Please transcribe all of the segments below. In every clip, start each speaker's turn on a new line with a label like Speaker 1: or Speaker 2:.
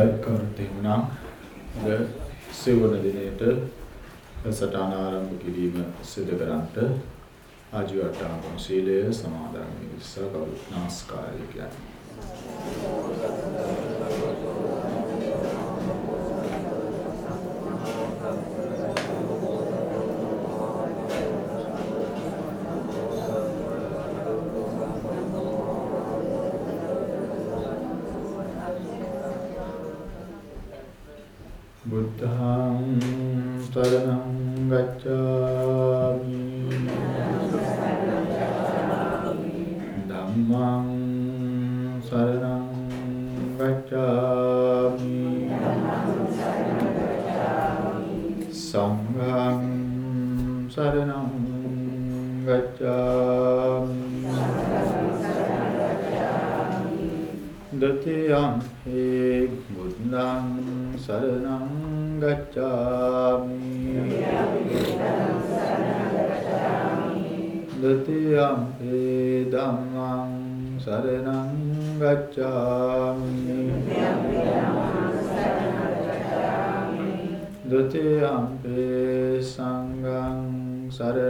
Speaker 1: හොඳයි කවුරුත් එහෙමනම් අද සෙවන දිනේට සටහන ආරම්භ කිරීම සිදු කරන්ට ආජීවට්ටාංගම සීලය සමාදන් වී ඉස්සර කවුරුත් නමස්කාරය කියන්නේ. බුද්ධං සරණං ගච්ඡාමි. ධම්මං සරණං ගච්ඡාමි. සංඝං සරණං ගච්ඡාමි. දතියං හේ බුද්ධං සරණං ගච්ඡාමි. දතියම්පි ධම්මං සරණං ගච්ඡාමි. දතියම්පි සංඝං සරණං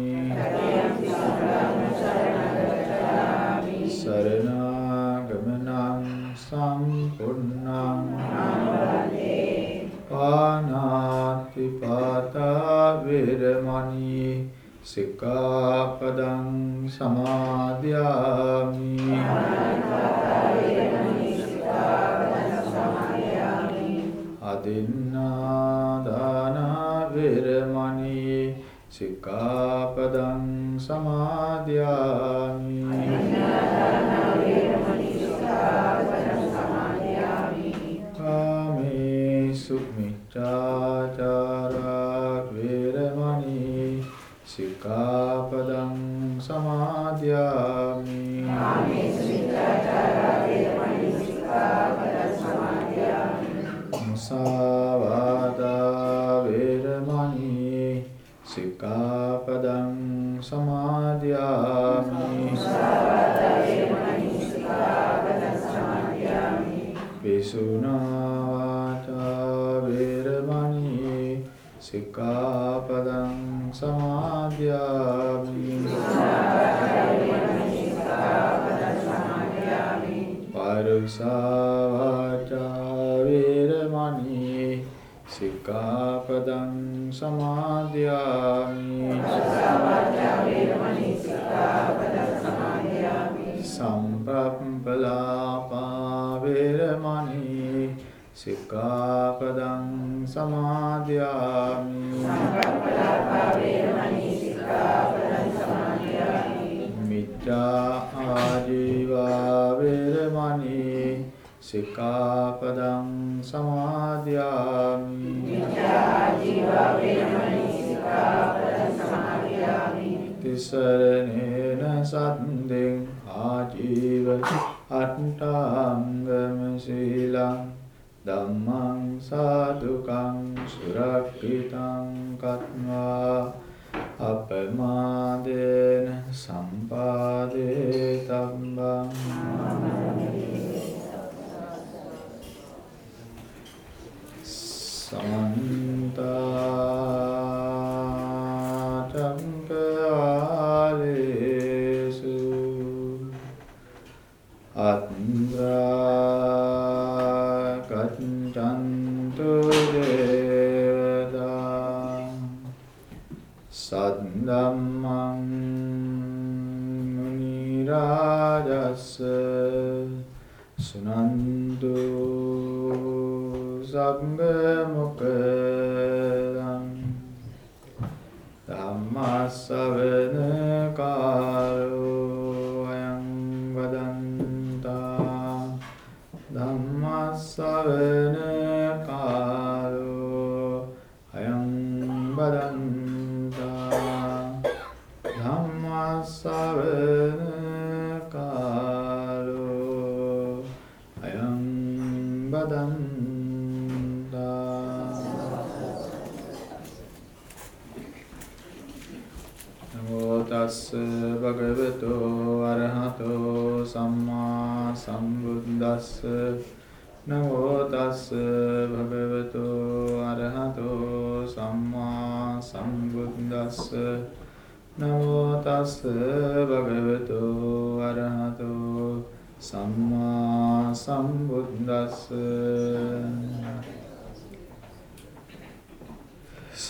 Speaker 1: සිකාපදං සමාධයාමි। අදින්නාදානාවිරමණී සිකාපදං සමාධයාමි। මුසාවාදා වේරමණී සික්ඛාපදං සමාදියාමි. මුසාවාදා වේරමණී සික්ඛාපදං සමාදියාමි. විසුණාවාචා වේරමණී සික්ඛාපදං සමාදියාමි විසුණාවාචා වේරමණී සික්ඛාපදං සමාදියාමි පරිසා සික්ඛාපදං සමාදියාමි සම්ප්‍රප්පලාපා වේරමණී සික්ඛාපදං සමාදියාමි සම්ප්‍රප්පලාපා වේරමණී සික්ඛාපදං සමාදියාමි මිච්ඡා ආජීවා වේරමණී සිකාපදං සමාධයාමි තිසරණේන සද්දෙන් ආජීව අට්ඨාංගම සීලං ධම්මං සාදුකං සුරක්ෂිතං කත්වා අපමාදේන සම්පාදේ තම්බං සම්තා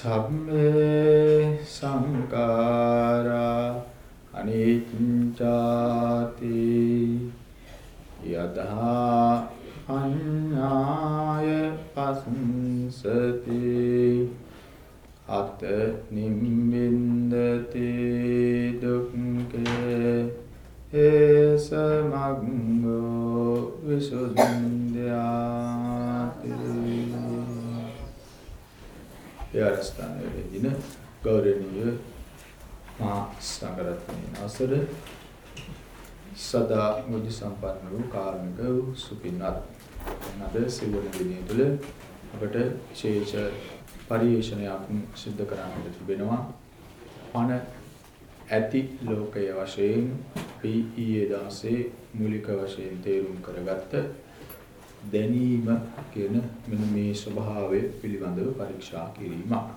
Speaker 1: සම්මේ සංකාරා සදා මුදි සම්පන්න වූ කාර්මික වූ සුපින්වත් අද සිවුරු දිනේ තුල අපට විශේෂ පරිශ්‍රණයක් සිදු කරන්නට තිබෙනවා පණ ඇති ලෝකය වශයෙන් අපි ඊයේ දවසේ මූලික වශයෙන් තේරුම් කරගත්ත දැනීම කියන මෙන්න මේ ස්වභාවය පිළිබඳව පරීක්ෂා කිරීමක්.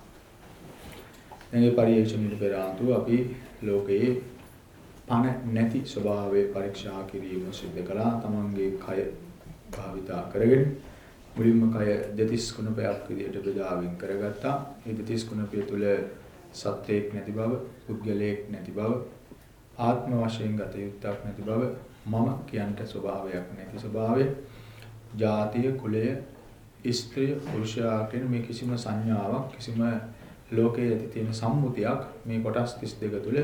Speaker 1: මේ පරිශ්‍රණයට පෙර අපි ලෝකයේ පණ නැති ස්වභාවය පරීක්ෂා කිරීම සිදු කළා. තමන්ගේ කය භාවිතා කරගෙන මුලින්ම කය දෙතිස් කුණපයක් විදිහට බෙදාවින් කරගත්තා. මේ දෙතිස් කුණපය තුල සත්‍යයක් නැති බව පුද්ගලයෙක් නැති බව ආත්ම වශයෙන් ගත යුත්තක් නැති බව මම කියන්ට ස්වභාවයක් නැති ස්වභාවය ජාතිය කුලය ස්ත්‍රිය පුරුෂයා කියන මේ කිසිම සංඥාවක් කිසිම ලෝකයේ ඇති තියෙන සම්මුතියක් මේ කොටස් 32 තුල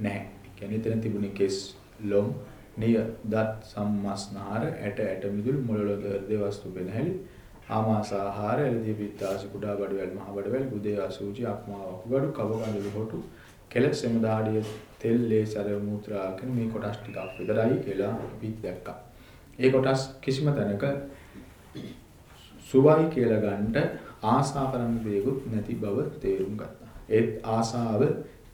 Speaker 1: නැහැ. කියන්නේ එතන තිබුණේ කෙස්, ලොම්, නිය, දත්, සම්මස්නහර, ඇට, ඇට මිදුළු, මොළොල හෘද වස්තු පෙනහැලි, ආමාස ආහාර, එළදී පිත්තාසි කුඩා බඩවැල්, මහ බඩවැල්, උදේ අසූචි, අක්මා වකුගඩු, කව කඳුළු හොටු, කෙලස් සෙම දාඩිය, තෙල්, ලේ, සර, මූත්‍රා කියන මේ කොටස් ටිකක් විතරයි කියලා අපි දැක්කා. ඒ කොටස් කිසිම තැනක සුවයි කියලා ගන්නට ආසා කරන්න දෙයක්වත් නැති බව තේරුම් ගත්තා. ඒත් ආසාව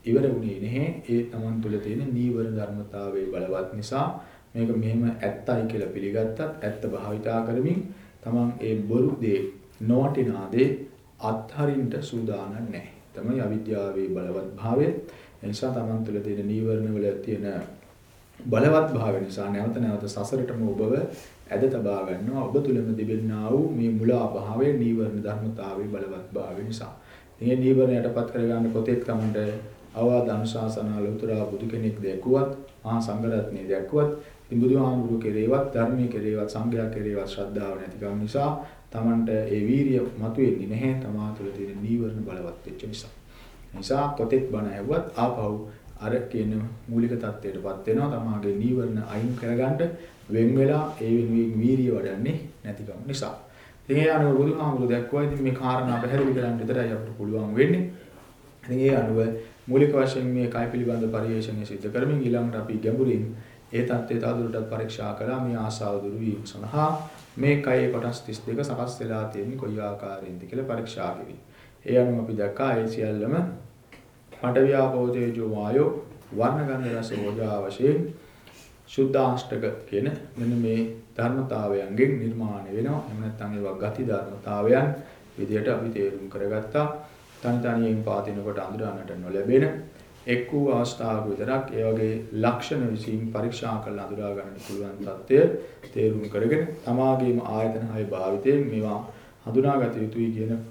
Speaker 1: ඉවර වුණේ නැහැ. ඒ තමන් තුළ තියෙන නීවරණ ධර්මතාවයේ බලවත් නිසා මේක මෙහෙම ඇත්තයි කියලා පිළිගත්තත් ඇත්ත භාවිතා කරමින් තමන් ඒ බොරු දේ නොවටිනා දේ අත්හරින්න සූදානම් නැහැ. තමයි අවිද්‍යාවේ බලවත් භාවය. ඒ නිසා තමන් තුළ තියෙන නීවරණ වල තියෙන බලවත් භාවය නිසා නැවත නැවත සසරටම ඔබව ඇද තබා ගන්නවා. ඔබ තුළම තිබෙනා වූ මේ මුලා භාවයේ නීවරණ ධර්මතාවයේ බලවත් භාවය නිසා. මේ නීවරණ යටපත් කරගන්න කොතෙක් තමන්ට අවවාද අනුශාසනාවල උතුරා බුදු කෙනෙක් දැක්ුවත් මහා සංඝරත්නය දැක්ුවත් ඉතින් බුදුහාමුදුරු කෙරේවත් ධර්මයේ කෙරේවත් සංඝයා කෙරේවත් ශ්‍රද්ධාව නැතිකම නිසා Tamanට ඒ වීරිය මතුවෙන්නේ නැහැ තමා තුළ තියෙන නීවරණ බලවත් වෙච්ච නිසා. නිසා කොතෙක් බණ ඇහුවත් ආපහු අර කියන මූලික தත්ත්වයටපත් වෙනවා තමාගේ නීවරණ අයින් කරගන්න වෙන් වෙලා ඒ වෙනුවෙන් වීරිය වඩන්නේ නැතිකම නිසා. ඉතින් ඒ අනුව බුදුහාමුදුරු දැක්වුවා ඉතින් මේ කාරණා පැහැදිලි කරන්න විතරයි අපිට පුළුවන් වෙන්නේ. ඉතින් ඒ අනුව මූලික වශයෙන් මේ කය පිළිබඳ පරිශ්‍රණය සිදු කරමින් ඊළඟට අපි ගැඹුරින් ඒ தත්ත්වය තවදුරටත් පරීක්ෂා කළා මේ ආසාව දුරු වීම සඳහා මේ කයේ කොටස් 32 සකස් වෙලා තියෙන්නේ කොයි ආකාරයෙන්ද කියලා පරීක්ෂා කිවි. ඒ අනුව අපි දැක්කා ඒ සියල්ලම පඨවි ආපෝ තේජෝ වායෝ වර්ණ ගන්ධ රස ඕජා වශයෙන් සුද්ධාෂ්ටක කියන මෙන්න මේ ධර්මතාවයන්ගෙන් නිර්මාණය වෙනවා. එහෙම නැත්නම් ඒවා ගති ධර්මතාවයන් විදියට අපි තේරුම් කරගත්තා. තනි තනියෙන් පාතිනකොට අඳුරන්නට නොලැබෙන එක් වූ අවස්ථාවක විතරක් ඒ වගේ ලක්ෂණ විසින් පරීක්ෂා කරලා අඳුරා ගන්නට පුළුවන් தත්ත්වය තේරුම් කරගෙන තමාගේම ආයතන හය භාවිතයෙන් මේවා හඳුනාගත යුතුයි කියන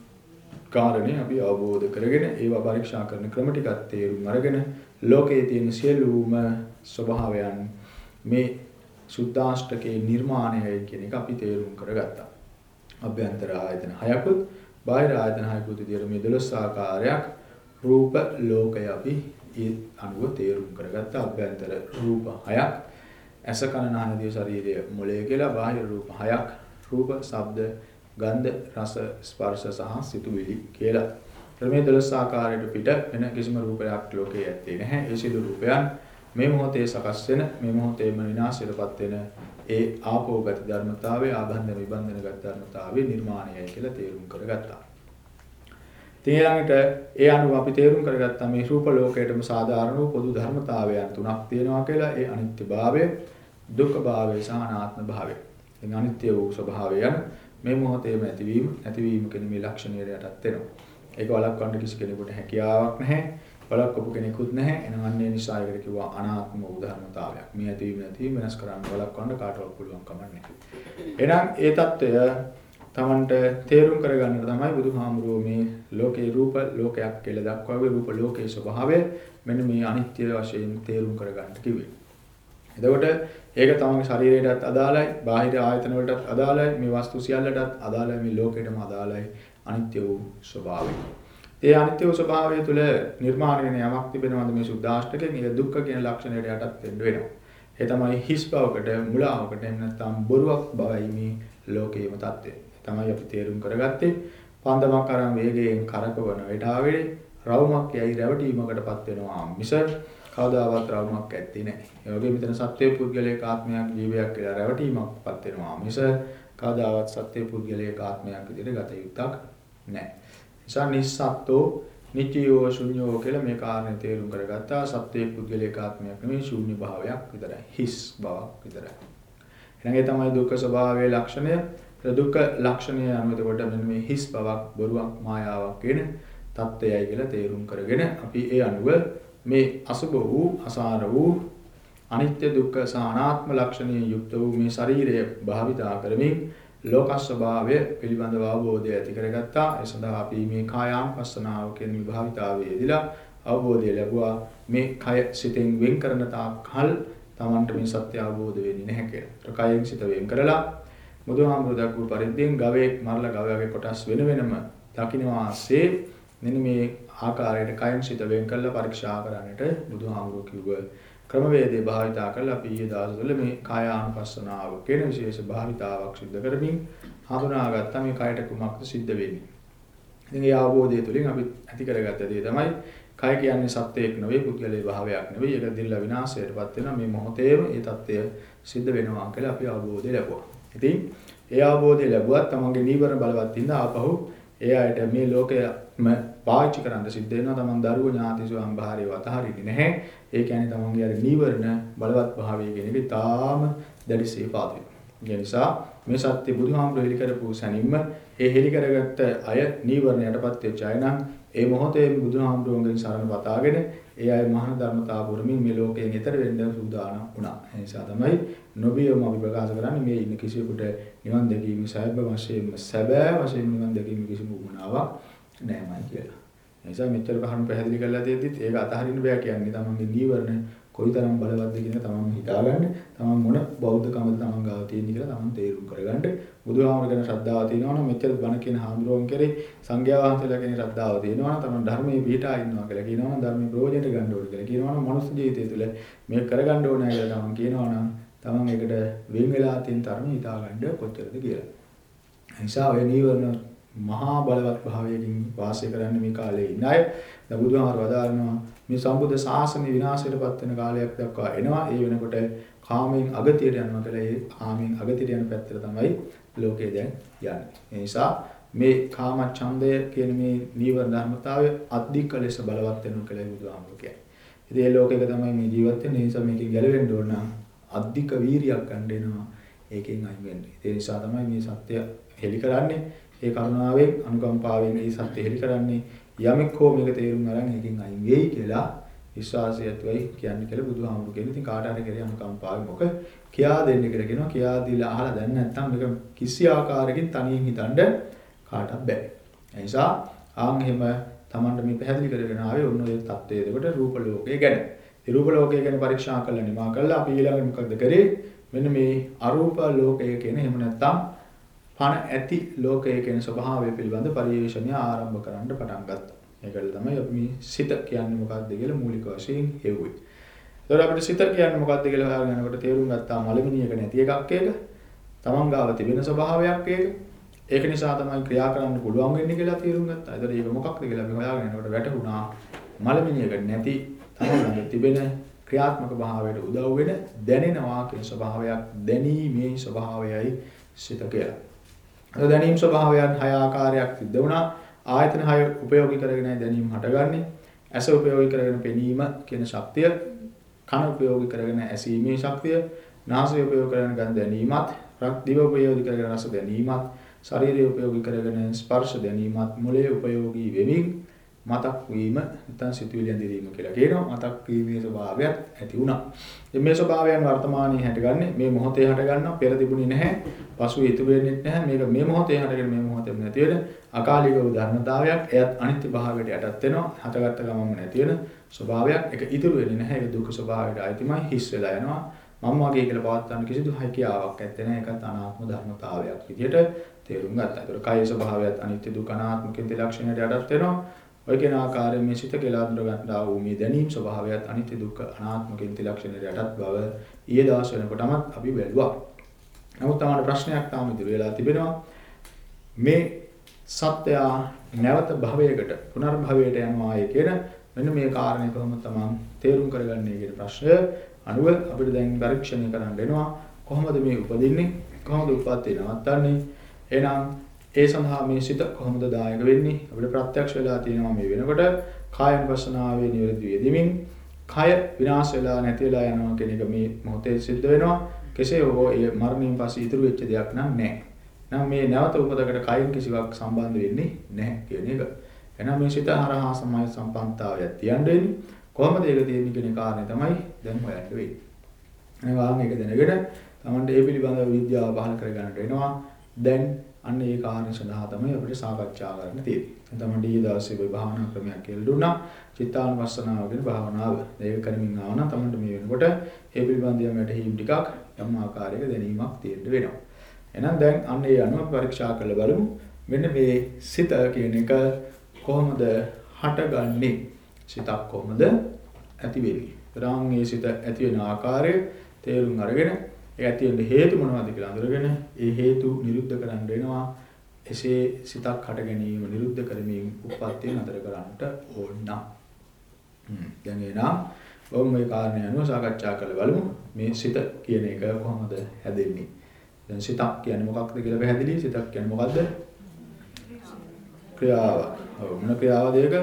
Speaker 1: කාරණේ අපි අවබෝධ කරගෙන ඒවා පරීක්ෂා කරන ක්‍රම ටිකක් තේරුම් අරගෙන ලෝකයේ තියෙන සියලුම ස්වභාවයන් මේ සුද්ධාෂ්ටකේ නිර්මාණයයි කියන එක අපි තේරුම් කරගත්තා. අභ්‍යන්තර ආයතන හයකුත් බාහිර ආයතන හයකුත් විදියට මේ 12 ආකාරයක් රූප ලෝකය අපි ඒ අනුව තේරුම් කරගත්ත අභ්‍යන්තර රූප හයක් ඇස කන නාසය ශරීරය මොළය කියලා බාහිර රූප හයක් රූප, ශබ්ද, ගන්ධ, රස, ස්පර්ශ සහ සිතුවිලි කියලා. මේ 12 ආකාරයට පිට වෙන කිසිම රූපයක් ලෝකේ ඇත්තේ නැහැ. ඒ සියලු රූපයන් මේ මොහොතේ සකස් වෙන මේ මොහොතේම විනාශයටපත් වෙන ඒ ආපෝගත ධර්මතාවය ආබන්ධ විබන්ධන ගත ධර්මතාවය නිර්මාණයයි කියලා තේරුම් කරගත්තා. ඉතින් ඊළඟට ඒ අනුව අපි තේරුම් කරගත්තා මේ රූප ලෝකයටම සාධාරණ වූ පොදු ධර්මතාවයන් තුනක් තියෙනවා කියලා. ඒ අනිත්‍යභාවය, දුක්ඛභාවය සහ අනාත්මභාවය. ඉතින් අනිත්‍ය වූ ස්වභාවයන් මේ මොහොතේම ඇතිවීම, නැතිවීම කියන මේ ලක්ෂණයට යටත් වෙනවා. ඒක වළක්වන්න කිසි කෙනෙකුට හැකියාවක් නැහැ. වළක්වපු කෙනෙකුත් නැහැ. එහෙනම් අන්න ඒ නිසා ඒකට කිව්වා අනාත්ම වූ ධර්මතාවයක්. මේ ඇතිවීම නැතිවීම වෙනස් කරන්න වළක්වන්න කාටවත් පුළුවන් කමක් නැහැ. එහෙනම් ඒ తত্ত্বය තමන්ට තේරුම් කරගන්න තමයි බුදුහාමුදුරුවෝ මේ ලෝකේ රූප ලෝකයක් කියලා දක්වාවේ රූප ලෝකයේ ස්වභාවය මෙන්න මේ අනිත්‍ය වශයෙන් තේරුම් කරගන්න කිව්වේ. එතකොට ඒක තමන්ගේ ශරීරයටත් අදාළයි, බාහිර ආයතන වලටත් අදාළයි, මේ වස්තු සියල්ලටත් අදාළයි, මේ ලෝකෙටම අදාළයි අනිත්‍ය වූ ස්වභාවය. ඒ අනිත්‍ය වූ ස්වභාවය තුළ නිර්මාණය වෙන යමක් තිබෙනවද මේ සුද්ධාෂ්ටකයෙන් ඒ දුක්ඛ කියන ලක්ෂණයට යටත් වෙන්න වෙනවා. ඒ තමයි හිස් බවකට, මුලාවකට එහෙම නැත්නම් බොරුවක් බවයි මේ ලෝකයේම தත්ත්වය. තමයි අපි තේරුම් කරගත්තේ. පන්දමක් අරන් වේගයෙන් කරකවන වෙලාවේ රවුමක් යයි රැවටීමකටපත් වෙනවා මිස කවදාවත් රවුමක් ඇත්තේ නැහැ. ඒ වගේ මෙතන සත්‍ය පුද්ගලයක ආත්මයක් ජීවයක් කියලා රැවටීමක්පත් වෙනවා මිස කවදාවත් සත්‍ය පුද්ගලයක ආත්මයක් විදිහට ගත යුත්තක් නැහැ. නිසා නිස්සත්ත්වෝ නිත්‍යෝ ශුන්‍යෝ කියලා මේ කාරණේ තේරුම් කරගත්තා සත්‍ය පුද්ගලයක ආත්මයක් නෙමෙයි ශූන්‍ය භාවයක් විතරයි. හිස් බවක් විතරයි. එහෙනම් ඒ තමයි දුක්ඛ ස්වභාවයේ ලක්ෂණය. දුක ලක්ෂණය අනුව එතකොට මෙන්න මේ හිස් බවක් බොරුවක් මායාවක් කියන தත්ත්වයයි කියලා තේරුම් කරගෙන අපි ඒ අනුව මේ අසුබ වූ අසාර වූ අනිත්‍ය දුක්ඛ සහ අනාත්ම ලක්ෂණයෙන් යුක්ත වූ මේ ශරීරය භාවිතා කරමින් ලෝක ස්වභාවය පිළිබඳව අවබෝධය ඇති කරගත්තා. ඒ සඳහා අපි මේ කායානුපස්සනාව කියන මේ භාවිතාවේ යෙදিলা අවබෝධය ලැබුවා. මේ කය සිතෙන් වෙන් කරන තාක් කල් Tamanට මේ සත්‍ය අවබෝධ වෙන්නේ නැහැ කියලා. කයෙන් සිත වෙන් කරලා බුදුහාමුදුරු දක්වපු පරිද්දෙන් ගවයෙක් මරලා ගවයාගේ කොටස් වෙන වෙනම දකින්නවාසේ මෙන්න මේ ආකාරයට කයන් සිත වෙන් කරලා පරීක්ෂා කරන්නට බුදුහාමුදුරු කිව්ව ක්‍රමවේදය භාවිතා කරලා අපි ඊයේ දවස් වල මේ කායානුපස්සනාව කියන විශේෂ භාවිතාවක් සිදු කරමින් හඳුනාගත්තා මේ කයට කුමක්ද සිද්ධ වෙන්නේ. ඉතින් ඒ අවබෝධය තුළින් අපි ඇති කරගත්ත දේ තමයි කය කියන්නේ සත්‍යයක් නෙවෙයි පුද්ගලයේ භාවයක් නෙවෙයි ඒක දිල්ල විනාශයටපත් වෙනවා මේ මොහොතේම ඒ தත්ත්වය සිද්ධ වෙනවා කියලා අපි අවබෝධය ලැබුවා. ඉතින් ඒ අවබෝධය ලැබුවත් තමන්ගේ නීවරණ බලවත් ඉඳ ආපහු ඒ අයට මේ ලෝකයම පාවිච්චි කරන්න සිද්ධ වෙනවා තමන් දරුවෝ ඥාති සම්භාරය වතහරින්නේ නැහැ. ඒ කියන්නේ තමන්ගේ අර නීවරණ බලවත් භාවය කියන එක තාම දැඩිසේ පාදේ. ඒ නිසා මේ සත්‍ය බුදුහාමුදුරු හෙලි කරපු සැනින්ම ඒ හෙලි කරගත්ත අය නීවරණ යටපත් වෙච්ච අය නම් ඒ මොහොතේ බුදුහාමුදුරුවන්ගෙන් සරණ පතාගෙන ඒ අය මහා ධර්මතාව පුරමින් මේ ලෝකයෙන් ඈතර වෙන්න සූදානම් වුණා. ඒ නිසා තමයි නොබියම අපි ප්‍රකාශ කරන්නේ මේ ඉන්න කිසියෙකුට නිවන් දැකීම සැබ වශයෙන්ම සැබෑ වශයෙන් නිවන් දැකීම කිසිම උවමනාවක් නැහැමයි කියලා. ඒ නිසා මෙච්චර කහණු පැහැදිලි කරලා දෙද්දිත් ඒක අතහරින්න බෑ කියන්නේ තමන්ගේ නීවරණ කොයිතරම් බලවත්ද කියන තමන් හිතාගන්න තමන් මොන බෞද්ධකමද තමන් ගාව තියෙන කියලා තමන් තේරුම් කරගන්න බුදුහාමර ගැන ශ්‍රද්ධාව තියෙනවා නම් මෙච්චර බණ කියන හාමුදුරුවන් කරේ සංඝයා වහන්සේලා ගැන ශ්‍රද්ධාව තියෙනවා නම් තමන් ධර්මයේ පිටා ඉන්නවා කියලා කියනවා නම් ධර්මයේ ප්‍රයෝජනට ගන්න ඕනේ කියලා කියනවා නම් මනුස්ස ජීවිතය තුළ මේක කරගන්න ඕනේ කියලා තමන් කියනවා නම් තමන් ඒකට වෙන් වෙලා තියෙන තරම හිතාගන්න කොච්චරද කියලා. ඒ නිසා ඔය නීවරණ මහා බලවත් භාවයකින් වාසය කරන්න මේ කාලේ ඉන්න අය දැන් බුදුහාමර වදාරනවා මේ සම්බුද්ධ ශාසනය විනාශයටපත් වෙන කාලයක් දක්වා එනවා. ඒ වෙනකොට කාමයෙන් අගතියට යනවා කියලා ඒ කාමයෙන් අගතියට යන පැත්තට තමයි ලෝකේ දැන් යන්නේ. ඒ නිසා මේ කාම ඡන්දය කියන මේ නීවර ධර්මතාවය අධික ලෙස බලවත් වෙනවා කියලා බුදුහාමුදුරුවෝ කියන්නේ. ඉතින් ඒ ලෝකෙක තමයි මේ ජීවත් වෙන්නේ. ඒ නිසා මේකෙන් ගැලවෙන්න ඕන නම් අධික වීරියක් ගන්න වෙනවා. ඒකෙන් අයින් වෙන්න. ඒ නිසා තමයි මේ සත්‍ය හෙලි කරන්නේ. ඒ කරුණාවෙන් අනුකම්පාවෙන් මේ සත්‍ය හෙලි කරන්නේ. යමෙක් හෝ මේක තේරුම් අරන් එකෙන් අයින් වෙයි කියලා විශ්වාසය ඇතුවයි කියන්නේ කියලා බුදුහාමුදුරු කියන්නේ. ඉතින් කාට හරි කරේ අනුකම්පාවෙන් මොක කියා දෙන්න කියලා කියනවා. කියා දීලා අහලා දැන් නැත්තම් මේක කිසි ආකාරයකින් තනියෙන් හිතන්න කාටවත් බෑ. ඒ නිසා ආන් එහෙම Tamanට මේ පැහැදිලි කරගෙන ආවේ ඔන්න ඔය தත්ත්වය එතකොට රූප ලෝකය ගැන. ඒ රූප ලෝකය ගැන පරීක්ෂා කරලා නිමා කළා අපි ඊළඟට මොකද කරේ? මෙන්න මේ අරූප ලෝකය කියන එහෙම නැත්තම් පණ ඇති ලෝකය කියන ස්වභාවය පිළිබඳ පරිශීලනය ආරම්භ කරන්න පටන් ගත්තා. ඒකල තමයි අපි මේ සිත කියන්නේ මොකක්ද කියලා මූලික වශයෙන් හෙව්වේ. ඒතර අපිට සිත කියන්නේ මොකක්ද කියලා හොයාගෙන යනකොට තේරුම් ගත්තා මලමිනියක නැති එකක් එක. තමන් ගාව තිබෙන ස්වභාවයක් ඒක. ඒක නිසා තමයි ක්‍රියා කරන්න පුළුවන් වෙන්නේ කියලා තේරුම් ගත්තා. ඒතර ඒක මොකක්ද කියලා අපි හොයාගෙන යනකොට වැටහුණා මලමිනියක නැති තමන් ළඟ තිබෙන ක්‍රියාත්මක භාවයට උදව් වෙන දැනෙනවා කියන ස්වභාවයක් දැනීමේ ස්වභාවයයි සිත කියලා. ඒ දැනීම් ස්වභාවයන් හය ආකාරයක් සිද්ධ වුණා. ආයතන හය උපයෝගී කරගෙන දැනීම හටගන්නේ. ඇස උපයෝගී කරගෙන පෙනීම කියන ශක්තිය, කන උපයෝගී කරගෙන ඇසීමේ ශක්තිය, නාසය උපයෝගී කරගෙන ගඳ දැනීමත්, දිව උපයෝගී කරගෙන රස දැනීමත්, ශරීරය උපයෝගී කරගෙන ස්පර්ශ දැනීමත්, මොළය උපයෝගී වෙමින් මතක් වීම නැත්නම් සිතුවිලි ඇඳීම කියලා කියනවා. මතක් වීමේ ස්වභාවයක් ඇති වුණා. ඉතින් මේ ස්වභාවයන් වර්තමානයේ හැටගන්නේ මේ මොහොතේ හටගන්නවා. පෙර තිබුණේ නැහැ. පසුව ඉතුරු වෙන්නේ නැහැ. මේක මේ මොහොතේ හටගෙන මේ මොහොතේම නැති වෙන අකාලික වූ ධර්මතාවයක්. එයත් අනිත්‍ය භාවයට යටත් වෙනවා. හටගත්ත ගමන්ම නැති වෙන ස්වභාවයක්. ඒක ඉතුරු වෙන්නේ නැහැ. ඒක දුක්ඛ ස්වභාවයට අයිතිමයි. හිස් වෙලා යනවා. මම වගේ කියලා පවත්වන්න කිසිදු හැකියාවක් නැත්තේ නෑ. ඒකත් අනාත්ම ධර්මතාවයක් විදිහට තේරුම් ගත්තා. ඒතර කය ස්වභාවයත් අනිත්‍ය දුක්ඛ අනාත්ම කියන ලක්ෂණයට යටත් වෙනවා. ඔය කියන ආකාරයෙන් මේ සිත කියලා අඳුර ගන්නා වූ මේ දැනීම් ස්වභාවයත් අනිත්‍ය දුක්ඛ අනාත්ම කියන ත්‍රිලක්ෂණයට යටත් බව ඊයේ දවස් වෙනකොටමත් අපි බැලුවා. නමුත් තමයි ප්‍රශ්නයක් තාම ඉදිරි වෙලා තිබෙනවා. මේ සත්‍යය නැවත භවයකට පුනර්භවයට යනවායි කියන මෙන්න මේ කාරණේ කොහොමද තමන් තේරුම් කරගන්නේ කියන ප්‍රශ්නය අනුව අපිට දැන් පරීක්ෂණය කරන්න වෙනවා. කොහොමද මේ උපදින්නේ? කොහොමද උපත් වෙනවත්තන්නේ? එහෙනම් ඒ සඳහා මේ සිත කොහොමද දායක වෙන්නේ? අපිට ප්‍රත්‍යක්ෂ වෙලා තියෙනවා මේ වෙනකොට කායනුපස්සනාවේ නිවැරදි යෙදීමින් කය විනාශ වෙලා නැති වෙලා යනවා කියන එක මේ මොහොතේ සිද්ධ වෙනවා. කෙසේ හෝ ඒ මරණයෙන් පස්සේ ඉතුරු වෙච්ච දෙයක් නම් නැහැ. නම් මේ නැවත උපදකට කයින් කිසිවක් සම්බන්ධ වෙන්නේ නැහැ කියන එක. එහෙනම් මේ සිත හරහා සමාය සම්පන්තාවය තියන්න වෙන්නේ. කොහොමද ඒක තියෙන්නේ කියන කාරණේ තමයි දැන් හොයන්න වෙන්නේ. අනේ වාන් ඒක දැනගෙන Tamante ඒ පිළිබඳව විද්‍යාව පහල කරගන්නට වෙනවා. දැන් අන්න ඒ කාරණේ සඳහා තමයි අපිට සාකච්ඡා කරන්න තියෙන්නේ. තමයි ඊයේ දවසේ ඔය භාවනා ක්‍රමයක් කියලා දුන්නා. චිත්තානුපස්සනාව කියන භාවනාව. ඒක කරමින් ආව නම් තමයි මේ වෙනකොට ඒ පිළිබඳව වැටහීම් ටිකක් යම් ආකාරයක දැනීමක් තියෙන්න වෙනවා. එහෙනම් දැන් අන්න ඒ අනුව පරීක්ෂා කරලා බලමු. මෙන්න මේ සිත කියන එක කොහොමද හටගන්නේ? සිතක් කොහොමද ඇති වෙන්නේ? රාංගේ සිත ඇති වෙන ආකාරය තේරුම් අරගෙන ඒ ඇති වෙන්න හේතු මොනවද කියලා අඳුරගෙන ඒ හේතු නිරුද්ධ කරන්න වෙනවා. එසේ සිතක් හට ගැනීම නිරුද්ධ කරමින් උප්පත්තිය නතර කරන්නට ඕන නම්. හ්ම් දැන් එනම් ඔව් මේ කාරණේ අනුව සාකච්ඡා කරලා බලමු. මේ සිත කියන එක කොහොමද හැදෙන්නේ? දැන් සිතක් කියන්නේ මොකක්ද කියලා පැහැදිලි. සිතක් කියන්නේ මොකද්ද? ක්‍රියාව. ඔව් මොන ක්‍රියාවද ඒක?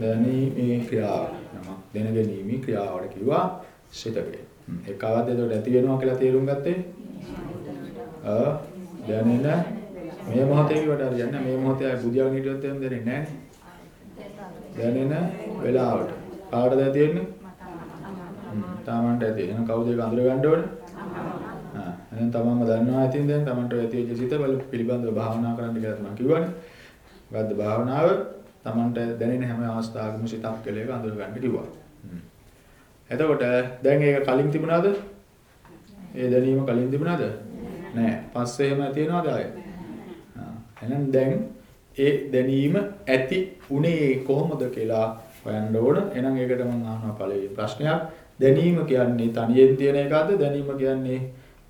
Speaker 1: දැනීමේ ක්‍රියාව. නම දැනගැනීමේ ක්‍රියාවට කිව්වා සිත කියලා. එකවද එතකොට ඇති වෙනවා කියලා තේරුම් ගත්තේ? ආ දැනෙන මේ මොහොතේ කිව්වට හරියන්නේ මේ මොහොතේ ආය බුදියාගෙන හිටියොත් එහෙම දැනෙන්නේ නැහැ දැනෙන වෙලාවට. කාටද ඇති වෙන්නේ? තමන්ට ඇති. එහෙනම් කවුද ඒක අඳුර ගන්න ඕනේ? ආ එහෙනම් තමන්ම දන්නවා ඉතින් දැන් තමන්ට ඇති වෙච්ච සිත බල පිළිබඳව භාවනා කරන්න කියලා මම කිව්වනේ. මොකද්ද භාවනාව? තමන්ට දැනෙන හැම අවස්ථාවකම සිතක් කියලා ඒක අඳුර ගන්න කිව්වා. එතකොට දැන් ඒක කලින් තිබුණාද? ඒ දැනීම කලින් තිබුණාද? නෑ. පස්සේ එහෙම තියෙනවද ආයේ? එහෙනම් දැන් ඒ දැනීම ඇති උනේ කොහොමද කියලා හොයන්න ඕන. එහෙනම් ඒකට මම අහනවා පළවෙනි ප්‍රශ්නයක්. දැනීම කියන්නේ තනියෙන් තියෙන එකක්ද? දැනීම කියන්නේ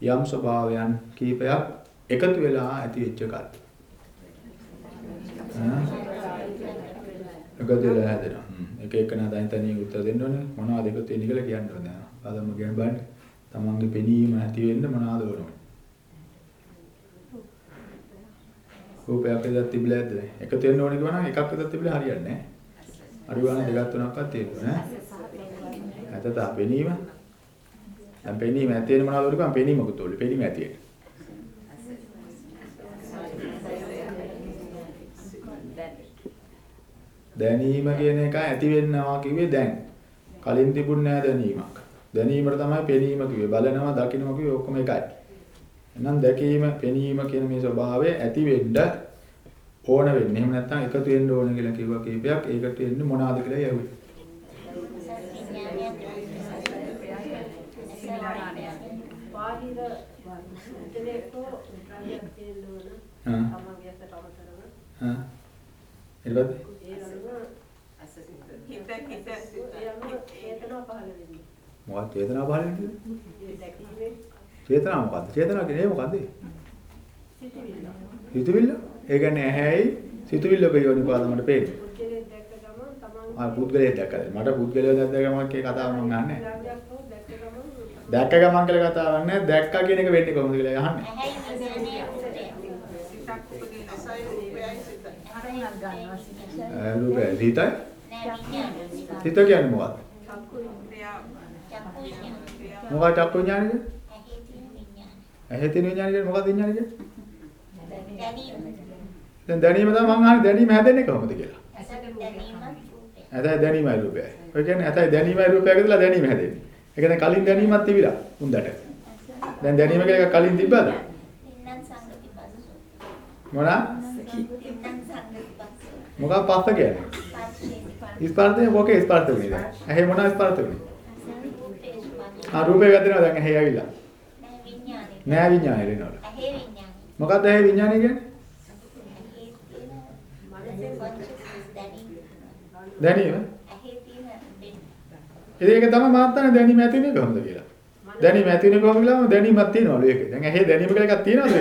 Speaker 1: යම් ස්වභාවයන් කීපයක් එකතු වෙලා ඇති වෙච්ච එකක්ද? එකතු වෙලා හැදෙනවා. එක එකනා තනි තනියෙන් උත්තර දෙන්න ඕනේ. මොනවද එකතු වෙන්නේ කියලා කියන්න ඕනේ. ආදම්ම කියන බලන්න. තමන්ගේ පෙනීම ඇති වෙන්න මොනවද ඕනේ. රූපය අපේදත් තිබිලා ඇද්ද? එකතු වෙන්න ඕනේ කියනවා නම් එකක් එකක් තිබිලා හරියන්නේ නැහැ. හරි වань දෙකක් තුනක්වත් තියෙනවා ඈ. ඇතත පෙනීම. දැන් පෙනීම ඇති වෙන මොනවද කියනවා පෙනීමකුත් ඕනේ. පෙනීම ඇති වෙන්න. දැනීම කියන එක ඇති වෙනවා කිව්වේ දැන්. කලින් තිබුණ නෑ දැනීමක්. දැනීමට තමයි පෙනීම කිව්වේ. බලනවා, දකින්නවා කිව්වේ ඔක්කොම එකයි. එහෙනම් දැකීම, පෙනීම කියන මේ ස්වභාවය ඇති වෙන්න ඕන වෙන්නේ. එහෙම නැත්නම් එකතු වෙන්න ඕන කියලා කිව්වා කීපයක්. ඒකට වෙන්නේ මොනවාද කියලා යහුවේ.
Speaker 2: බාහිර ඉන්ටර්නෙට් එක තියෙන්න ඕන. තමන්ගේ අතට අවසරව.
Speaker 1: හා. ඊට පස්සේ
Speaker 2: හිත හිත චේතනා පහළ වෙන්නේ.
Speaker 1: මොකක්ද චේතනා පහළ වෙන්නේ? චේතනාව මොකද්ද? චේතනාව කියන්නේ මොකද්ද?
Speaker 2: සිතිවිල්ල.
Speaker 1: සිතුවිල්ල? ඒ කියන්නේ ඇහැයි සිතුවිල්ල බයෝනිපාද මට පේන්නේ.
Speaker 2: පුද්ගලයෙක් දැක්ක ගමන් තමන්
Speaker 1: ආ පුද්ගලයෙක් දැක්කද? මට පුද්ගලයෙක් දැක්ක ගමන් කේ කතාව මම
Speaker 2: හෝ දැක්ක ගමන්
Speaker 1: දැක්ක ගමන් කියලා කතාවක් නැහැ. දැක්කා කියන එක වෙන්නේ කොහොමද කියලා අහන්නේ. ඈ, රූපය හිතයි. හිත කියන්නේ මොකක්ද? මොකක්ද චක්කු විඥානය කියන්නේ? ඇහි තියෙන විඥානය කියන්නේ මොකක්ද විඥානය කියන්නේ? දැන් දැනීම තමයි මම අහන්නේ දැනීම හැදෙන්නේ කොහොමද කියලා. ඇතයි දැනීමයි රූපයයි. ඔය කියන්නේ ඇතයි දැනීමයි රූපයයි කියලා දැනීම හැදෙන්නේ. ඒක දැන් කලින් දැනීමක් තිබිලා උන්දට. දැන් දැනීම කියලා එකක් කලින් තිබ්බද? මොනවා? මොකක් පස්ස කියන්නේ? ස්පර්ශය මොකේ ස්පර්ශ වෙන්නේ දැන්? ඇහි මොනවා ස්පර්ශ වෙන්නේ? ආ රූපේ ගන්නවා දැන් ඇහි ඇවිල්ලා. නෑ විඥානය එනවලු. මොකක්ද ඇහි විඥානය කියන්නේ? දැනීම. ඒක තමයි මාත්තනේ දැනීම ඇති වෙන්නේ කොහොමද කියලා. දැනීම ඇති වෙන්නේ කොහොමද කියලා දැනීමක් තියෙනවලු ඒකේ. දැන් ඇහි දැනීම කියලා එකක් තියෙනවද?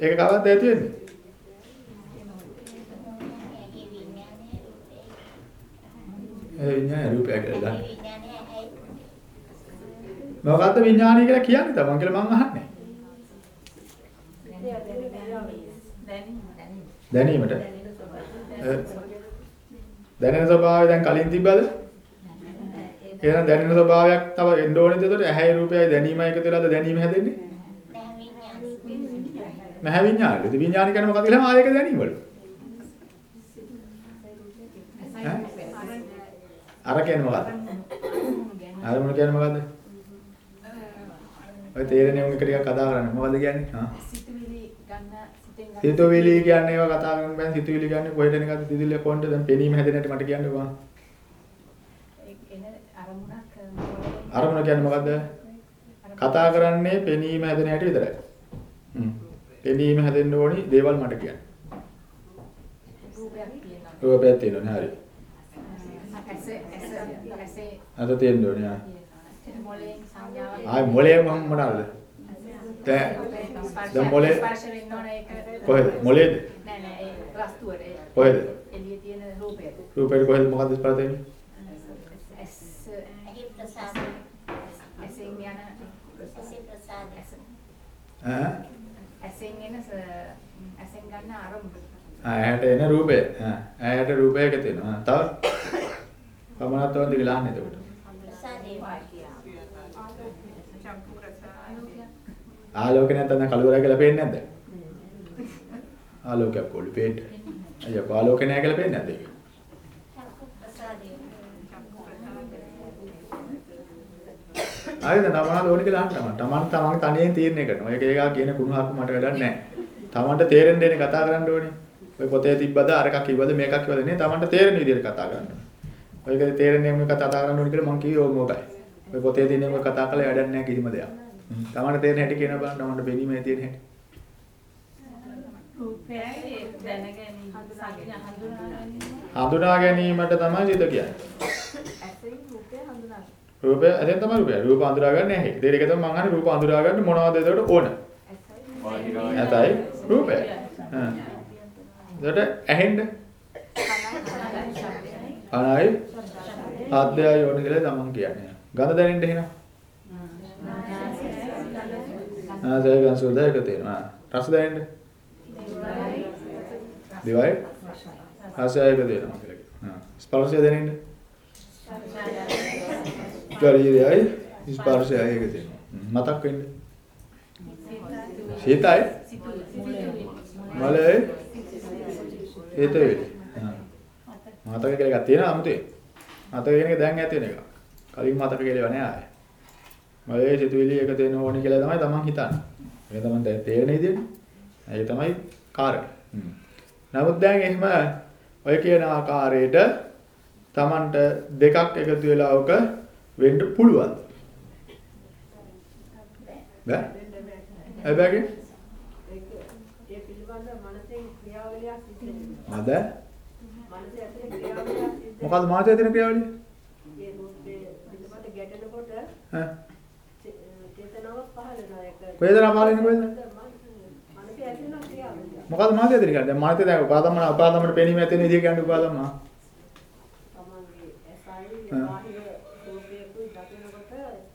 Speaker 1: ඒක කවද්ද ඇති වෙන්නේ? ඒ විඥානය රූපය කියලා ගන්න. මොකද්ද විඥානය කියලා කියන්නේ තමන් කියලා මං අහන්නේ. දැනීමට. දැනෙන ස්වභාවය දැන් කලින් තිබ්බද? එහෙනම් දැනෙන ස්වභාවයක් තව එන්න ඕනේද එතකොට ඇහැයි රූපයයි දැනීමයි එකතු වෙලාද දැනීම හැදෙන්නේ? නැහැ විඥානෙ. විඥාන කියන්නේ මොකක්ද කියලා ආයෙක දැනීම වල. ඈ? අර කියන්නේ මොකක්ද? අර මොන කියන්නේ මොකද්ද? ඔය තේරෙන්නේ උන් එක ටිකක් කතා කරන්න. මොකද්ද කියන්නේ? හා.
Speaker 3: සිතුවිලි ගන්න සිතෙන් ගන්න
Speaker 1: සිතුවිලි කියන්නේ ඒවා කතා කරන්න බෑ. සිතුවිලි කියන්නේ කොහෙද නිකන් සිතුවිලි කොහොමද දැන් පෙනීම හැදෙන හැටි මට කියන්න.
Speaker 3: එන අරමුණක්
Speaker 1: අරමුණ කියන්නේ මොකද්ද? කතා කරන්නේ පෙනීම හැදෙන හැටි විතරයි. හ්ම්. පෙනීම හැදෙන්න ඕනි දේවල් මට කියන්න.
Speaker 3: රූපයක් තියෙනවා.
Speaker 1: රූපයක් තියෙනවනේ හරි.
Speaker 3: ඇස ඇස ඇසේ
Speaker 1: අත තියෙන්න ඕනේ. ආ.
Speaker 3: මොලේ සංඥාවක්
Speaker 1: ආයි මොලේ මම මොනවාද? දැන් දැන් මොලේ
Speaker 3: ස්පර්ශ වෙන්න ඕන ඒක
Speaker 1: කොහෙද? මොලේද?
Speaker 3: නෑ නෑ ඒ වස්තුවට ඒ
Speaker 1: කොහෙද?
Speaker 3: එළියේ තියෙන රූපයට
Speaker 1: රූපේ කොහෙද මොකද්ද ස්පර්ශ වෙන්නේ?
Speaker 3: ඇස් ඇසෙන් යන ඇස
Speaker 1: ඈ?
Speaker 3: ඇසෙන් එන ඇසෙන් ගන්න අරමුණ
Speaker 1: ආ ඇහැට එන රූපය. ආ ඇහැට රූපයක තියෙනවා. තව? පමණක් තවන්ද කියලා අහන්නේ එතකොට. ආලෝකේ නැත්නම් දැන් කළුවරයි කියලා පේන්නේ නැද්ද? ආලෝකයක් කොළු පේන්න. අයියෝ ආලෝකේ නැහැ කියලා පේන්නේ නැද්ද ඒක? හරිද? තමන්ට ඕනේ කියලා අහන්න තමන්. තමන් තනියෙන් තීරණය කරනවා. ඒක ඒකා කියන කුණුහරුප මට වැඩක් නැහැ. තමන්ට තේරෙන්න දෙන්නේ කතා කරන්න ඕනේ. ඔය පොතේ තිබ්බද අරකක් කිව්වද මේකක් කිව්වද නේ තමන්ට තේරෙන විදිහට කතා කරන්න ඕනේ. ඔයකේ තේරෙන්නේ මොකක් කතා කරන්න ඕනේ කියලා මං කිව්වේ ඕක මොකයි. ඔය පොතේ තියෙන මොකක් කතා කරලා වැඩක් නැහැ කිසිම දෙයක්. තමන්ට තේරෙන හැටි කියන බලන්න තමන්ට බෙනීමේ තියෙන හැටි.
Speaker 3: රූපයයි දැනගැනීම සංඥා හඳුනා
Speaker 1: හඳුනා ගැනීමට තමයි සිත කියන්නේ.
Speaker 3: ඇසෙන් රූපය හඳුනා
Speaker 1: රූපය ඇතෙන් තමයි රූපය. රූප අඳුරා ගන්න නැහැ. ඒ දෙක තමයි මං අහන්නේ රූප අඳුරා ගන්න මොනවද එතකොට ඕන. ඇතයි රූපය. හා. එතකොට ඇහෙන්න කනයි ආද්‍යය යෝන කියලා තමන් කියන්නේ. ගඳ දැනෙන්න එහෙනම්. ආසය ගන්න සුදායක තියෙනවා. රස දැනෙන්න. දිවයි රසයක දෙනවා කියලා කියනවා. ස්පර්ශය දැනෙන්න. ශරීරයයි ස්පර්ශයයි එක දෙනවා. මතක් වෙන්න. සීතයි මලයි හේත වෙයි. මතක කියලා එකක් තියෙනවා 아무තේ. මතක කියන එක දැන් ඇති වෙන එක. කලින් මතක කියලා නෑ ආයේ. මලේ සිතුවිලි එක දෙන්න ඕනේ කියලා තමයි තමන් හිතන්නේ. ඒක තමයි තේරෙන විදිහට. ඒක තමයි කාරණය. නමුත් දැන් එහෙම ඔය කියන ආකාරයට Tamanට දෙකක් එකතු වෙලා ඔක වෙන්න පුළුවන්. බෑ. හැබැයි
Speaker 2: ඒ පිළිබඳ මනසෙන් ක්‍රියාවලියක් සිද්ධ වෙනවා. මනසේ ඇතුලේ ක්‍රියාවලියක්
Speaker 1: මොකද්ද මාතේ දෙන ක්‍රියාවලිය?
Speaker 2: ඒ පිළිබඳ ගැටෙනකොට
Speaker 1: ඈ
Speaker 2: චේතනාවක් පහළ වෙනවා.
Speaker 1: වේදනාව පහළ වෙන්නේ කොහෙද?
Speaker 2: මනසේ ඇතිවෙන ක්‍රියාවලිය.
Speaker 1: මොකද්ද මාතේ දෙන්නේ කියන්නේ? දැන් මාතේ දැන් උපාදම්මන උපාදම්මන පෙනීම ඇති වෙන විදිහ කියන්නේ උපාදම්මන.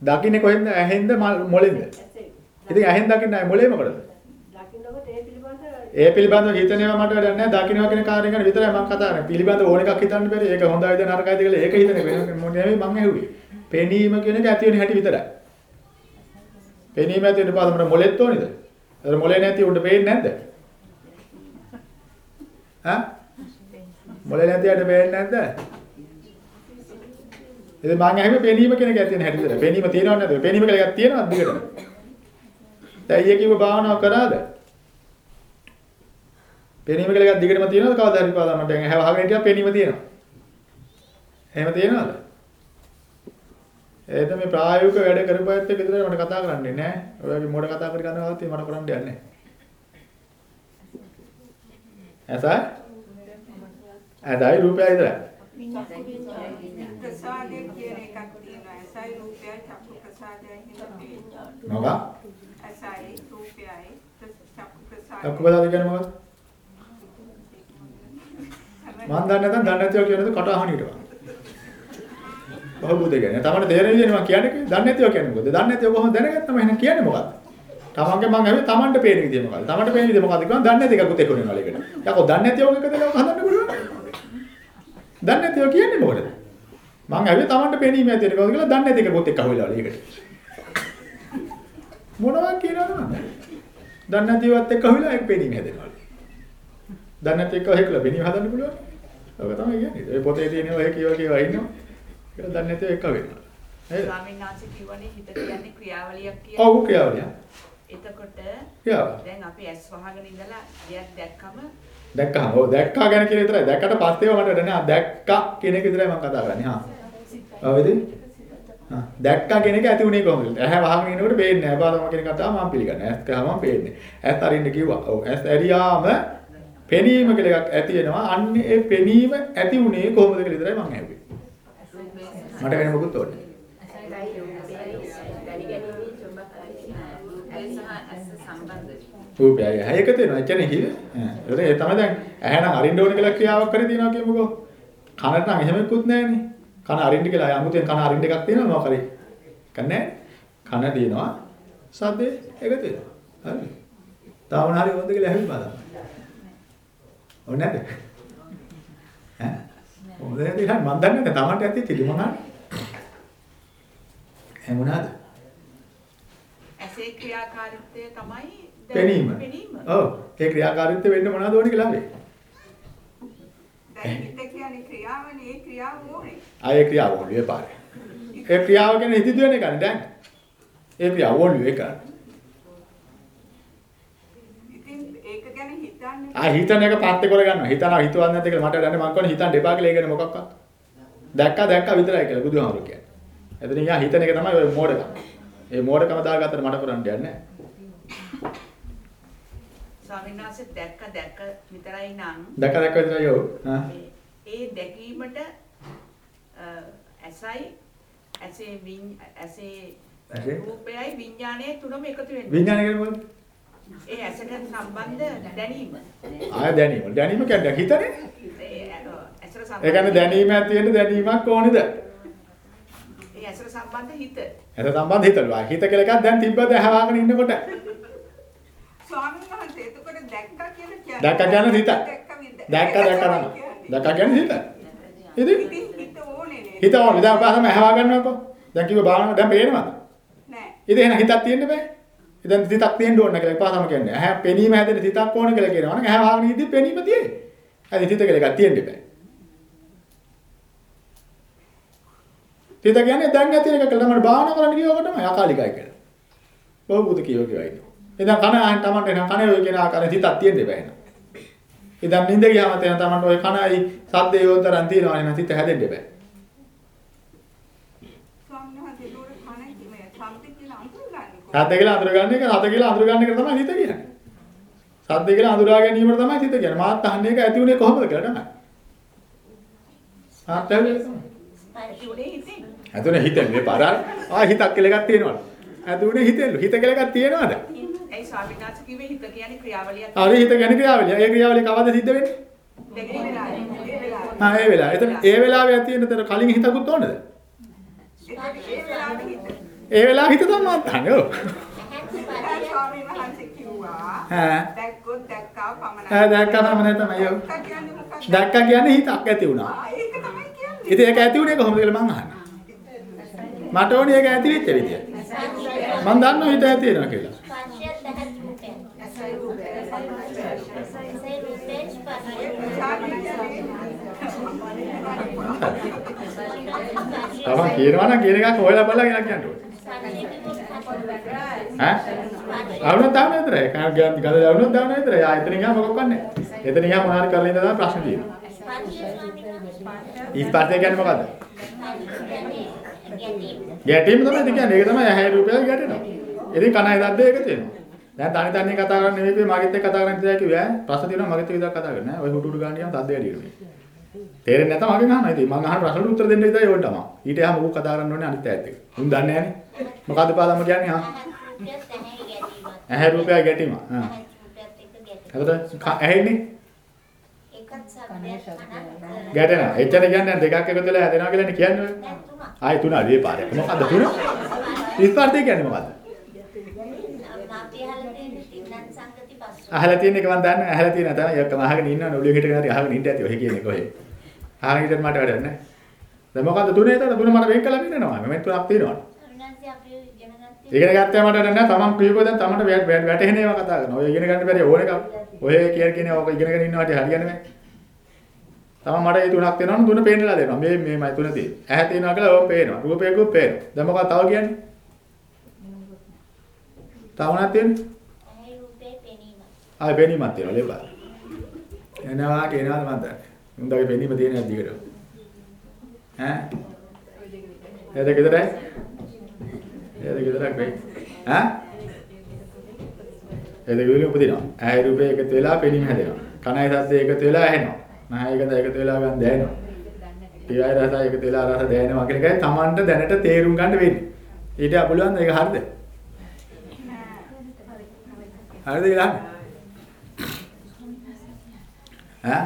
Speaker 1: දකින්නේ කොහෙන්ද? ඇහෙන්ද?
Speaker 2: ඇසෙයි.
Speaker 1: ඉතින් ඇහෙන් දකින්නේ මොලේ මොකටද?
Speaker 2: දකින්නකොට ඒ පිළිබඳ
Speaker 1: ඒ පිළිබඳව හිතනවා මට වැඩක් නැහැ. දකින්නවා කියන කාර්යය ගැන විතරයි මම කතා කරන්නේ. පිළිබඳව ඕන එකක් හිතන්න බැරි. ඒක හොඳයිද නරකයිද කියලා ඒක හිතන්නේ වෙන මොන නෙවෙයි මම ඇහුවේ. පෙනීම කියන එක ඇති වෙන හැටි විතරයි. පෙනීම ඇති වෙන පාදමර මොලෙත් ඕනේද? අර මොලේ නැති උඩ පේන්නේ නැද්ද? ඈ? මොලේ නැති අඩ පේන්නේ නැද්ද? ඉතින් මම ඇහුවේ පෙනීම කියන එක ඇති වෙන හැටි විතරයි. පෙනීම තියෙනවද නැද්ද? පෙනීම කියලා එකක් තියෙනවද දිගට? දැන් ඊයේ කිව්ව භාවනාව කරාද? පෙනීම කියලා එකක් දිගටම තියෙනවද කවදා හරි පාදා මට ඇහැ වහගෙන හිටියා පෙනීම තියෙනවා. එහෙම තියෙනවද? ඒද මේ ප්‍රායෝගික වැඩ කරපුවත් එක්ක විතරයි මට කතා කරන්නේ නෑ. ඔයගේ මොඩ කතා කර ගන්නවත් මට කරන්න දෙයක් නෑ. ඇසයි? ඇසයි රූපයයි විතරයි.
Speaker 4: ප්‍රසාදය කියන එකක් තියෙනවා. ඇසයි රූපයයි චක්කු ප්‍රසාදයයි තියෙනවා.
Speaker 1: මොකක්?
Speaker 4: ඇසයි රූපයයි චක්කු ප්‍රසාදය.
Speaker 1: චක්කු ප්‍රසාද කියන්නේ මොකක්ද? මම දන්නේ නැත්නම් දන්නේ නැතිව කියනද කට අහනියට වා. බහුබුද කියන්නේ. තමන්ට තේරෙන විදිහට මම කියන්නේ දන්නේ නැතිව කියන්නේ මොකද? දන්නේ නැතිව කොහොමද දැනගත්තම එහෙනම් කියන්නේ මොකක්ද? තමන්ගේ මං ඇහුවේ තමන්ට පේන විදිහ මොකක්ද? තමන්ට පේන විදිහ මොකක්ද කියනවා දන්නේ නැති එකකුත් එක්ක වෙනවා ඒකට. යකෝ දන්නේ නැතිව එකද ඒක හදන්න පුළුවන්. දන්නේ නැතිව කියන්නේ මොකටද? මං ඇහුවේ තමන්ට පේනීම ඇති වෙන කවුද කියලා දන්නේ නැති එකකුත් එක්ක අහුවෙලා ඒකට. මොනවා කියනවද මම? දන්නේ නැතිවත් එක්ක අහුවෙලා ඒක පේනීම හැදෙනවා. දන්නේ නැති එක්ක හේකලා පේනීම හදන්න පුළුවන්. ඔක තමයි කියන්නේ. ඒ පොතේ තියෙන ඔය කියව කියව ඉන්නවා. ඒක දන්නේ නැතිව එක්ක වෙනවා. නේද?
Speaker 4: ස්වාමීන් වහන්සේ කිව්වනේ හිත කියන්නේ ක්‍රියාවලියක් කියලා.
Speaker 1: ඔව් ක්‍රියාවලිය.
Speaker 4: එතකොට. දැන් අපි ඇස් වහගෙන ඉඳලා දෙයක් දැක්කම
Speaker 1: දැක්කහම ඔව් දැක්කා ගැන කියන විතරයි. දැක්කට පස්සේව මට වැඩ නෑ. දැක්කා කියන එක විතරයි මම කතා කරන්නේ. හා. ඔව් ඉතින්. හා දැක්කා කියන එක ඇති උනේ කොහොමද? ඇහැ වහගෙන ඉනකොට පේන්නේ නැහැ. බාලම කියන කතාව මම පිළිගන්නේ. ඇස් කහම පේන්නේ. ඇස් අරින්න කිව්වා. ඔව් ඇස් ඇරියාම පෙනීම කියලා එකක් ඇති වෙනවා. අන්න ඒ පෙනීම ඇති උනේ කොහොමද කියලා විතරයි මම ඇහුවේ. මට වෙන මොකුත් ඕනේ.
Speaker 3: ඒ සහ ඇස සම්බන්ධ.
Speaker 1: රූපයයි ඇහැ එක තියෙනවා. එච්චරනේ කිව්වේ. ඈ. ඒ තමයි දැන් ඇහැ නම් අරින්න ඕන කියලා ක්‍රියාවක් කරේ තියෙනවා කියමුකෝ. කනට නම් එහෙමකුත් නැහැනේ. කන අරින්න කියලා අමුතෙන් කන අරින්න එකක් තියෙනවා මොකක් හරි. කන්නේ කන තියෙනවා. සද්දේ එක තියෙනවා. හරි. තාවන හරි හොඳ කියලා ඇහුවා බලන්න. ඕනේ නැද්ද? ඈ. හොඳ නැති නම් මන් දන්නේ නැහැ. Tamanට ඇති තිලි මොනවාද? එහෙම මොනවාද?
Speaker 4: ඇසේ ක්‍රියාකාරීත්වය තමයි දැන්
Speaker 1: පෙනීම.
Speaker 4: පෙනීම.
Speaker 1: ඔව්. ඒ ක්‍රියාකාරීත්වය වෙන්න මොනවද ඕනේ කියලා අපි.
Speaker 4: දැන් හිත කියන්නේ ක්‍රියාවනේ ඒ ක්‍රියාව ඕනේ.
Speaker 1: ආයේ ක්‍රියාව ඕනේ පාරේ. ඒ ක්‍රියාව ගැන හිතේ දෙන්නේ කන්නේ දැන්. ඒ ක්‍රියාව ඕනේ ඒක.
Speaker 4: ඉතින් ඒක ගැන හිතන්නේ
Speaker 1: ආ හිතන එක පස්සේ කරගන්නවා. හිතනවා හිතුවක් නැද්ද කියලා මට දැනන්නේ මං කියන්නේ හිතන්න එපා කියලා ඒ ගැන මොකක්වත්. දැක්කා දැක්කා විතරයි කියලා බුදුහාමුදුරු කියන්නේ. එතන යා හිතන එක තමයි ඔය මෝඩකම. ඒ මෝඩකම දාගත්තට මට කරන්න දෙයක් නැහැ.
Speaker 4: ස්වාමීන් වහන්සේ දැක්ක දැක්ක විතරයි නම්
Speaker 1: දැක්ක දැක්ක විතරයි.
Speaker 4: මේ- ඒ දැකීමට ඇසයි ඇසේ ඇසේ? රූපයයි විඥානයයි තුනම එකතු වෙනවා.
Speaker 1: විඥානය කියන්නේ මොකද?
Speaker 4: ඒ ඇසට සම්බන්ධ දැනීම.
Speaker 1: ආය දැනීම. දැනීම කියන්නේ හිතනේ.
Speaker 4: ඒ
Speaker 1: කියන්නේ දැනීම ඇති වෙන්න දැනීමක් ඕනේද?
Speaker 4: ඒ ඇසට සම්බන්ධ හිත.
Speaker 1: එත සම්බන්ධ හිතලුවා. හිත කියලා එකක් දැන් තිබ්බද ඇහවාගෙන ඉන්නකොට.
Speaker 4: ස්වාමීන් වහන්සේ එතකොට දැක්කා කියලා කියන්නේ
Speaker 1: දැක්කා කියන්නේ හිත.
Speaker 4: දැක්ක
Speaker 1: දැක්කා නම. දැක්කා කියන්නේ හිත. ඉතින්
Speaker 4: හිත ඕනේ නේද?
Speaker 1: හිත ඕනේ. දැන් පාසම ඇහවා ගන්නකො. දැන් කිව්ව බාහන දැන් පේනවද?
Speaker 4: නෑ.
Speaker 1: ඉතින් එහෙනම් හිතක් තියෙන්න බෑ. ඉතින් හිතක් තියෙන්න ඕන කියලා පාසම කියන්නේ. ඇහැ පෙනීම හැදෙන හිතක් ඕන කියලා කියනවා. නම් ඇහැ වහගෙන ඉඳි පෙනීම තියෙන්නේ. හරි හිත කියලා එකක් තියෙන්න බෑ. හිත කියන්නේ දැන් ඇති එක කියලා තමයි බාහන කරන්න කියවක තමයි අකාලිකයි කියලා. බහුබුත කියව කියව ඉන්නවා. ඉතින් කන අහන්න තමන්ට එන කනේ ඔය කියන ආකාරයෙන් හිතක් තියෙන්න බෑ එහෙනම්. ඉතින් නිින්ද ගියාම තේන තමන්ට ඔය කනයි සද්දේ යොතරන් තියෙනවා එහෙනම් හිත හැදෙන්න බෑ.
Speaker 4: ස්වාමීන් වහන්සේ ඒකට කණ කිමේ සම්පති කියලා අඳුරගන්නේ කොහොමද?
Speaker 1: සද්ද කියලා අඳුර ගන්න එක සද්ද කියලා අඳුර ගන්න එක තමයි හිත කියන්නේ. සද්ද කියලා අඳුරා ගැනීමට තමයි හිත කියන්නේ. මාත් අහන්නේ ඒක ඇති උනේ කොහොමද කියලා තමයි. මාත්.
Speaker 4: ඇති උනේ හිතෙන්.
Speaker 1: හිතන්නේ පාර ආ හිතක් කියලා එකක් තියෙනවා. ඇති උනේ හිතෙල්ලු. හිත කියලා එකක් තියෙනවද?
Speaker 4: ඒ ස්වාමීන් වහන්සේ කිව්වේ හිත කියන්නේ ක්‍රියාවලියක්.
Speaker 1: හරි හිත ගැන ක්‍රියාවලිය. ඒ ක්‍රියාවලිය කවද සිද්ධ වෙන්නේ?
Speaker 4: දෙකේ වෙලාවේ. ඒ වෙලාවේ.
Speaker 1: ආ ඒ වෙලාව. එතන ඒ වෙලාවේ තියෙනතර කලින් හිතකුත් ඕනද?
Speaker 4: ඒ වෙලාවේ හිත.
Speaker 1: ඒ වෙලාව හිත තමයි අහන්නේ. ඔව්.
Speaker 4: ස්වාමීන් වහන්සේ කිව්වා. දැක්කොත් දැක්කා පමණයි.
Speaker 1: ඈ දැක්කම තමයි ඔව්.
Speaker 4: දැක්කා කියන්නේ?
Speaker 1: දැක්කා හිතක් ඇති වුණා.
Speaker 4: ආ, ඒක තමයි කියන්නේ.
Speaker 1: ඉතින් ඒක ඇති වුණේ කොහොමද කියලා මං අහන්නේ. මට ඕනේ ඒක ඇති වෙච්ච විදිය. මං දන්නවා හිත ඇති වෙනවා කියලා. තමන් කියනවා නම් කියන එකක් හොයලා බලලා කියලා කියන්න ඕනේ. ඈ? අවුනත් දාන්න විතරයි. කාට ගියත් ගල දාවුනොත් දාන්න විතරයි. ආ එතන ගියාම මොකක් කරන්නේ? එතන ගියාම මොනාරි කරලා ඉඳලා තමයි ප්‍රශ්න තියෙන්නේ. ඉස්පර්ශය කියන්නේ මොකද්ද? ගැටීම තමයි ඉතින් කියන්නේ. ඒක තමයි ඇහැ රූපය ගැටෙනවා. ඉතින් කනයි දද්ද ඒක තියෙනවා. දැන් තනි තනි කතා කරන්නේ නෙවෙයි මගෙත් එක්ක කතා කරන්නේ කියලා කිව්වා. ප්‍රශ්න තියෙනවා මගෙත් එක්ක විතරක් කතා කරන්නේ නැහැ. ඔය හුටු හුටු ගන්න යන තද්ද වැඩි වෙනවා. තේරෙන්නේ නැත්නම් මගෙන් අහනවා. ඉතින් මං අහන ප්‍රශ්නට උත්තර දෙන්න විතරයි ඕන තමයි. ඊට එහා මොකක් කතා කරන්න ඕනේ අනිත් ඇත්ත එක. උන් දන්නේ නැහනේ. මොකද්ද පාදම කියන්නේ හා? ඇහැ රූපය ගැටීම. හා. එතකොට ඇහෙන්නේ ගැටෙනවා. එච්චර කියන්නේ දෙකක් එකතු වෙලා හැදෙනවා කියලානේ කියන්නේ ඔය. ආයි තුන අඩේ පාරක්. මොකද්ද තුන? ස්පර්ශය කියන්නේ මොකද්ද? අහලා තියෙන එක මම දන්නේ අහලා තියෙන තමයි යක්කම අහගෙන ඉන්නවනේ ඔලිය හිටගෙන හරි අහගෙන ඉන්න ඇති ඔය කියන්නේ කොහේ. අහගෙන ඉඳන් මට වැඩක් නැහැ. දැන් මොකද්ද තුනේ එතන තුන මට වෙන් කළා ඉන්නනවා. මම තුනක් තියෙනවා. ඉගෙන ගත්තා මට වැඩක් නැහැ. තමන් කියපුවා දැන් තමන්ට වැටහෙන ඒවා කතා කරනවා. ඔය ඉගෙන ගන්න බැරි ඕන එකක්. ඔය කියන කියන ඕක ඉගෙනගෙන ඉන්නවට හරියන්නේ නැහැ. තමන් මට ඒ තුනක් තියෙනවා තුන පේන්නලා දෙනවා. මේ මේමයි තුන තියෙන්නේ. ඇහැ තියෙනවා කියලා ඕක පේනවා. රූපයකුත් පේනවා. දැන් මොකක්ද තව කියන්නේ? තව මොනවද තියෙන්නේ? ආයි පෙනීමක් තියෙනවා ලේබල්. එනවා කියනවාද මන්ද? උන්දගේ පෙනීම තියෙන හැටි දිගට. ඈ? එද ගෙදරයි? එද ගෙදරක් වෙයි. ඈ? එද ගෙදර උපදිනවා. ඇහැ රූපේ එකතු වෙලා පෙනීම හැදෙනවා. කනයි ශබ්දේ එකතු වෙලා ඇහෙනවා. නහය එකද එකතු වෙලා ගන්න දැනෙනවා. දිවයි රසය එකතු වෙලා රස දැනෙනවා කියන එකයි Tamanට දැනට තේරුම් ගන්න වෙන්නේ. ඊට අපුලුවන් ඒක හරිද? හරිද කියලා? ඈ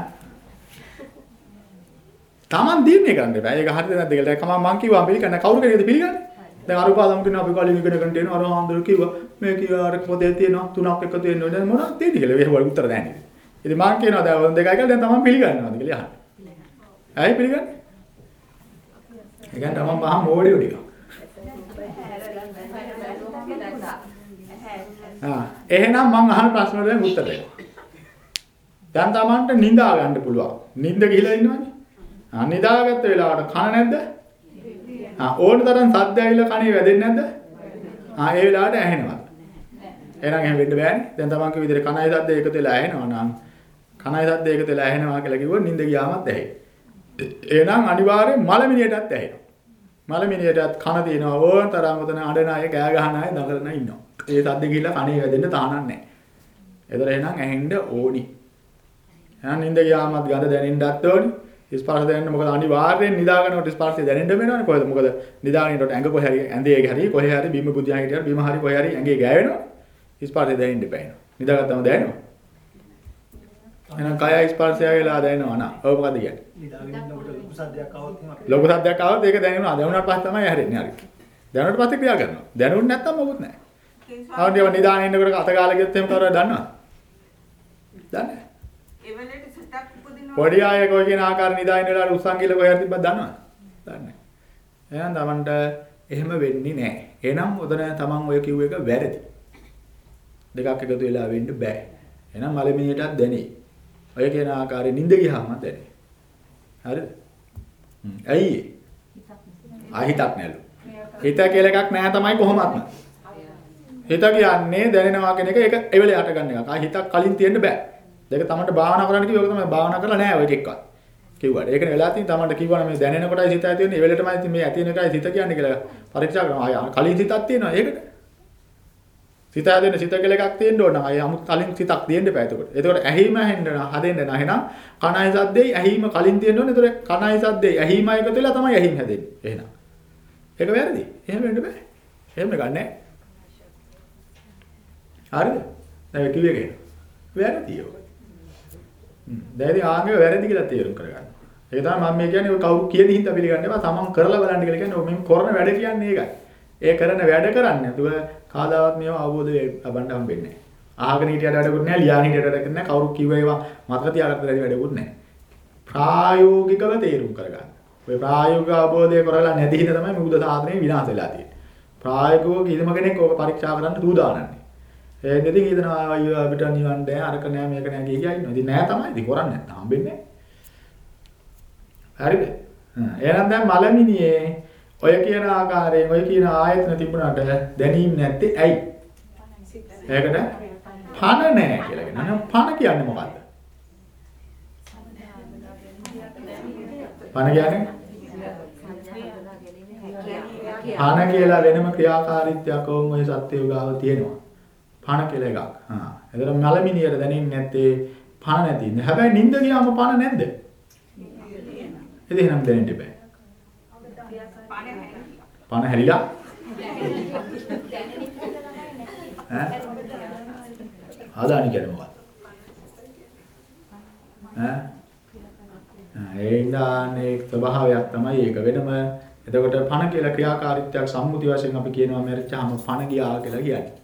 Speaker 1: Taman දීන්නේ ගන්න බෑ. ඒක හරිද නැද්ද කියලා. කම මං කිව්වා පිළිගන්න කවුරු කෙනෙක්ද පිළිගන්නේ? දැන් අරුපාදම් කියන අපි කලින් ඉගෙන ගන්න තියෙනවා. අර හාමුදුරු කිව්වා මේ කිව්වා අර පොතේ තියෙනවා තුනක් එකතු වෙන්න ඕනේ. මොනවද තියෙන්නේ කියලා. ඒක වල උත්තර දැනන්නේ. ඉතින් මං කියනවා දැන් ඔය දෙකයි කියලා දැන් Taman පිළිගන්නවද කියලා අහන්නේ. ඇයි පිළිගන්නේ? ඒ කියන්නේ Taman පහම මොඩියෝ ටික. ආ එහෙනම් මං අහන ප්‍රශ්න වලට උත්තර දෙන්න. දැන් Tamanට නිදා ගන්න පුළුවන්. නිින්ද ගිහිලා ඉන්නවනේ. ආ නිදාගත්ත වෙලාවට කන නැද්ද? ආ ඕන තරම් සද්ද ඇවිල්ලා කනේ වැදෙන්නේ නැද්ද? ආ ඒ වෙලාවට ඇහෙනවා. එහෙනම් එහෙම වෙන්න බෑනේ. දැන් Taman කිව්ව විදිහට කනයි සද්ද එකතු වෙලා ඇහෙනවා නම් කනයි සද්ද එකතු වෙලා ඇහෙනවා කියලා කිව්වොත් නිින්ද ගියාමත් ඇහෙයි. එහෙනම් අනිවාර්යෙන් මලමිනියටත් ඇහෙනවා. මලමිනියටත් කන තියෙනවා ඕන තරම් උතන අඬන අය කෑ ගහන අය දඟලන ඉන්නවා. ඒ සද්ද ගිහිල්ලා කනේ වැදෙන්න තහනම් නැහැ. ඒතර එහෙනම් ඇහෙන්න ඕනි. එහෙනම් නිින්ද ගියාමත් ගඳ දැනෙන්නත් ඕනි. ස්පර්ශ දැනෙන්න මොකද අනිවාර්යෙන් නිදාගෙනකොට ස්පර්ශය දැනෙන්න වෙනවනේ කොහෙද මොකද නිදාගෙනකොට ඇඟ කොහේ හරි ඇඳේ හරි කොහේ හරි බිම බුදියා හිටියට බිම හරි කොහේ හරි ඇඟේ ගෑවෙනවා. ස්පර්ශය දැනෙන්න බෑනවා. නිදාගත්තම දැනෙනවා. එහෙනම් කය ස්පර්ශය වෙලා දැනෙනවා නා. ඔය මොකද කියන්නේ?
Speaker 5: නිදාගෙන ඉන්නකොට ලොකු සද්දයක් આવොත් එහෙම අපි
Speaker 1: ලොකු සද්දයක් ආවොත් ඒක දැනෙනවා. දැනුණාට පස්සේ තමයි හැරෙන්නේ හරි. දැනුණාට පස්සේ ක්‍රියා කරනවා. දැනුන්නේ නැත්තම් මොකුත් නැහැ. ආවන්දියව නිදාගෙන ඉන්නකොට අත ගාලා ගියොත් එහෙම කවුරුහරි දන්නවද? දන්නේ නැහැ.
Speaker 4: ඒ වෙලේට සිතක් උපදිනවා.
Speaker 1: පොඩි අය කොයි කියන ආකාර නිදාගෙන වෙලාවට උස්සන් කියලා කොහෙද තිබ්බද දන්නවද? දන්නේ නැහැ. එහෙනම් Tamanට එහෙම වෙන්නේ නැහැ. එහෙනම් උතන Taman ඔය කිව්ව එක වැරදි. දෙකක් එකතු වෙලා වෙන්න බෑ. එහෙනම් මලමිනියටත් දැනේ. ඔය කියන ආකාරයෙන් නිින්ද ගියාම දැනේ. හරිද? ඇයි? ආහිතක් නැලු. හිත කියලා එකක් නැහැ තමයි කොහොමත්ම. හිත කියන්නේ දැනෙනවා කියන එක ඒක ඒ වෙලේ හට ගන්න එකක්. ආ හිතක් කලින් තියෙන්න බෑ. දෙක තමන්ට භාවනා කරන්න කිව්වොත් තමයි භාවනා කරලා නැහැ ඔය එකක්වත්. කිව්වට. ඒකනේ වෙලා තියෙන්නේ තමන්ට කිව්වනම් මේ දැනෙන කොටයි හිත ඇති වෙන්නේ. ඒ වෙලේටමයි ඉතින් මේ ඇති වෙන එකයි හිත කියන්නේ කියලා පරීක්ෂා කරනවා. ආය කලින් හිතක් තියෙනවා ඒකට. සිත හැදෙන සිත කියලා එකක් තියෙන්න ඕන. අය 아무 කලින් සිතක් තියෙන්න බෑ එතකොට. එතකොට ඇහිම හැෙන්න හදෙන්න නම් එහෙනම් කණයි සද්දේ ඇහිම කලින් තියෙන්න ඕනේ. එතකොට කණයි සද්දේ ඇහිම එකතු වෙලා තමයි ඇහිම හැදෙන්නේ. එහෙනම්. ඒක වැරදි. එහෙම වෙන්න බෑ. එහෙම ගන්නෑ. හරිද? දැන් කිව්වේ කියන. වැරදි ඔය. හ්ම්. දැන් ඉතින් ආන්ගේ වැරදි කියලා තේරුම් කරගන්න. ඒක තමයි මම මේ කියන්නේ ඔය කවුරු කියන හින්දා පිළිගන්න එපා. තමන් කරලා බලන්න කියලා කියන්නේ ඔය මේ කරන වැඩ කියන්නේ ඒකයි. ඒ කරන වැඩ කරන්නේ නැතුව කාදාවත් මේව අවබෝධ ලබන්න හම්බෙන්නේ නැහැ. අහගෙන හිටියට වැඩකුත් නැහැ, ලියාගෙන හිටියට වැඩකුත් නැහැ. කවුරු කිව්ව ඒවා මතක තියාගන්න බැරි වැඩකුත් නැහැ. ප්‍රායෝගිකව තේරුම් කරගන්න. ඔය ප්‍රායෝගික අවබෝධය කරලා නැති හින්දා තමයි මුද සාධනේ විනාශ වෙලා තියෙන්නේ. ප්‍රායෝගිකව කිසිම කෙනෙක් ඕක පරීක්ෂා කරන්න සූදානම්නේ. ඒ ඉතින් හිතනවා අයියෝ අපිට නිවන් නැහැ අරක නැහැ මේක නැහැ කිය කිය ඉන්නවා. ඉතින් නෑ තමයි. ඉතින් කරන්නේ නැත්නම් හම්බෙන්නේ නැහැ. හරිද? එහෙනම් දැන් මලමිනියේ ඔය කියන ආකාරයෙන් ඔය කියන ආයතන තිබුණාට දැනීම නැත්තේ ඇයි? ඒකට පණ නැහැ කියලා කියනවා. එහෙනම් පණ කියන්නේ මොකද්ද? පණ කියන්නේ පණ කියලා වෙනම ක්‍රියාකාරීත්වයක් ඕම් ඔය සත්‍යය ගාව තියෙනවා. පණ කියලා එකක්. හා. එතන මලමිනියට දැනෙන්නේ නැත්තේ පණ නැති. හැබැයි නිින්ද ගියාම පණ නැද්ද? ඉතින් එහෙනම් දැනෙන්න බෑ. පණ හැරිලා? ඈ? ආදානි කියන්නේ මොකක්ද? ඈ? ඒ ඉඳානේ ස්වභාවයක් තමයි ඒක වෙනම එතකොට පණ කියලා ක්‍රියාකාරීත්වයක් සම්මුති වශයෙන් අපි කියනවා මැරිච්චාම පණ ගියා කියලා කියන්නේ.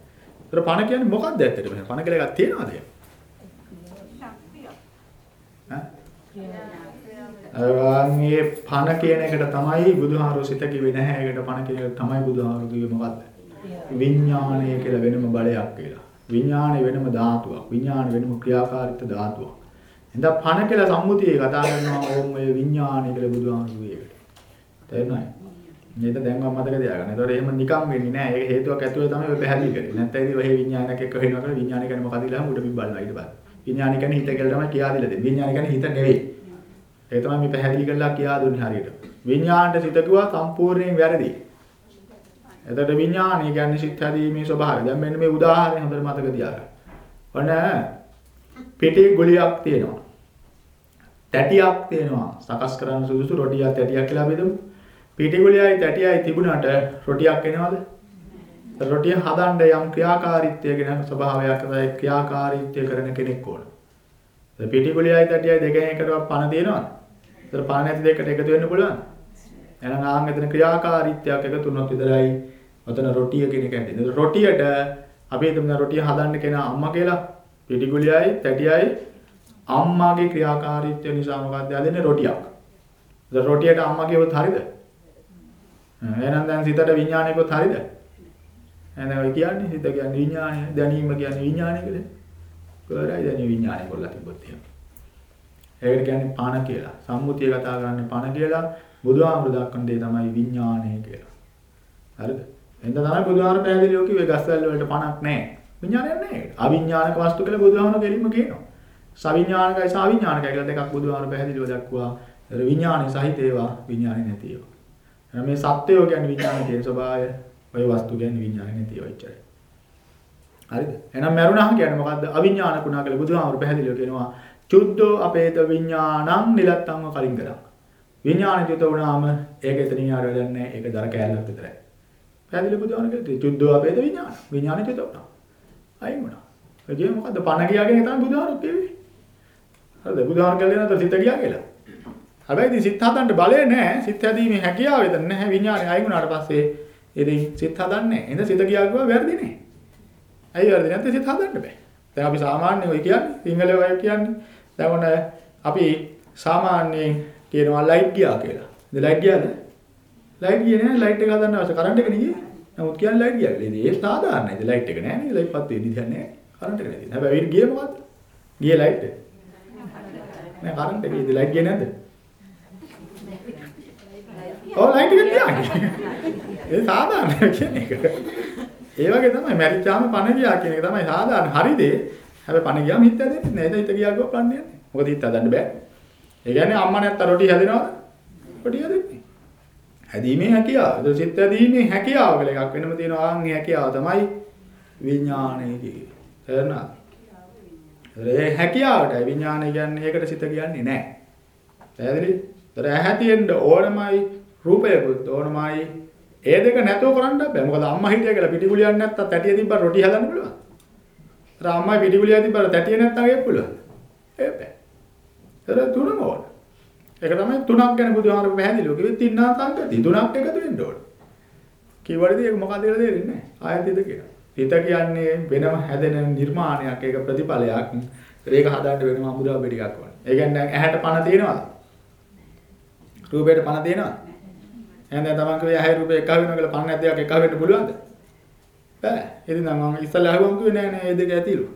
Speaker 1: ඒතර පණ කියන්නේ මොකක්ද ඇත්තටම? පණ කියලා එකක් තියනවද? අරවාන්ගේ පණ කියන එකට තමයි බුදුහාරෝ සිත කිව්වේ නැහැ. ඒකට පණ කියන එක තමයි බුදුහාරෝ කිව්වේ මොකද්ද? විඥාණය කියලා වෙනම බලයක් කියලා. විඥාණය වෙනම ධාතුවක්. විඥාණය වෙනම ක්‍රියාකාරීත්ව ධාතුවක්. එහෙනම් පණ කියලා සම්මුතියේ කතා කරනවා ඕම් ඔය විඥාණය කියලා බුදුහාරෝ කිව්වේ ඒකට. තේරුණාද? මේක දැන්වත් මතක තියාගන්න. ඒතකොට එහෙම නිකම් වෙන්නේ නැහැ. ඒක හේතුවක් ඇතුලේ තමයි ඔය පැහැදිලි කරන්නේ. නැත්නම් ඉතින් ඔය විඥානයක් එක්ක වෙනවා කියලා විඥානය කියන්නේ මොකක්ද කියලා උඩ පිබ්බල්ලා ඊට පස්සේ. විඥානය කියන්නේ හිත කියලා තමයි කියා දෙලා දෙන්නේ. විඥානය කියන්නේ හිත නෙවෙයි. ඒක තමයි මේ පැහැදිලි කරලා කියා දුන්නේ හරියට. විඥාණයට සිත කිව්වා සම්පූර්ණයෙන් වැරදි. එතකොට විඥානය කියන්නේ සිත් හැදීමේ ස්වභාවය. දැන් මෙන්න මේ උදාහරණය හොඳට මතක තියාගන්න. ඔන්න පිටේ ගුලියක් තියෙනවා. තැටියක් තියෙනවා. සකස් කරන්න සුදුසු රොටියක් තැටියක් කියලා බෙදමු. පිටිගුලියයි තැටියයි තිබුණාට රොටියක් එනවද? රොටිය හදන්න යම් ක්‍රියාකාරීත්වය ගැන ස්වභාවයක් තමයි ක්‍රියාකාරීත්වය කරන කෙනෙක් ඕන. පිටිගුලියයි තැටියයි දෙකෙන් එකටවත් පණ දෙනවද? ඒතර පණ නැති දෙකට එකතු වෙන්න පුළුවන්. එහෙනම් ආන් එතන ක්‍රියාකාරීත්වයක් එකතු වුණොත් විතරයි ඔතන රොටිය කියන එක ඇති. රොටියට අපි හිතමු රොටිය හදන්න කෙනා අම්මා කියලා. පිටිගුලියයි තැටියයි අම්මාගේ ක්‍රියාකාරීත්වය නිසා මොකක්ද හදන්නේ රොටියක්. ඒතර රොටියට අම්මා කියවොත් හරියද? එහෙනම් දැන් සිතට විඥානයකොත් හරියද? එහෙනම් ඔය කියන්නේ සිත කියන්නේ විඥානය, දැනීම කියන්නේ විඥානය කියලා. කොහරයි දැනීම විඥානය කොල්ලා තිබ්බොත් එහෙම. ඒකට කියන්නේ පණ කියලා. සම්මුතිය කතා කරන්නේ පණ කියලා. බුදුහාමුදුරු දක්වන දේ තමයි විඥානය කියලා. හරිද? එහෙනම් තමයි බුදුහාමුදුරු පැහැදිලිව කිව්වේ ගස්වැල් වලට පණක් නැහැ. විඥානයක් නැහැ. අවිඥානික වස්තු කියලා බුදුහාමුදුරු දෙලින්ම කියනවා. සවිඥානිකයි සාවිඥානිකයි කියලා දෙකක් බුදුහාමුදුරු පැහැදිලිව දක්වුවා. ඒතර විඥානය සහිත ඒවා විඥානය නැති ඒවා. මේ සත්‍යය කියන්නේ විඥාන කියන ස්වභාවය, ඔය වස්තු කියන්නේ විඥාන නැති ඒවා ඉච්චරයි. හරිද? එහෙනම් මරුණාම කියන්නේ මොකද්ද? අවිඥාන කුණා කියලා බුදුහාමුදුරු පැහැදිලිව කියනවා. චුද්ධෝ අපේත විඥානං නිලත්තංව කලින් කරා. විඥාන චුත වුණාම ඒක එතනින් ආර වෙන්නේ නැහැ. ඒක දර කෑල්ලක් විතරයි. පැහැදිලි බුදුහාමුදුරු කිව්වේ චුද්ධෝ අපේත විඥාන. විඥාන චුත වුණා. අයින් වුණා. ඒ කියන්නේ මොකද්ද? පණ ගියාගෙන තමයි බුදුහාමුදුරු කිව්වේ. හරිද? බුදුහාමුදුරු කියන්නේ නැත්නම් සිත ගියා කියලා. හැබැයි ඉතින් සිත් හදන්න බලය නැහැ. සිත් හැදීමේ හැකියාව එතන නැහැ. විඥානය අයින් වුණාට පස්සේ ඉතින් සිත් හදන්නේ නැහැ. එහෙනම් සිත ගියා කිව්වා වැරදි නේ. ඇයි වැරදි නැත්නම් සිත් හදන්න බෑ. දැන් අපි සාමාන්‍ය ඔය කියන්නේ සිංහල ඔය කියන්නේ දැන් ඔන්න අපි සාමාන්‍යයෙන් කියනවා ලයිට් ගියා කියලා. ඉතින් ලයිට් ගියාද? ලයිට් ගියේ නෑ ලයිට් එක හදන්න අවශ්‍ය කරන්ට් එක නෙගියේ. නමුත් කියන්නේ ලයිට් ගියා කියලා. ඉතින් ඒක සාධාරණයි. ඉතින් ලයිට් එක නෑ නේ. ලයිට් පත් වෙන්නේ දැන් නෑ. කරන්ට් එක නැති. හැබැයි ගියේ මොකද්ද? ගියේ ලයිට් එක. නෑ කරන්ට් එක. ඉතින් ලයිට් ගියේ නැද්ද? ඔව් ලයිට් එක තියාගෙන. ඒ සාධාරණ කියන එක. ඒ වගේ තමයි මැරිච්චාම පණ ගියා කියන එක තමයි සාධාරණ හරි දේ. හැබැයි පණ ගියාම හිත හැදෙන්නේ නැහැ. හිත ගියා ගියා පණ යන්නේ. මොකද හිත හදන්න බෑ. ඒ කියන්නේ අම්මා නැත්නම් රොටි හැදෙනවද? රොටි හැදෙන්නේ. හැදීමේ හැකියාව. ඒක සිත් හැදීමේ හැකියාව කියලා එකක් වෙනම තියෙනවා. ආන් මේ හැකියාව තමයි විඥානය කියන්නේ. තේරුණාද? ඒ හැකියාවට විඥානය කියන්නේ ඒකට සිත කියන්නේ නැහැ. පැහැදිලි? ඒතර ඇහැ තියෙන්න ඕනමයි රූපයකුත් ඕනමයි. ඒ දෙක නැතුව කරන්න බෑ. මොකද අම්මා හිටියා කියලා පිටිගුලියක් නැත්තම් තැටිය තිබ්බා රොටි හදන්න පුළුවන්. අර අම්මයි පිටිකුලිය ඇති බර තැටිය නැත්තම් ඒක පුළුවන්. ඒ බෑ. ඒතර තුනම ඕන. ඒක තමයි තුනක් ගැන බුදුහාමර පැහැදිලිව කිව්වේ තින්නා සංගති තුනක් එකතු වෙන්න ඕන. කිව්වලදී ඒක මොකක්ද කියලා තේරෙන්නේ නැහැ. ආයෙත් ඉද කියනවා. හිත කියන්නේ වෙනම හැදෙන නිර්මාණයක් ඒක ප්‍රතිඵලයක්. ඒක හදාන්න වෙනම අමුද්‍රව්‍ය ටිකක් ඕනේ. ඒ කියන්නේ දැන් ඇහැට පණ තියෙනවද? රූපයට පණ තියෙනවද? එහෙනම් දැන් තමන් කිව්වේ ඇහැ රූපේ එක වෙනවා කියලා පණ නැති එකක් එක වෙන්න පුළුවන්ද? බෑ. ඉතින් නම් මම ඉස්සල්ලා අහුවම් කිව්වේ නෑ නෑ මේ දෙක ඇතිලු.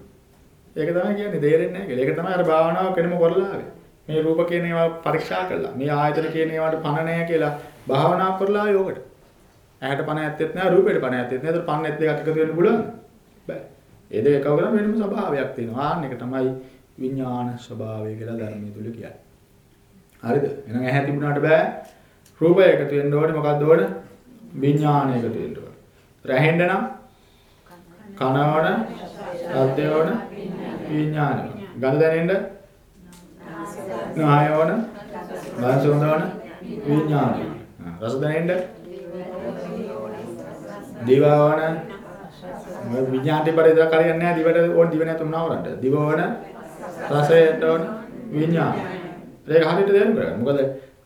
Speaker 1: ඒක තමයි කියන්නේ තේරෙන්නේ නැහැ කියලා. ඒක තමයි අර භාවනාව කෙනෙම කරලා ආවේ. මේ රූප කියන ඒවා පරීක්ෂා කළා. මේ ආයතන කියන ඒවාට පණ නැහැ කියලා භාවනා කරලා ආවේ ඕකට. ඇහැට පණ ඇත්තෙත් නැහැ රූපෙට පණ ඇත්තෙත් නැහැ. ඒතර පණ නැත් දෙකක් එකතු වෙන්න පුළුවන්ද? බෑ. ඒ දෙක එකව කරාම වෙනම ස්වභාවයක් තියෙනවා. ආන්න එක තමයි විඥාන ස්වභාවය කියලා ධර්මයේ තුල කියන්නේ. හරිද? එහෙනම් ඇහැ තිබුණාට බෑ. රූපය එකතු වෙන්න ඕනේ මොකක්ද ඕනේ? විඥානය එකතු වෙන්න ඕනේ. රැහෙන්න නම් කන ඕන, ශබ්දය ඕන, විඥානය. ගඳ දැනෙන්න නාය ඕන, ගඳ සුවඳ ඕන, විඥානය. රස දැනෙන්න දිව ඕන. මොකද විඥාන දෙපර ඉදලා කරියන්නේ නැහැ දිවට ඕන දිව නැතුව නවරන්න. දිව ඕන, රසයට ඕන, විඥානය. ඒක හරියට තේරුම් ගන්න. මොකද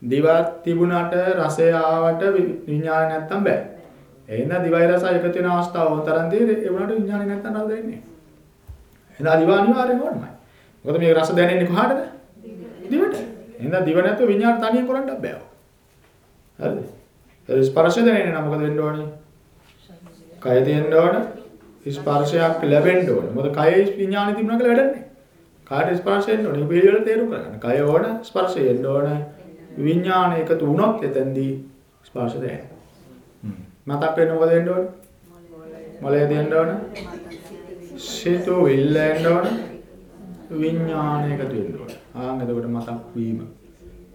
Speaker 1: දිවක් තිබුණාට රසය ආවට විඥානය නැත්තම් බෑ. එහෙනම් දිවයි රසයි එකතු වෙන අවස්ථාව වතරන් තියෙන්නේ ඒ වුණාට විඥානය නැත්තම් රස දැනෙන්නේ. එහෙනම් දිව අනිවාර්යෙන් ඕනමයි. මොකද මේ රස දැනෙන්නේ කොහාටද? දිවට. එහෙනම් දිව නැතුව විඥාන තනියෙන් කරන්නත් බෑ. හරිද? ඒ ස්පර්ශ දැනෙන්නේ නම් මොකද වෙන්න ඕනේ? කය තියෙන්න ඕන. ස්පර්ශයක් ලැබෙන්න ඕන. මොකද කයේ විඥානෙ තිබුණා කියලා වැඩක් නැහැ. කාට ස්පර්ශ එන්න ඕනේ? මේ පිළිවෙල තේරුම් ගන්න. කය ඕන ස්පර්ශය එන්න ඕන. විඥාන එකතු වුණොත් එතෙන්දී ස්පර්ශ දැනෙනවා. මතක් වෙන්න මොකද වෙන්න ඕන? මොලේ දෙන්න ඕන. සිතෝ විල්ලෙන්න ඕන. විඥාන එකතු වෙන්න ඕන. ආන් එතකොට මතක් වීම.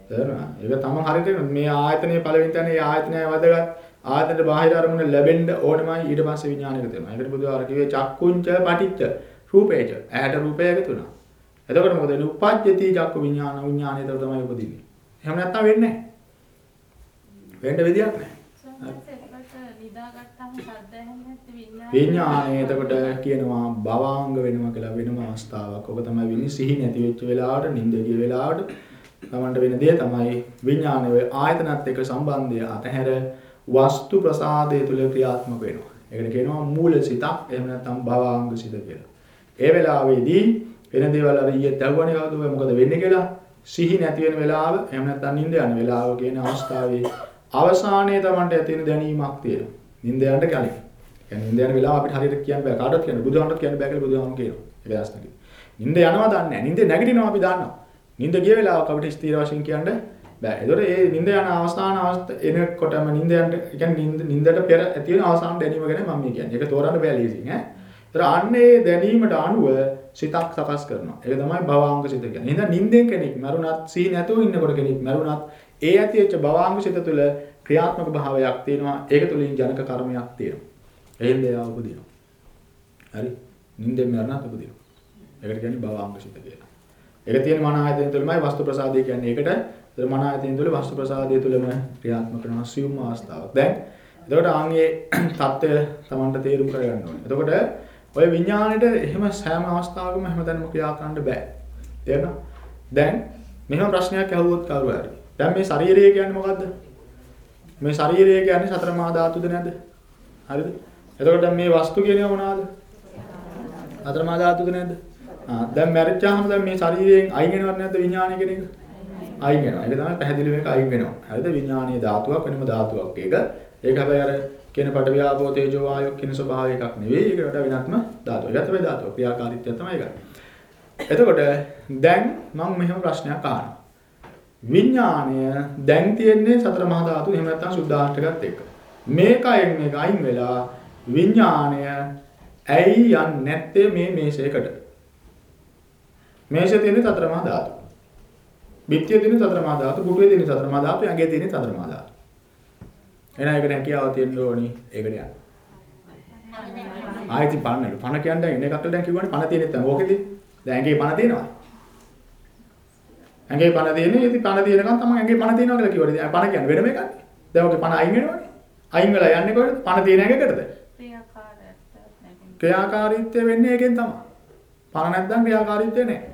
Speaker 1: තේරුණා? ඒක තමයි හරියට වෙන්නේ. මේ ආයතනයේ පළවෙනි තැන මේ ආයතනය වැදගත්. ආයතනයේ බාහිර අරමුණ ලැබෙන්න ඕනමයි ඊට පස්සේ විඥාන එකතු වෙනවා. ඒකට බුදුආර කිව්වේ චක්කුංච පටිච්ච රූපේච. ඇහැට රූපය එකතු වෙනවා. එතකොට මොකද වෙන්නේ? උපජ්ජති චක්කු විඥාන විඥානය එතකොට තමයි උපදින්නේ. එහෙම නැත්තම් වෙන්නේ නැහැ. වෙන්න විදියක් නැහැ. විඥානය එතකොට කියනවා භවාංග වෙනවා කියලා වෙනම අවස්ථාවක්. ඔක තමයි වෙන්නේ සිහි නැති වෙච්ච වෙලාවට, නිින්ද ගිය වෙලාවට තමන්ට වෙන දේ තමයි විඥානයේ ආයතනත් එක්ක සම්බන්ධය අතහැර වස්තු ප්‍රසාදය තුල ක්‍රියාත්මක වෙනවා. ඒකට කියනවා මූල සිතක් එහෙම නැත්නම් භවාංග සිත කියලා. ඒ වෙලාවේදී වෙන දේවල් අර ඊයේ දැවුවනේ කවුද මොකද වෙන්නේ කියලා සිහි නැති වෙන වෙලාව එහෙම නැත්නම් නිින්ද යන වෙලාව කියන අවස්ථාවේ අවසානයේ Tamanට ඇති වෙන දැනීමක් තියෙනවා. නිින්ද යන්න කලින්. කියන්නේ නිින්ද යන වෙලාව අපිට හරියට කියන්න බෑ. කාටවත් කියන්න බුදුහාමට කියන්න බෑ කියලා බුදුහාම කියනවා. ඒක දැස්නකි. නිින්ද යනවා දන්නේ නැහැ. නිින්ද නැගිටිනවා අපි දන්නවා. නිින්ද ගිය වෙලාවක අපිට ස්ථිර වශයෙන් කියන්න බෑ. ඒතකොට මේ නිින්ද යන අවස්ථාන අවස්ථ එනකොටම නිින්ද යන්න කියන්නේ නිින්ද නිින්දට පෙර ඇති වෙන අවසාන දැනීම ගැන මම කියන්නේ. ඒක තෝරන්න බෑ ලීසින් ඈ. ඒතර අන්නේ දැනීමට අනුව සිතක් සකස් කරනවා. ඒක තමයි භවාංග සිත කියන්නේ. එහෙනම් නිින්දෙන් කෙනෙක් මරුණත් සිහි නැතුව ඉන්නකොට කෙනෙක් මරුණත් ඒ ඇතිවෙච්ච භවාංග සිත තුළ ක්‍රියාත්මක භාවයක් තියෙනවා. ඒක තුළින් ජනක කර්මයක් තියෙනවා. එහෙන් දේවා උපදිනවා. හරි. නිින්දෙන් මරණත් උපදිනවා. ඒකට කියන්නේ භවාංග සිත කියලා. ඒක තියෙන මන ආයතන තුළමයි වස්තු ප්‍රසාදය කියන්නේ. ඒකට ඒතර මන ආයතන තුළ වස්තු ප්‍රසාදය තුළම ක්‍රියාත්මක වෙන සියුම් අවස්ථාවක්. දැන් එතකොට ආන්ගේ தත්ත්වය Tamanට තේරුම් කරගන්න ඕනේ. එතකොට ඔය විඥාණයට එහෙම සෑම අවස්ථාවකම හැමතැනම ක්‍රියා කරන්න බෑ. තේරෙනවද? දැන් මෙහෙම ප්‍රශ්නයක් අහුවොත් කවුරු හරි. දැන් මේ ශරීරය කියන්නේ මොකද්ද? මේ ශරීරය කියන්නේ සතර මහා ධාතුද නැද්ද? හරිද? එතකොට මේ වස්තු කියන්නේ මොනවාද? සතර මහා ධාතුද නැද්ද? ආ දැන් මැරිච්චාම දැන් මේ ශරීරයෙන් අයින් වෙනවද නැද්ද විඥානය කියන එක? අයින් වෙනවා. ඒක තමයි පැහැදිලිව මේක අයින් වෙනවා. හරිද? විඥානීය ධාතුවක් වෙනම ධාතුවක්. ඒක ඒක හැබැයි අර කියන පට ව්‍යාපෝ තේජෝ වායෝ කියන ස්වභාවය එකක් නෙවෙයි. ඒකට වඩා වෙනත්ම ධාතුවක්. ඒකට තමයි ධාතුව. ක්‍රියාකාරීත්වය තමයි ඒක. එතකොට දැන් මම මෙහෙම ප්‍රශ්නයක් අහනවා. විඥාණය දැන් තියෙන්නේ සතර මහා ධාතු එහෙම නැත්නම් සුද්ධාෂ්ටකත් එක්ක. මේකයෙන් මේක අයින් වෙලා විඥාණය ඇයි යන්නේ නැත්තේ මේ මේසයකට? මේසයේ තියෙන සතර මහා ධාතු. බිත්තියේ තියෙන සතර මහා ධාතු, පුටුවේ තියෙන සතර මහා ධාතු, ඇඟේ තියෙන සතර මහා ධාතු. එහෙනම් ඒකට හැකියාව තියෙන්න ඕනි. ඒකට යන්න. ආයෙත් පන්නලු. පණ කියන්නේ ඉන්නේ කට්ට දැන් කිව්වනේ පණ තියෙනෙත් දැන් ඕකේදී. දැන් ඇඟේ පණ තියෙනවා. ඇඟේ පණ තියෙන්නේ ඉතින් පණ තියෙනකන් තමයි ඇඟේ පණ තියෙනවා කියලා කිව්වනේ. දැන් පණ කියන්නේ වෙනම එකක්. දැන් ඔගේ පණ අයින් වෙනවනේ. අයින් වෙලා යන්නේ කොහෙද? පණ තියෙන ඇඟකටද? ක්‍රියාකාරීත්වය වෙන්නේ ඒකෙන් තමයි. පණ නැත්නම් ක්‍රියාකාරීත්වය නැහැ.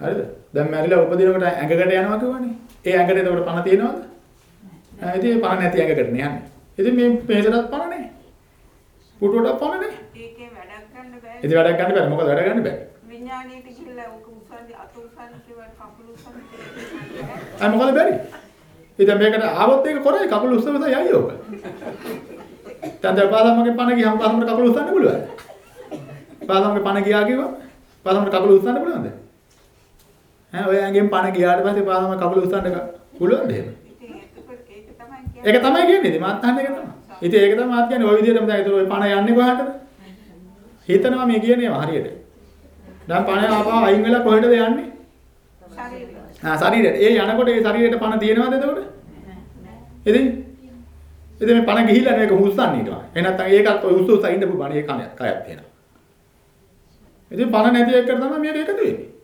Speaker 1: හරිද? දැන් මැරිලා උපදිනකොට ඇඟකට යනවා කියවනේ. ඒ ඇඟට එතකොට පණ තියෙනවද? ඉතින් පණ නැති ඇඟකට නේ යන්නේ. ඉතින් මේ මේසටත් පණ නැහැ. පුටුවටත් පණ නැහැ.
Speaker 4: ඒකේ වැඩක් ගන්න බෑ.
Speaker 1: ඉතින් වැඩක් ගන්න බැහැ. මොකද වැඩ ගන්න බෑ.
Speaker 4: විඥාණයට ගිහිල්ලා උක උසන්නේ අත උසන්නේ කියලා කකුල උසන්නේ.
Speaker 1: අය මොකද බැරි? ඉතින් මේකට ආවොත් ඒක කරේ කකුල උස්සවස යයි ඕක. දැන් පාලම්මගේ පණ ගියාම පාලම්මට කකුල උස්සන්න පුළුවන්ද? පාලම්මගේ පණ ගියා කිව්වා පාලම්මට කකුල උස්සන්න පුළුවන්ද? ඈ ඔය ඇඟෙන් පණ ගියාට පස්සේ පාලම්ම කකුල උස්සන්න පුළුවන්ද එහෙම?
Speaker 4: ඒක තමයි කියන්නේ.
Speaker 1: මාත් අහන්නේ ඒක තමයි. ඉතින් ඒක තමයි මාත් කියන්නේ ওই විදිහටම දැන් ඒතර ඔය පණ යන්නේ කොහාටද? හිතනවා මේ කියන්නේ හරියට. දැන් පණ ආපහු අයින් වෙලා කොහෙටද යන්නේ?
Speaker 4: ශරීරය.
Speaker 1: ආ ශරීරයට. ඒ යනකොට ඒ ශරීරයට පණ තියෙනවද එතකොට? ඉතින් ඉතින් මේ පණ ගිහිල්ලා මේක හුස්සන්නේ ඊට පස්සේ. එහෙනම් ඒකත් ඔය උස්ස උස්ස ඉන්න පුළුවන්. ඒ කණයක් කයක් තියෙනවා. ඉතින් පණ නැති එකට තමයි මේක එකතු වෙන්නේ.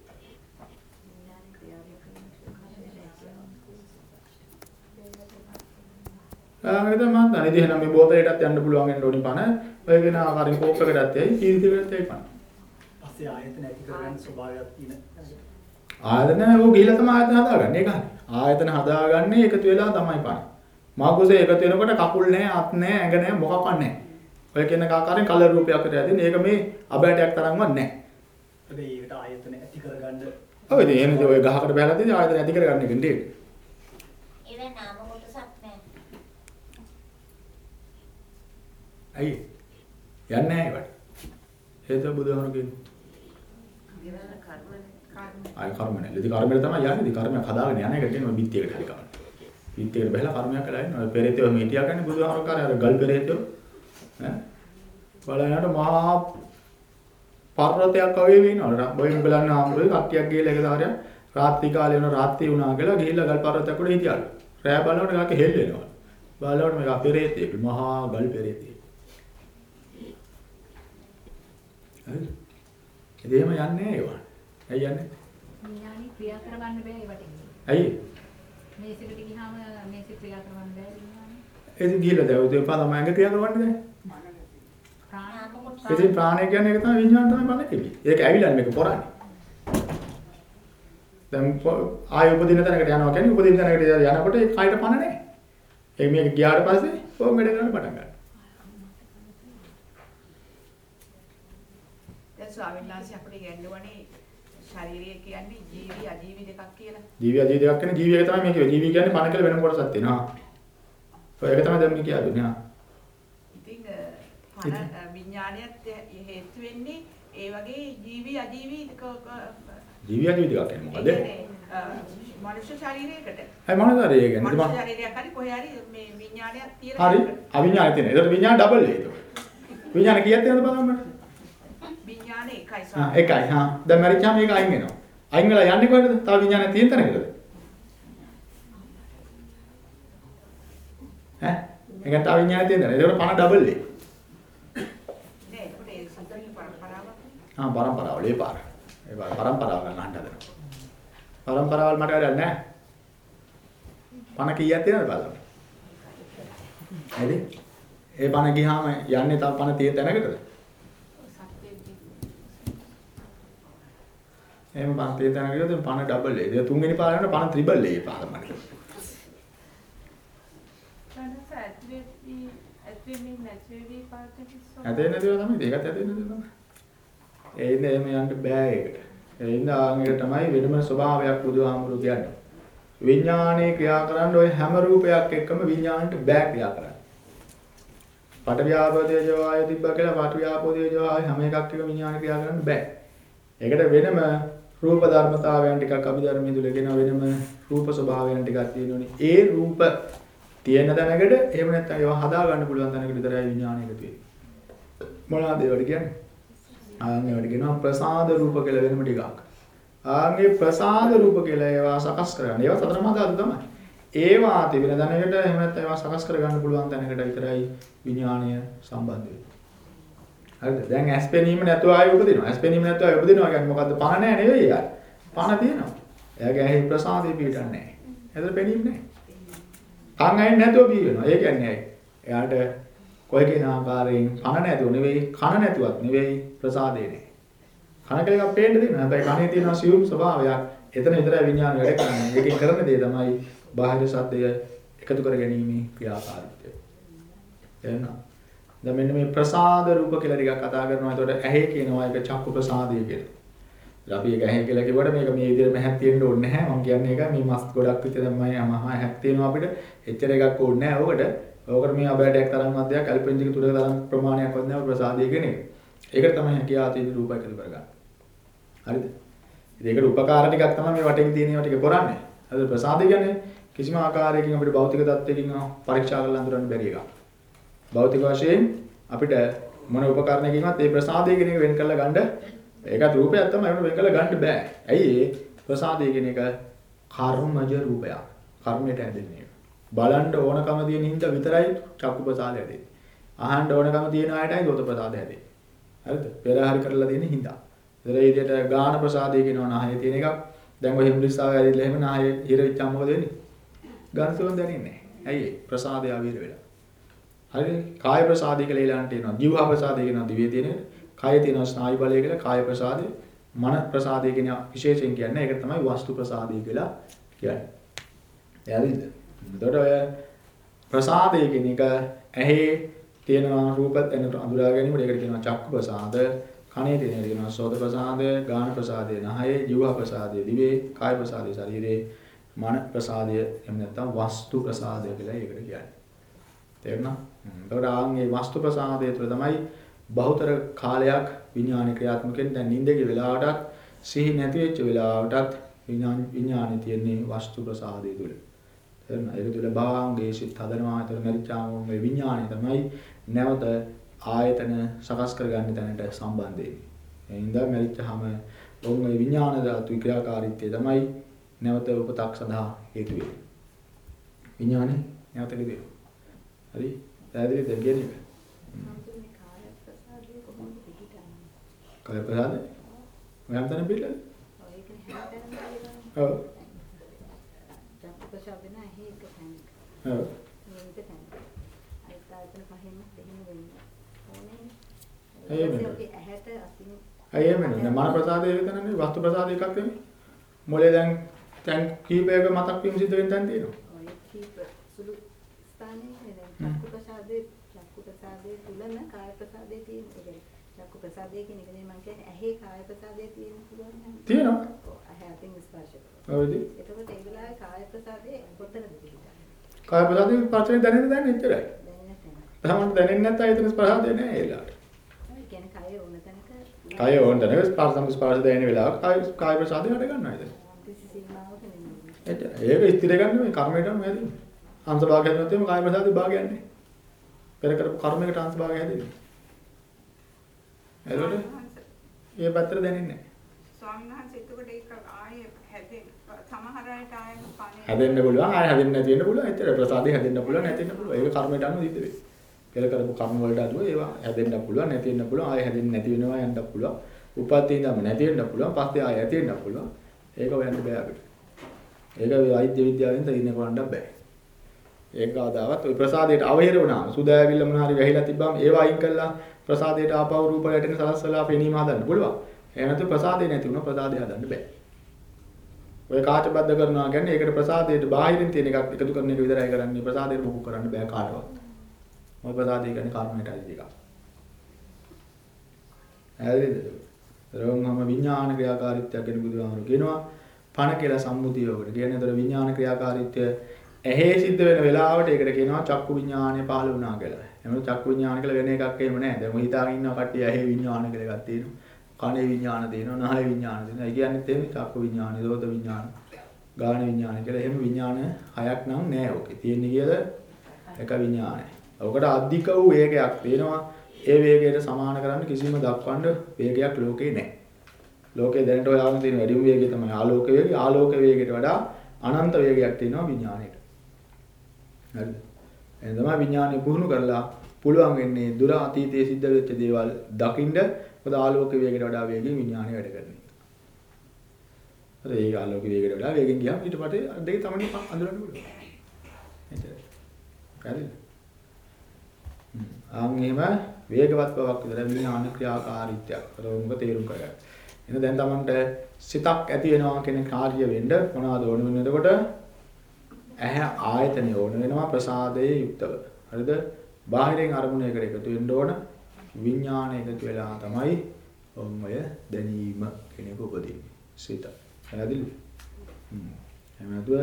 Speaker 1: ඒක මම දන්නේ. එහෙනම් මේ බෝතලයටත් යන්න පුළුවන් වෙන්න ඕනි පණ. ඔය කියන ආකාරයෙන් කෝක්කකටත් යයි, කීර්තිකටත් යයි පණ.
Speaker 5: පස්සේ ආයතන ඇති කරගන්න ස්වභාවයක් තියෙන.
Speaker 1: ආයතන ඕක ගිහිල්ලා තමයි ආයතන හදාගන්නේ. ඒක හරි. ආයතන හදාගන්නේ එකතු වෙලා තමයි පණ. මාකුසේ එකතු වෙනකොට කකුල් නැහැ, අත් නැහැ, ඇඟ නැහැ, මොකක්වත් නැහැ. ඔය කියන ආකාරයෙන් කලර් රූපයක් හරි ඇදින්. ඒක මේ අබෑටයක් තරම්වත් නැහැ.
Speaker 5: හැබැයි ඒකට ආයතන ඇති කරගන්න
Speaker 1: ඔව් ඉතින් එහෙනම් ඔය ගහකට බහලා තියෙන ආයතන ඇති කරගන්න එක නෙවෙයි.
Speaker 6: ඒවා නාම කොටසක් නෑ.
Speaker 1: ඇයි? යන්නේ නැහැ ඒකට. හේතුව බුදුහාමුදුරු කියන්නේ. ආය කර්ම නැහැ. ඉතින් කර්මෙට තමයි යන්නේ. ඉතින් කර්මයක් හදාගෙන යන එක කියන්නේ බිත්තියකට හරි කවන්න. බිත්තියකට බහලා කර්මයක් කළා ඉන්න. ඔය පෙරේතෝ මේ හිටියා කියන්නේ බුදුහාමුදුරු කාර්ය අර ගල් පෙරේතෝ. ඈ බලනකොට මහා පර්වතයක් වගේ වෙනවා. බොයින් බලන්න ආමුරුයි කට්ටියක් ගිහලා එක දාරයක් රාත්‍රී කාලේ වෙන රාත්‍රී වුණා කියලා ගිහිල්ලා ගල් පර්වතයක් උඩ හිටියලු. රෑ බලනකොට ගාක හෙල්ලෙනවා. බලනකොට මේක පෙරේතෙක් මහා ගල් පෙරේතෙක්. හරිද? ඉතින් එහෙම යන්නේ නැහැ ඒවා. ඇයි යන්නේ?
Speaker 3: විඥානේ ක්‍රියා කරවන්න බෑ ඒවට.
Speaker 1: ඇයි?
Speaker 3: මේසෙකට ගියාම මේසෙ ක්‍රියා කරවන්න බෑ විඥානේ.
Speaker 1: ගිහිල්ලා දැන් ඔය පාදම ඇඟ ක්‍රියා කරවන්නේ නැහැ.
Speaker 3: ප්‍රාණ
Speaker 6: නාම කොටස.
Speaker 1: ඉතින් ප්‍රාණය කියන්නේ ඒක තමයි විඥාන තමයි බලන්නේ කිව්වේ. ඒක ඇවිල්ලා මේක පොරන්නේ. දැන් ආය උපදින තැනකට යනවා කියන්නේ උපදින තැනකට යනකොට ඒ කයට පණ නැහැ. ඒ මේක ගියාට පස්සේ ඕම් වැඩ කරන්න පටන් ගන්නවා.
Speaker 7: දැන් ස්වාමීන් වහන්සේ අපිට ඉගෙනුවනේ ශරීරය කියන්නේ ජීවි අජීවි දෙකක් කියලා.
Speaker 1: ජීවි අජීවි දෙකක් කියන්නේ ජීවි එක තමයි මේ කිව්වේ. ජීවි කියන්නේ පණ කියලා වෙනම කොටසක් තියෙනවා. ඒක තමයි දැන් මේ කියන්නේ.
Speaker 7: ඉතින් පණ විඥානයත් හේතු වෙන්නේ ඒ වගේ ජීවි අජීවි
Speaker 1: ජීවි අජීවි දෙකක් කියන්නේ මොකද?
Speaker 7: මනුෂ්‍ය ශරීරයකට.
Speaker 1: අය මොනවද ඒ කියන්නේ?
Speaker 7: මනුෂ්‍ය ශරීරයක් හරි කොහේ හරි මේ විඥානයක් තියෙන
Speaker 1: හරි. අවිඥානය තියෙන. ඒකට විඥාන ඩබල් ඒක. විඥාන කීයක් තියෙනවද බලන්න.
Speaker 7: විඥාන එකයි
Speaker 1: හා
Speaker 7: ස්වාමීන්
Speaker 1: එකයි. හා. දැන් මරිච්චාම මේක අයින් වෙනවා. අයින් වෙලා යන්නේ කොහෙද? තව විඥානය තියෙන තැනකද? ඈ? ඒකට තව විඥානය තියෙන තැන. ඒකට පණ ඩබල් ඒ.
Speaker 7: නෑ ඒකට සතරේ පරම්පරාවක්.
Speaker 1: ආ පරම්පරාවල ඒ පාර. ඒ පාර පරම්පරාව ගන්න හදනවා. පරම්පරාවල් මට වැඩක් නැහැ. පණ කීයක් තියෙනවද බලන්න. හරි? ඒ පණ ගියාම යන්නේ තව පණ තියෙන තැනකටද? එහෙම පණ තියෙන තැනකට පණ ඩබල් ඒ. ඒක තුන්වෙනි පාර යනකොට පණ ත්‍රිබල් ඒ පාර මට. ඇතේ නැතිව තමයි ඒකත් ඇතේ නැතිව තමයි. ඒ ඉන්නේ එහෙම යන්න බෑ ඒකට. ඒ ඉන්නේ ආන්ගේ තමයි වෙනම ස්වභාවයක් බුදුහාමුදුරු කියන්නේ. විඥානයේ ක්‍රියා කරන්න ওই හැම රූපයක් එක්කම විඥාණයට බෑ ක්‍රියා කරන්න. පටවියාපෝදේ ජෝය තිබ්බා කියලා පටවියාපෝදේ ජෝය හැම එකක් එක විඥාන ක්‍රියා කරන්න බෑ. ඒකට වෙනම රූප ධර්මතාවයන් ටිකක් අභිධර්මයේ තුලගෙන වෙනම රූප ස්වභාවයන් ටිකක් තියෙනෝනේ. ඒ රූප තියෙන තැනකට එහෙම නැත්නම් ඒවා හදා ගන්න පුළුවන් තැනකට විතරයි විඥානය එකතු වෙන්නේ. මොනවද ඒවට කියන්නේ? ආන් ඒවට කියනවා ප්‍රසාද රූප කියලා වෙනම ටිකක්. ආන්ගේ ප්‍රසාද රූප කියලා ඒවා සකස් කරගන්න. ඒවා සතර මහා ධාතු තමයි. ඒවා තිබෙන තැනකට එහෙම නැත්නම් ඒවා සකස් කරගන්න පුළුවන් තැනකට විතරයි විඥානය සම්බන්ධ වෙන්නේ. හරිද? දැන් ඇස් පෙනීම නැතුව ආයෙ උපදිනවා. ඇස් පෙනීම නැතුව ආයෙ උපදිනවා කියන්නේ මොකද්ද? පණ නැහැ නෙවෙයි යාර. පණ තියෙනවා. එයාගේ ඇහි ප්‍රසාදේ පිටන්නේ නැහැ. එතන පෙනීම නැහැ. කන් ඇහෙන්නේ නැතුව බී වෙනවා. ඒ කියන්නේ ඇයි? එයාට ඔය කියන ආකාරයෙන් කන නැතුව නෙවෙයි කන නැතුවත් නෙවෙයි ප්‍රසාදේ නේ. කන කියලා එකක් පේන්න දෙන්න. හැබැයි කනේ තියෙන සියුම් ස්වභාවයක්. එතන විතරයි විඥාන වැඩ කරන්නේ. ඒකෙන් කරන දේ තමයි බාහිර ශබ්දය එකතු කර ගැනීමේ ක්‍රියාකාරීත්වය. එහෙනම් දැන් මෙන්න මේ ප්‍රසාද රූප කියලා ටිකක් කතා කරනවා. එතකොට ඇහි කියනවා ඒක චක්කු ප්‍රසාදය කියලා. ඉතින් අපි ඒක ඇහි කියලා කිව්වට මේක මේ විදිහට මහක් තියෙන්න ඕනේ නැහැ. මම කියන්නේ ඒක මේ මස් ගොඩක් විතර තමයි මහා හැක් තියෙනවා අපිට. එච්චර එකක් ඕනේ නැහැ ඕකට. ඕකට මේ අබෑඩයක් තරම් මැදයක් ඇල්පෙන්ජික තුරක තරම් ප්‍රමාණයක් වත් නැහැ ප්‍රසාදය කියන එක. ඒකට තමයි හැකියාව තියෙන රූපය එකතු කරගන්න. හරිද? ඉතින් ඒකට උපකාර ටිකක් තමයි මේ වටේක තියෙන ඒවා ටික කරන්නේ. හරිද? ප්‍රසාදය කියන්නේ කිසිම ආකාරයකින් අපිට භෞතික தත්ත්වයකින් පරීක්ෂා කරලා අඳුරන්න බැරි එකක්. භෞතික වශයෙන් අපිට මොන උපකරණයකින්වත් මේ ප්‍රසාදය කියන එක වෙන් කරලා ගන්න ඒකත් රූපයක් තමයි ඒකට වෙන් කරලා ගන්න බෑ. ඇයි ඒ ප්‍රසාදය කියන එක කර්මජ රූපයක්. කර්මයට ඇදෙන්නේ. බලන්න ඕනකම තියෙන හින්දා විතරයි චක්කු ප්‍රසාදය හැදෙන්නේ. අහන්න ඕනකම තියෙන අයටයි දොත ප්‍රසාදය හැදෙන්නේ. හරිද? පෙරහරි කරලා තියෙන හින්දා. ඒතර ඒ විදිහට ගාන ප්‍රසාදය කියනවා නාහයේ තියෙන එකක්. දැන් ඔය හිම්ලිස්සාව ඇදිලා එහෙම නාහයේ හිර වෙච්චාම මොකද වෙන්නේ? ගාන සුවඳ දැනෙන්නේ නැහැ. ඇයි ඒ? ප්‍රසාදය ආවිර වෙලා. හරිද? කාය ප්‍රසාදය කියලා ඊළඟට තියෙනවා. ජීවහා ප්‍රසාදය කියනවා දිවේ තියෙන එක. කායේ තියෙනවා ස්නායු බලය කියලා කාය ප්‍රසාදය. මන ප්‍රසාදය කියන විශේෂයෙන් කියන්නේ ඒක තමයි වස්තු ප්‍රසාදය කියලා කියන්නේ. එයාදින්ද? එතකොට ඔය ප්‍රසාදය කියන එක ඇහි තියෙන රූපත් එන අඳුරා ගැනීමට ඒකට කියනවා චක්කු ප්‍රසාද. කනේ තියෙන කියනවා සෝත ප්‍රසාද, ගාන ප්‍රසාදය නහයේ, ජීව ප්‍රසාදය දිවේ, කාය ප්‍රසාදය ශරීරේ, මන ප්‍රසාදය එහෙම නැත්නම් වස්තු ප්‍රසාදය කියලා ඒකට කියන්නේ. තේරුණා? එතකොට ආන්ගේ වස්තු ප්‍රසාදය තුළ තමයි බහුතර කාලයක් විඥාන ක්‍රියාත්මක වෙන්නේ. දැන් නිින්දේ වෙලාවටත් සිහි නැති වෙච්ච වෙලාවටත් විඥාන විඥානේ තියෙන්නේ වස්තු ප්‍රසාදය තුළ. තේරුණා? ඒක තුළ භාංගේ සිත් හදනවා. ඒතර මරිච්චාම මේ විඥානේ තමයි නැවත ආයතන සකස් කරගන්න තැනට සම්බන්ධ වෙන්නේ. ඒ හින්දා මරිච්චාම ඔන්න මේ විඥාන ධාතු ක්‍රියාකාරීත්වය තමයි නැවත උපතක් සඳහා හේතු වෙන්නේ. විඥානේ නැවත ගෙදෙන. හරි? පැහැදිලිද කියන්නේ? කාය ප්‍රසාද? මම තන පිළිල. ඔව්.
Speaker 3: චක්කු ප්‍රසාද නෑ එක තැනක.
Speaker 1: ඔව්.
Speaker 3: මේක තැනක. අයිත් ආයතන පහෙම දෙහිම වෙන්නේ. ඕනේ.
Speaker 1: එහෙම?
Speaker 3: ඔකේ ඇහැට අසින්
Speaker 1: එහෙම නෙවෙයි. මන ප්‍රසාදයේ විතරනේ වස්තු ප්‍රසාද එකක් වෙන්නේ. මොලේ දැන් දැන් කීපයක මතක් වීම සිද්ධ වෙන තැන් තියෙනවා.
Speaker 3: ඔය කීප චක්කු ප්‍රසාදේ චක්කු ප්‍රසාදේ තුලම කාය ප්‍රසාදේ තියෙන. ඒ කියන්නේ චක්කු ප්‍රසාදේ කියන එක නේ මම කියන්නේ ඇහි කාය ප්‍රසාදේ තියෙන පුළුවන් නේද?
Speaker 1: තියෙනවා.
Speaker 3: ඇහැ අතින් ස්පර්ශ කරනවා.
Speaker 1: ඉතින්.
Speaker 3: එතකොට ඒ වෙලාවේ කාය ප්‍රසාදේ කොතනද පිළිගන්නේ?
Speaker 1: කාය ප්‍රසාදයේ පස්සේ දැනෙන්න දැන් එච්චරයි.
Speaker 3: දැනෙන්නේ
Speaker 1: දැනෙන්නේ නැත්නම් එතන ප්‍රසාදය නෑ ඒ වෙලාවට.
Speaker 3: ඒ කියන්නේ කය ඕන තැනක
Speaker 1: කාය ඕන දැනෙන්නේ ස්පර්ශ ස්පර්ශ දැනෙන වෙලාවක කාය කාය ප්‍රසාදය හට ගන්නවා එතන.
Speaker 3: නෙමෙයි.
Speaker 1: ඒක ස්ථිර ගන්න මේ කර්මයට අනුව හැදෙන්නේ. අංශ භාගයක් නැත්නම් කාය ප්‍රසාදේ භාගයක් නැහැ. පෙර කරපු කර්මයකට අංශ භාගය හැදෙන්නේ. එතකොට ඒ පැත්තට දැනෙන්නේ නැහැ.
Speaker 4: ස්වාමීන් වහන්සේ එතකොට ඒක ආයේ හැදෙන්න. සමහර අයට ආයේ කනේ
Speaker 1: හැදෙන්න පුළුවන් ආය හැදෙන්න නැති වෙන්න පුළුවන්. එච්චර ප්‍රසාදේ හැදෙන්න පුළුවන් නැති වෙන්න පුළුවන්. ඒක කර්මයට අනුව සිද්ධ වෙන්නේ පෙර කරපු කර්ම වලට අනුව ඒවා හැදෙන්න පුළුවන් නැති වෙන්න පුළුවන්. ආය හැදෙන්නේ නැති වෙනවා යන්න පුළුවන්. උපත්ති ඉඳන්ම නැති වෙන්න පුළුවන්. පස්සේ ආය ඇති වෙන්න පුළුවන්. ඒක හොයන්න බෑ අපිට. ඒක වෛද්‍ය විද්‍යාවෙන් තීරණය කරන්න බෑ ඒක ආදාවත් ওই ප්‍රසාදයට අවහිර වුණාම සුදෑවිල්ල මොන හරි වැහිලා තිබ්බම ඒව අයින් කළා ප්‍රසාදයට ආපහු රූප වලට සලස්සලා පෙනීම හදන්න පුළුවන් එහෙම නැත්නම් ප්‍රසාදේ නැති වුණා ප්‍රසාදේ හදන්න බෑ ඔය කාචබද්ධ කරනවා කියන්නේ ඒකට ප්‍රසාදයට බාහිරින් තියෙන එකක් එකතු කරන එක විතරයි කරන්නේ ප්‍රසාදයට මොකක් කරන්න බෑ කාටවත්. මොකද ප්‍රසාදය කියන්නේ කර්මයට අයිති එකක්. හරිද? රෝමම විඥාන ක්‍රියාකාරීත්වයක් ගැන බුදුහාමුදුරු කියනවා පණ කියලා සම්මුතියකට. කියන්නේ ඒතර විඥාන ක්‍රියාකාරීත්වය ඇහි සිද්ධ වෙන වෙලාවට ඒකට කියනවා චක්කු විඥානය පහළ වුණා කියලා. එහෙනම් චක්කු විඥාන කියලා වෙන එකක් එහෙම නැහැ. දැන් ඔය හිතාගෙන ඉන්න කට්ටිය ඇහි විඥාන කියලා එකක් තියෙනවා. කනේ විඥාන දෙනවා, නහය විඥාන දෙනවා. ඒ කියන්නේ තේමේ චක්කු විඥාන, දෝත විඥාන, ගාන විඥාන කියලා. එහෙම විඥාන හයක් නම් නෑ ඔකේ. තියෙන්නේ කියලා එක විඥානයි. ඔකට අධික වූ වේගයක් තියෙනවා. ඒ වේගයට සමාන කරන්න කිසිම දක්වන්න වේගයක් ලෝකේ නැහැ. ලෝකේ දැනට ඔයාලම තියෙන වැඩිම වේගය තමයි ආලෝක වේගය. ආලෝක වේගයට වඩා අනන්ත වේගයක් තියෙනවා විඥාණයට. හරිද? එහෙනම් තමයි විඥානය පුහුණු කරලා පුළුවන් වෙන්නේ දුර අතීතයේ සිද්ධ වෙච්ච දේවල් දකින්න මොකද ආලෝක වේගයට වඩා වේගෙන් විඥානය වැඩ කරන්නේ. හරි ඒ ආලෝක වේගයට වඩා වේගෙන් ගියාම ඊට පස්සේ අර දෙක තමයි අඳුරන්න පුළුවන්. එච්චරයි. හරිද? හ්ම්. ආන් එහෙම වේගවත් බවක් විතර විඥාන ක්‍රියාකාරීත්වයක්. ඒක තේරුම් කරගන්න. එහෙනම් දැන් Tamanට සිතක් ඇති වෙනවා කියන කාර්ය වෙන්න මොනවද ඕන වෙන්නේ එතකොට? ඇහැ ආයතනය ඕන වෙනවා ප්‍රසාදයේ යුක්තව. හරිද? බාහිරින් අරමුණයකට එකතු වෙන්න ඕන විඥාන එකතු වෙලා තමයි ඔය දැනීම කෙනෙකු උපදින්නේ. සිත. පැහැදිලිද? හ්ම්. එහෙම නැතුව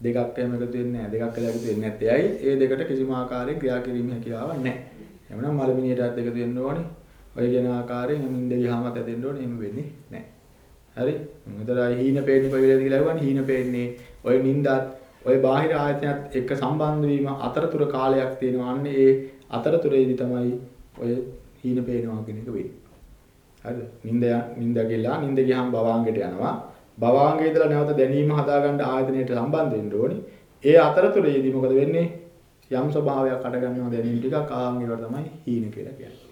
Speaker 1: දෙකක් එහෙම එකතු වෙන්නේ නැහැ. දෙකක් කියලා එකතු වෙන්නේ නැත්තේ ඇයි? ඒ දෙකට කිසිම ආකාරයක ක්‍රියා කිරීමේ හැකියාවක් නැහැ. එහෙනම් මලමිනියටත් එකතු වෙන්න ඕනේ. ඔය කියන ආකාරයෙන් නිින්ද ගියාමත් ඇදෙන්න ඕනේ. එහෙම වෙන්නේ නැහැ. හරි? මෙතනයි හීන පේන්නේ කොයි වෙලේද කියලා අහුවනේ. හීන පේන්නේ ඔය නිින්දත් ඔය බාහිර ආයතනයත් එක්ක සම්බන්ධ වීම අතරතුර කාලයක් තියෙනවා. අන්නේ ඒ අතරතුරේදී තමයි ඔය හීන පේනවා කියන එක වෙන්නේ. හරිද? නිින්ද නිින්ද ගිහලා නිින්ද ගියාම භවාංගයට යනවා. භවාංගයේ ඉඳලා නැවත දැනීම හදාගන්න ආයතනයට සම්බන්ධ වෙන්න ඕනේ. ඒ අතරතුරේදී මොකද වෙන්නේ? යම් ස්වභාවයක් අඩ ගන්නවා දැනීම ටිකක් ආංගේවට තමයි හීන කියලා කියන්නේ.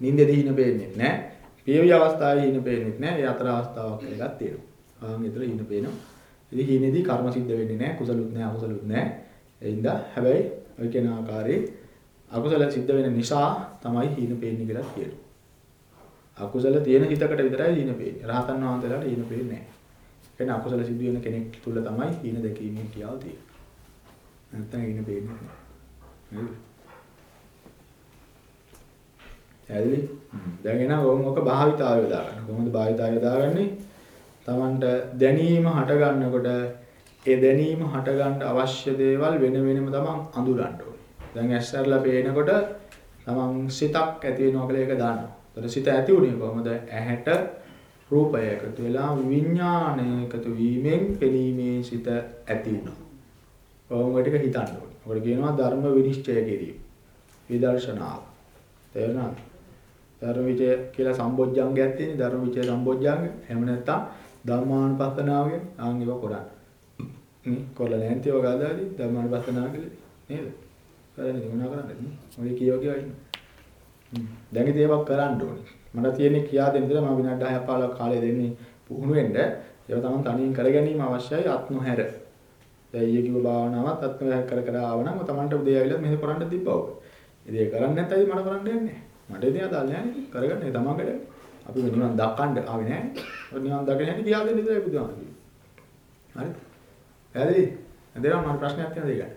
Speaker 1: නිින්දේදී හීන පේන්නේ නැහැ. පියවි අවස්ථාවේ හීන පේන්නේ නැහැ. ඒ අතර අවස්ථාවක් එකක් තියෙනවා. ආංගේ විතර හීන පේනවා. ඉතින් හීනේදී කර්ම සිද්ධ වෙන්නේ නැහැ. කුසලුත් නැහැ, අකුසලුත් නැහැ. ඒ හින්දා හැබැයි ඔය කියන ආකාරයේ අකුසල සිද්ධ වෙන නිසා තමයි හීන පේන්නේ කියලා කියනවා. අකුසල තියෙන හිතකට විතරයි හීන පේන්නේ. රහතන් වහන්සේලාට හීන පේන්නේ නැහැ. කියන්නේ අකුසල සිද්ධ වෙන කෙනෙක් තුල තමයි හීන දැකීමේ කියාව තියෙන්නේ. නැත්තම් හීන පේන්නේ නැහැ. ඇයි? දැන් එනවා ඕම ඔක භාවිතාව යොදා ගන්න. කොහොමද භාවිතාව යොදාගන්නේ? Tamanට දැනීම හට ගන්නකොට ඒ දැනීම හට ගන්න අවශ්‍ය දේවල් වෙන වෙනම තමන් අඳුරන්න ඕනේ. දැන් ඇස්සරලා පේනකොට තමන් සිතක් ඇති වෙනවා කියලා ඒක දන්නවා. ඒතර සිත ඇති උනේ කොහොමද? ඇහැට රූපය එකතු වෙලා විඥානය එකතු වීමෙන් පෙනීමේ සිත ඇති වුණා. කොහොම ටික හිතන්න ඕනේ. ඔකට කියනවා ධර්ම විනිශ්චය කිරීම. විදර්ශනාව. තේරුණාද? ධර්ම විචය කියලා සම්බොජ්ජංගයක් තියෙන ධර්ම විචය සම්බොජ්ජංග. එහෙම නැත්නම් ධර්මානුපස්සනාව කියන්නේ ආන් ඒවා කරන්නේ. හ්ම් කොල්ල නැන්ති ඔය ගාදාදී ධර්මානුපස්සනාව කියලා නේද? කරන්නේ මොනවා කරන්නේද? ඔය කියව කියව ඉන්න. හ්ම් දැන් ඉතින් ඒවා කරන්න ඕනේ. මට තියෙන්නේ කියා දෙන්න දෙලා මම විනාඩි 10ක් 15ක් කාලය දෙන්නේ පුහුණු වෙන්න. ඒවා තමයි තනියෙන් කර ගැනීම අවශ්‍යයි අත් නොහැර. දැන් ඊයේ කිව්ව භාවනාවත් අත් නොහැර කර කර ආවනම් තමන්ට උදේ ආවිලත් මෙහෙ කරන්න තිබ්බා ඔක. ඉතින් ඒක කරන්නේ නැත්නම් මට කරන්න යන්නේ නැහැ. මට ඉතින් අදාළ නැහැ නේ. කරගන්නේ තමන් වැඩ. අපි නිවන් දක්කන්න ආවේ නැහැ. ඔය නිවන් දකින හැටි කියා දෙන්න ඉතින් බුදුහාම කිව්වේ. හරි? පැහැදිලි? එතන මම ප්‍රශ්නයක් තියෙනවා දෙයක්.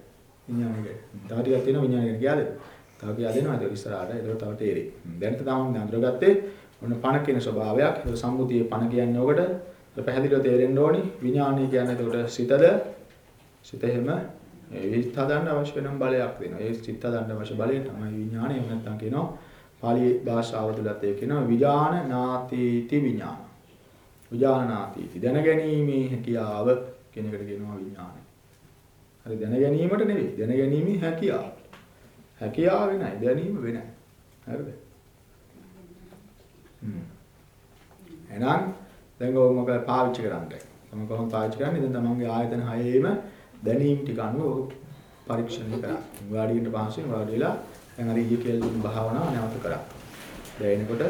Speaker 1: විඥානය ගැන. තව ටිකක් තියෙනවා විඥානය ගැන කියලා දෙන්න. තව කියලා දෙනවා ඒක ඉස්සරහට. ඒක තව තේරෙයි. දැන් තමයි අඳුරගත්තේ ඔන්න පණ කියන ස්වභාවයක්. ඒක සම්මුතියේ පණ කියන්නේ ඔකට. ඒක පැහැදිලිව තේරෙන්න ඕනි. විඥානය කියන්නේ එතකොට සිතද සිත එහෙම ඒ හදන්න අවශ්‍ය වෙන බලයක් දෙනවා. ඒ සිත හදන්න අවශ්‍ය බලය තමයි විඥානය. එහෙම නැත්නම් කියනවා පාලි භාෂාව තුලත් ඒක කියනවා විඥාන නාතිති විඥාන. විඥානාතිති දැනගැනීමේ හැකියාව කියන එකට කියනවා විඥානය. හරි දැනගැනීමට නෙවෙයි දැනගැනීමේ හැකියාව. හැකියාව වෙනයි දැනීම වෙනයි. හරිද? හ්ම්. එහෙනම් දැන් ඔය මොකද පාවිච්චි කරන්නේ? තම කොහොමද පාවිච්චි කරන්නේ? දැන් තමන්ගේ ආයතන හයේම දැනීම් ටික අනුව පරීක්ෂණය කරා. වාඩියට පහසුවෙන් වාඩි වෙලා දැන් අර ඊයේ කියලා දුන්න භාවනාව නැවත කරා. දැන් එනකොට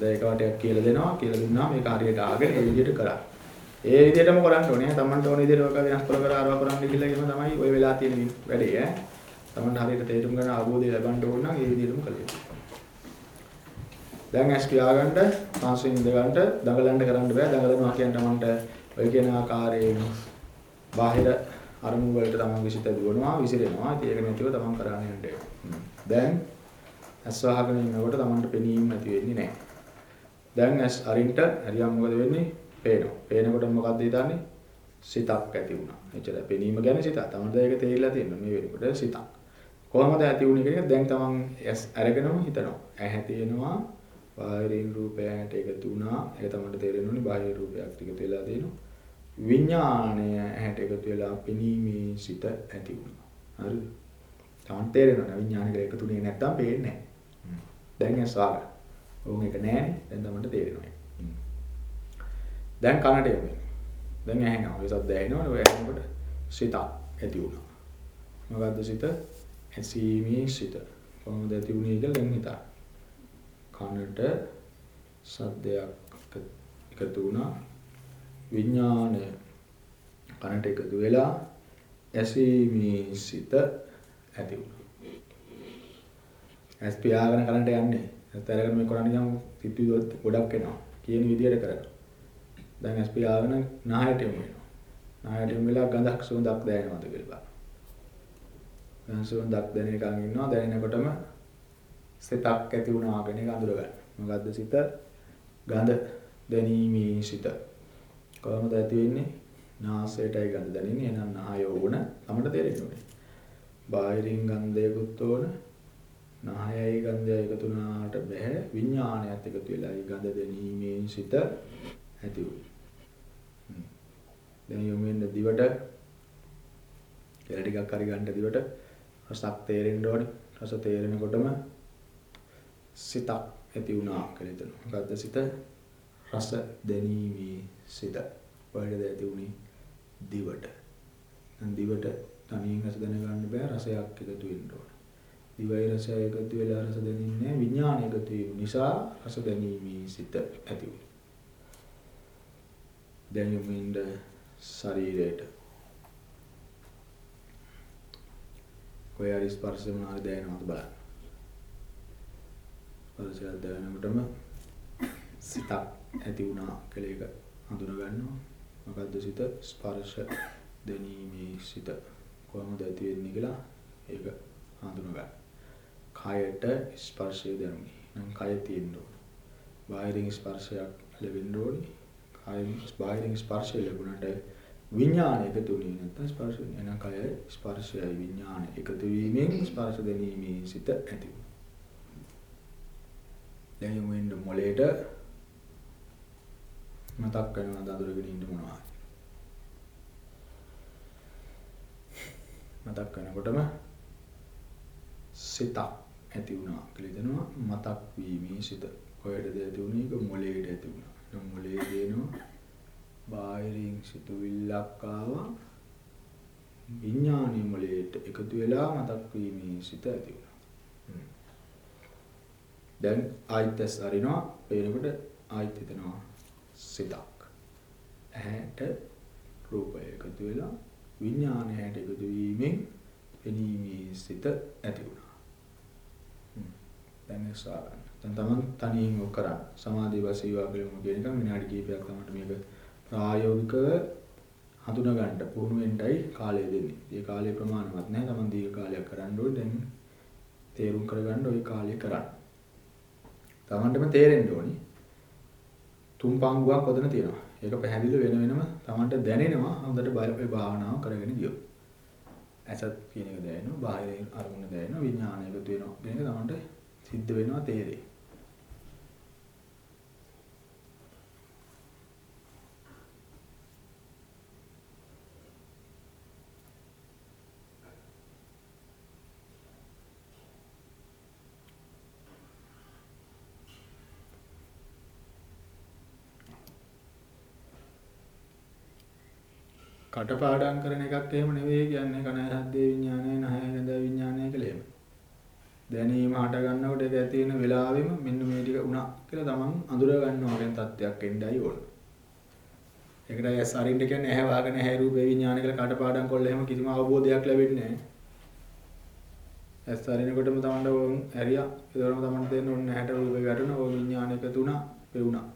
Speaker 1: දැන් එක වටයක් කියලා දෙනවා. කියලා දුන්නා මේක හරියට ආගෙන ඒ විදිහට කරා. ඒ විදිහටම කරන්න ඕනේ. තමන්ට ඕන විදිහට ඔක වෙනස් කර කර ආරවා කරන්න කියලා එහෙම තමයි ওই වෙලා තියෙන වැඩේ ඈ. තමන්ට හරියට තේරුම් ගන්න අවබෝධය ලබන්න ඕන නම් ඒ විදිහටම කළ යුතුයි. දැන් ඇස් පියාගන්න, පාසෙන් ඉඳ ගන්න, දඟලන්න කරන්න බෑ. දඟලනවා කියන්නේ තමන්ට ඔය කියන ආකාරයෙන් බාහිර අරමුණු වලට තමන්ගේ සිත දුවනවා, විසිරෙනවා. ඉතින් ඒක නැතිව තමන් කරාගෙන යන්න දැන් ඇස් වහගෙන ඉන්නකොට තමන්ට පෙනීම නැති වෙන්නේ නැහැ. දැන් ඇස් අරින්ට හරියම් මොකද වෙන්නේ? පේනවා. පේනකොට මොකක්ද හිතන්නේ? සිතක් ඇති වුණා. එච්චර පෙනීම ගැන සිතක්. තමන්ට ඒක තේරිලා තියෙනවා මේ වෙනකොට සිතක්. කොහොමද ඇති වුනේ කියන එක දැන් තමන් ඇස් අරගෙනම හිතනවා. ඇහැ තියෙනවා. බාහිරින් රූපයට එකතු වුණා. ඒක තමයි තේරෙන්න ඕනේ බාහිර රූපයක් එකතු වෙලා තියෙනවා. විඥාණය ඇහැට එකතු වෙලා පෙනීමේ සිත ඇති වුණා. හරිද? තමන් තේරෙනවා විඥානික එකතුනේ නැත්තම් පේන්නේ නැහැ. දැන් ඇස් ආග. ඕන් එක නැහැනේ. දැන් තමන්ට තේරෙනවා. දැන් කනට යන්නේ. දැන් ඇහෙනවා. ඒ සද්ද ඇහෙනවනේ. ඔය ඇහෙනකොට සිත ඇති වුණා. මොකද්ද සිත? ඇසීමේ සිත. කොහොමද ඇති වුනේ කියලා දැන් හිතා. කනට සද්දයක් එකතු වුණා. විඥාණය කනට එකතු වෙලා ඇසීමේ සිත ඇති වුණා. ඇස් පියාගෙන කරන්ට යන්නේ. ඇස් අරගෙන මේ කරන්නේ නම් සිතුවිලි ගොඩක් එනවා. කියන විදියට කරනවා. දැන් ඇස් පියාගෙන නායට යමු වෙනවා. නායට යමු වෙලා ගඳක් සුවඳක් දැනෙනවද කියලා බලන්න. ගඳ සුවඳක් දැනෙන එකන් ඉන්නවා. දැනෙනකොටම සිතක් ඇති වුණා කියන එක අඳුර ගන්න. මොකද්ද සිත? ගඳ දැනීමේ සිත. කොහොමද ඇති වෙන්නේ? නාසයටයි ගඳ දැනෙන්නේ. එහෙනම් නාය ඕන අපිට තේරෙන්න ඕනේ. බාහිරින් ගන්ධයකුත් ඕන. නායයි ගන්ධය එකතු වුණාට බෑ. විඥානයත් එකතු වෙලා ඒ ගඳ දැනීමේ සිත ඇති වෙන්නේ. දැන් යොමු වෙන දිවට කියලා ටිකක් හරි ගන්න දිවට රසක් තේරෙන්න ඕනේ. රස තේරෙනකොටම සිතක් ඇති වුණා කියලා හිතනවා. මොකද්ද සිත? රස දැනීමේ සිත. කොහෙද ඇති වුනේ? දිවට. දැන් දිවට තනියෙන් රස දැනගන්න බෑ රසයක් එකතු වෙන්න ඕන. දිවයි රසය එකතු වෙලා රස දැනෙන්නේ විඥාන එකතු වීම නිසා රස දැනීමේ සිත ඇති වෙනවා. දැන් යොමුින්ද ශරීරයට. කොහේ හරි ස්පර්ශ වුණාද දැනෙනවද බලන්න. ස්පර්ශයක් දැනෙනකොටම සිතක් ඇති වුණා කියලා ඒක හඳුනා ගන්නවා. මොකද්ද සිත? ස්පර්ශ දැනීමේ සිත. කොහොමද ඇති වෙන්නේ කියලා ඒක හඳුනා ගන්න. කයට ස්පර්ශය දැනුනේ. නම් කය තියෙන්න ඕන. බාහිරින් ස්පර්ශයක් ලැබෙන්න ඕනේ. කයින් බාහිරින් ස්පර්ශය ලැබුණාට විඥානය එකතු වෙන්නේ නැත්නම් ස්පර්ශ වෙන්නේ. එහෙනම් කය ස්පර්ශයයි විඥානය එකතු වීමෙන් ස්පර්ශ දැනීමේ සිත ඇති වෙනවා. දැන් යමු වෙන්න මොලේට මතක් වෙනවා දඳුරගෙන ඉන්න මොනවා. මතක් වෙනකොටම සිතක් ඇති වුණා කියලා දෙනවා මතක් වීමේ සිත. කොහෙටද ඇති වුණේ? ඒක මොලේට ඇති වුණා. දැන් මොලේ දෙනවා බාහිරින් සිතුවිල්ලක් ආවා විඥානීය මොලේට එකතු වෙලා මතක් වීමේ සිත ඇති වුණා. දැන් ආයිතස් අරිනවා පේනකොට ආයිත් හිතනවා සිතක්. ඇහැට රූපය එකතු වෙලා විඥානයට එකතු වීමෙන් පෙනීමේ සිත ඇති වුණා. දැන් ඒක සාරන්න. දැන් තමන් තනියෙන් ඔක් කරන්න. සමාධි වශයෙන් වගේම කියන එක විනාඩි කිහිපයක් තමයි මේක ප්‍රායෝගිකව හඳුනා ගන්න පුහුණු වෙන්නයි කාලය දෙන්නේ. ඒ කාලය ප්‍රමාණවත් නැහැ. තමන් දීර්ඝ කාලයක් කරන්න ඕනේ. දැන් තේරුම් කරගන්න ওই කාලය කරන්න. තමන්ටම තේරෙන්න ඕනේ. තුන් පංගුවක් ඔතන තියෙනවා. ඒක පැහැදිලිව වෙන වෙනම තමන්ට දැනෙනවා හොඳට බලපෑ භාවනාව කරගෙන ගියොත්. ඇසත් කියන එක දැනෙනවා, බාහිරින් අරමුණ දැනෙනවා, විඥානය එකතු වෙනවා. කියන එක තමන්ට සිද්ධ වෙනවා තේරෙයි. කටපාඩම් කරන එකක් එහෙම නෙවෙයි කියන්නේ කන හද්දේ විඥානය නහය ගඳ විඥානය කියලා එහෙම. දැනීම හට ගන්නකොට ඒක ඇති වෙන වෙලාවෙම මෙන්න මේ ටික වුණා කියලා තමන් අඳුර ගන්නවා කියන තත්ත්වයක් එන්නයි ඕන. ඒකට ඇස් අරින්න කියන්නේ ඇහැ වාගෙන ඇහැ රූපේ විඥානය කියලා කටපාඩම් කළා එහෙම කිසිම අවබෝධයක් ලැබෙන්නේ නැහැ. ඇස් අරිනකොටම තමන්ට ඕන් ඇරියා. ඒතරම තමන්ට තේරෙන ඕන ඇහැට රූපේ වැටෙන ඕ විඥානයක තුණා පෙවුණා.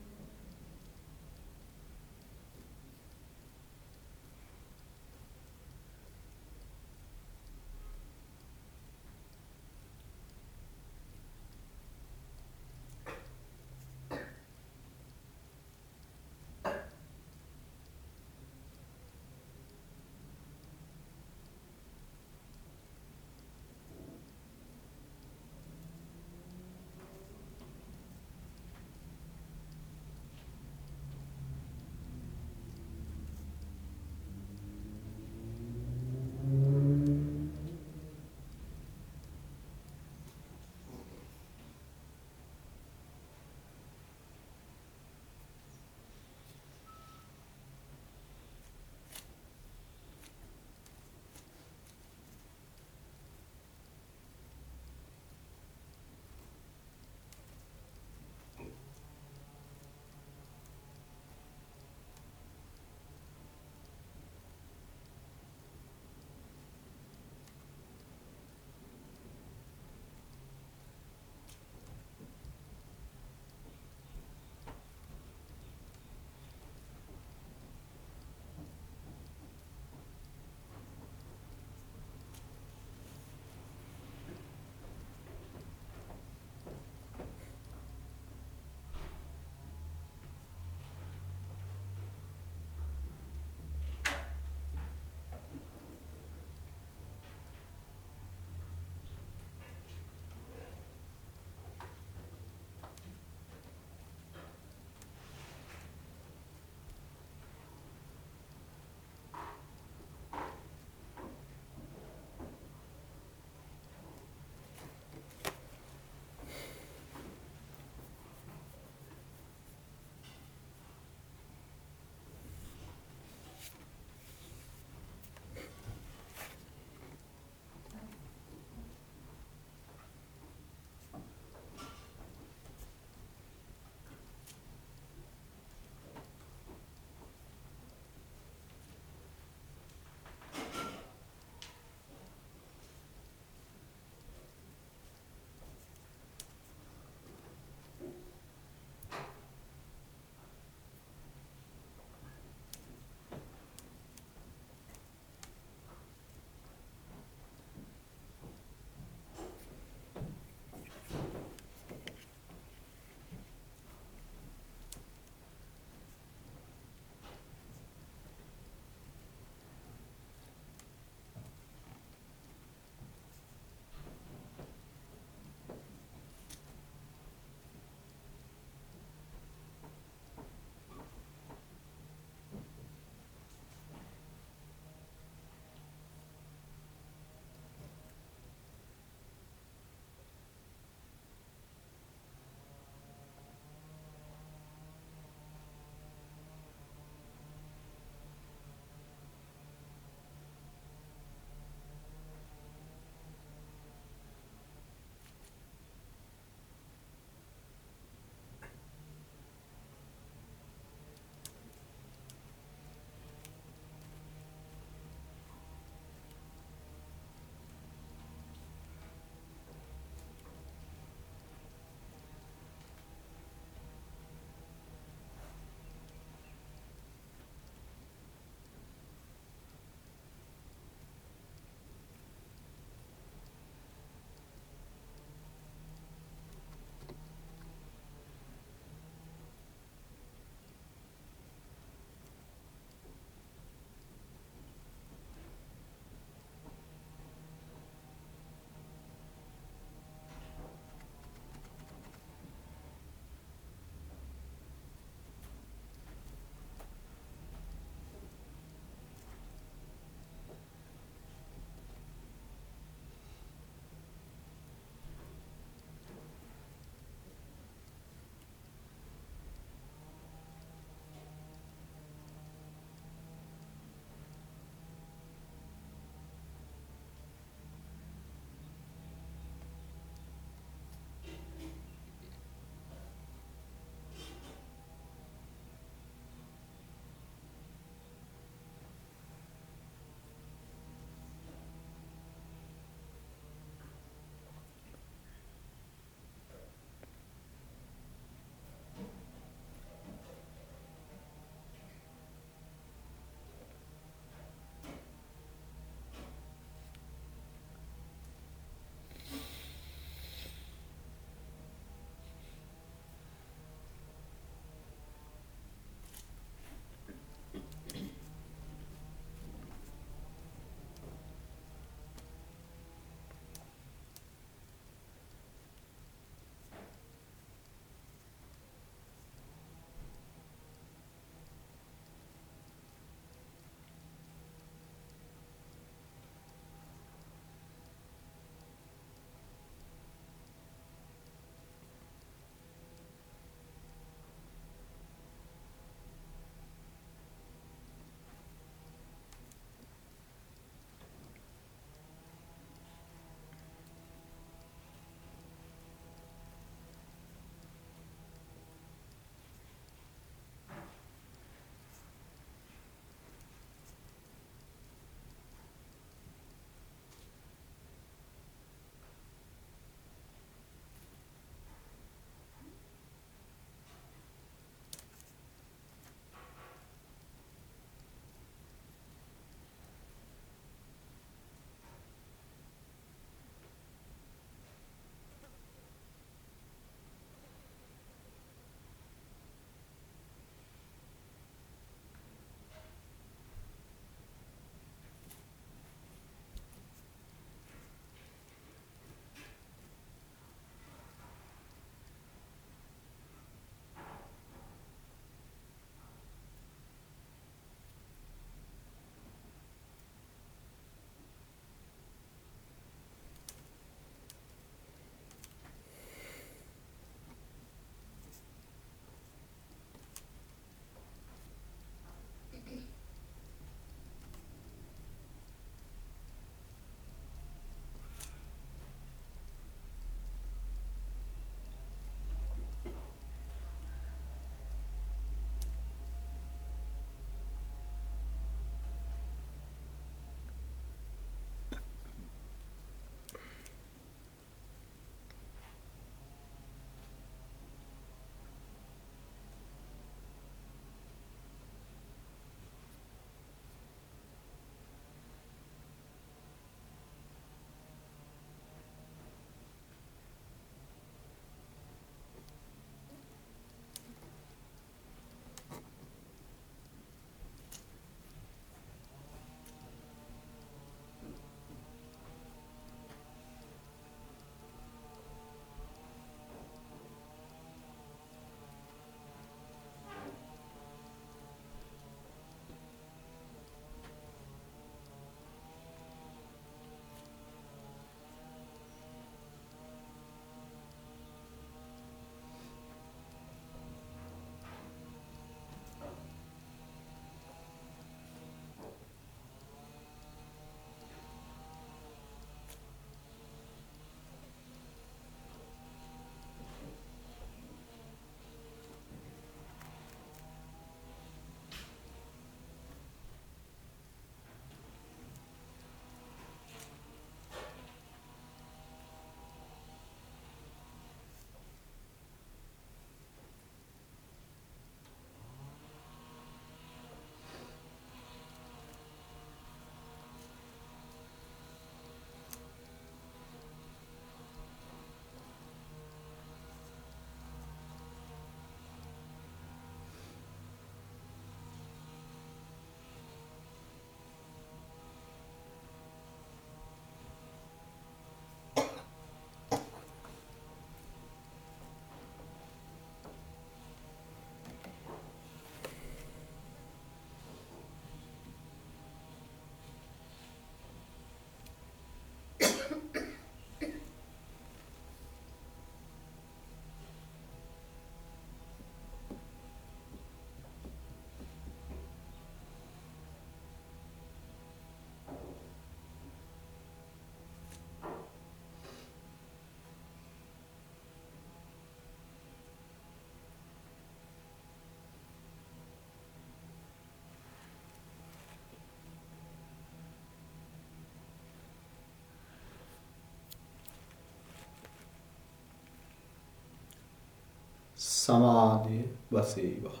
Speaker 1: සමාධිය වසීවා.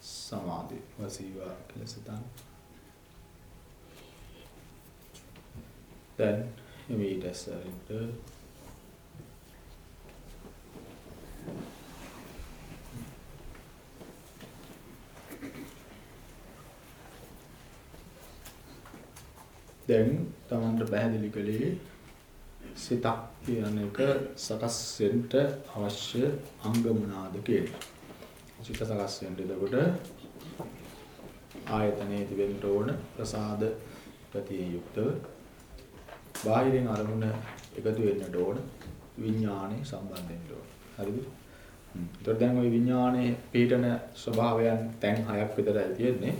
Speaker 1: සමාධිය වසීවා කියලා සිතන්න. දැන් හිමීට ඇස්සරින්ට දැන් Tamanට පැහැදිලි කළේ සිතක් කියන එක සකස් වෙන්න අවශ්‍ය අංග මොනවාද කියලා. සිත සකස් වෙන්න එතකොට ආයතනයේ තිබෙන්න ඕන ප්‍රසාද ප්‍රතියෙන් යුක්තව බාහිරින් අරමුණ එකතු වෙන්නට ඕන විඥානේ සම්බන්ධ වෙන්න ඕන. හරිද? හ්ම්. ඒතකොට දැන් ওই විඥානයේ පීඩන ස්වභාවයන් තැන් හයක් විතරයි තියෙන්නේ.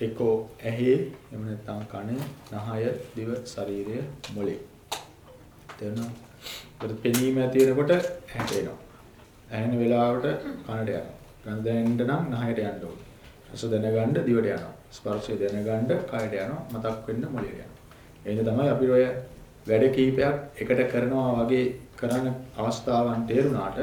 Speaker 1: එක්කෝ ඇහි එහෙම නැත්නම් කන, නහය, දිව, ශරීරය, මොළේ. තේරෙනවද? ඒත් පෙනීම ඇති වෙනකොට ඇහැට එනවා. ඇහෙන වෙලාවට කනට යනවා. ගඳ දැනෙන්න නම් නහයට යන්න ඕනේ. රස දැනගන්න දිවට යනවා. ස්පර්ශය දැනගන්න කයට යනවා. මතක් වෙන්න මොළයට යනවා. එහෙනම් තමයි අපි ඔය වැඩ කීපයක් එකට කරනවා වගේ කරන අවස්ථාවන් තේරුණාට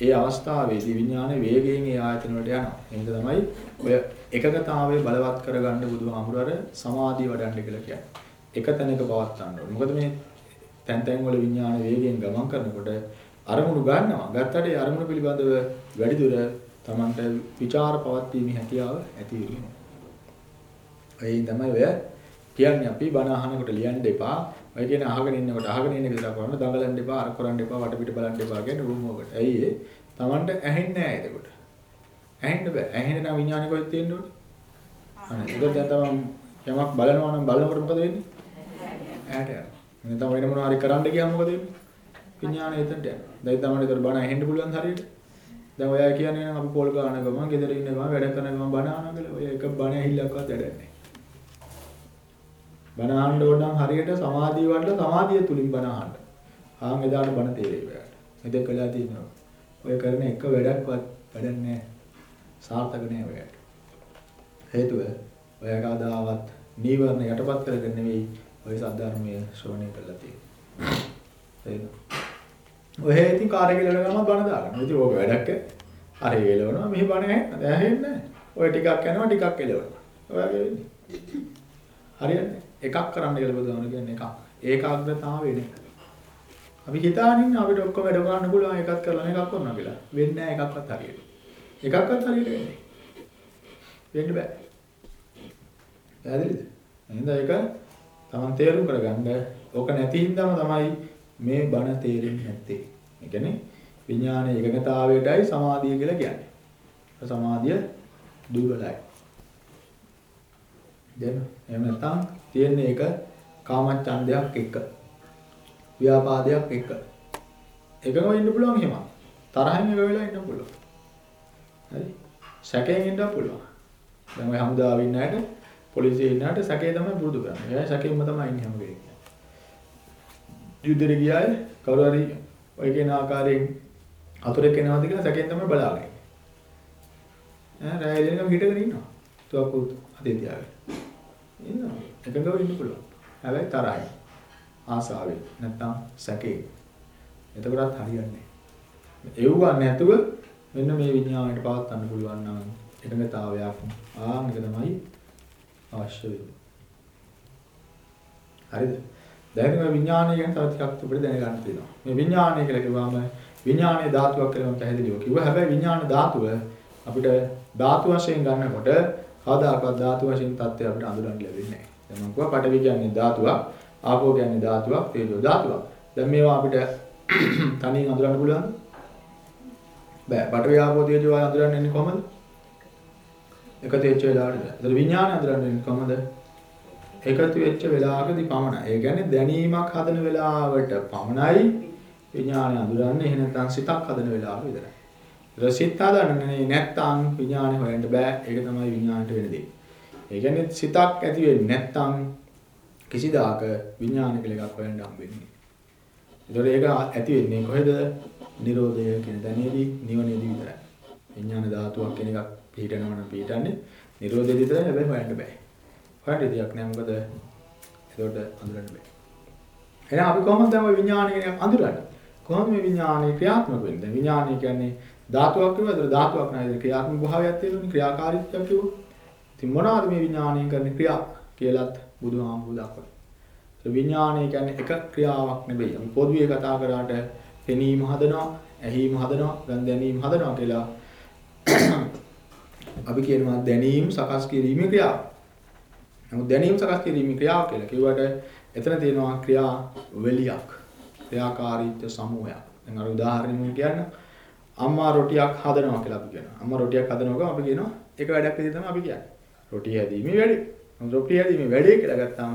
Speaker 1: ඒ අවස්ථාවේදී විඥානයේ වේගයෙන් ඒ ආයතන වලට යනවා. එහෙනම් තමයි ඔය එකගතාවය බලවත් කරගන්න බුදුහාමුදුර සමාධිය වඩන්න කියලා කියන්නේ. එක තැනක පවත්තන්න ඕනේ. මොකද මේ තැන් තැන් වල විඥාන වේගයෙන් ගමන් කරනකොට අරමුණු ගන්නවා. ගත්තට ඒ අරමුණු පිළිබඳව වැඩිදුර Tamanට ਵਿਚාර පවත්වීමේ හැකියාව ඇති වෙනවා. ඒ තමයි ඔය කියන්නේ අපි බණ අහනකොට ලියන්න එපා. ඔය කියන අහගෙන ඉන්නකොට අහගෙන ඉන්න එක විතර කරන්න දඟලන්න එපා, අර කරන්න එපා, වටපිට බලන්න එපා කියන්නේ රූම් වකට. ඇයි ඒ? Tamanට ඇහෙන්නේ නැහැ එතකොට. ඇහෙන්න බෑ. ඇහෙන්න නම් විඥානය කොහෙද තියෙන්න ඕනේ? අනේ ඒක දැන් තමයි යමක් බලනවා නම් බලනකොට මොකද වෙන්නේ? ඇහැට යනවා. නැත්නම් වෙන මොනවා හරි කරන්න ගියාම මොකද වෙන්නේ? විඥානය එතනට යනවා. දැන් තමයි ඒතර බණ ඇහෙන්න පුළුවන් හරියට. දැන් ඔයා කියන්නේ නම් අපි පොල් ගන්න ගමන්, ගෙදර ඉන්න ගමන්, වැඩ කරන ගමන් බණ අහනවා කියලා. ඔය එක බණ ඇහිල්ලක්වත් වැඩක් නැහැ. බණ අහන්න ඕන නම් හරියට සමාධිය වඩලා සමාධිය තුලින් බණ අහන්න. ආන් එදාට බණ තේරෙයි ඔයාලට. මෙතෙක් කළා තියෙනවා. ඔය කරන එක වැඩක්වත් වැඩක් නැහැ. සාර්ථක නැහැ ඔයාලට. හේතුව ඔයා කවදාවත් නීවරණ යටපත් කරගෙන නෙවෙයි ඔය සද්ධර්මයේ ශ්‍රවණය කරලා තියෙන්නේ. හරිද? ඔය ඉතින් කාර්ය කියලා ගම බණ දාගන්න. ඉතින් ඕක වැඩක් අර එලවනවා මෙහි බණ ඇහෙන්න ඇහෙන්නේ නැහැ. ඔය ටිකක් යනවා ටිකක් එලවනවා. ඔයගේ වෙන්නේ. හරියන්නේ. එකක් කරන්න කියලා බුදුහාම කියන්නේ එකක්. ඒකාග්‍රතාවය නේ. අපි හිතානින් අපිට ඔක්කොම වැඩ කරන්න පුළුවන් එකක් කරලා එකක් කරනවා කියලා. වෙන්නේ නැහැ එකක්වත් හරියට. එකක්වත් හරියට වෙන්නේ. වෙන්න බෑ. පැහැදිලිද? එහෙනම් ඒක තමන් තේරුම් කරගන්න. ඕක නැති හින්දාම තමයි මේ බණ තේරෙන්නේ නැත්තේ. ඒ කියන්නේ විඥානයේ එකඟතාවයටයි සමාධිය කියලා කියන්නේ. සමාධිය දුර්වලයි. දැන් එහෙම නැත්නම් තියෙන්නේ ඒක කාමච්ඡන්දයක් එක්ක. ව්‍යාපාදයක් එක්ක. එකම ඉන්න පුළුවන් එහෙම. තරහින් එක වෙලා ඉන්න පුළුවන්. හරි. සැකයෙන් ඉන්න පුළුවන්. දැන් ඔය හමුදාවේ ඉන්න අයට පොලිසියේ ඉන්න අයට සැකේ තමයි පුරුදු කරන්නේ. එයා සැකෙන්ම තමයි ඉන්නේ හැම වෙලේම. යුද්ධෙට ගියාය කවුරු හරි ඔය කියන ආකාරයෙන් අතුරෙක් එනවාද කියලා සැකෙන් තමයි බලාගෙන. ඈ රැය දෙනකම් හිටගෙන ඉන්නවා. තුවක්කු අතේ තියාගෙන. ඉන්නවා. එකඟව ඉන්න පුළුවන්. හැබැයි තරහයි. ආසාවෙන් නැත්තම් සැකේ. එතකොටත් හරියන්නේ නැහැ. එව්වා නැතුව මෙන්න මේ විඤ්ඤාණයට පවත්වන්න පුළුවන් නම් එකඟතාවයක් ආන් එක තමයි අවශ්‍ය වෙන්නේ. හරිද? දැන් මේ විඥානය ගැන තව ටිකක් අපිට දැනගන්න තියෙනවා. මේ විඥානය කියලා කිව්වම විඥානයේ ධාතුවක් කියලා මම පැහැදිලිව කිව්වා. හැබැයි විඥාන ධාතුව අපිට ධාතු වශයෙන් ගන්නකොට කවදාකවත් ධාතු වශයෙන් தත්ත්වය අපිට අඳුරන්න ලැබෙන්නේ නැහැ. දැන් මම කිව්වා පඨවි කියන්නේ ධාතුවක්, ආපෝ කියන්නේ ධාතුවක්, තේජෝ ධාතුවක්. දැන් මේවා අපිට තනියෙන් අඳුරන්න පුළුවන්ද? බෑ. පඨවි ආපෝ තේජෝ ආය අඳුරන්නේ කොහමද? එක තේජ්ජ වෙලාවට. ඒතර විඥානය අඳුරන්නේ කොහමද? එකතු වෙච්ච වෙලාවකදී පමණයි. ඒ කියන්නේ දැනීමක් හදන වෙලාවට පමණයි විඥානය අඳුරන්නේ. එහෙ නැත්නම් සිතක් හදන වෙලාව විතරයි. රසිත හදන්නේ නැත්නම් විඥානය හොයන්න බෑ. ඒක තමයි විඥානට වෙන දේ. ඒ කියන්නේ සිතක් ඇති වෙන්නේ නැත්නම් කිසිදාක විඥාන කියලා එකක් හොයන්න හම්බෙන්නේ. ඒතකොට ඒක ඇති වෙන්නේ කොහෙද? නිරෝධය කියන තැනේදී නිවනේදී විතරයි. විඥාන ධාතුවක් කියන එකක් පිළිටනවා නම් පිළිටන්නේ නිරෝධය විතරයි හැබැයි හොයන්න බෑ. හොයන්න දෙයක් නෑ මොකද ඒකට අඳුරන්න බෑ. එහෙනම් අපි කොහොමද දැන් ওই විඥාන කියන එක අඳුරන්නේ? කොහොමද මේ විඥානේ ක්‍රියාත්මක වෙන්නේ? දැන් විඥානය කියන්නේ ධාතුවක් කිව්වද? ඒතර ධාතුවක් නැහැ. ක්‍රියාත්මක භාවයක් තියෙනවනේ ක්‍රියාකාරීත්වයක් කිව්වොත්. ඉතින් මොනවද මේ විඥානය කරන ක්‍රියා කියලාත් බුදුහාමුදුරු දක්වනවා. ඒ විඥානය කියන්නේ එක ක්‍රියාවක් නෙවෙයි. අපි පොදුවේ කතා කරාට පෙනීම හදනවා, ඇහිීම හදනවා, ගඳ දැනීම හදනවා කියලා අපි කියනවා දැනීම සකස් කිරීමේ ක්‍රියාව. නමුත් දැනීම සකස් කිරීමේ ක්‍රියාව කියලා කිව්වට එතන තියෙනවා ක්‍රියා වෙලියක්. ක්‍රියාකාරීත්ව සමූහයක්. දැන් අර උදාහරණයක් කියන්න අම්මා රොටියක් හදනවා කියලා අපි කියනවා. අම්මා රොටියක් හදනකොට අපි කියනවා ඒක වැඩක් විදිහට තමයි අපි කියන්නේ. රොටිය හැදීමේ වැඩේ. රොටිය හැදීමේ වැඩේ කියලා ගත්තාම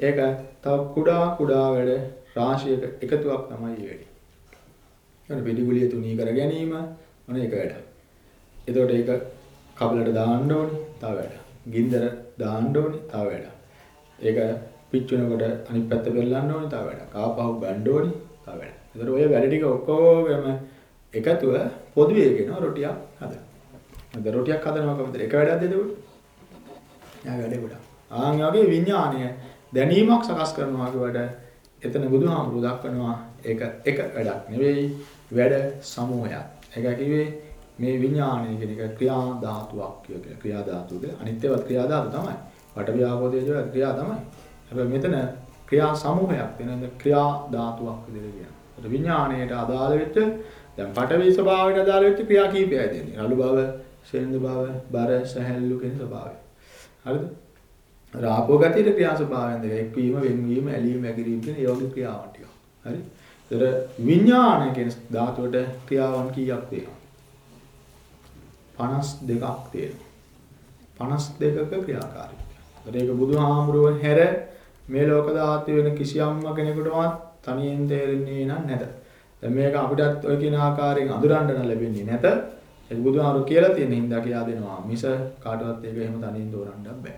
Speaker 1: ඒක තව කුඩා කුඩා වැඩ රාශියක එකතුවක් තමයි මේ වැඩේ. يعني පිළිගුලිය තුනී කර ගැනීම මොන එක වැඩ. එතකොට ඒක කබලට දාන්න ඕනේ තව වැඩ. ගින්දර දාන්න ඕනේ තව වැඩ. ඒක පිච්චුනකොට අනිත් පැත්ත පෙරලන්න ඕනේ තව වැඩ. කාපහුව ගන්න ඕනේ තව වැඩ. එතකොට ඔය වැඩ ටික ඔක්කොගම එකතුව පොදුවේ කියන රොටියක් හදනවා. අද රොටියක් හදනවා කොහොමද? එක වැඩක්ද එතකොට? යා වැඩේ ගොඩක්. ආන් වගේ විඥානය දැනීමක් සකස් කරනවා කියවට එතන බුදුහාමුදුරු දක්වනවා ඒක එක වැඩක් නෙවෙයි වැඩ සමූහයක්. ඒක කිව්වේ මේ විඥානය කියන එක ක්‍රියා ධාතුවක් කියලා. ක්‍රියා ධාතුවද අනිත්‍යවත් ක්‍රියා ධාතු තමයි. පඨවි ආපෝ තේජෝ ක්‍රියා තමයි. හැබැයි මෙතන ක්‍රියා සමූහයක් වෙනද ක්‍රියා ධාතුවක් විදිහට කියනවා. ඒත් විඥාණයට අදාළ වෙච්ච දැන් පඨවි ස්වභාවයට අදාළ වෙච්ච ක්‍රියා කීපයයි දෙන්නේ. රළු බව, ශේන්දු බව, බර, සහැල්ලු කියන ස්වභාවය. හරිද? රාපෝ ගතියේ ක්‍රියා ස්වභාවයෙන් දෙක එක්වීම, වෙන්වීම, ඇලීම, වැగిරීම කියන ඒ වගේ ක්‍රියාවන් ටික. හරි? ඒතර විඥාණය කියන ධාතුවට ක්‍රියාවන් කීයක් තියෙනවා? 52ක් තියෙනවා. 52ක ක්‍රියාකාරීත්වය. ඒතර ඒක බුදුහාමුදුරුවෝ හැර මේ ලෝක ධාතු වෙන කිසියම්ම කෙනෙකුටවත් තනියෙන් තේරෙන්නේ නැත. දැන් මේක අපිටත් ඔය කියන ආකාරයෙන් අඳුරන්න ලැබෙන්නේ නැත. ඒක බුදුහාමුදුරු කියලා තියෙන හින්දා කියලා දෙනවා. මිස කාටවත් ඒක එහෙම තනියෙන් තෝරන්න බෑ.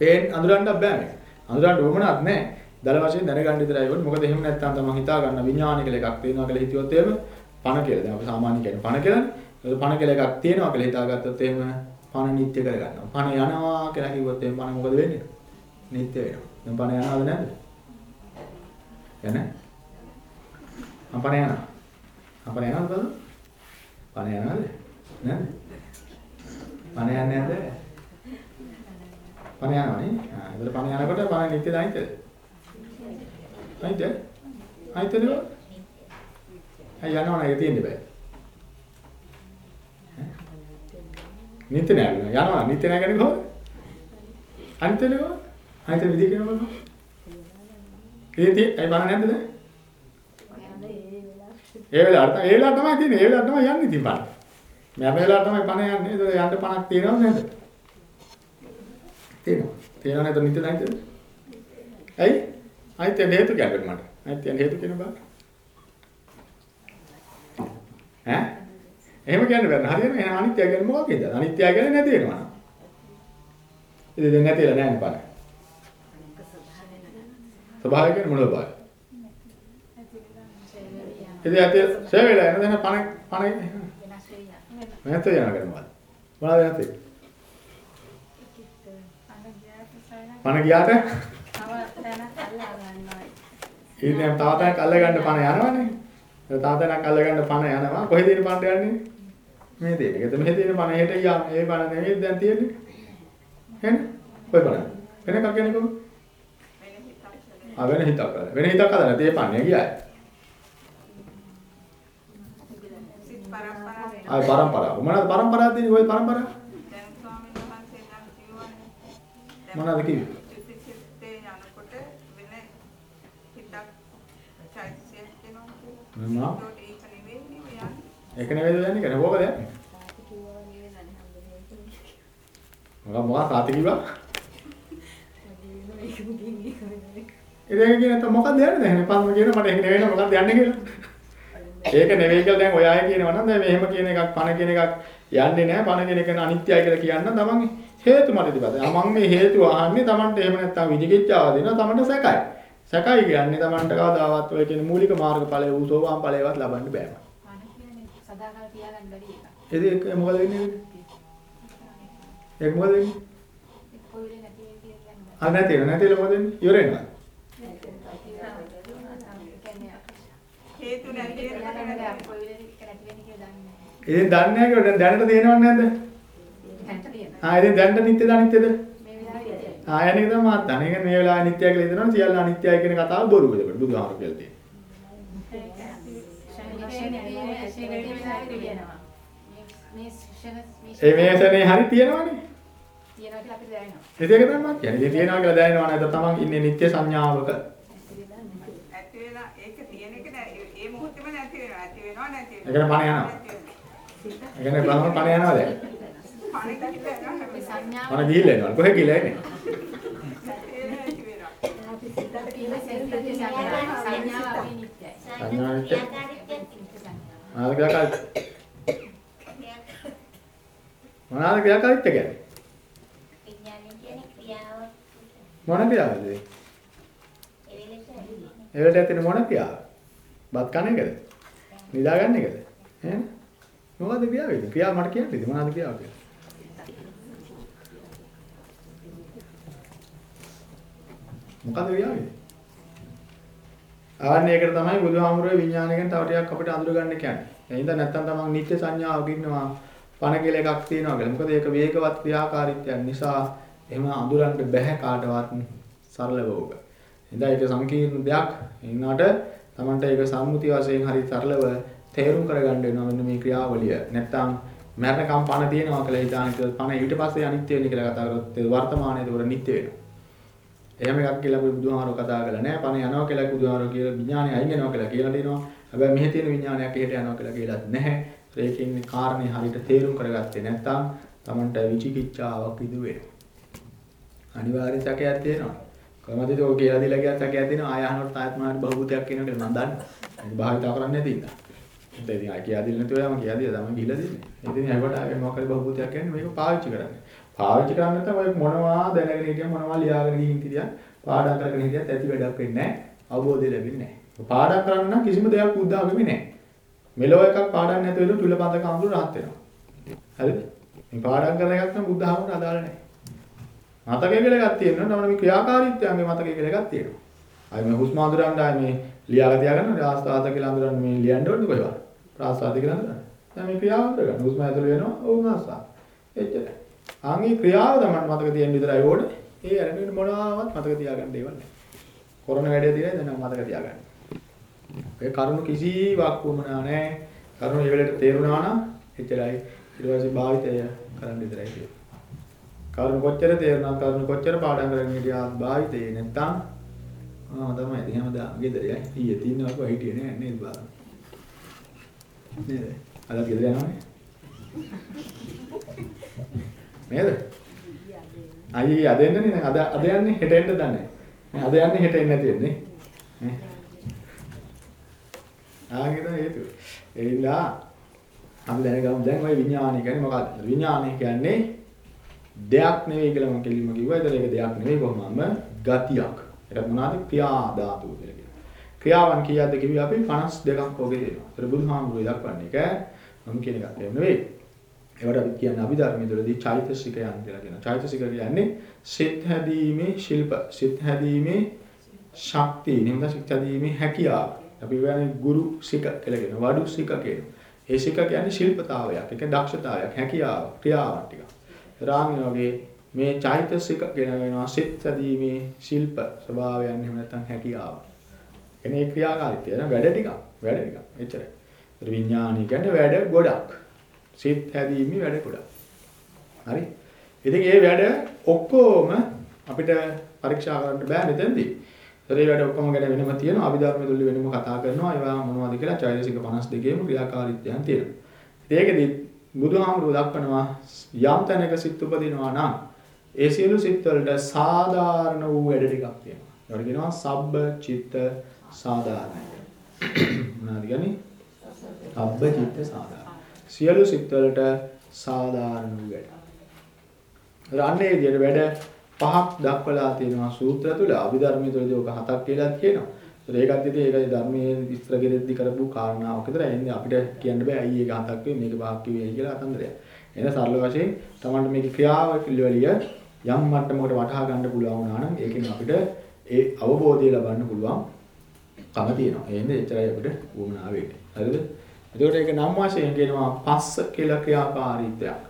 Speaker 1: පේන් අඳුරන්න බෑ මේක. අඳුරන්න උවමනක් නැහැ. දල වශයෙන් දැනගන්න විතරයි ඕනේ. මොකද එහෙම නැත්නම් තමන් හිතා ගන්න විඥාන කියලා එකක් තියෙනවා කියලා හිතුවොත් එහෙම පණ කියලා. දැන් අපි සාමාන්‍ය කියන්නේ පණ කියලානේ. ඒක පණ කියලා එකක් තියෙනවා කියලා හිතාගත්තොත් එහෙම පණ නිත්‍ය කරගන්නවා. පණ යනවා කියලා කිව්වොත් එහෙම පණ මොකද වෙන්නේ? නිත්‍ය වෙනවා. දැන් පණ යනවද නැද්ද? යන්නේ? අපණ යනවා. අපණ යනවද බලන්න? පණ යනවද? නැද්ද? පණ යන්නේ නැද්ද? පණ යනවනේ. ආ ඒතර පණ යනකොට පණ නිත්‍යද අනිත්‍යද? අනිත්‍ය. අනිත්‍යද? අය යනවා නේද තියෙන්න බෑ. නිත්‍ය නෑ යනවා නිත්‍ය නෑ කියන්නේ කොහොමද? අනිත්‍ය නේ කොහොමද? අනිත්‍ය විදිහ කියනවා කොහොමද? ඒති අය බන නැද්ද දැන්? ඒ වෙලාවට ඒ වෙලාවට තමයි තියෙන්නේ. ඒ වෙලාවට තමයි යන්නේ ඉතින් බන. මේ වෙලාවට තමයි බන යන්නේ. ඒක යන්න පණක් තියෙනවද නැද්ද? තියෙනවා. තියෙනව නැත්නම් නිත්‍ය නැද්ද? ඇයි? අනිත්‍ය හේතු කියන්නේ මට. අනිත්‍ය හේතු කියන බා. ඈ? එහෙම කියන්න බෑ. හරියම එහෙනම් අනිත්‍ය කියන්නේ මොකක්ද? අනිත්‍ය කියන්නේ නැති වෙනවා. ඉතින් දැන් නැතිලා නැහැ නේ බන. ස්වභාවය කියන්නේ මොනවද බාය? ඉතින් ඇත්තේ සේවල යන දැන පණ පණ
Speaker 3: වෙනස් වෙයි.
Speaker 1: නැත යන කරනවා. මොනවද නැත්තේ? පණ ගියාට. ඉතින් තව තැනක් අල්ල ගන්න පණ යනවනේ. තව තැනක් අල්ල ගන්න පණ යනවා. කොහෙද ඉන්නේ පණ යන්නේ? මේ දෙන. ඒකද මෙහෙ තියෙන පණ හෙට යා ඒ පණ නෙවෙයි දැන් තියෙන්නේ. එහෙනම් කොයි පණ? වෙන එකක් කියන්නේ කොහොමද?
Speaker 4: වෙන හිතක්
Speaker 1: ආ වෙන හිතක් කරලා. වෙන හිතක් හදලා තේ පන්නේ ගියායි.
Speaker 4: සිත් පරම්පරාව වෙනවා.
Speaker 1: ආ පරම්පරාව. මොනවද පරම්පරාව තියෙන්නේ? ওই පරම්පරාව?
Speaker 4: දැන් ස්වාමීන් වහන්සේලා කිව්වනේ
Speaker 1: මොනවද කිව්වේ?
Speaker 4: චිත්තචිත්තේ යනකොට වෙන හිතක් චෛතසිකයක් දෙනවා කියලා.
Speaker 1: මොනවා?
Speaker 4: ඒක නෙවෙයි යන්නේ
Speaker 1: කියන්නේ ඕකද යන්නේ?
Speaker 3: තාත්තා කිව්වා වගේ නෑ හම්බුනේ.
Speaker 1: මොකක් මොකක් සාති කිව්වා?
Speaker 3: ඒක මුකින් ඒක
Speaker 1: ඉතින් කියන නැත්නම් මොකක්ද යන්නේ දැන් පස්ම කියන මට ඒක නෙවෙයි නේද මොකක්ද යන්නේ කියලා. ඒක නෙවෙයි කියලා දැන් ඔය අය කියනවා නම් දැන් මෙහෙම කියන එකක් පණ කියන එකක් යන්නේ නැහැ පණ කියන එක අනිත්‍යයි කියලා කියන්න තමන් හේතු මත ඉතිපද. මම මේ හේතුව අහන්නේ තමන්ට එහෙම නැත්නම් විදිකිච්ඡාව දෙනවා තමන්ට සැකයි. සැකයි කියන්නේ තමන්ට කවදාවත් ඔය කියන මූලික මාර්ගඵලයේ වූ සෝවාන් ඵලයවත් ලබන්න බෑම.
Speaker 3: සදාකාල තියාගන්න බැරි එකක්.
Speaker 1: ඉතින් ඒක මොකද වෙන්නේ? ඒක මොකද වෙන්නේ?
Speaker 3: කොයිලේ නැති වෙයි කියන්නේ.
Speaker 1: අර නැතිව නැතිව මොකද වෙන්නේ? ඉවර වෙනවා.
Speaker 7: හේතු නැති
Speaker 3: කොයි වෙලෙක නැති වෙන්නේ කියලා දන්නේ නැහැ.
Speaker 1: ඉතින් දන්නේ නැහැ කියලා දැන් දැනට තේනවද නැද්ද?
Speaker 3: දැන්ට තියෙනවා.
Speaker 1: ආ ඉතින් දැනට නිත්‍යද අනිත්‍යද?
Speaker 3: මේ වෙලාවේ
Speaker 1: ආ යන්නේ තමයි මාත්. ඒක මේ වෙලාවේ අනිත්‍යයි කියලා හිතනවා සියල්ල අනිත්‍යයි කියන කතාව බොරුද ඒකට බුදුහාමර කියලා තියෙන්නේ. ඒ මේසනේ හරි තියෙනවනේ.
Speaker 3: තියනවා කියලා අපිට දැනෙනවා.
Speaker 1: ඒක තමයි මාත් කියන්නේ. ඉතින් තියනවා කියලා දැනෙනවා නේද? තමන් ඉන්නේ නිත්‍ය සංඥාවක.
Speaker 7: ඇති වෙලා ඒක තියෙන එක නෑ ඒ- ඒ මොහොතේම නැති වෙනවා ඇති වෙනවා නැති
Speaker 1: ඒකට පණ යනවා. ඒ කියන්නේ බ්‍රහ්ම පණ යනවා දැන්.
Speaker 7: පණ කිව්ලා යනවා
Speaker 3: සංඥාව
Speaker 1: පණ ගිහිල්ලා එනවා. කොහෙ ගිහිල්ලා එන්නේ?
Speaker 7: වෙනවා
Speaker 3: අපි සෙන්සර් සංඥාව සංඥාව නිත්‍යයි.
Speaker 1: මොනවාද ක්‍රියාකාරීත්වය? මොනවාද ක්‍රියාකාරීත්වය කියන්නේ?
Speaker 6: විඥානය කියන්නේ ක්‍රියාව
Speaker 1: මොන ක්‍රියාවද?
Speaker 6: ඒ වෙලෙට
Speaker 1: ඒ වෙලට ඇත්තේ මොන ක්‍රියාව? බත් කන එකද? නිදා ගන්න එකද? ඈ? මොකද්ද ක්‍රියාව වෙන්නේ? ක්‍රියාව මට කියන්න ඉතින් මොනවද ක්‍රියාව කියන්නේ? මොකද්ද ක්‍රියාව වෙන්නේ? ආන්නේ ඒකට තමයි බුදුහාමුදුරුවෝ විඥානයෙන් තව ටිකක් අපිට අඳුර ගන්න කියන්නේ. එහෙනම් නැත්තම් තමන් නිත්‍ය සංඥාවක ඉන්නවා පණ කියලා එකක් තියෙනවා කියලා. මොකද ඒක වේගවත් ක්‍රියාකාරීත්වයක් නිසා එහෙම අඳුරන්න බෑ කාටවත් සරලව ඕක. එහෙනම් ඒක සංකීර්ණ දෙයක්. එන්නට තමන්ට ඒක සම්මුති වශයෙන් හරි සරලව තේරුම් කරගන්න වෙනවා මෙන්න මේ ක්‍රියාවලිය. නැත්තම් මරණකම් පණ තියෙනවා කියලා හිතාන ඉතින් පණ ඊට පස්සේ අනිත්‍ය වෙන්නේ කියලා කතා කරොත් ඒ වර්තමානයේ ඒක නිත්‍ය වෙනවා. එහෙම එකක් කියලා අපි බුදුහාමරෝ කතා කරලා නැහැ. පණ යනවා කියලා බුදුහාමරෝ කියලා විඥානය අයින් වෙනවා කියලා කියලා දෙනවා. හැබැයි මෙහි තියෙන විඥානයක් එහෙට යනවා කියලා කියලාත් නැහැ. ඒකෙන් මේ කාරණේ හරියට තේරුම් කරගත්තේ නැත්නම් Tamanට විචිකිච්ඡාවක් ඉදු වෙනවා. අනිවාර්ය සැකයක් තියෙනවා. කොහමද ඒක කියලා දීලා ගියත් සැකයක් දෙනවා. ආය අහනකොට තායත් මාට බහුබුතයක් කියනවා කියලා මම දන්නවා. ඒක භාවිතා කරන්නේ නැති ඉඳලා. ඒත් ඉතින් ආය කියලා දෙන්න නැතුව යම කියලා දීලා තමයි ගිහිල්ලා දෙන්නේ. ඉතින් ඒකට ආවේ මොකක් හරි බහුබුතයක් කියන්නේ මේක පාවිච්චි කරන්නේ. පාවිච්චි කරන්නේ නැත්නම් ඔය මොනවා දැනගෙන හිටියම මොනවා ලියාගෙන ගිහින් හිටියන් පාඩම් කරගෙන හිටියත් ඇති වැඩක් වෙන්නේ නැහැ. අවබෝධය ලැබෙන්නේ නැහැ. පාඩම් කරන්න නම් කිසිම දෙයක් බුද්ධ ආගමේ නැහැ. මෙලෝ එකක් පාඩම් නැතුව ඉන්න තුලපන්ද කඳුළු rahat වෙනවා. හරිද? මේ පාඩම් කරන එකක් නම් බුද්ධ ආගමට අදාළ නැහැ. මතකය කියලා එකක් තියෙනවා. නම මේ ක්‍රියාකාරීත්වයන්ගේ මතකය කියලා එකක් තියෙනවා. අය මේ හුස්ම අඳුරන්න ආයේ මේ ලියාලා තියාගන්න ප්‍රාස්වාද කියලා අඳුරන්න මේ ලියන්න ඕනේ කොහෙවත්. ප්‍රාස්වාද කියලා අඳුරන්න. දැන් මේ ක්‍රියාව අඳුරගන්න. හුස්ම ඇතුළ වෙනවා. ඕම ආස්වාද. එච්චරයි. ආන්ගේ ක්‍රියාව තමයි මතක තියෙන විතරයි ඕනේ. ඒ අරගෙන මොනවාවත් මතක තියාගන්න දේවල් නැහැ. කරන වැඩේ දිනේ දැන් මතක තියාගන්න. ඒ කරුණු කිසිවක් වුමනා නැහැ. කරුණු ඒ වෙලට තේරුණා නම් එච්චරයි. ඊට පස්සේ භාවිතය කරන්න විතරයි තියෙන්නේ. කරුණු කොච්චර තේරුණා කරුණු කොච්චර පාඩම් කරගෙන හිටියා භාවිතේ නැත්තම් ආ තමයි ඉතින් හැමදාම ගෙදරයි ඊයේ තින්නවක හිටියේ නෑ නේද බලන්න. නේද? අද ගෙදර යනවනේ. නේද? අයියේ අද එන්නේ නේ අද අද යන්නේ හෙට එන්න දන්නේ. නේ අද යන්නේ හෙට එන්නේ නැති වෙන්නේ. නේ. ආගෙද හේතුව. එයිලා අපි දැනගමු දැන් ওই විඥානය කියන්නේ මොකක්ද? විඥානය කියන්නේ දෙයක් නෙවෙයි කියලා මම කෙලින්ම කිව්වා. ඒතර ඒක දෙයක් නෙවෙයි කොහොමම ගතියක්. ඒක මොනවාද? ක්‍රියා ධාතුව කියලා කියනවා. ක්‍රියාවන් කීයක්ද කිව්වේ අපි 52ක් වගේ දෙනවා. ඒතර බුදුහාමුදුරුවෝ දක්වන්නේ ඒක මම කියන එකක් එහෙම නෙවෙයි. ඒවට අපි කියන්නේ අභිධර්මයේදී චෛතසිකයන් කියලා කියනවා. චෛතසික කියන්නේ සිත් හැදීමේ ශිල්ප, සිත් හැදීමේ ශක්තිය, නිම්ද සිත් හැදීමේ හැකියාව. අපි කියන්නේ ගුරු සික කියලා කියනවා. වඩු සික කියනවා. ඒ සික කියන්නේ ශිල්පතාවයක්, ඒක දක්ෂතාවයක්, හැකියාව, ක්‍රියාවක් ටික. රාමින වගේ මේ චෛතසික කියන වෙනවා සිත් හැදීමේ ශිල්ප ස්වභාවයන් එහෙම නැත්නම් හැකියාව. එනේ ක්‍රියාකාරීත්වය න වැඩ ටිකක්, වැඩ ටිකක්. එච්චරයි. ඒත් විඥානීය කියන්නේ වැඩ ගොඩක්. සිත් හැදීමේ වැඩ ගොඩක්. හරි. ඉතින් මේ වැඩ ඔක්කොම අපිට පරීක්ෂා කරන්න බෑ මෙතෙන්දී. ඒ වැඩ ඔක්කොම ගැන වෙනම තියෙනවා. අභිධර්ම තුල වෙනම කතා කරනවා. ඒවා මොනවද කියලා චෛතසික 52ම ක්‍රියාකාරීත්වයන් තියෙනවා. ඒකෙදි බුදුහාමුදුරුවෝ දක්වනවා යම් තැනක සිත් උපදිනවා නම් ඒ සියලු සිත් වලට සාධාරණ වූ වැඩ ටිකක් තියෙනවා. ඒකට කියනවා සබ්බ චිත්ත සාධාරණයි. මොනවද කියන්නේ? සබ්බ චිත්ත සාධාරණ. සියලු සිත් වලට සාධාරණ වූ වැඩ. රන්නේ විදියට වැඩ පහක් දක්වලා තියෙනවා සූත්‍ර තුල අභිධර්මයේ තුලදී ඔක හතක් කියලා කියනවා. ඒකත් ඉතින් ඒකයි ධර්මයේ විස්තර කෙරෙද්දි කරපු කාරණාවක් විතර එන්නේ අපිට කියන්න බෑ අයියේ ඒක හතක් වෙයි මේක පහක් වෙයි කියලා අතන්දරයක්. එහෙනම් සරල වශයෙන් Tamanට මේකේ ක්‍රියාව පිළිවෙලිය යම් මට්ටමකට වටහා ගන්න පුළුවන් වුණා නම් ඒකෙන් අපිට ඒ අවබෝධය ලබන්න පුළුවන් කම තියෙනවා. ඒ හින්දා එච්චරයි අපිට වුණා වෙන්නේ. හරිද? එතකොට ඒක නම් වශයෙන් කියනවා පස්ස කියලා ක්‍රියාකාරීත්වයක්.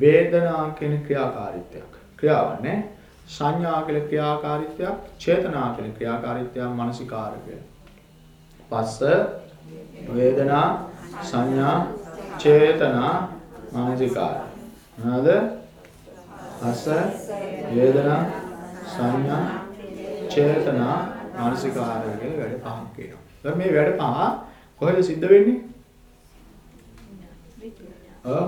Speaker 1: වේදනා කියන ක්‍රියාකාරීත්වයක්. ක්‍රියාවක් නේ. සංඥා කියලා ක්‍රියාකාරීත්වයක්, චේතනා කියලා ක්‍රියාකාරීත්වයක්, මානසිකාරකය. පස්ස වේදනා සංඥා චේතනා මානසිකාර. මොනවාද? පස්ස වේදනා සංඥා චේතනා මානසිකාර කියලා වැඩ පහක් කියනවා. දැන් මේ වැඩ පහ කොහෙද සිද්ධ වෙන්නේ? ඔව්.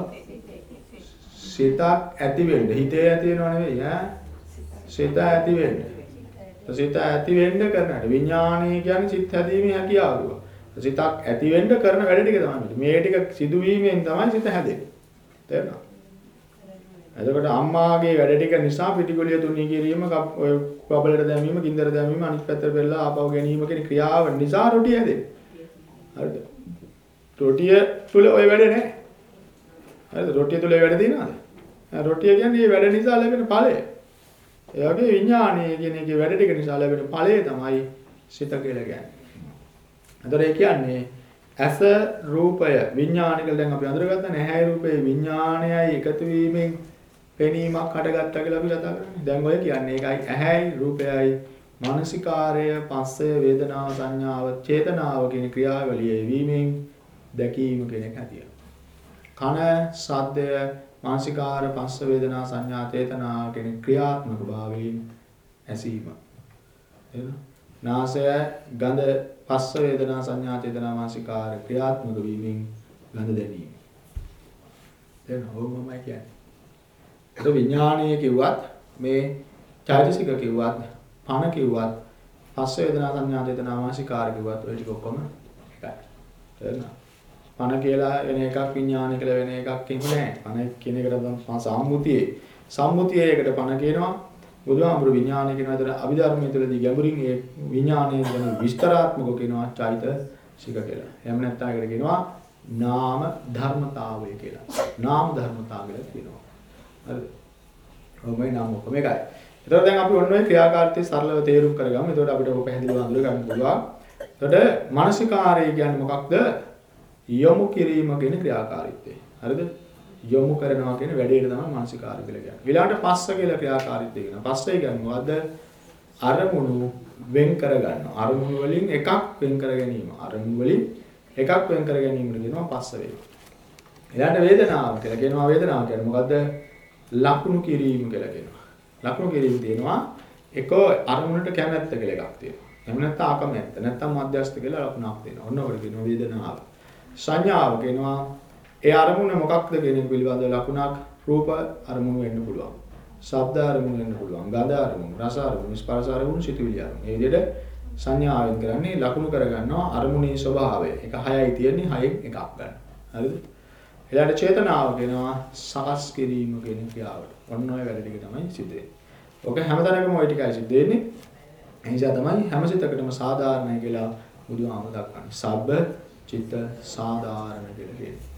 Speaker 1: සිතක් ඇති වෙන්න හිතේ ඇති වෙනව නෙවෙයි ඈ. සිත ඇති වෙන්න. සිත ඇති වෙන්න කරන විඥානය කියන්නේ සිත් හැදීමේ හැකියාව. සිතක් ඇති වෙන්න කරන වැඩ ටික තමයි මේ ටික සිදුවීමෙන් තමයි සිත හැදෙන්නේ. තේරෙනවද? එතකොට අම්මාගේ වැඩ ටික නිසා පිටිගොලිය තුනී කිරීම ඔය බබලට දැමීම, ගින්දර දැමීම, අනිත් පැත්තට බෙල්ලා ආපහු ගැනීම කියන ක්‍රියාව නිසා රොටිය හැදෙන්නේ. හරිද? රොටිය තුල ওই වැඩ නැහැ. හරිද? රොටිය තුල වැඩ තියෙනවද? රොටිය කියන්නේ මේ වැඩ නිසා ලැබෙන ඵලය. ඒ වගේ විඥානය කියන එකේ වැඩ ටික නිසා ලැබෙන ඵලය තමයි සිත කියලා කියන්නේ. එතකොට ඒ කියන්නේ ඇස රූපය විඥානිකල දැන් අපි අඳුරගත්තා නැහැ රූපේ විඥානයයි එකතු වීමෙන් පෙනීමක් හටගත්තා කියලා අපි කතා කරන්නේ. දැන් ඔය කියන්නේ ඒකයි ඇහැයි රූපයයි මානසිකාරය පස්සය වේදනාව සංඥාව චේතනාව කියන ක්‍රියාවලියේ වීමෙන් දැකීම කියන එක හැටිය. කන සද්දය මානසිකාර පස්ස වේදනා සංඥා චේතනා කියන ක්‍රියාත්මක භාවයෙන් ඇසීම. එහෙනම් නාසය ගඳ පස්ස වේදනා සංඥා චේතනා මානසිකාර ක්‍රියාත්මක වීමෙන් ගඳ දැනීම. දැන් ඕමමයි කියන්නේ. ඒක විඥානීය කිව්වත් මේ චෛතසික කිව්වත් පණ කිව්වත් පස්ස වේදනා සංඥා චේතනා මානසිකාර කිව්වත් ඔය ටික ඔක්කොම එකයි. තේරුණා? පණ කියලා වෙන එකක් විඥාන කියලා වෙන එකක් කියන්නේ නැහැ. පණ කියන එකට තමයි සම්මුතියේ. සම්මුතියේ එකට පණ කියනවා බුදුහාමුදුරු විඥානය කියන විතර අභිධර්මයේ තුළදී ගැඹුරින් ඒ විඥානය ගැන විස්තරාත්මකව කියනවා චෛතසික කියලා. එහෙම නැත්නම් ඒකට කියනවා නාම ධර්මතාවය කියලා. නාම ධර්මතාවය කියලා කියනවා. හරිද? ඔබයි නාම ඔක්කොම එකයි. එතකොට දැන් අපි ඔන්න ඔය ක්‍රියාකාරීත්වය සරලව තේරුම් කරගමු. එතකොට අපිට ඔක පැහැදිලිව අඳුර ගන්න පුළුවන්. එතකොට මානසිකාරය කියන්නේ මොකක්ද? යොමු කිරීම කියන ක්‍රියාකාරීත්වය. හරිද? යොමු කරනවා කියන වැඩේට තමයි මානසිකාරය කියලා කියන්නේ. ඊළඟට පස්ස කියලා ක්‍රියාකාරීත්වය කියනවා. පස්සේ කියන්නේ මොකද්ද? අරමුණු වෙන් කර ගන්නවා. අරමුණු වලින් එකක් වෙන් කර ගැනීම. අරමුණු වලින් එකක් වෙන් කර ගැනීමට කියනවා පස්ස වේ. ඊළඟට වේදනාව කියලා කියනවා වේදනාව කියන්නේ මොකද්ද? ලකුණු කිරීම කියලා කියනවා. ලකුණු කිරීම තියෙනවා එක අරමුණට කැමැත්ත කියලා එකක් තියෙනවා. එහෙම නැත්නම් අකමැත්ත නැත්නම් මධ්‍යස්ථ කියලා ලකුණක් තියෙනවා. ඔන්න ඔකට කියනවා වේදනාව. සංඥාව කියනවා ඒ අරමුණ මොකක්ද කියන එක පිළිබඳව ලකුණක් රූප අරමුණු වෙන්න පුළුවන්. ශබ්ද අරමුණු වෙන්න පුළුවන්. ගන්ධ අරමුණු, රස අරමුණු, ස්පර්ශ අරමුණු, සිතුවිලි අරමුණු. මේ විදිහට සංඥාවෙන් කරන්නේ ලකුණු කරගන්නවා අරමුණේ ස්වභාවය. ඒක හයයි තියෙන්නේ හයෙන් එකක් ගන්න. හරිද? ඊළඟට චේතනාව කියනවා සකස් කිරීම කියන ක්‍රියාවට. ඔන්න ඔය වැඩ ටික තමයි සිද්ධ වෙන්නේ. ඔක හැමතැනකම ওই ටිකයි සිද්ධ වෙන්නේ. ඒ නිසා තමයි හැම සිතකටම සාධාරණයි කියලා බුදුහාම දක්වන්නේ. සබ්බ චිත්ත සාධාරණ කියලා කියන්නේ.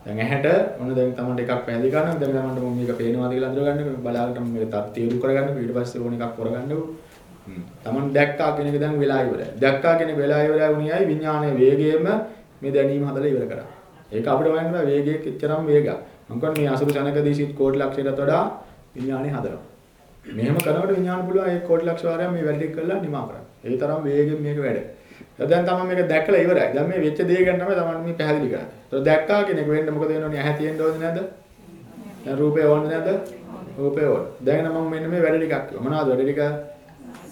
Speaker 1: දැන් ඇහැට ඔන්න දැන් තමයි එකක් පැහැදිලි කරනවා. දැන් තමන්ට මම මේක පේනවාද කියලා අඳුරගන්නකො බලාගෙන මේක තත්ත්වයට කරගන්නකො ඊට පස්සේ ඕන එකක් කරගන්නකො. තමන් දැක්කා කියන එක දැන් වෙලා ඉවරයි. දැක්කා කියන එක වෙලා ඉවරයි වුණායි විඥානයේ වේගයෙන්ම මේ දැනීම හදලා ඉවර කරා. ඒක අපිට හොයන්න බෑ වේගයේ එච්චරම වේගයක්. මම කියන්නේ මේ අසුරු ජනකදී සිත් කෝටි ලක්ෂයකට වඩා විඥානය හදනවා. මෙහෙම කරනකොට විඥාන පුළුවන් ඒ කෝටි ලක්ෂ වාරයක් මේ වැඩ ටික කරලා නිමා කරන්න. ඒ තරම් වේගෙන් මේක වැඩ. දැන් තමයි මේක දැකලා ඉවරයි. දැන් මේ වෙච්ච දේ ගැන තමයි තමන් මේ පැහැදිලි කරන්නේ. ඒතර දැක්කා කියන එක වෙන්න මොකද වෙනවනේ ඇහැ තියෙන්න ඕනේ නැද්ද? දැන් රූපේ ඕනේ නැද්ද? රූපේ ඕන. දැන් නම් මෙන්න මේ වැඩ ටිකක් කිව්වා. මොනවද වැඩ ටික?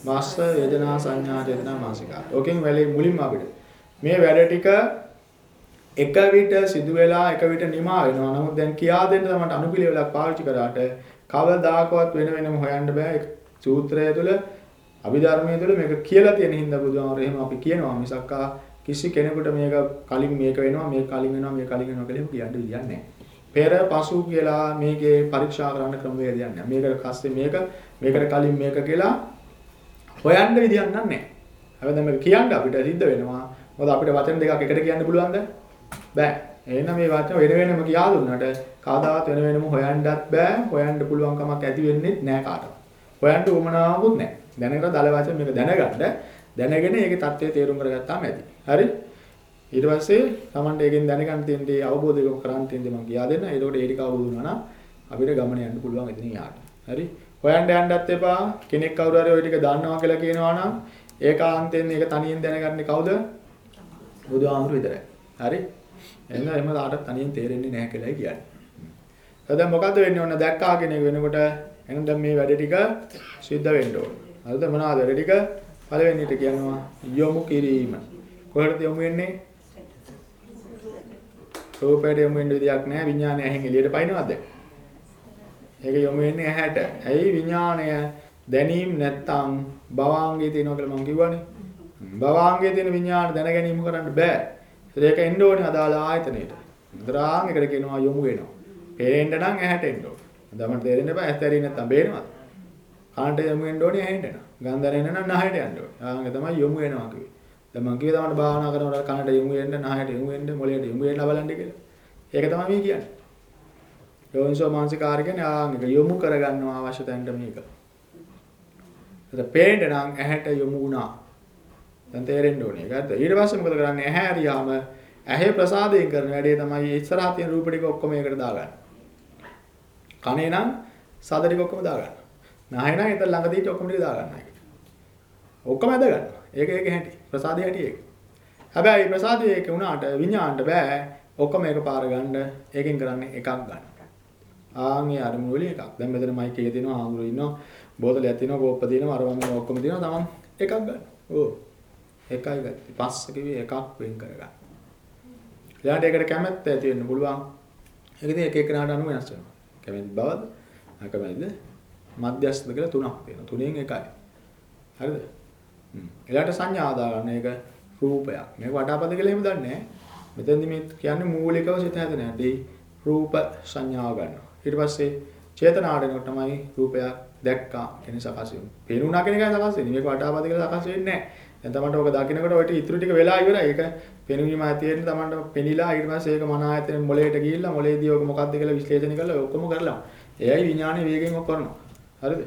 Speaker 1: මාස්ස වේදනා සංඥා චේතනා මානසිකා. ඕකෙන් වැලේ මුලින්ම අපිට මේ වැඩ ටික එක විට සිදු වෙලා එක විට නිමා වෙනවා. නමුත් දැන් කියා දෙන්න තමයි අනුපිළිවෙලක් පාවිච්චි කරාට කවදාකවත් වෙන වෙනම හොයන්න බෑ. සූත්‍රය තුළ අභිධර්මයේ තුළ මේක කියලා තියෙන හින්දා බුදුහාමර එහෙම අපි කියනවා මිසක්කා කිසි කෙනෙකුට මේක කලින් මේක වෙනවා මේක කලින් වෙනවා මේක කලින් වෙනවා කියලා කියන්න විදියක් නැහැ. පෙර පසු කියලා මේකේ පරීක්ෂා කරන්න ක්‍රමවේදයක් නැහැ. මේකට පස්සේ මේක මේකට කලින් මේක කියලා හොයන්න විදියක් නැහැ. හැබැයි මේක කියන්න අපිට සිද්ධ වෙනවා. මොකද අපිට වචන දෙකක් එකට කියන්න පුළුවන්ද? බෑ. එහෙනම් මේ වචන වෙන වෙනම කියලා දුන්නාට කවදාවත් වෙන වෙනම හොයන්නත් බෑ. හොයන්න පුළුවන් කමක් ඇති වෙන්නේ නැහැ කාටවත්. හොයන්න උවමනාවකුත් නැහැ. දැනගන දල වචන මේක දැනගන්න දැනගෙන ඒකේ தත්ත්වය තේරුම් කරගත්තාම ඇති. හරි? ඊට පස්සේ Tamanට එකෙන් දැනගන්න තියෙන දේ අවබෝධයක් කරන් තියෙන දේ මම කියා දෙන්න. ඒකට ඒ ටික අවබෝධ වුණා නම් අපිට ගමන යන්න පුළුවන් එතන යාට. හරි? හොයන්න යන්නත් එපා. කෙනෙක් කවුරු හරි ওই ටික දන්නවා කියලා කියනවා නම් ඒකාන්තයෙන් ඒක තනියෙන් දැනගන්නේ කවුද? බුදුහාමුදුරු විතරයි. හරි? එහෙනම් එහෙම තාට තනියෙන් තේරෙන්නේ නැහැ කියලායි කියන්නේ. දැන් මොකද්ද වෙන්නේ ඔන්න දැක්කා කියන එක වෙනකොට එහෙනම් දැන් මේ වැඩ ටික සිද්ධ වෙන්න ඕන. හරිද මොනවාද වැඩ ටික? පළවෙනිට කියනවා යොමු කිරීම. කොහෙටද යොමු වෙන්නේ? රූපයට යොමු වෙන්න විදියක් නැහැ විඥානය ඇහෙන් එළියට පයින්නවද? ඒක යොමු වෙන්නේ ඇහැට. ඇයි විඥානය දැනීම නැත්තම් භවාංගයේ තියෙනවා කියලා මම කිව්වනේ. භවාංගයේ තියෙන විඥාන දැන ගැනීම කරන්න බෑ. ඒක එන්න ඕනේ අදාළ ආයතනයට. මුද්‍රාං එකට කියනවා යොමු වෙනවා. පේන්න නම් ඇහැට එන්න ඕනේ. දමන්න තේරෙන්න බෑ ඇස් ඇරින් නැත්තම් බේරෙනවද? කාන්ට යොමු වෙන්න ඕනේ ඇහෙන්න නම්. ගන්ධ දැනෙන්න නම් නහයට යන්න ඕනේ. ආන්ග තමයි යොමු වෙනවා කිව්වේ. දැන් මම කිව්වේ තමයි භාවනා කරනකොට කනට යොමු වෙන්න, නහයට යොමු වෙන්න, මොළයට යොමු වෙන්න බලන්න කියලා. ඒක තමයි මේ කියන්නේ. යෝනිසෝ මානසිකාර කියන්නේ ආන්ග යොමු කරගන්නවා අවශ්‍ය තැනට මේක. ඒක පේන්න නම් ඇහැට යොමු වුණා. දැන් තේරෙන්න ඕනේ. ඒකත් ඊට පස්සේ මොකද කරන්නේ? ඇහැ හරියාම ඇහි ප්‍රසාදයෙන් කරන වැඩේ තමයි ඉස්සරහා තියෙන රූප ටික ඔක්කොම ඒකට දාගන්න. කනේ නම් සාද ටික ඔක්කොම දාගන්න. නහය නම් එතන ළඟදී ඔක්කොම ටික දාගන්න ඒකට. ඔක්කොම ඇද ගන්න. ඒක ඒක හැටි. ප්‍රසාදේ හැටි ඒක. හැබැයි ප්‍රසාදේ ඒක උනාට විඤ්ඤාණයට බෑ. ඔක්කොම එක පාර ගන්න. ඒකෙන් කරන්නේ එකක් ගන්න. ආන්ගේ අරමුණු වලින් එකක්. දැන් මෙතන මයික් එකේ තියෙනවා ආඟුරු ඉන්නවා. බෝතලයක් තියෙනවා, කෝප්ප තියෙනවා, අර වගේ ඔක්කොම තියෙනවා. තමන් එකක් ගන්න. ඕ. එකයි ගත්තේ. පස්ස කිව්වේ එකක් වෙන් කරගන්න. එයාට ඒකට කැමැත්ත ඇති වෙන්න පුළුවන්. ඒක ඉතින් එක එකනාට අනුව වෙනස් වෙනවා. කැමැති බවද? අකමැතිද? මධ්‍යස්ථ කියලා තුනක් තියෙනවා. තුනෙන් එකයි. හරිද? හ්ම්. එයාට සංඥා ආදා ගන්න ඒක රූපයක්. මේක වටාපද කියලා එහෙම දන්නේ නැහැ. මෙතෙන්දි මේ කියන්නේ මූලිකව සිත හැදෙන හැටි රූප සංඥාව ගන්නවා. ඊට පස්සේ චේතනාවෙන් තමයි රූපයක් දැක්කා කියන සකස් වෙන්නේ. පේනුණා කියන එකයි සකස් වෙන්නේ. මේක වටාපද කියලා සකස් වෙන්නේ නැහැ. දැන් තමන්ට ඔක දකින්නකොට ඔය ටික ඉතුරු ටික වෙලා ඉවරයි. ඒක පෙනුවීම ඇති වෙන්න තමන්ට පෙනිලා ඊට පස්සේ ඒක මන ආයතන මොලේට ගිහිල්ලා මොලේදී ඔක මොකක්ද කියලා විශ්ලේෂණය කරලා ඔය ඔක්කොම කරලා. එයයි විඥානේ වේගෙන් ඔක් කරනවා. හරිද?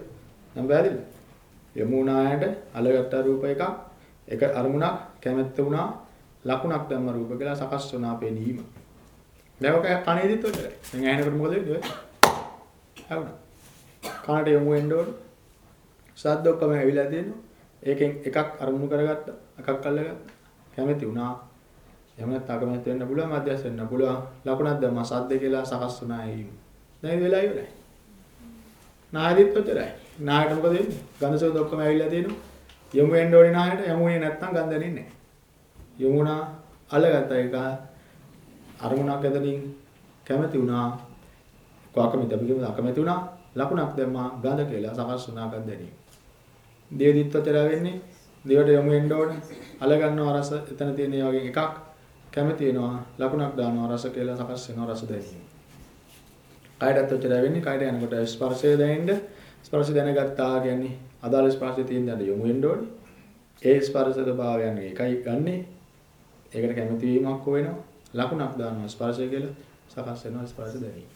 Speaker 1: නම් පැහැදිලිද? යමුනායට අලගත්ත රූප එකක් එක අරමුණක් කැමැත්ත වුණා ලකුණක් දැම්ම රූප කියලා සකස් වුණා පෙනීම. දැන් ඔක කණේදිත් ඔච්චරයි. දැන් ඇහෙනකොට මොකද වෙන්නේ? ඇහුණා. කනට යමු වෙන්න ඕන. ශබ්ද ඔක්කොම ඇවිල්ලා තියෙනවා. ඒකෙන් එකක් අරමුණු කරගත්තා. එකක් අල්ලගත්තා. කැමති වුණා. එහෙම නැත්නම් අකමැති වෙන්න පුළුවන්, මධ්‍යස්ථ වෙන්න පුළුවන්. ලකුණක් දැම්මා සද්ද කියලා සකස් වුණා ඒ. දැන් වෙලා ඉවරයි. නායදිත් ඔච්චරයි. නායට මොකද වෙන්නේ? ගඳ සුවඳ ඔක්කොම ඇවිල්ලා තියෙනවා. යමු වෙන්න ඕනේ නායට. යමු වෙන්නේ නැත්නම් ගඳ දැනෙන්නේ නැහැ. යමුණා අල්ලගත්ත එක අරමුණක් ඇදලින් කැමති වුණා. කොහකමද අපි කියමු අකමැති වුණා. ලකුණක් දැම්මා ගඳ කියලා සකස් වුණා ගඳ දැනීම. දේවදිත්වතර වෙන්නේ දේවට යමු වෙන්න ඕනේ. අල ගන්නවා රස එතන තියෙන ඒ වගේ එකක් කැමති වෙනවා. ලකුණක් දානවා රස කියලා සකස් වෙනවා රස දැනීම. කයටත් ඔච්චර වෙන්නේ කයට යනකොට ස්පර්ශය දැනෙන්න ස්පර්ශය දැනගත්තා කියන්නේ අදාළ ස්පර්ශය තියෙන දඬ යමු වෙන්න ඕනේ. ඒ ස්පර්ශ ස්වභාවයන් එකයි ගන්නෙ. ඒකට කැමති වීමක් වෙනවා. ලකුණක් දානවා ස්පර්ශය කියලා සකස් වෙනවා ස්පර්ශ දැනීම.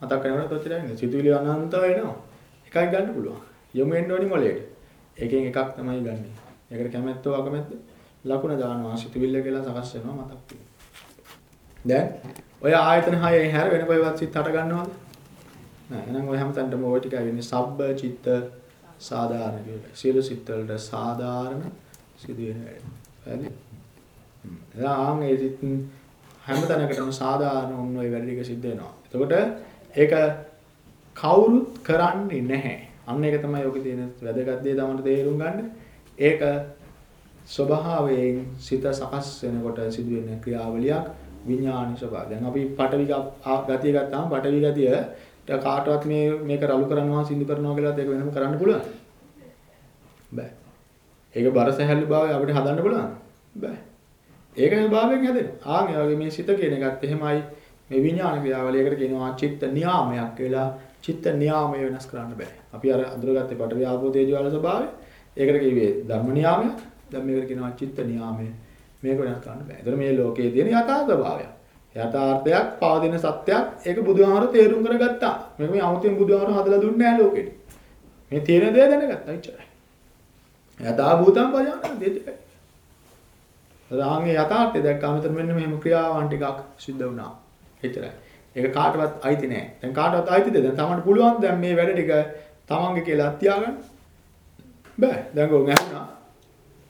Speaker 1: මතක් කරනකොට ඔච්චර වෙන්නේ. සිතුවිලි අනන්ත වෙනවා. එකයි ගන්න පුළුවන්. යමු වෙන්න ඕනි මොලේට. එකෙන් එකක් තමයි ගන්නෙ. ඒකට කැමැත්තෝ අකමැත්ත ලකුණ දානවා සිතුවිල්ල කියලා සකස් වෙනවා මතක් දැන් ඔය ආයතන හයේ හැර වෙන කොයිවත් සිත් හට ගන්නවද? නෑ. එහෙනම් ඔය හැමතැනටම ඔය ටිකයි වෙන්නේ සබ්බ චිත්ත සාධාරණ කියලා. සියලු සිත් වලට සාධාරණ සිදුවෙන වැඩ. හරි? හ්ම්. ආන් ඒ සිත් හැමතැනකටම සාධාරණ වුණ ඔය වැඩ ටික සිද්ධ වෙනවා. එතකොට ඒක කවුරුත් කරන්නේ නැහැ. අන්න ඒක තමයි ඔකේ තියෙන වැදගත් දේ තමයි තේරුම් ගන්න. ඒක ස්වභාවයෙන් සිත සකස් වෙනකොට සිදුවෙන ක්‍රියාවලියක් විඥාන ස්වභාවය. දැන් අපි පටවි ගතිය ගත්තාම පටවි ගතිය කාටවත් මේ මේක රළු කරනවා සිඳු කරනවා කියලාත් ඒක වෙනම කරන්න පුළුවන්. බෑ. ඒක බර සැහැල්ලු භාවය අපිට හදන්න පුළුවන්. බෑ. ඒක මේ භාවයෙන් හැදෙනවා. ආන් ඒ වගේ මේ සිත කියන එකත් එහෙමයි මේ විඥාන ක්‍රියාවලියකට කියනවා චිත්ත නියාමයක් කියලා. චිත්ත නියාමය වෙනස් කරන්න බෑ. අපි අර අඳුරගත්තේ පටවි ආපෝ තේජෝ වල ස්වභාවය. ඒකට කිව්වේ ධර්ම නියාමය. දැන් මේකට කියනවා චිත්ත නියාමය. මේක වෙනස් කරන්න බෑ. ඒතර මේ ලෝකයේ තියෙන යථා ස්වභාවය. යථාර්ථයක් පවතින සත්‍යයක් ඒක බුදුහාමර තේරුම් කරගත්තා. මේක මේ 아무තෙන් බුදුහාමර හදලා දුන්නේ නැහැ ලෝකෙට. මේ තියෙන දේ දැනගත්තා එච්චරයි. යථා භූතං පජානාති එච්චරයි. රාගේ යථාර්ථය දැක්කම මෙතන මෙන්න මෙහෙම ක්‍රියාවන් ටිකක් සිද්ධ වුණා. එච්චරයි. ඒක කාටවත් අයිති නෑ. දැන් කාටවත් අයිතිද? දැන් තමන්ට පුළුවන් දැන් මේ වැඩ ටික තමන්ගේ කියලා තියාගන්න. බෑ. දැන් ගොන් ඇහුණා.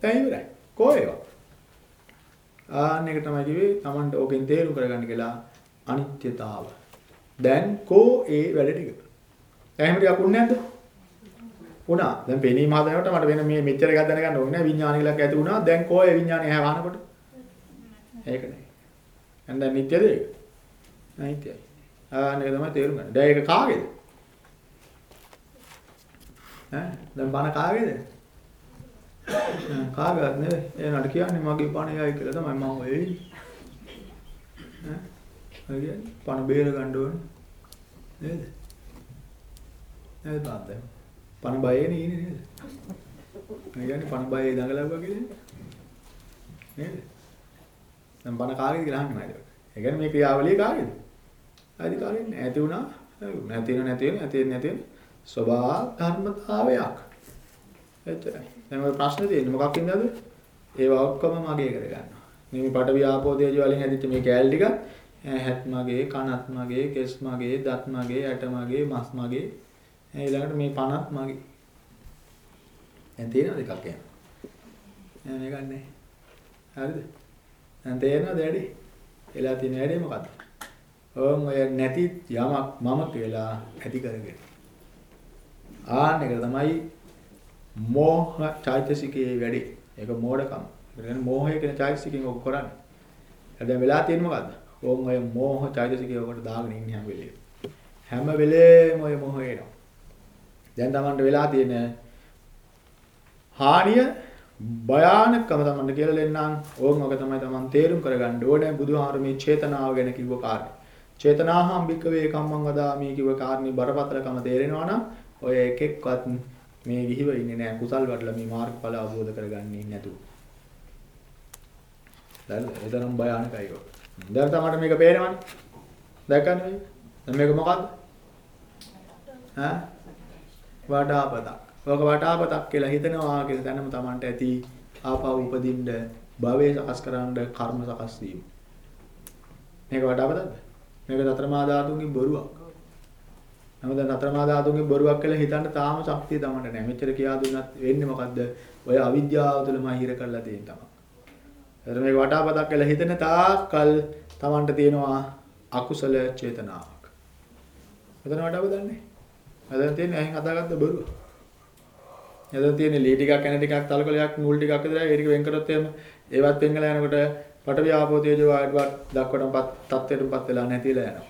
Speaker 1: දැන් ඉවරයි. කෝ ඒවා. ආන්න එක තමයි කිව්වේ තමන්ට ඕකෙන් තේරුම් කරගන්න කියලා අනිත්‍යතාව. දැන් කෝ ඒ වැඩ ටික. දැන් එහෙම ටිකක් උන්නේ නැද්ද? වුණා. දැන් පෙනීම හදනකොට මට වෙන මේ මෙච්චර එකක් දැනගන්න ඕනේ නැහැ. විඥානිකලක් ඇති වුණා. දැන් කෝ ඒ විඥානය හැ වහනකොට? ඒක නෑ. එහෙනම් දැන් නිට්ටයද ඒක? අනිත්‍යයි. ආන්න ඒක තමයි තේරුම් ගන්න. දැන් ඒක කාගේද? ඈ දැන් බණ කාගේද? කාගේවත් නෙවෙයි. එයාට කියන්නේ මගේ පණ එයයි කියලා තමයි මම වෙන්නේ. ඈ ඒ කියන්නේ පණ බේර ගන්න ඕනේ. නේද? නේද තාත්තේ? පණ බයේ නේ ඉන්නේ නේද? ඒ කියන්නේ පණ බයේ දඟලවුවා කියන්නේ. නේද? දැන් පණ කාගේද කියලා අහන්න නේද? ඒ කියන්නේ මේ ක්‍රියාවලිය කාගේද? අධිකාරියෙන් නැති වුණා. නැති වෙන නැති වෙන නැති වෙන නැති වෙන ස්වභාව ධර්මතාවයක්. එච්චරයි. දැන් ඔය ප්‍රශ්නේ තියෙන්නේ මොකක් ඉඳලාද? ඒවා ඔක්කොම මගේ කරගන්නවා. මේ පට වියාපෝ තේජ වලින් හැදිච්ච මේ කෑලි ටික හැත් මගේ, කනත් මගේ, කෙස් මගේ, දත් මගේ, ඇට මගේ, මස් මගේ. ඊළඟට මේ පණත් මගේ. දැන් තේරෙනවද එකක් යන? නෑ මේක නෑ. හරිද? දැන් තේරෙනවද වැඩි? එලා තියෙන වැඩේ මොකද්ද? ඕම් ඔය නැති යමක් මම කියලා ඇති කරගෙන. ආන්න එක තමයි මෝහ චෛතසිකයේ වැඩි. ඒක මෝඩකම. ඒ කියන්නේ මෝහය කියන චෛතසිකයෙන් ඔක් කරන්නේ. දැන් වෙලා තියෙන්නේ මොකද්ද? ඕම් ඔය මෝහ චෛතසිකය ඔකට දාගෙන ඉන්නේ හැම වෙලේම. හැම වෙලේම ඔය මෝහය එනවා. දැන් Tamanට වෙලා තියෙන හානිය භයානකම Tamanට කියලා දෙන්නම්. ඕම් ඔක තමයි Taman තේරුම් කරගන්න ඕනේ බුදුහාර මේ චේතනාව ගැන කිව්ව කාර්යය. චේතනාහම් භික්කවේ කම්මං වදාමි කිව්ව කාරණේ බරපතලකම තේරෙනවා නම් ඔය එක එක්කත් මේ ගිහිව ඉන්නේ නැහැ කුසල් වඩලා මේ මාර්ගඵල අවබෝධ කරගන්නේ නැතුව. දැන් ඒතරම් භයානකයි ඒක. දැන් තමයි මේක පේනවනේ. දැක්කනේ මේක. දැන් මේක මොකද්ද? ඈ? වඩාපතක්. ඔක වඩාපතක් කියලා හිතනවා කියලා දැනම Tamanට ඇති ආපහු උපදින්න භවයේ සකස් කරන්න කර්ම සකස් වීම. මේක වඩාපතක්ද? මේක නතරමා ධාතුන්ගේ බොරුවක්. නමුත් නතරමා ධාතුන්ගේ බොරුවක් කියලා හිතන්න තාම ශක්තිය තමන්න නැහැ. මෙච්චර කියා දුන්නත් වෙන්නේ මොකද්ද? ඔය අවිද්‍යාව තුළම හිර කරලා තියෙන තමයි. එතන මේක වටාපතක් කියලා හිතෙන තාක්කල් තමන්ට තියෙනවා අකුසල චේතනාවක්. එතන වටාපත දන්නේ. එතන තියෙන්නේ අහින් හදාගත්ත බොරුව. එතන තියෙන්නේ ලී ටිකක් එන ටිකක් තලකොලයක් නූල් ටිකක් විතරයි ඒක වෙන් කරොත් එහෙම ඒවත් වෙන්ගලා යනකොට පටවිය ආපෝ තේජෝ ආඩුවක් දක්වටපත් තත්ත්වයටපත් වෙලා නැතිලා යනවා.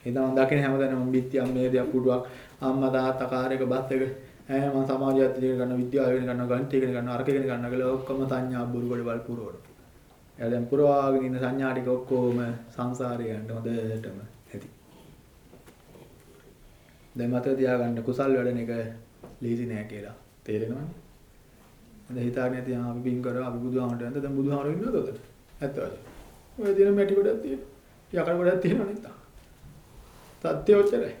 Speaker 1: ඉතින් මම දකින හැමදාම බිත්තියක් මේදයක් පුඩුවක් අම්මා තාත්තා කාර් එක බස් එක ඈ මම සමාජයත් ඉගෙන ගන්න විද්‍යාව ඉගෙන ගන්න ගණිත ඉගෙන ගන්න අරක ඉගෙන ගන්න කියලා ඔක්කොම සංඥා බුරු කොට වල පුරවන. එයා දැන් පුරවාගෙන ඉන්න සංඥා ටික ඔක්කොම සංසාරේ යන්න හොඳටම ඇති. දැන් මතක තියාගන්න කුසල් වැඩන එක ලීසි නෑ කියලා තේරෙනවනේ. දැන් හිතාගෙන ඉතින් අපි පින් කරා අපි බුදුහාමරට යන්න දැන් බුදුහාමර ඉන්නවද උතන? ඇත්ත වශයෙන්. ඔය දින මැටි ගොඩක් තියෙනවා. යකඩ ගොඩක් තියෙනවා නේද? සත්‍ය ඔච්චරයි.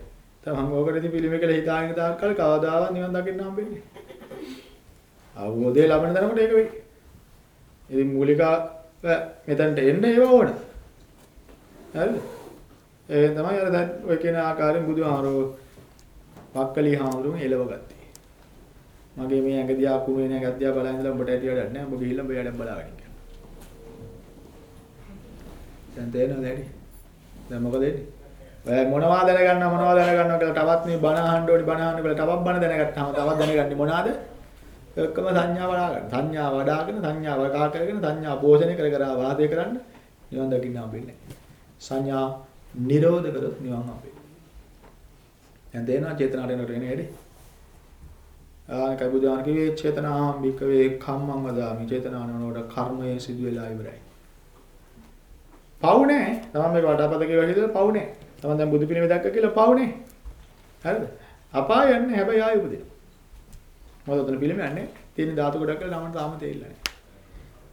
Speaker 1: තමන් ඕකට ඉතින් පිළිමේ කියලා හිතාගෙන තාක්කල් කවදාවත් නිවන් දකින්න හම්බෙන්නේ නැහැ. අවබෝධය ලබන තරමට ඒක වෙයි. ඉතින් මූලික මෙතනට එන්න ඒව ඕන. හරිද? ඒ තමයි අර දැන් ඔය කියන ආකාරයෙන් බුදුහාමරෝ වක්කලි හාමුදුරුවෝ එලව ගත්තේ. මගේ මේ ඇඟ දිහා කුණු වෙන ඇඟ දිහා බලන් ඉඳලා ඔබට ඇති වැඩක් නැහැ. ඔබ ගිහිල්ලා ඔබ වැඩක් බලාගෙන ඉන්න. දැන් තේරෙනවද ඇයි? දැන් මොකද වෙන්නේ? ඔය මොනවා දැනගන්න මොනවා දැනගන්න කියලා තවත් මේ බණ අහන්න ඕනි බණ අහන්න කියලා තවත් බණ දැනගත්තාම තවත් දැනගන්නේ මොනවාද? ඔක්කොම සංඥා වඩා ගන්න. සංඥා වඩාගෙන සංඥා වඩා කරගෙන සංඥා පෝෂණය කර කර වාදය කරන්න නිවන් දකින්න හම්බෙන්නේ නැහැ. සංඥා නිරෝධ කරොත් නිවන් හම්බෙන්නේ. දැන් තේනවා චේතනාවට එනකොට එන්නේ ඇයි? ආකයි බුදුහාම කිව්වේ චේතනාම් භික්කවේ කම්මං වදාමි චේතනාව නෝනට කර්මයේ සිදු වෙලා ඉවරයි. පව් නැහැ. තමයි මේක වඩාපත කියලා හිතලා පව් නැහැ. තමයි දැන් බුදු පිළිමේ දැක්ක කියලා පව් නැහැ. හරිද? අපාය යන්නේ හැබැයි ආයෙ උපදිනවා. මොකද උතන පිළිමේ යන්නේ තියෙන ධාතු ගොඩක් කියලා නමන්න තාම තේරිලා නැහැ.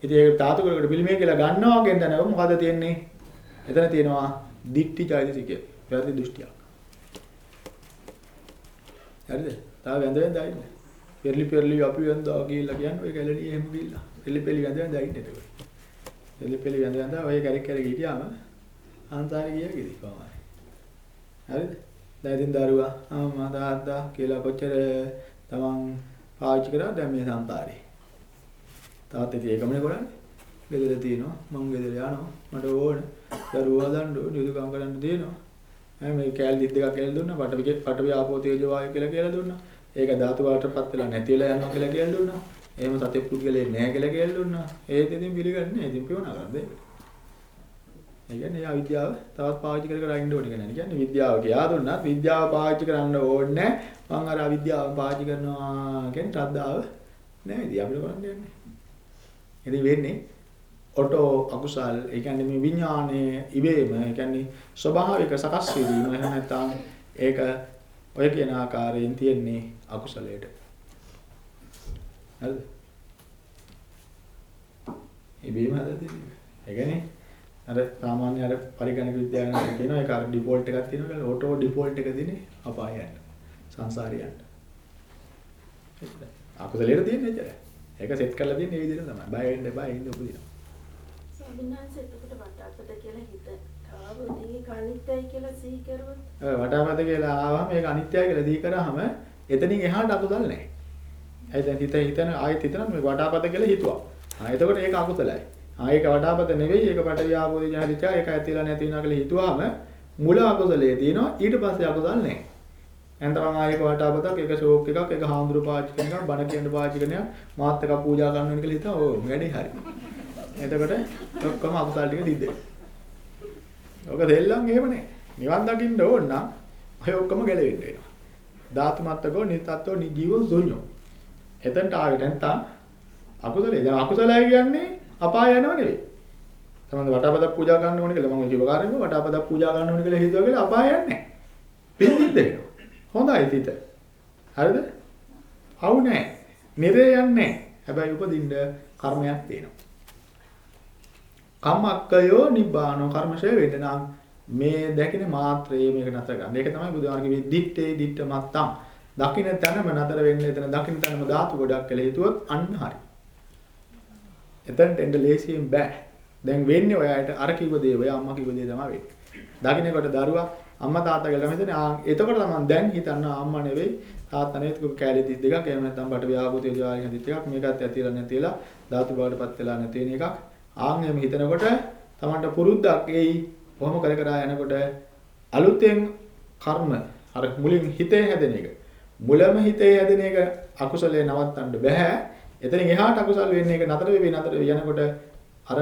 Speaker 1: ඉතින් ඒක ධාතු ගොඩකට පිළිමේ කියලා ගන්නවා කියන දනව මොකද තියෙන්නේ? එතන තියෙනවා දික්ටි චෛතසිකය. වැරදි දෘෂ්ටියක්. හරිද? තාම වැඳ වැඳ ආන්නේ. පෙරලි පෙරලි අපි වෙන්දා කියලා කියන්නේ ඔය කැලණිය එහෙම ගිහිල්ලා. පෙරලි පෙරලි වැඳ වැඳ ඉන්නේ ඒක. පෙරලි පෙරලි වැඳ වැඳ ඔය කැරක් කැරක් හිටියාම අන්තාරේ ගියා කිදි කොහමයි. හරිද? දැන් ඉතින් දරුවා අම්මා තාත්තා කියලා කොච්චර තමන් පාවිච්චි කරා දැන් මේ සංසාරේ. තාත්තා ඉතින් ඒකමනේ කරන්නේ. ගෙදර තියෙනවා මං ගෙදර යනවා මට ඕන දරුවා හදන්න ඕන යුතුයකම් කරන්න තියෙනවා. ඈ මේ කෑල් දිත් දෙකක් කියලා දුන්නා පටවි පටවි ආපෝ තේජෝ වායු කියලා කියලා දුන්නා. ඒක ධාතු වලටපත් වෙලා නැති වෙලා යනවා කියලා කියලා දුන්නා. එහෙම සතේ පුද්ගලයෙක් නැහැ කියලා කියලා දුන්නා. ඒත් ඉතින් පිළිගන්නේ නැහැ. ඉතින් පියවනා කරන්නේ. ඒ කියන්නේ අවිද්‍යාව තවත් පාවිච්චි කර කර ඉන්න ඕනේ කියන්නේ. කියන්නේ විද්‍යාව කියා දුන්නත් විද්‍යාව පාවිච්චි කරන්න ඕනේ මං අර අවිද්‍යාව පාවිච්චි කරනවා කියන්නේ ශ්‍රද්ධාව නැහැ. ඉතින් අපිට කරන්න යන්නේ. ඉතින් වෙන්නේ ඔටෝ අකුසල් ඒ කියන්නේ මේ විඥානයේ ඉබේම ඒ කියන්නේ ස්වභාවික සකස් වීම එහෙම නැත්නම් ඒක ඔය කියන ආකාරයෙන් තියෙන්නේ අකුසලයට. හරිද? ඉබේම හදන්නේ. ඒ කියන්නේ අර සාමාන්‍ය අර පරිගණක විද්‍යාවෙන් කියනවා ඒක අර ඩිෆෝල්ට් එකක් තියෙනවා කියලා ඔටෝ ඩිෆෝල්ට් එක දිනේ අපාය යන්න. සංසාරේ යන්න. අකුසලයට තියෙන්නේ එච්චරයි. ඒක සෙට් කරලා තියෙන්නේ මේ විදිහට තමයි. බය වෙන්න බය ඉන්න උපදිනවා.
Speaker 2: ස්වාමීන් වහන්සේ එතකොට වටාපත කියලා හිත ආවොත් ඒක අනිත්‍යයි කියලා සිහි කරුවොත්
Speaker 1: ඔය වටාපත කියලා ආවම මේක අනිත්‍යයි කියලා දී කරාම එතනින් එහාට අකුසල් නැහැ. ඇයි දැන් හිත හිතන ආයෙත් හිතන මේ වටාපත කියලා හිතුවා. ආ එතකොට ඒක අකුසලයි. ආ ඒක වටාපත නෙවෙයි ඒක පටවිය ආපෝදී ජනරිචා ඒක ඇතිලා නැති වෙනවා කියලා හිතුවාම මුල අකුසලයේ තියෙනවා ඊට පස්සේ අකුසල් නැහැ. එහෙනම් තමයි ආයෙක වටාපතක් ඒක ෂෝක් එකක් ඒක හාමුදුරු පාවිච්චි කරන එක බණ කියන්න පාවිච්චි කරන එක මාත් එකක් පූජා කරන්න වෙන කියලා හිතා ඕ වැඩේ හරි. එතකොට ඔක්කොම අකුසල් ටික දිද්දේ. ඔක දෙල්ලන් එහෙම නේ. නිවන් දකින්න ඕන නම් ඔය ඔක්කොම ගැලවෙන්න වෙනවා. ධාතුමත්තකෝ නිතත්ත්වෝ නිජීවෝ ශුන්‍යෝ. එතනට ආවෙ නැත්නම් අකුසලේ. දැන් අකුසලයි කියන්නේ අපාය යනව නෙවෙයි. තමයි වටාපදක් පූජා කරන්න ඕනේ කියලා මම කිව්ව කාරණේ වටාපදක් පූජා කරන්න ඕනේ කියලා හිතුවා කියලා අපාය යන්නේ නැහැ. පිළිදිද්ද වෙනවා. හොඳයි තිත. හරිද? අවු නැහැ. නිරේ යන්නේ නැහැ. හැබැයි උපදින්න කර්මයක් තියෙනවා. කම්මක්කයෝ නිබ්බානෝ කර්මශය වෙන්න නම් මේ දැකින මාත්‍රයේ මේක නතර ගන්න. ඒක තමයි බුදුහාම කිව්වේ දිත්තේ දිත්ත මත්තම්. දකින්න තැනම නතර වෙන්න එතන දකින්න තැනම ධාතු ගොඩක් කියලා හිතුවොත් අන්න හරි. එතනට එන්න ලේසියෙන් බෑ. දැන් වෙන්නේ ඔයාට අර කිව්ව දේ ඔය අම්මා කිව්ව දේ තමයි වෙන්නේ. දකින්නකොට දරුවා අම්මා තාත්තා කියලා හිතන්නේ ආ එතකොට තමයි දැන් හිතන්න අම්මා නෙවෙයි තාත්තා නෙවෙයි ඒක කැලේ දිස් දෙකක් එහෙම නැත්නම් බට ව්‍යාපෘතිය ජාලික දිස් එකක් මේකත් ඇතිලා නැතිලා ධාතු බවටපත් වෙලා නැති වෙන එකක් ආන් එහෙම හිතනකොට Tamanට පුරුද්දක් එයි කොහොම කර කර යනකොට අලුතෙන් කර්ම අර මුලින් හිතේ හැදෙන එක මුලම හිතේ හැදෙන එක අකුසලේ නවත්තන්න බෑ එතනින් එහාට අකුසල් වෙන්නේ එක නතර වෙවි නතර වෙවි යනකොට අර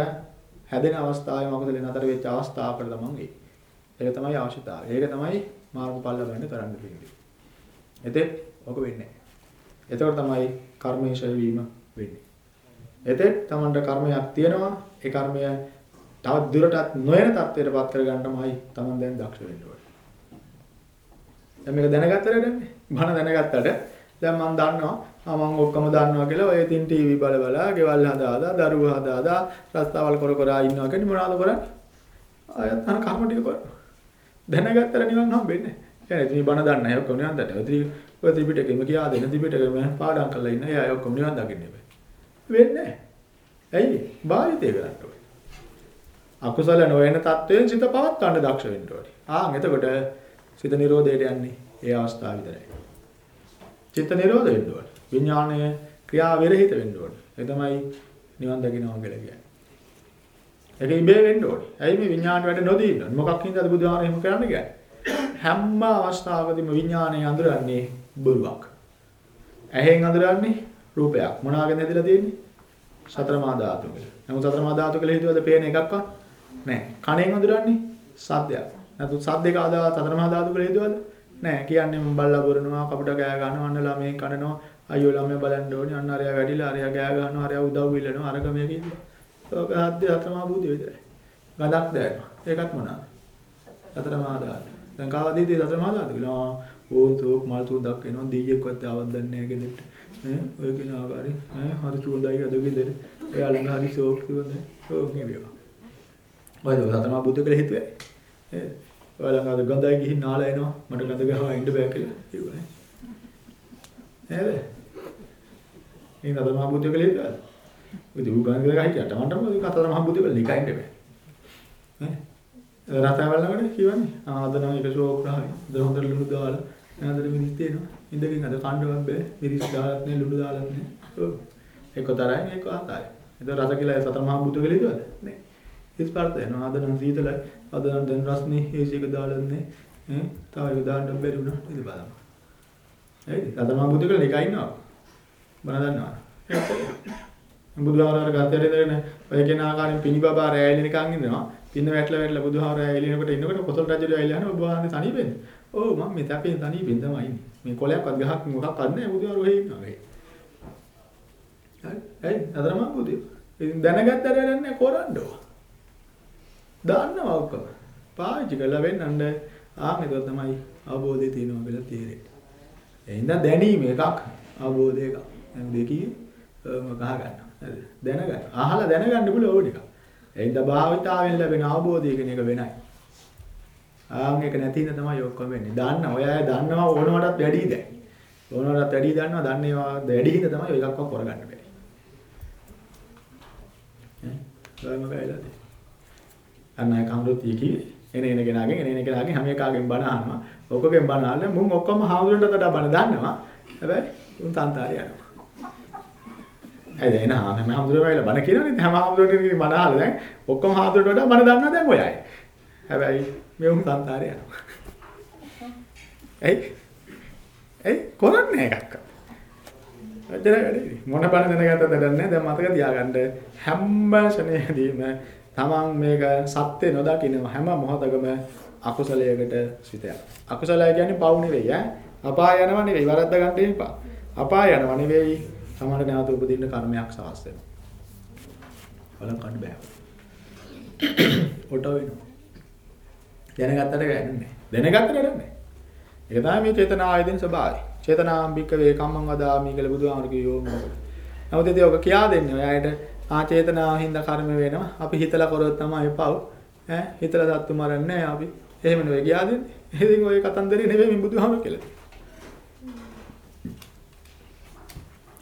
Speaker 1: හැදෙන අවස්ථාවේම අකුසලේ නතර වෙච්ච අවස්ථාවකට තමන් එයි ඒක තමයි අවශ්‍යතාවය. ඒක තමයි මාර්ගඵල ලබන්න කරන්න තියෙන්නේ. එතෙත් ඔක වෙන්නේ නැහැ. එතකොට තමයි කර්මයේ ඡය වීම වෙන්නේ. එතෙත් තමන්ට කර්මයක් තියෙනවා. ඒ කර්මය තවත් දුරටත් නොයන තත්ත්වයටපත් කරගන්නමයි තමන් දැන් දක්ෂ වෙන්න ඕනේ. දැන් මේක දැනගත්තට දැන්නේ. බණ දැනගත්තට දැන් මම දන්නවා ආ මම ඔක්කොම දන්නවා කියලා ඔය තින් ටීවී බල බල, ගෙවල් හදා හදා, දරුවෝ හදා හදා, රස්තාවල් කර කර ඉන්නවා කියන්නේ මොනවද කරන්නේ? ආයත් අර කර්ම ටික කරනවා. දැනගත්තට නිවන් හම්බෙන්නේ නැහැ. ඒ බණ දන්න අය ඔක්කොම නිවන් දකින්න. ඔය ඔය ත්‍රිපිටකෙම කියා දෙන ත්‍රිපිටකෙම පාඩම් කරලා ඉන්න අය ඔක්කොම නිවන් දකින්න බෑ. වෙන්නේ නැහැ. ඇයි? භාවිතය කරන්න ඕනේ. අකුසල නොවන තත්වයෙන් සිත පවත් ගන්න දක්ෂ වෙන්න ඕනේ. ආන් එතකොට සිත නිරෝධයට යන්නේ ඒ අවස්ථාව විතරයි. චිත්ත නිරෝධ වෙන්න ඕනේ. විඥාණය ක්‍රියා විරහිත වෙන්න ඕනේ. ඒ තමයි නිවන් දකින්නවා කියලා කියන්නේ. ඒක ඉබේ වෙන්න ඕනේ. ඇයි මේ විඥාණය වැඩ නොදී ඉන්නන්නේ? මොකක් හින්දාද බුදුහාම එහෙම කරන්න කියන්නේ? හැම අවස්ථාවකදීම විඥාණය අඳුරන්නේ බොරුවක්. ඇහෙන් අඳුරන්නේ රූපයක්. මොනවාගෙන් ඇදලා තියෙන්නේ? සතර මහා ධාතු කියලා. නමුත් සතර මහා ධාතු කියලා හිතුවද පේන එකක්වත් නැහැ. කණෙන් අඳුරන්නේ සද්දයක්. නැතු සද්දේක ආදා සතර මහා ධාතු කියලා හිතුවද? නැහැ. කියන්නේ මම බල්ලා බොරනවා, කපුට ගෑ ගන්නවා, අන්න ළමයි කනනවා, අයියෝ ළමයා බලන්න ඕනේ, අන්න අරයා වැඩිලා, අරයා ගෑ ගන්නවා, අරයා උදව් ඉල්ලනවා, අරක මේ කිව්වා. ඔක හද්ද සතරමා බුද්ධ විතරයි. ගඳක් දැනෙනවා. ඒකත් මොනවාද? සතරමා ධාතු. දැන් කාවදීදී සතරමා ධාතු කියලා ඕන් තෝක් මල් තුන්දක් එනවා දීයෙක්වත් ආවත් දන්නේ නැහැ ගෙදරට. ඈ ඔය කියන ආකාරي ඈ හරි චුන්දයි අද ගෙදර. එයා ළඟ හරි ෂෝක් තුනද. ඕක නෙවෙයි. ඔය සතරමා බුද්ධ කියලා හිතුවේ. ඈ ඔය ළඟ අද ගඳයි ගිහින් නාලා එනවා. මට ගඳ ගහවා ඉන්න බෑ කියලා කිව්වා. නේද? ඉතින් අතර මහ බුද්ධ කියලා හිතුවද? ඉතින් උගන් කියලා හිටියට මන්ට මොකද අතර මහ බුද්ධ කියලා නිකයින් දෙන්නේ. නේ? රතවලකට කියවන්නේ. ආ අද නම් එක ෂෝක් රහයි. අද හොඳට ලුණු දාලා නේද මිනිස් තේනවා. ඉඳගෙන අද කණ්ඩවත් බෑ. මිරිස් දාලත් නේ ලුණු දාලත් නේ. ඔව්. එක තරයි මේක ආතයි. එතකොට රස කියලා සතර මහ බුද්ධ කියලා හිතුවද? නේ. ඉස්පර්ත යනවා. අද නම් සීතලයි. අද නම් දැන් රස්නේ ඒසි එක දාලා නේ. ඈ තව එක දාන්න බැරි වුණා. ඉතින් බලන්න. හරිද? සතර මහ බුද්ධ කියලා එකයි ඉන්නවා. බන දන්නවා. බුදුහාරාර ගතේ ඉඳගෙන ඔය කියන ආකාරයෙන් පිනිබබා රැයලි නිකන් ඉන්නවා. පින්න වැටලා වැටලා බුදුහාරා ඇවිලිනකොට ඉන්නකොට කොසල් රජුගේ ඇවිල්ලා යනවා ඔබ වහන්සේ තනියෙන්නේ. ඔව් මම මේ තපෙන් තනියෙන්න තමයි ඉන්නේ. මේ කොලයක්වත් ගහක් මොකක්වත් නැහැ බුදුහාරෝ ඔහේ ඉන්නවා. හරි. හරි. අදම බුදු. ඉතින් දැනගත්තට වැඩන්නේ කරන්නව. දාන්නවා ඔක්කොම. පාවිච්චි කරලා වෙන්නන්න ආ මේක තමයි අවබෝධය තියෙනවා කියලා තේරෙන්නේ. එහෙනම් දැනීම එකක් අවබෝධය එකක්. දැන් දෙකේ මම ගහ ගන්නවා. හරිද? දැනගන්න. අහලා දැනගන්න පුළුවන් ඕන එකක්. එහෙනම් භාවිතාවෙන් ලැබෙන අවබෝධය කියන එක වෙනයි. ආන් එක නැති ඉඳ තමයි ඔක්කොම වෙන්නේ. දන්න ඔය අය දන්නවා ඕනවටත් වැඩි දැන්. ඕනවටත් වැඩි දන්නවා දන්නේවා වැඩි හින්දා තමයි ඔය එකක්වත් කරගන්න බැරි. ඈ ගාම ගෑලාද? අන්න අය කවුරුත් කිව්වේ එන එන කෙනාගෙන් එන එන කෙනාගෙන් හැම එකාගෙන් බණ අහනවා. ඔකගෙන් බණ අහලා මුන් ඔක්කොම හාමුදුරන්ට වඩා බණ දන්නවා. හැබැයි උන් තන්තාරේ යනවා. ඇයි එන හැම හාමුදුරුවෝ වෙලා බණ කියනවනේ හැම හාමුදුරුවෝ බණ අහලා දැන් ඔක්කොම හාමුදුරුවෝ වඩා බණ දන්නවා දැන් ඔය අය. හැබැයි මේ උන් තන්තාරේ යනවා. ඇයි? ඇයි කරන්නේ එකක්. අජර වැඩි මොන බණ දැනගත්තද දන්නේ දැන් මතක තියාගන්න හැම ශනේදීම තමන් මේක සත්‍ය නොදකින්න හැම මොහොතකම අකුසලයකට සිත යනවා. අකුසලය කියන්නේ පව් නෙවෙයි ඈ. අපාය යනවා නෙවෙයි වරද්ද ගන්න එපා. අපාය යනවා නෙවෙයි සමහර නැවත උපදින්න කර්මයක් සවස් වෙනවා. බලන් කන්න බෑ. ඔටෝ වෙනවා. දැනගත්තට වැඩන්නේ. දැනගත්තට වැඩන්නේ. ඒක තමයි මේ චේතනා ආයතන ස්වභාවය. චේතනාම්බික වේ කම්මං වදාමි කියලා බුදුහාමර කියෝ මොකද. නමුත් ඉතින් ඔක කියා දෙන්නේ ඔය අයට ආ චේතනාව හින්දා කර්ම වෙනවා. අපි හිතලා කරොත් තමයි පව්. ඈ හිතලා සත්තු මරන්නේ නැහැ අපි. එහෙම නෙවෙයි කියා දෙන්නේ. ඉතින් ඔය කතන්දරේ නෙවෙයි මේ බුදුහාමර කියලා.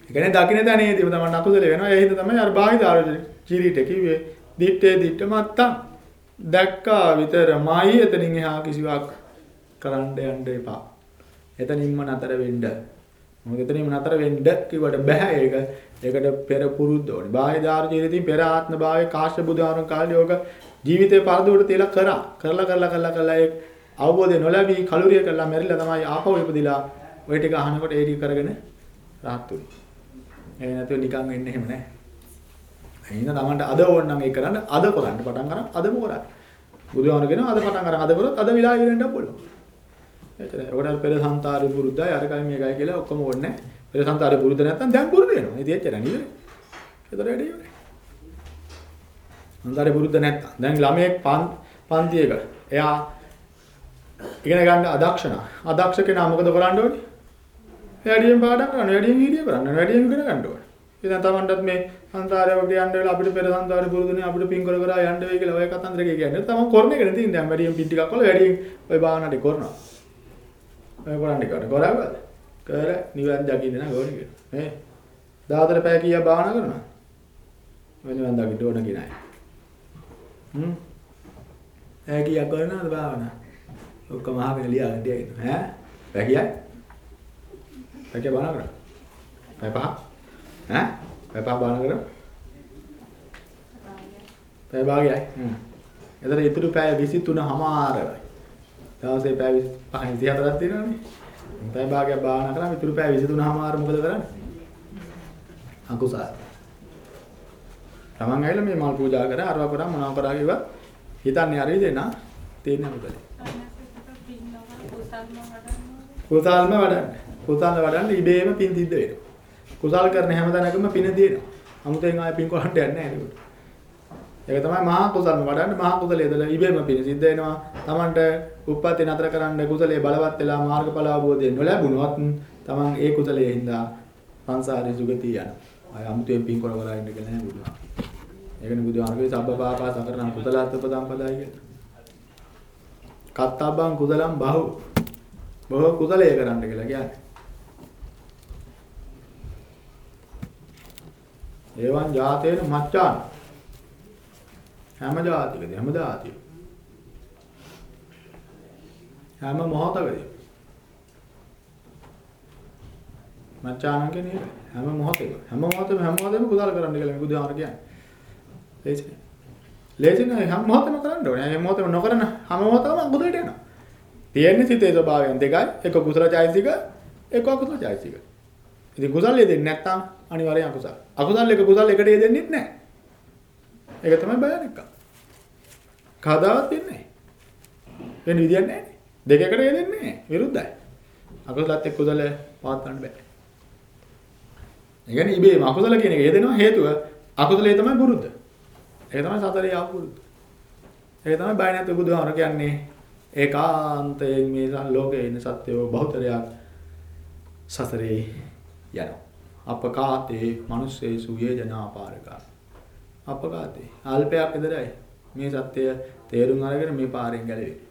Speaker 1: ඒ කියන්නේ දකින්න දැනේදී තමයි අකුසල වෙනවා. ඒ හින්දා තමයි අර බාහිර ආරෝචන කිරීට කිව්වේ. දිත්තේ දිට්ට මත්තම් දැක්කා විතරමයි එතනින් එහා කිසිවක් කරන්න යන්න එපා. එතනින්ම නතර වෙන්න. මොකද එතනින්ම නතර වෙන්න කිව්වට බෑ ඒක. ඒකට පෙර පුරුද්ද ඕනේ. බාහිර ආරෝචනයේදී පෙර ආත්ම භාවයේ කාශ්‍යප බුදුහාරන් කාලේ යෝග ජීවිතේ පරදුවට තියලා කරා. කරලා කරලා කරලා කරලා ඒ අවබෝධය නොලැබී කලුරිය කරලා මැරිලා තමයි ආපහු ඉපදිලා ওই ටික අහනකොට ඒ ටික කරගෙන rahat උනේ. ඒ නැතුව නිකන් වෙන්නේ එහෙම නැහැ. එහෙනම් තමන්ට අද ඕන නම් ඒක කරන්න අද කරන්න පටන් ගන්න අදම කරන්න. බුදුහාමර කියනවා අද පටන් ගන්න අද කරොත් අද විලාය වෙන්න පුළුවන්. එතන ඒකට පෙර සංතාරේ පුරුද්දයි අරකයි මේකයි කියලා ඔක්කොම ඕනේ නැහැ. පෙර සංතාරේ පුරුද්ද නැත්තම් දැන් පුරුදු වෙනවා. ඉතින් එච්චර නේද? ඒතර වැඩි ඉවරයි. සංතාරේ පුරුද්ද නැත්තම් දැන් ළමයෙක් පන්තියක එයා ඉගෙන ගන්න අදක්ෂණ. අදක්ෂ කෙනා මොකද කරන්න ඕනේ? වැඩියෙන් පාඩම් කරන්න, වැඩියෙන් වීඩියෝ කරන්න, වැඩියෙන් ඉගෙන ගන්න ඕනේ. ඉතින් තමන්ටත් මේ සංසාරේ වගේ යන්න වෙලා අපිට පෙර සංසාරේ පුරුදුනේ අපිට පින් කර කර යන්න වෙයි කියලා ඔය කතන්දරේ කියන්නේ. තමන් කරන එක නෙතින් දැන් වැඩියෙන් පින් ටිකක් වල වැඩියෙන් ඔය භාවනා ටික කරනවා. ඔය කරන්නේ කරන්නේ කරාවද? කර නිවන් දකින්න නම් ඕනේ කියලා. මේ 14 පැය කීයක් භාවනා කරනවා? ඔය නිවන් දකින්න ඕන කිනයි. හ්ම්. ඇයි කීයක් කරනවද භාවනා? ඔක්කොම අහගෙන ලියාගෙන තියගෙන ඈ? පැය කීයක්? පැය කීයක් භාවනා කරා? පැය පහ? ඈ? පැය පහ භාවනා කරා? පැය භාගයයි. හ්ම්. එතන ඉතුරු පැය 23මාරයි. දවසේ පැය 25 24ක් තියෙනවනේ. පැය භාගයක් භාවනා කරාම ඉතුරු පැය 23මාර මොකද කරන්නේ? අකුසල. තමන් ඇවිල්ලා මේ මල් පූජා කරා අරවා කරා මොනවා කරා කිව්වා හිතන්නේ හරියද නා තේන්නේ මොකද? කුසල්ම වඩන්න. කුසල්ම වඩන්න ඉබේම පින් සිද්ධ වෙනවා. කුසල් කරන හැම තැනකම පින දිනනවා. 아무තෙන් ආයෙ පින් කරන්න යන්නේ නැහැ නේද? ඒක තමයි මහා කුසල්ම වඩන්න මහා කුසලයේදලා ඉබේම පින සිද්ධ වෙනවා. Tamanට උප්පත්ති නතර කරන්න කුසලයේ බලවත් වෙලා මාර්ගඵල අවබෝධය නොලැබුණොත් Taman ඒ කුසලයේ හින්දා සංසාරේ සුගතිය යනවා. අය 아무තෙන් පින් කර කර ඉන්න කියලා නෑ බුදුහාම. ඒකනේ බුදුහාමගේ සබ්බපාපා සකරණ කුසලත්ත පදම්පදයි කියලා. කත්තබ්බං කුසලම් බහු බොහෝ කුසලයේ කරන්න කියලා කියන්නේ. ඒවන් ජාතේන මච්ඡාන. හැම ජාතිකද හැම දාතිය. හැම මොහොතකදී. මච්ඡාන කියන්නේ හැම මොහොතේම හැම මොහොතේම හැම මොහොතේම කුසල කරන්න කියලා මේ බුදුහාමර කියන්නේ. ලේසියි. ලේසි නෑ හැම මොහොතේම කරන්න ඕනේ. හැම මොහොතේම නොකරන හැම මොහොතම අකුසලයට යනවා. තියෙන්නේ සිතේ ස්වභාවයන් දෙකයි. එක කුසල චෛතසික, එක අකුසල චෛතසික. ඉතින් කුසල්ය දෙන්නේ නැත්නම් අනිවාර්යෙන් අකුසල. අකුසල් එක කුසල් එකට දෙන්නේ නැහැ. ඒක තමයි බයන එක. කවදාවත් දෙන්නේ නැහැ. වෙන විදියක් නැහැ. දෙකකට දෙන්නේ නැහැ. විරුද්ධයි. අකුසලත් එක්ක කුසල පාත් ගන්න බෑ. ඒ කියන්නේ ඉබේම අකුසල කියන එක හේදෙනවා හේතුව අකුසලයේ තමයි පුරුද්ද. ඒක තමයි සතරේ ආපු පුරුද්ද. ඒක තමයි බය නැත්නම් බුදුහාමර කියන්නේ ඒකාන්තයෙන් මේ ලෝකයේ ඉන්න සත්‍යව බහුතරයක් සතරේ යනවා. අපකාතේ මිනිස්සේසු යේජනාපාරකා. අපකාතේ අල්පයක් විතරයි මේ සත්‍ය තේරුම් අරගෙන මේ පාරෙන් ගැලවෙන්නේ.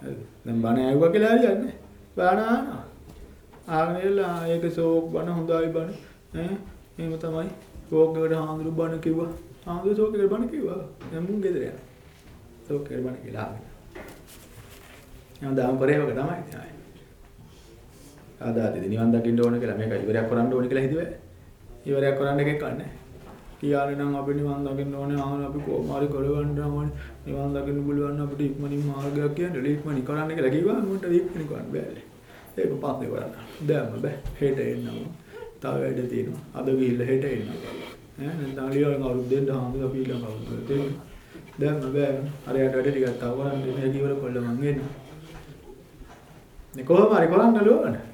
Speaker 1: හරිද? දැන් බණ ඇහුවා කියලා හරියන්නේ. බණ අහනවා. ආගෙනලා ඒක ෂෝක් බණ හොඳයි බණ. ඈ එහෙම තමයි. ෂෝක් එකට හාමුදුරු බණ කිව්වා. හාමුදුරු ෂෝක් එකට බණ කිව්වා. දැන් මුන් ගෙදර යනවා. ෂෝක් එකට බණ කියලා ආගෙන. එහෙනම් දාම් පරේවක තමයි ඉතින් ආයේ. ආදාදී නිවන් දකින්න ඕන කියලා මේක ඉවරයක් කරන්න ඕන කියලා හිතුවේ. ඉවරයක් කරන්න එකක් නැහැ. කියානේ නම් අපි නිවන් දකින්න ඕනේ ආන අපි කොහොම හරි කරගන්න ඕනේ. නිවන් දකින්න පුළුවන් අපිට ඉක්මනින් මාර්ගයක් කියන්නේ ඉක්මනින් කරන්න කියලා කිව්වා මොකට ඉක්මනින් කරන්න බෑනේ. ඒක පස්සේ කරන්න. දැම්ම බෑ. හෙට එන්නම්. තව වැඩ තියෙනවා. අද ගිහිල්ලා හෙට එන්නම්. ඈ නැත්නම් ලියවන අවුරුද්දෙන් දහම අපි ඊළඟ අවුරුද්දට දැම්ම බෑ. අර යට වැඩ ටිකක් තව කරන්න මේ කිවර කොල්ල මං එන්න. මේ කොහොම හරි කරන්න ඕනේ.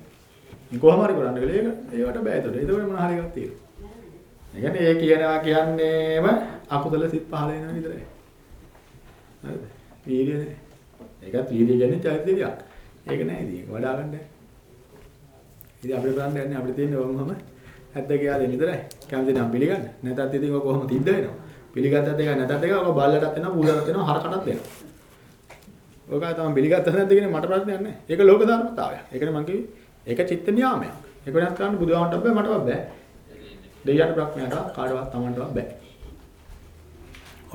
Speaker 1: මේ කොහොම හරි කරන්න කියලා ඒක ඒවට බෑ ඒතකොට. ඒතකොට මොන හරි එකක් තියෙනවා. ඒ කියන්නේ ඒ කියනවා කියන්නේම අකුසල සිත් පහල වෙනවා විතරයි. හරිද? වීර්යය නෑ. ඒකත් වීර්යය කියන්නේ චෛත්‍යයක්. ඒක නෑ ඉතින් වඩා ගන්න බෑ. ඉතින් අපිට කරන්න යන්නේ අපිට තියෙන්නේ වොන්වම ඇත්ත කියලා දෙන්න විතරයි. කැමති නම් පිළිගන්න. නැත්නම් ඉතින් ඔක කොහොම තිද්ද වෙනවා. පිළිගත්තත් එක නැත්නම් එක ඔක බල්ලටත් වෙනවා පූජාටත් වෙනවා හරකටත් වෙනවා. ඔක තමයි පිළිගත්තත් නැද්ද කියන්නේ මට ප්‍රශ්නයක් නෑ. ඒක ලෝක ධර්මතාවයක්. ඒකනේ මම කිව්වේ. ඒක චිත්ත නියාමයක්. ඒක වෙනස් කරන්න බුදුහාමටත් බෑ මටවත් බෑ. දෙයියන්ට ප්‍රඥාට කාටවත් Tamanටවත් බෑ.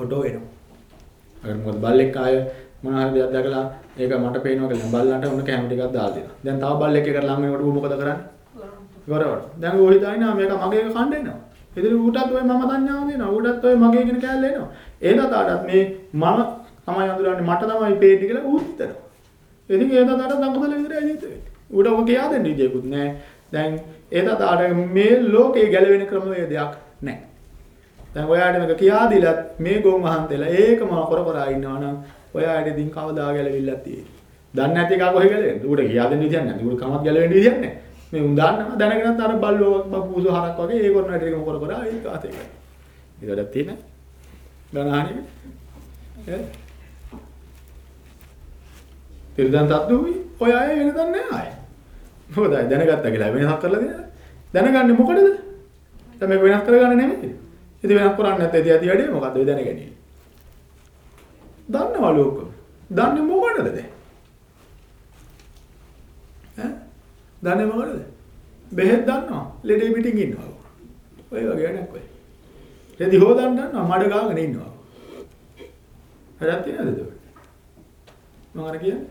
Speaker 1: ඔඩෝ වෙනවා. අර මොකද බල්ලෙක් ආය මොන හරි දෙයක් දැකලා ඒක මට පේනවා කියලා බල්ලන්ට උන්න කැම ටිකක් දාලා දෙනවා. දැන් තව බල්ලෙක් එකට ළඟ වෙනකොට ඌ මොකද කරන්නේ? ගොරවන. දැන් ඌ හිතන්නේ මේක මගේ කණ්ඩ එනවා. ඉතින් ඌටත් ඔය මම සංඥාව දෙනවා. ඌටත් ඔය මගේ කියන කෑල්ල එනවා. ඒ තාටත් මේ මම තමයි අඳුරන්නේ මට තමයි පේන්නේ කියලා ඌත් හිතනවා. ඉතින් ඒ තාටත් අකුසල විතරයි හිතේ. ඌට ඔක කියා දෙන්න විදියකුත් නැහැ. දැන් ඒ තාට මේ ලෝකේ ගැලවෙන ක්‍රමවේදයක් නැහැ. දැන් ඔයාට මේක කියා දීලත් මේ ගොන් වහන්තේලා ඒකම කර කර ඉන්නවනම් ඔයාට ඉතින් කවදා ගැලවිල්ලක් තියෙන්නේ. දන්නේ නැති එකා කොහෙ ගැලවෙන්නේ? ඌට කියා දෙන්න විදියක් නැහැ. ඌට කමත් ගැලවෙන්න විදියක් නැහැ. මේ උන් දාන්නවා දැනගෙනත් අර බල්ලෝ බපුසු හරක් වගේ ඒ කරන හැටි එකම කර කර ඒක ආතේ කරා. ඒකට තියෙන ගණහණි ඈ තිරදන් තත්තුයි ඔය අය වෙන දන්නේ නැහැ ආයේ. මොකද දැනගත්තා කියලා වෙනසක් කරලා දෙනවා. දැනගන්නේ මොකටද? දැන් මේක වෙනස් කරගන්න නෙමෙයි. ඉතින් වෙනස් කරන්නේ නැත්නම් ඉතින් ඇති වැඩේ මොකද්ද ඔය දැනගැනීම? දන්නවලු ඔක්කොම. දන්නේ මොකටද දැන්? ඈ? දන්නේ මොකටද? බෙහෙත් දන්නවා. ලෙඩේ පිටින් ඉන්නවා. ඔය වගේ වැඩක් ඔය. රෙදි හොදන්න දන්නවා මඩ ගාගෙන ඉන්නවා. හරියට තියෙනවද ඒක? මම අර කියන්නේ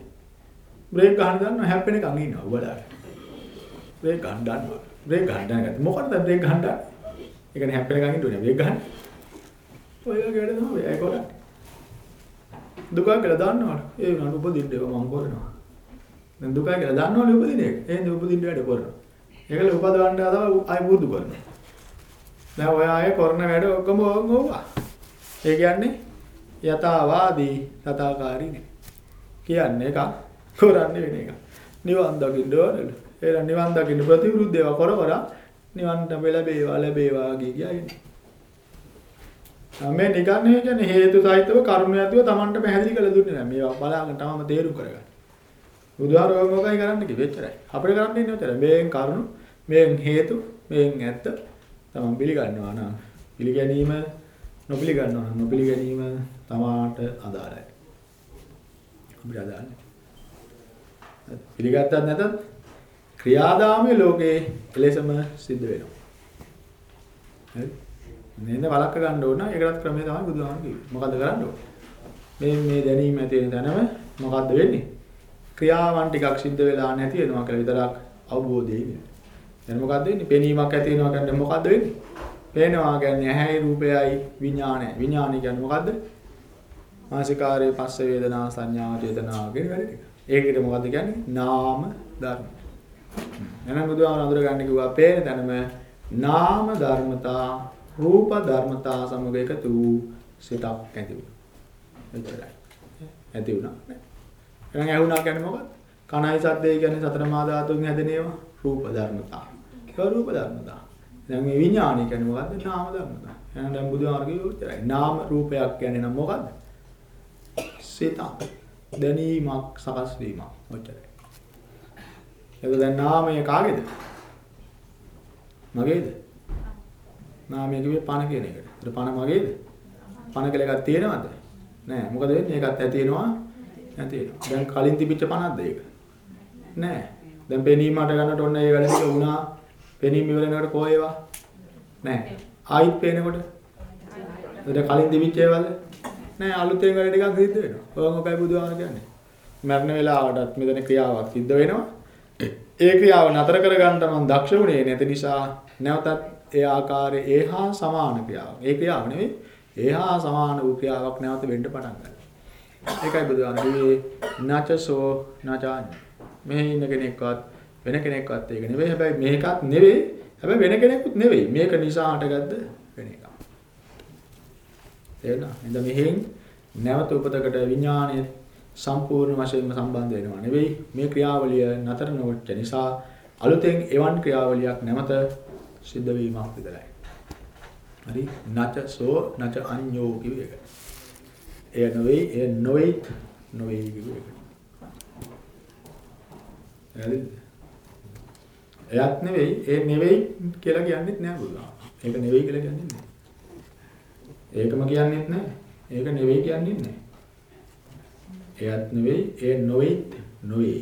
Speaker 1: බ්‍රේක් ගන්න දන්නවා හැප්පෙන එකන් ඉන්නවා බලාගෙන. බ්‍රේක් ගන්න දන්නවා. බ්‍රේක් ගන්න දැනගත්ත. මොකටද බ්‍රේක් ගන්න දන්නේ? ඒ කියන්නේ හැප්පෙන එකන් ඉන්න ඕනේ බ්‍රේක් ගන්න. ඔය වගේ වැඩ තමයි ඒක කරන්නේ. දුක කියලා දන්නවද? ඒ උනන උපදින්න ඒවා මම කරනවා. දැන් දුක කියලා දන්නවනේ උපදින එක. එහෙනම් උපදින්න වැඩ කරනවා. ඒකල උපදවන්න අදව ආය පුරුදු කරනවා. දැන් ඔය ආයේ කරන වැඩ ඔක්කොම ඕවා. ඒ කියන්නේ යථාවාදී තථාකාරී නේ. කියන්නේ එක කරන්නේ වෙන එක. නිවන් දකින්න ඕනද? එහෙනම් නිවන් දකින්න ප්‍රතිවිරුද්ධ ඒවා කර කර නිවන්ට ලැබේවා ලැබේවා කිය කිය ඉන්නේ. මේ නිකන් කියන්නේ හේතු සහිතව කර්ම ඇතුව Tamanට පැහැදිලි කරලා දුන්නේ නැහැ. මේවා බලාගෙන තමම තේරුම් කරගන්න. බුදුහාරෝ මොකයි කරන්න කිව්වේ එච්චරයි. අපිට කරන්න ඉන්නේ එච්චරයි. මේෙන් කරුණු, මේෙන් හේතු, මේෙන් ඇත්ත තමන් පිළිගන්නවා නම් පිළිගැනීම නොපිළිගන්නවා නම් නොපිළිගැනීම තමාට අදාළයි. අපිට අදාළ නැහැ. පිළිගත්තත් නැතත් ක්‍රියාදාමයේ ලෝකේ එලෙසම සිද්ධ වෙනවා. හරි? නේද වලක්ක ගන්න ඕන ඒකටත් ක්‍රමය තමයි බුදුහාම කිව්වේ. මොකද්ද කරන්න ඕනේ? මේ මේ දැනීම ඇති වෙන තැනම මොකද්ද වෙන්නේ? ක්‍රියාවන් ටිකක් සිද්ධ වෙලා නැති වෙනවා කියලා විතරක් අවබෝධය ඉන්නේ. දැන් මොකද්ද වෙන්නේ? පෙනීමක් ඇති වෙනවා කියන්නේ මොකද්ද වෙන්නේ? පේනවා කියන්නේ ඇහැයි රූපයයි විඥානයයි. විඥානය කියන්නේ මොකද්ද? මානසිකාරයේ පස්ස වේදනා සංඥා චේතනා කියන වැඩ ටික. ඒකට මොකද්ද කියන්නේ? නාම ධර්ම. එහෙනම් බුදුහාම අඳුර ගන්න කිව්වා පේන තැනම නාම ධර්මතා රූප ධර්මතා සමග එකතු වූ සිතක් ඇති වුණා. එච්චරයි. ඇති වුණා. එහෙනම් ඇහුණා කියන්නේ මොකක්ද? කණයි සද්දේ කියන්නේ සතර මා ධාතුන් හැදෙන ඒවා රූප ධර්මතා. ඒක රූප ධර්මතා. දැන් මේ විඥානය කියන්නේ මොකද්ද? නාම ධර්මතා. එහෙනම් දැන් බුදුහාම කිව්වොත් නාම රූපයක් කියන්නේ නම් මොකද්ද? සිතක්. දැනීමක් සකස් වීමක්. ඔච්චරයි. ඒක දැන් නාමය කාගේද? මගේද? නාමය කිව්වේ පණ කියන එකට. ඒත් පණ මගේද? පණ කියලා එකක් තියෙනවද? නෑ. මොකද වෙන්නේ? ඒකත් ඇති වෙනවා නැති වෙනවා. දැන් කලින් තිබිච්ච පණක්ද ඒක? නෑ. දැන් පෙනීම හට ගන්නට ඔන්න ඒ වැඩ ටික වුණා. පෙනීම ඉවර වෙනකොට කොහේ ඒවා? නෑ. ආයිත් පේනකොට? ඒකට කලින් තිබිච්ච ඒවාද? නෑ අලුතෙන් වැඩ ටිකක් සිද්ධ වෙනවා. ඕක මොකයි බුදුහාම කියන්නේ? මරණ වෙලාවටත් මෙතන ක්‍රියාවක් සිද්ධ වෙනවා. ඒ ක්‍රියාව නතර කරගන්න මම දක්ෂ වුණේ නැති නිසා නැවතත් ඒ ආකාරයේ ඒහා සමාන ක්‍රියාවක්. ඒ ක්‍රියාව නෙවෙයි ඒහා සමාන වූ ක්‍රියාවක් නැවත වෙන්න පටන් ගන්නවා. ඒකයි බුදුහාමුදුරුවෝ නචසෝ නචාඤ්ඤ. මෙහි ඉන්න කෙනෙක්වත් වෙන කෙනෙක්වත් ඒක නෙවෙයි. හැබැයි මේකත් නෙවෙයි. හැබැයි වෙන කෙනෙකුත් නෙවෙයි. මේක නිසා හටගත්ත වෙන එකක්. තේරුණා? එහෙනම් මෙහෙන් නැවත උපතකට විඥානයේ සම්පූර්ණ වශයෙන්ම සම්බන්ධ වෙනවා නෙවෙයි මේ ක්‍රියාවලිය නතර නොවෙච්ච නිසා අලුතෙන් එවන් ක්‍රියාවලියක් නැවත සිද්ධ වීමක් විතරයි. හරි නච සෝ නච අඤ්ඤෝ කිව්ව එක. එය නොවේ එය නොවේ නොවේ කිව්ව එක. හරිද? එයත් නෙවෙයි ඒ නෙවෙයි කියලා කියන්නෙත් නෑ බුදුහාම. ඒක නෙවෙයි කියලා කියන්නෙත් නෑ. ඒකම කියන්නෙත් නෑ. ඒක නෙවෙයි කියන්නෙත් නෑ. එයත් නෙවෙයි ඒ නොවේත් නොවේ.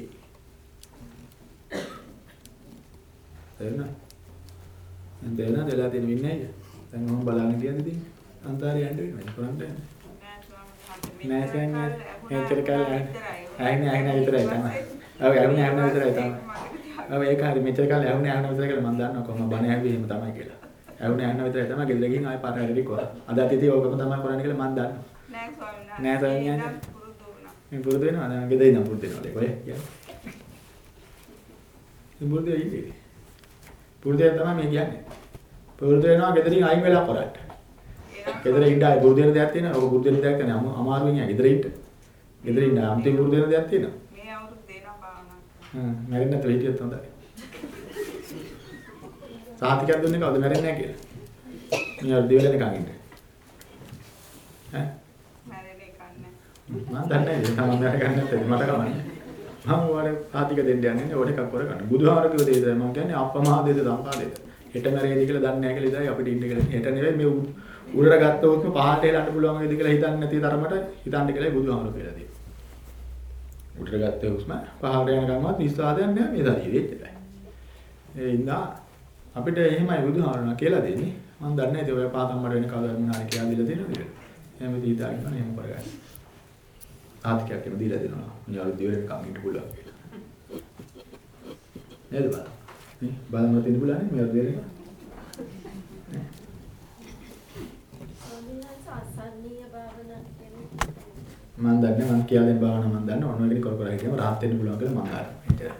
Speaker 1: දැන් තේරුණා දෙලා තියෙන වින්නේ නේද? දැන් මම බලන්න කියන්න ඉතින් අන්තරය යන්න වෙනවා. කරන්න නෑ සයන් එච්චර කාලේ ඇහිනේ ඇහිනේ විතරයි තමයි. ඔව් ඇහුනේ ඇහුනේ විතරයි තමයි. ඔව් ඒක හරි මෙච්චර කාලේ ඇහුනේ ඇහුනේ විතරයි කියලා මම දන්නවා කොහොම බණ ඇහුවේ එහෙම තමයි කියලා. ඇහුනේ ඇහුනේ විතරයි තමයි ගෙදර ගිහින් ආයෙ පාර හැරෙවි කරා. අද අතීතයේ ඕකම තමයි කරන්නේ කියලා මම දන්නවා.
Speaker 4: නෑ ස්වාමීන් වහන්සේ.
Speaker 1: නෑ ස්වාමීන් වහන්සේ. මේ පුරුදු වෙනවා දැන් ගෙදර ඉඳන් පුරුදු වෙනවා ඔය කියන්නේ. පුරුදු වෙන්නේ. පුරුදු වෙන තමයි මේ කියන්නේ. පුරුදු වෙනවා ගෙදරින් අයින් වෙලා කරාට. ගෙදර ඉන්න ආයි පුරුදු වෙන දෙයක් තියෙනවා. ඔක පුරුදු වෙන දෙයක් නැහැ. අම- අමාරුවෙන් යා ගෙදර ඉන්න. ගෙදර ඉන්න අන්තිම පුරුදු වෙන දෙයක් තියෙනවා.
Speaker 4: මේ අවුරුදු දෙනවා භාවනා.
Speaker 1: හ්ම් මැරෙන්න නැතුව හිටියොත් හොඳයි. සාහිතිකයක් දුන්නේ කවුද මැරෙන්නේ නැහැ කියලා. මේ අර දිවෙලෙන් නිකන් ඉන්න. ඈ. මම දන්නේ නැහැ තමන් මැර ගන්න නැත්නම් මට කමන්නේ. මම ඔයාලට සාහිතික දෙන්න යන්නේ ඕන එකක් කරගන්න. බුදුහාර කිව්ව දේ තමයි මම කියන්නේ අප්‍රමාදේද සංකාදේද. හෙට මැරෙයිද කියලා දන්නේ නැහැ කියලා ඉතින් අපිට ඉන්න කියලා. හෙට නෙවෙයි මේ උ- උඩට ගත්තොත් පහට එලන්න පුළුවන් වේද කියලා හිතන්නේ නැති තරමට හිතන්න කියලා බුදුහාමර කියලා තියෙනවා. උඩට ගත්තේ හුස්ම පහට යනකම්වත් විශ්වාසයක් නැහැ මේ ශරීරෙත් එකයි. ඒ ඉඳා අපිට එහෙමයි බුදුහාමරණ කියලා දෙන්නේ. මම දන්නේ නැහැ ඒක ඔය පාතම්මඩ වෙන කවදාද මොනාරි කියලා දීලා තියෙනවද කියලා. එහෙම දීතාගෙන එහෙම කරගන්න. ආතිකයක් එහෙම දීලා දෙනවා. මිනිහා දිවෙරකම් ඉන්න පුළුවන් කියලා. නේද බලන්න. නේ බලන්න තියෙන පුළුවන් නේ මේ දිවෙරක.
Speaker 2: ස්වාමීන් වහන්සේ අසන්නීය භාවනා කියන්නේ
Speaker 1: මම දන්නේ මම කියලා දෙන භාවනාව මම දන්නේ ඔන්න ඔයගෙනි කර කර හිටියම rahat වෙන්න පුළුවන් කියලා මම දන්නවා.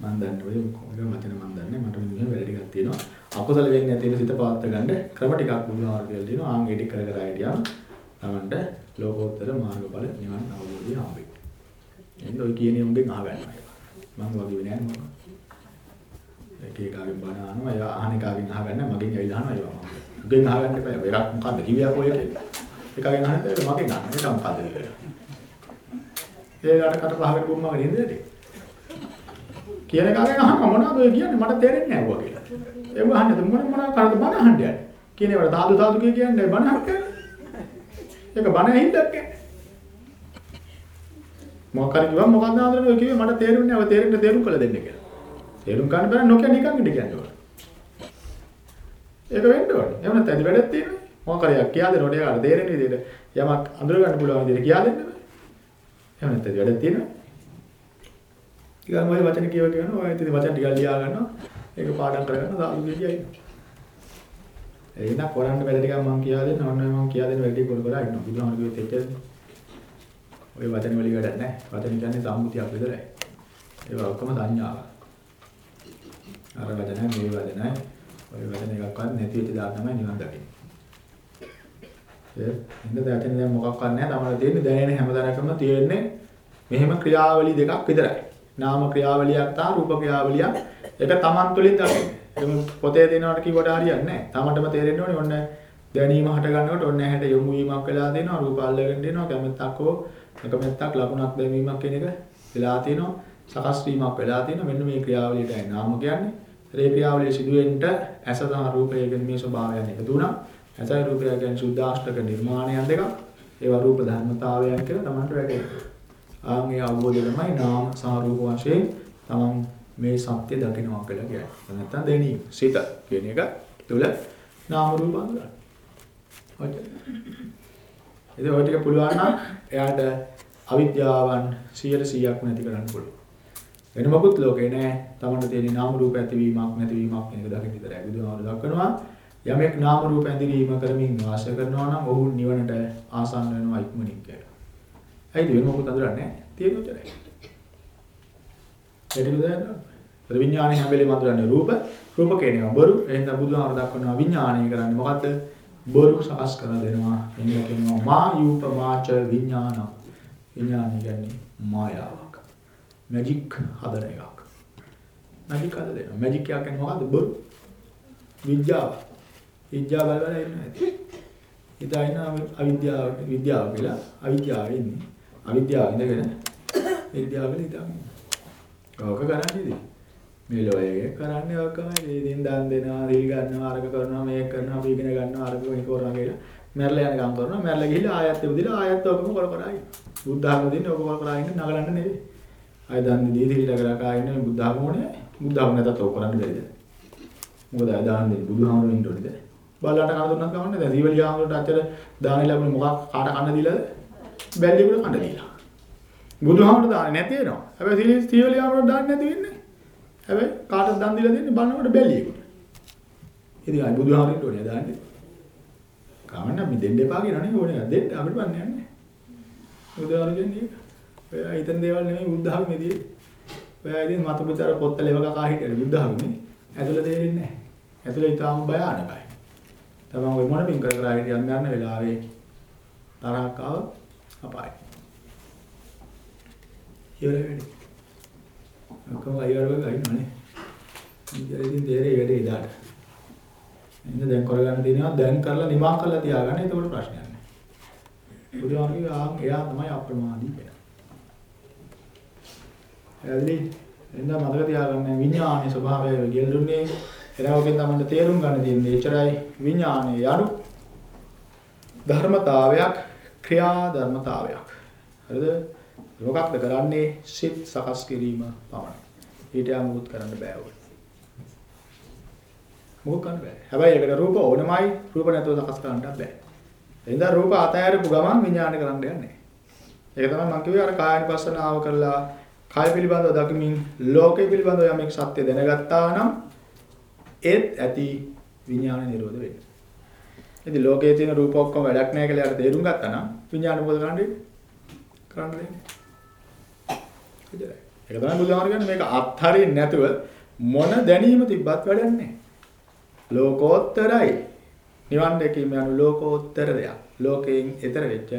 Speaker 1: මම දන්නේ ඔය ඔය මතන මම දන්නේ මට මෙහෙම වැඩ ටිකක් තියෙනවා. අකුසල වෙන්නේ නැති වෙන සිත පාත්ත ගන්න ක්‍රම ටිකක් බුදුහාර කියලා දෙනවා. ආන් ඒ ටික කර කර හිටියම තමන්ට ලෝකෝත්තර මාර්ගඵල නිවන් අවබෝධය හම්බෙයි. එහෙනම් ඔය කියන උන්ගෙන් අහගන්නවා. මම වගේ වෙන්නේ නැහැ මම. එක එකාගෙන් බණ අහනවා. එයා අහන එකාගෙන් අහගන්න මගෙන් ඇවිල්ලා අහනවා ඒවා. උගෙන් අහගන්න එපා. එකක් මොකද්ද කිව්වා කොහෙද? එකාගෙන් අහන්න ඒක මගෙන් අහන්න. ඒක මොකද්ද කියලා. ඒකට කට පහකට ගොම්මගෙන ඉඳලා කියන කාගෙන් අහන්න මොනවද ඔය කියන්නේ මට තේරෙන්නේ නැහැ වුණා කියලා. ඒව අහන්නේ මොන මොන කරද බණ අහන්න යන්නේ. කියන ඒවට සාදු සාදු කිය කියන්නේ බණ අහන්නේ. ඒක බණ ඇහින්නක් නැහැ. මොකක් හරි කිව්වම මොකක්ද ආදරනේ ඔය කිව්වේ මට තේරුන්නේ නැහැ. ඔය තේරෙන්න තේරුම් කළ දෙන්න කියලා. තේරුම් ගන්න බෑ නොකිය නිකන් ඉඳ කියන්නේ ඕන. ඒක වෙන්න ඕනේ. එහෙම නැත්නම් වැඩක් තියෙනවා. මොකක් හරි කියා දෙනකොට ඒකට තේරෙන විදිහට යමක් අඳුර ගන්න පුළුවන් විදිහට කියා දෙන්න බෑ. එහෙම නැත්නම් වැඩක් තියෙනවා. ටිකක් මොකද වචන කියව කියනවා. ඔය ඉතින් වචන ටිකක් ලියා ගන්නවා. ඒක පාඩම් කරගන්න සාදු කියයි. එහෙනම් කරන්න වැඩ ටිකක් මම කියා දෙන්න. ඔන්න මම කියා දෙන්න වැඩ ටික කර කර ඉන්නවා. බුදුහාමුදුරුවෝ කිව්වෙත් එච්චරද? ඔය වචන වලින් වැඩක් නැහැ. වචන කියන්නේ සම්මුතියක් විතරයි. ඒවා ඔක්කොම සංඥාවක්. අර වචනයි මේ වචනයි ඔය වචන එකක්වත් නැති වෙච්ච දා තමයි නිවන් දකින්නේ. ඒ ඉන්න දැන් දැන් මොකක්වත් නැහැ. තමයි තියෙන්නේ දැනෙන හැමදානකම තියෙන්නේ මෙහෙම ක්‍රියාවලි දෙකක් විතරයි. නාම ක්‍රියාවලියක් තා රූප ක්‍රියාවලියක්. ඒක Taman තුලින් දකින්නේ. ඒක පොතේ දෙනවට කිව්වට හරියන්නේ නැහැ. Tamanටම තේරෙන්න ඕනේ ඔන්න දැනීම හට ගන්නකොට ඔන්න ඇහැට යොමු වීමක් වෙලා දෙනවා. රූප අල්ලගෙන දෙනවා. කැමැත්තක් හෝ අකමැත්තක් ලකුණක් දැමීමක් කියන එක වෙලා තියෙනවා. සකස් වීමක් වෙලා තියෙනවා. මෙන්න මේ ක්‍රියාවලියටයි නාම කියන්නේ. ඒ ක්‍රියාවලිය සිදුවෙන්න ඇස සහ රූපය කියන මේ ස්වභාවයන් එකතු වුණා. ඇසයි රූපය කියන්නේ සුද්ධාෂ්ටක නිර්මාණයන් දෙකක්. ඒවා රූප ධර්මතාවයන් කියලා Tamanට වැටහෙනවා. ආන් ඒ අවබෝධය තමයි නාම සහ රූප වශයෙන් තමන් මේ සත්‍ය දකිනවා කියලා කියන්නේ. නැත්නම් දැනීම, සිත කියන එක තුල නාම රූප අඳුරන්න. ඔච්චර. ඉතින් ඔය ටික පුළුවන් නම් එයාට අවිද්‍යාවන් 100%ක් නැති කරන්න පුළුවන්. වෙන මොකුත් ලෝකේ නෑ. තමන්ට තියෙන නාම රූප ඇතිවීමක් නැතිවීමක් කියන එක දකින්න විතරයි. බුදුහාමුදුරුවෝ දක්වනවා යමෙක් නාම රූප ඇඳිරීම කරමින් වාසය කරනවා නම් ඔහු නිවනට ආසන්න වෙනවා ඉක්මනින් කියලා. ඇයිද වෙන මොකද අඳුරන්නේ නැහැ. තියෙන උතරයි. එදිනෙ දැනන. විඥානය හැම වෙලේම අඳුරන්නේ රූප. රූප කියන එක බොරු. එහෙනම් බුදුහාමර දක්වනවා විඥානය කරන්නේ මොකද්ද? බොරු සකස් කරන දෙනවා. එන්න කියනවා මා යූප මාච විඥාන. විඥානය කියන්නේ මායාවක්. මැජික් හදන එකක්. මැජික් හදලා දෙනවා. මැජික් කියන්නේ මොකද්ද? බොරු. විද්‍යාව. විද්‍යාව බල බල ඉන්නේ. ඉතින් අයින අවිද්‍යාව විද්‍යාව කියලා අවිද්‍යාව ඉන්නේ. අවිද්‍යාව ඉඳගෙන විද්‍යාව වල ඉඳන්. ඕක කරන්නේ මේ ලෝයේ කරන්නේ ඔක්කොමයි. ඉතින් දන් දෙනවා, රිල් ගන්නවා, අරක කරනවා, මේක කරනවා, අපි ඉගෙන ගන්නවා, අරක මේක කරනවා කියලා. මැරලා යන ගම් කරනවා. මැරලා ගිහිල්ලා ආයත් උදිලා ආයත් ඔක්කොම කර කර ආයි. බුද්ධ ආගම දෙන්නේ ඔක කර කර ආයින්න නගලන්න නෙවෙයි. ආය දන් දී දී කර කර ආයින්න බුද්ධ ආගම ඕනේ. බුද්ධ ආගම නැතත් ඔක කරන්න බැරිද? මොකද ආය දාන දෙන්නේ බුදුහාමුදුරුවෝ ඉන්න ඕනේද? බලන්න කන දුන්නත් කවන්නේ දැන් සීවලි ආමරට අතර දාන ලැබුණේ මොකක් කාට කන්න දීලාද? බැල්ලියකට කන්න දීලා. බුදුහාමරට දාන්නේ නැති වෙනවා. හැබැයි සීවලි ආමරට දාන්නේ නැති වෙන්නේ. හැබැයි කාටද දන් දීලා දෙන්නේ බලනකොට බැල්ලියකට. ඉතින් අය බුදුහාමරට ඕනේ දාන්නේ. කවන්න අපි දෙන්න එපා කියනවා නේ ඕනේ දෙන්න අපිට බන්නේ නැහැ. බුදුහාමර කියන්නේ ඒක. ඔයා හිතන දේවල් නෙමෙයි බුද්ධහමේදී. ඔයා ඉතින් මත පුතර පොත්ත ලෙව කකා හිටියේ බුද්ධහමනේ. ඇතුළ තේරෙන්නේ නැහැ. ඇතුළ ඊටාම භයානකයි. තමන් ওই මොන පින් කර කර හිටියන් ගන්න වෙලාවේ තරහක් ආව අපායි. ඉවර වෙන්නේ. ඔක්කොම අයිවර වෙලා ඉන්නනේ. ඉතින් තේරෙයි වැඩේ ඉදාට. එන්න දැන් කරගන්න තියෙනවා දැන් කරලා නිමා කරලා තියාගන්න එතකොට ප්‍රශ්නයක් නැහැ. බුදුහාමුදුරුවෝ ආන් එයා තමයි අප්‍රමාදී කියලා. එල්ලි එන්න මතක තියාගන්න විඥානයේ ස්වභාවය ගෙල්රුන්නේ එනවගෙන් තමයි තේරුම් ගන්න තියෙන්නේ එච්චරයි විඥානයේ යනු ධර්මතාවයක් ක්‍රියා ධර්මතාවයක්. හරිද? මොකක්ද කරන්නේ? සිත් සකස් කිරීම පමණයි. ඊට යා මුකුත් කරන්න බෑ ඔය. මොකක් කරන්න බෑ. හැබැයි ඒකට රූප ඕනමයි රූප නැතුව සකස් කරන්න බෑ. එඳා රූප අතහැරපු ගමන් විඥාන කරන්න යන්නේ. ඒක තමයි මම කිව්වේ අර කායනිපස්සනාව කරලා කාය පිළිබඳව දකිමින් ලෝකේ පිළිබඳව යමෙක් සත්‍ය දැනගත්තා නම් ඒත් ඇති විඥාන නිරෝධ වෙන්නේ. ඉතින් ලෝකයේ තියෙන රූප ඔක්කොම වැඩක් නැහැ කියලා යාට තේරුම් ගත්තා නම් විඥාන මොකද කරන්නේ? කරන්න දෙන්නේ. එදරයි. ඒක තමයි බුදුහාමර කියන්නේ මේක අත්හරින්න නැතුව මොන දැනීම තිබ්බත් වැඩක් නැහැ. ලෝකෝත්තරයි. නිවන් දැකීම යන ලෝකෝත්තර දෙයක්. ලෝකයෙන් ඈතර වෙච්ච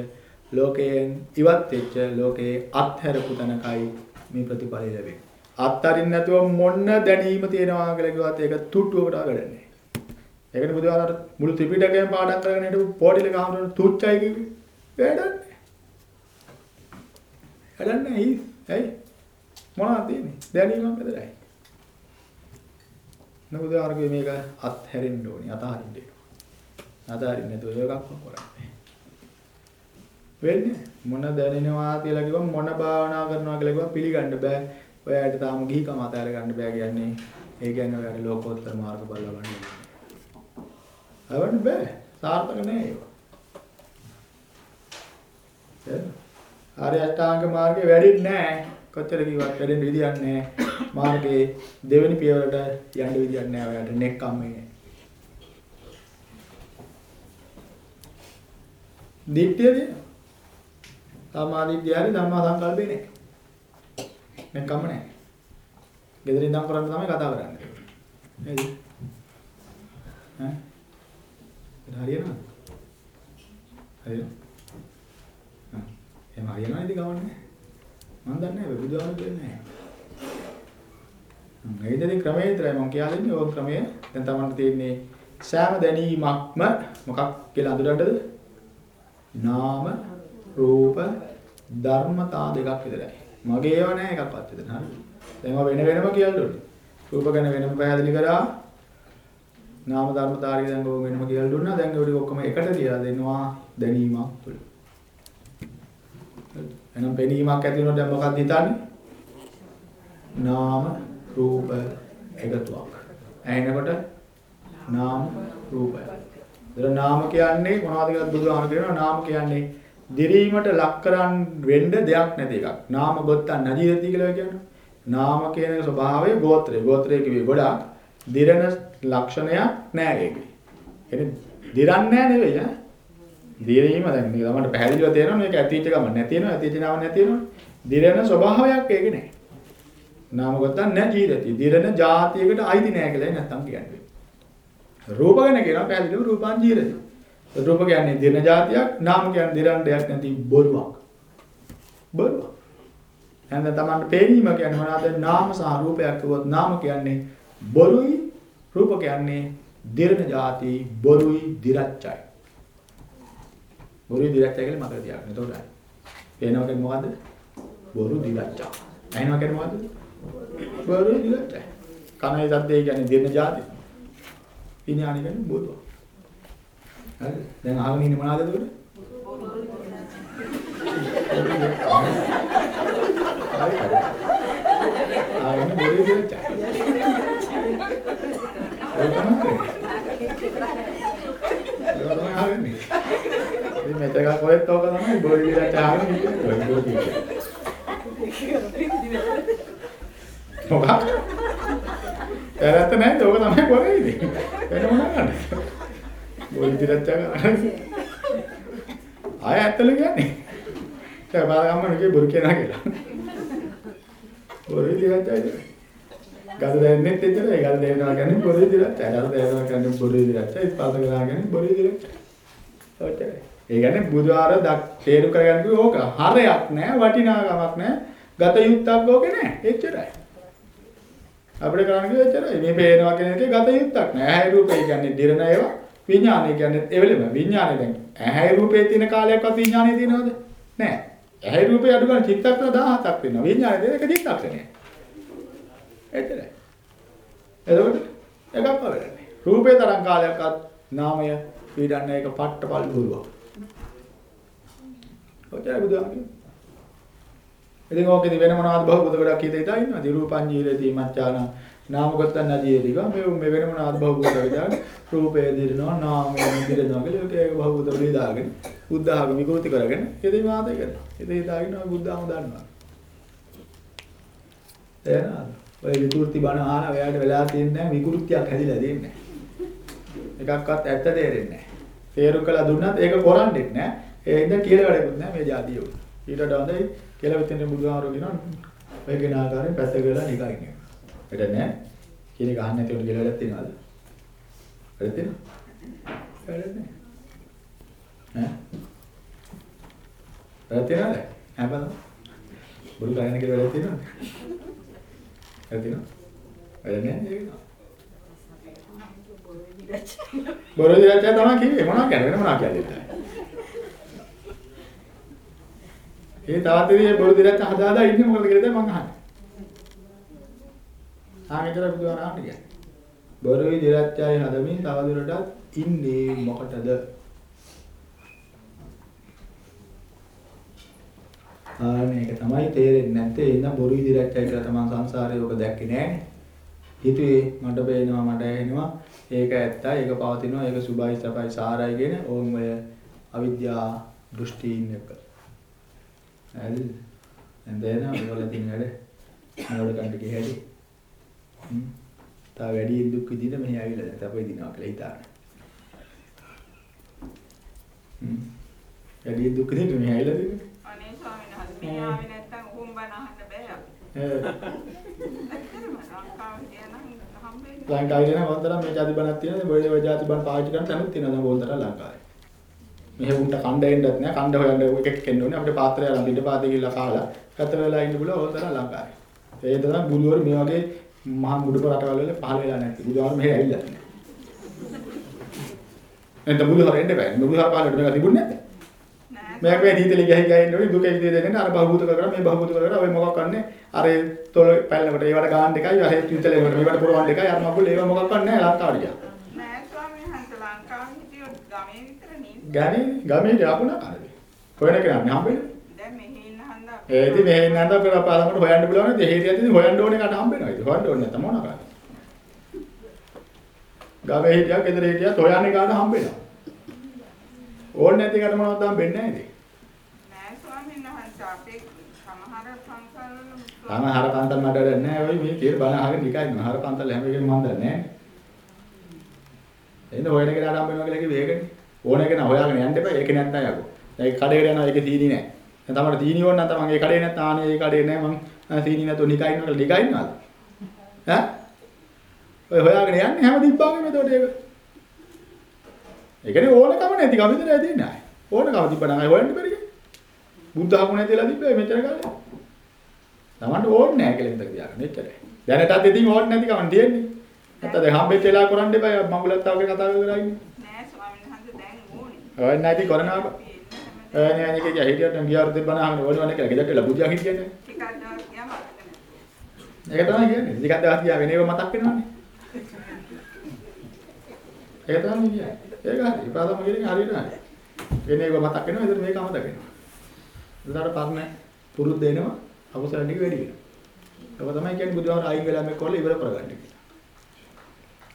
Speaker 1: ලෝකයෙන් ඉවත් වෙච්ච ලෝකේ අත්හැරපු තැනකයි මේ ප්‍රතිඵලය ලැබෙන්නේ. අත්තරින් නැතුව මොන්න දැනීම තියෙනවා කියලා කිව්වත් ඒක තුට්ටුවකට වැඩන්නේ නැහැ. ඒකට බුදුහාමර මුළු ත්‍රිපිටකයම පාඩම් කරගෙන හිටපු පොඩිල ගහමර තුච්චයි කිව්වේ. වැඩන්නේ. වැඩන්නේ ඇයි? ඇයි? මොනවද තියෙන්නේ? දැනීමක් විතරයි. නමුදාරගේ මේක අත්හැරෙන්න ඕනේ, අතහරින්න ඕනේ. අතහරින්න නැතුව ඒකක් කරන්නේ. වෙන්නේ මොන දැනෙනවා කියලා කිව්වම මොන භාවනා කරනවා කියලා කිව්වම පිළිගන්න බෑ. ඔයාලට තාම ගිහිකම අතහැර ගන්න බෑ කියන්නේ. ඒ කියන්නේ ඔයාලට ලෝකෝත්තර මාර්ග බල ලබන්න. අවන්න බෑ. සාර්ථක නෑ ඒක. ආර්ය අෂ්ටාංග මාර්ගේ වැඩින්නේ නෑ. කොච්චර කිව්වත් වැඩෙන්න විදියක් නෑ. මාර්ගයේ දෙවෙනි පියවරට යන්න විදියක් නෑ ඔයාලට නෙක්කම්මේ. දිට්ඨියද? සමාධිත්‍ය හරි ධම්මා සංකල්පේ නෑ. නෙක්කම්ම නෑ. ගෙදරින් ඉඳන් කරන්න තමයි කතා කරන්නේ. නේද? ඈ? හරියනවද? හරියනවද? හා. එහෙම හරියනවද ගවන්නේ? මම දන්නේ නැහැ බුදුහාමුදුරුවෝ දෙන්නේ නැහැ. හ්ම් ඒකදී ක්‍රමය විතරයි මම කියලා දෙන්නේ. ඕක ක්‍රමය දැන් තමන්ට තියෙන්නේ සෑම දැනීමක්ම මොකක් කියලා අඳුරන්නද? නාම රූප ධර්මතා දෙකක් විතරයි. මගේ ඒවා නෑ එකක්වත් විතර. හරි. දැන් ඔය වෙන වෙනම කියන්න ඕනේ. රූප ගැන වෙනම පැහැදිලි කරා. නාම ධර්මතාරිය දැන් ඔය වෙනම කියලා දුන්නා. දැන් ඒකට ඔක්කොම එකට තියලා දෙනවා දැනීමක් තුළ. එහෙනම් පෙනීමක් ඇති වෙනකොට දැන් මොකක්ද හිතන්නේ? නාම රූප එකතුවක්. ඇහෙනකොට නාම රූපය. ඒතර නාම කියන්නේ මොනවද කියලා බුදුහාම කියනවා නාම කියන්නේ දිරීමට ලක් කරන් වෙන්න දෙයක් නැති එකක්. නාම ගොත්තන් නදීරති කියලා කියනවා. නාම කියන ස්වභාවය ගෝත්‍රය. ගෝත්‍රය කිව්වේ ගොඩක් දිරණ ලක්ෂණයක් නෑ ඒකේ. එනේ දිරන්නේ නෑ නෙවෙයි ඈ. දිරීම දැන් මේක තමයි පැහැදිලිව තේරෙනවා. මේක ඇතිවෙච්ච ගමන් නැති වෙනවා ඇතිවෙච්ච නම නැති වෙනවා දිරෙන ස්වභාවයක් ඒක නෑ. නාමගත නැ ජීරති දිරෙන જાතියකට අයිති නෑ කියලා නැත්තම් කියන්නේ. රූප ගැන කියනවා පැහැදිලිව රූපං ජීරති රූප කියන්නේ දිරන જાතියක් නාම කියන්නේ දිරන දෙයක් නැති බොරුවක්. බොරුවක්. එහෙනම් තමන්ට පේනීම කියන්නේ මොනවාද? නාම සහ රූපයක් කිව්වොත් නාම කියන්නේ බොරුයි රූප කියන්නේ දිරන જાති බොරුයි දිරච්චයි. බොරුයි දිරච්චයි කියලා මතක තියාගන්න. එතකොට හරි. පේනවා කියන්නේ මොකද්ද? බොරු දිරච්චා. ඇහෙනවා කියන්නේ මොකද්ද? බොරු දිරච්චයි. කනේ සද්දේ කියන්නේ දිරන જાති. විඥානි කියන්නේ බොරුවක්. හරිද? දැන් අහගෙන ඉන්නේ මොනවද එතකොට? ආගෙන බොරුයි දිරච්චයි. ඒක තමයි. ඒක තමයි අහන්නේ. ඉතින් මෙතක කොහෙත් ඕක තමයි බොරුයි දිරච්චයි අහගෙන ඉන්නේ. බොරුයි මොකක්? ඇරත් නැහැ ඕක තමයි කරේ ඉතින්. වෙන මොනවද? බොරුයි දිරච්චයි කරන්නේ. ආය ඇත්තල කියන්නේ. ඒ බාගම්ම නෙකේ බොරු කියනවා කියලා. බොරුයි දිරච්චයි. ගඳ දැනෙන්නේ එච්චරයි. ගඳ දැනෙනවා කියන්නේ බොරුයි දිරච්චයි. ගඳ දැනෙනවා කියන්නේ බොරුයි දිරච්චයි. ස්පර්ශ කරනවා කියන්නේ බොරුයි දිරච්චයි. ඔච්චරයි. ඒ කියන්නේ බුදුආර දක් තේරු කරගන්න කිව්ව ඕක. හරයක් නෑ වටිනාකමක් නෑ. ගත යුත්තක් ඕකේ නෑ. එච්චරයි. අපිට කරන්න කිව්ව එච්චරයි. මේ පේනවා කියන එකේ ගත යුත්තක් නෑ. ඇහැ රූපේ කියන්නේ දිරණ ඒවා. විඥානය කියන්නේ එවෙලෙම. විඥානය දැන් ඇහැ රූපේ තියෙන කාලයක්වත් විඥානය තියෙනවද? නෑ. ඇහැ රූපේ අඩු ගන්න චිත්තක්ෂණ 17ක් වෙනවා. විඥානය දෙන එක චිත්තක්ෂණය එච්චරයි. එතකොට එකක් වෙන්නේ රූපේ තරම් කාලයක්වත් නාමය පීඩන්න එක පට්ටපල් දුරුවක් ඔච්චරයි බුදුහාම කියන්නේ. ඉතින් ඕකෙදි වෙන මොනවද බහුබුද ගොඩක් හිත හිතා ඉන්නවද? රූපං ජීරති මච්චාන නාම ගොත්තන් නදීයදී ගා මේ මේ වෙන මොනවද බහුබුද ගොඩක් රූපය දිරනවා නාමය දිරනවා කියලා ඒක ඒක බහුබුද වලේ දාගෙන බුද්ධ ආගම විකෘති කරගෙන ඉතින් වාදය කරනවා. ඉතින් හිතාගෙන ඔය බුද්ධ ආගම දන්නවා. තේරෙනවද? ඔය විකෘති බණ අහලා ඔයාලට වෙලා තියෙන්නේ නැහැ විකෘතියක් හැදිලා දෙන්නේ නැහැ. එකක්වත් ඇත්ත තේරෙන්නේ නැහැ. තේරු කළා දුන්නත් ඒක කරන්නේ නැහැ. ඒ ඉඳන් කියලා වැඩකුත් නැහැ මේ જાතිය උන. ඊට වඩා හොඳයි කියලා විතර බුදුහාමරෝ කියනවා ඔය කෙන ආකාරයෙන් පැත්ත කරලා නිකන් ඉන්නේ. වැඩ නැහැ. කියන එක අහන්න නැති උන කියලා වැඩක් තියනවාද? වැඩ තියෙනවද? වැඩ නැහැ. ඈ? වැඩ තියනවද? හැබැයි බුදු ගායන කියලා වැඩ තියනවද? වැඩ තියනවද? වැඩ නැහැ ඒක. බොරොදි රචා තමයි කිව්වේ මොනවා කියන්නේ වෙන මොනවා කියන්නේ ඒ තාත්තේ බොරොදි රචා හදා හදා ඉන්නේ මොකද කියලා මම අහන්නේ. ආගෙතර බුදුහාර අහන්නේ කියන්නේ. බොරොදි දිරච්චායි හදමින් තවදුරටත් ඉන්නේ මොකටද? ආනේක තමයි තේරෙන්නේ නැත්තේ එන්න බොරුයි දිරච්චයි කියලා තමයි සංසාරේ ඔක දැක්කේ නෑනේ. හිතුවේ මට පේනවා මට ඇහෙනවා ඒක ඇත්තා, ඒක පවතිනවා, ඒක සුභයි සපයි සාරයි කියන ඕන් ඔය අවිද්‍යා දෘෂ්ටීන් එක. හරිද? දැන් දැන් ඔයගොල්ලෝ තියෙන වැඩ මොඩ කන්ට ගියහැටි. හ්ම්. තා වැඩි දුක් විඳින මෙහි ආවිලා දැන් තපෙ දිනවා කියලා හිතාන. හ්ම්. වැඩි දුක් විඳින මෙහි ආවිලා දිනේ.
Speaker 4: අනේ ස්වාමීන් වහන්සේ මේ ආවේ නැත්තම් උඹ බණ අහන්න බෑ අපි. ඇත්තටම ලංකාවේ
Speaker 1: නම් වන්දනා මේ ಜಾති බණක් තියෙනවා. ඔය ඔය ಜಾති බණ පාවිච්චි කරන්න තැනුත් තියෙනවා දැන් බෝල්තර ලංකාවේ. මෙහෙ උන්ට කණ්ඩ එන්නත් නෑ. කණ්ඩ හොයන්න එකෙක් එන්න ඕනේ. අපිට පාත්‍රය අරන් පිට පාතේ ගිහලා කාලා ගත වෙලා ඉන්න බුල ඕතර ලංකාවේ. ඒ තරම් බුදුවරු මේ වගේ මහා මුඩුප රටවල් වල පහළ වෙලා නැති. බුදුහාම මෙහෙ ඇවිල්ලා නැහැ. එතන බුදුහාම එන්න බෑ. බුදුහාම පාලට මේක තිබුණේ නැද්ද?
Speaker 4: නෑ.
Speaker 1: මේක මේ දීතලි ගහයි ඉන්න ඕනේ දුක විදිය දෙන්න අර බහූත කර මේ බහූත කර ඔය මොකක් කරන්නේ අර තොල පැලනකොට ඒවට ගාන්න එකයි අර වලට මේවට පුරවන්න එකයි අර මගුල් ඒව මොකක් කරන්නේ නැහැ ලංකාවට ගියා.
Speaker 4: නෑ ස්වාමීන් වහන්සේ ලංකාවේ හිටියොත් ගමේ විතර නේ.
Speaker 1: ගණේ ගමේ යාපුණා කරේ. හොයන කෙනා නේ හම්බෙන්නේ.
Speaker 4: දැන් මෙහි ඉන්න හන්ද.
Speaker 1: ඒ ඉතින් මෙහෙ ඉන්න අන්ද අපේ පාලමකට හොයන්න පුළුවන් නේ හේතියක් ඉතින් හොයන්න ඕනේ කට හම්බෙනවා. ඉතින් හොයන්න ඕනේ නැත්නම් මොනවා කරන්නේ? ගමේ හිටියා ගෙදර හිටියා හොයන්නේ කාට හම්බෙනවා. ඕනේ නැති කට මොනවද හම්බෙන්නේ නැහැ ඉතින්.
Speaker 4: නෑ ස්වාමීන් වහන්සේ අපේ සමහර පන්සල් වල
Speaker 1: තාම හර පන්තල් මට වැඩ නැහැ. ඔය මේ කියලා බණ අහගෙන නිකන් ඉන්නවා. හර පන්තල් හැම එකෙම මම දන්නේ නැහැ. එන්න හොයන කෙනාට හම්බ වෙනවා කියලා කිව්වේ ඒකනේ. ඕන කෙනා හොයාගෙන යන්න එපා. ඒක නැත්නම් යකෝ. දැන් කඩේකට යනවා ඒකේ සීනි නැහැ. දැන් තමයි සීනි ඕන නම් තමන් ඒ කඩේ නැත්නම් ආනේ ඒ කඩේ නැහැ මං සීනි නැතුව නිකන් ඉන්නවා කියලා නිකන් ඉන්නවද? ඈ? ඔය හොයාගෙන යන්නේ හැම දිබ්බාගෙම එතකොට ඒක. ඒ කියන්නේ ඕනකම නැති කම විතර ඇදින්නේ නැහැ. ඕනකම තිබ්බනම් අය හොයන්න බැරිද? බුද්ධ ආගම නැතිලා තිබ්බේ මෙච්චර කාලේ. තමන්ට ඕනේ නැහැ කියලා හිතක තියාගන්න එච්චරයි. දැනටත් ඉතින් ඕනේ නැති කම තියෙන්නේ. නැත්නම් දැන් හම්බෙච්ච වෙලාව කරන්න එපා මඟුලත් තාවගේ කතා කරලා ඉන්නේ.
Speaker 4: නෑ ස්වාමීන් වහන්සේ දැන් ඕනේ.
Speaker 1: ඔය නැති කරනවා.
Speaker 4: අපි එන්න හැම
Speaker 1: අනේ අනේ කිය හිටියට ගියාරු දෙබන අහන්න ඕනවනේ කියලා ගෙදරට එලා බුදියා හිටියන්නේ.
Speaker 4: ටිකක් දවස් ගියා මතක නෑ.
Speaker 1: ඒක තමයි කියන්නේ. ටිකක් දවස් ගියා වෙනේව මතක් වෙනවනේ. ඒක තමයි කියන්නේ. ඒක හරි. ඉපාදම කියන්නේ හරියට හරි. වෙනේව මතක් වෙනවා. ඒතර මේක අමතක වෙනවා. ඒතර පරණ පුරුද්ද එනවා. අකුසල ටික වැඩි වෙනවා. ඒක තමයි කියන්නේ බුදුහාම අයින් වෙලා මේක කොල්ල ඉවර කරගන්න කියලා.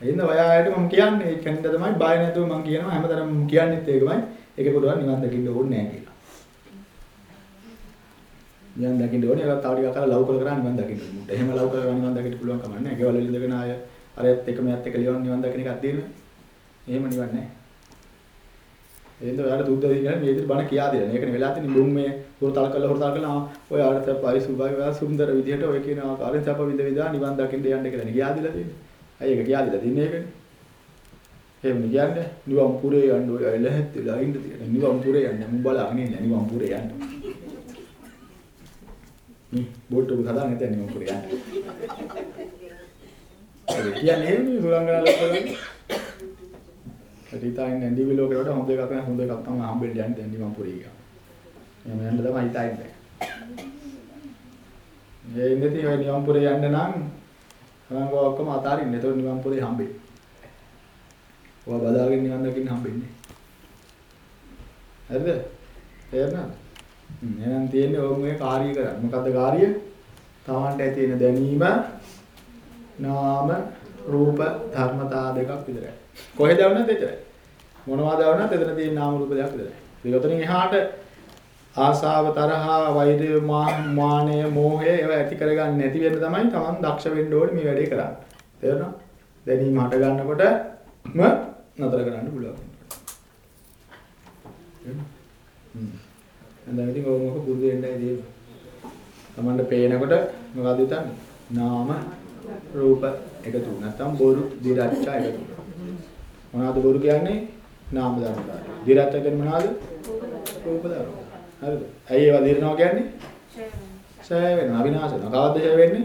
Speaker 1: එහෙනම් ඔයාලට මම කියන්නේ ඒ කෙනෙක්ද තමයි බය නැතුව මම කියනවා හැමදාම මම කියන්නේත් ඒකමයි. ඒක පොඩ්ඩක් නිවන් දකින්න ඕනේ නැහැ කියලා. නිවන් දකින්න ඕනේ ඒවා තව ටිකක් කරලා ලව් කර කර නිවන් දකින්න ඕනේ. එහෙම ලව් කර කර නිවන් දකින්න පුළුවන් කම නැහැ. ගෙවල් වල ඉඳගෙන ආය අරයත් එක මෙයත් එක ලියවන් නිවන් දකින්න එකක් දෙන්න. එහෙම නිවන් නැහැ. එහෙනම් ඔයාලට දුද්ද දින මේ විදිහට බණ කියා දෙන්න. ඒකනේ වෙලා තියෙන්නේ මුම් මේ හොරතල් කරලා හොරතල් කරලා ඔය ආරත පරි සුභයි ඔයා සුන්දර විදිහට ඔය කියන ආකාරයෙන් සප විඳ විඳා නිවන් දකින්න යන්න කියලා නේ කියා දීලා තියෙන්නේ. අය ඒක කියා දීලා තින්නේ ඒකනේ. එහෙම කියන්නේ නිවන් පුරේ යන්න ඔය ඇලහැත් වෙලා ඉන්න තියෙන. නිවන් පුරේ යන්න මම බලාගෙන ඉන්නේ නිවන් පුරේ යන්න. හ්ම් බෝට්ටු හදාගෙන ඉතින් නිවන් පුරේ යන්න. ඒ කියන්නේ එහෙම සුරංගනා ලොකලන්නේ. හිතාගෙන නැන්දි විලෝකේ වඩා හොඳ එකක් නැහැ හොඳ එකක් තමයි හම්බෙන්න යන්නේ දැන් නිවන් පුරේ ගියා. එහෙම යන්න තමයි හිතන්නේ. මේ ඉන්නේ තියෙන ඔය නිවන් පුරේ යන්න නම් තමන්ව ඔක්කොම අතාරින්න. ඒතකොට නිවන් පුරේ හම්බෙන්නේ. ඔයා බදාගෙන නිවන් දකින්න හම්බෙන්නේ. හරිද? තේරුණාද? හ්ම් එහෙනම් තියෙන්නේ ඕක මේ කාර්ය කරන්න. මොකද්ද කාර්යය? තමන්ට ඇති වෙන දැනීම නාම රූප ධර්මතා දෙකක් විතරයි. කොහෙද වුණත් එච්චරයි. මොනවද වුණත් එතන තියෙන නාම රූප දෙකක් විතරයි. ඒකතනින් එහාට ආසාව තරහා වෛරය මානය මෝහය ඒවා ඇති කරගන්න නැති වෙන්න තමයි Taman දක්ෂ වෙන්න ඕනේ මේ වැඩේ කරන්න. තේරුණා? දැනීම හට ගන්නකොටම නතර කරන්න පුළුවන්. හ්ම්. දැන් ඉතින් ඔය මොකද පුරුදු වෙන්නයි තියෙන්නේ. Tamanට පේනකොට මොකද හිතන්නේ? නාම රූප එකතු නැත්නම් බොරු දිරච්චා එකතු. මොනවද බොරු කියන්නේ? නාම ධර්ම. දිරච්චා කියන්නේ මොනවද? රූප ධර්ම. හරිද? ඇයි ඒවා දිරනවා කියන්නේ? ඡය වෙනවා, විනාශ වෙනවා. කවද්ද ඡය වෙන්නේ?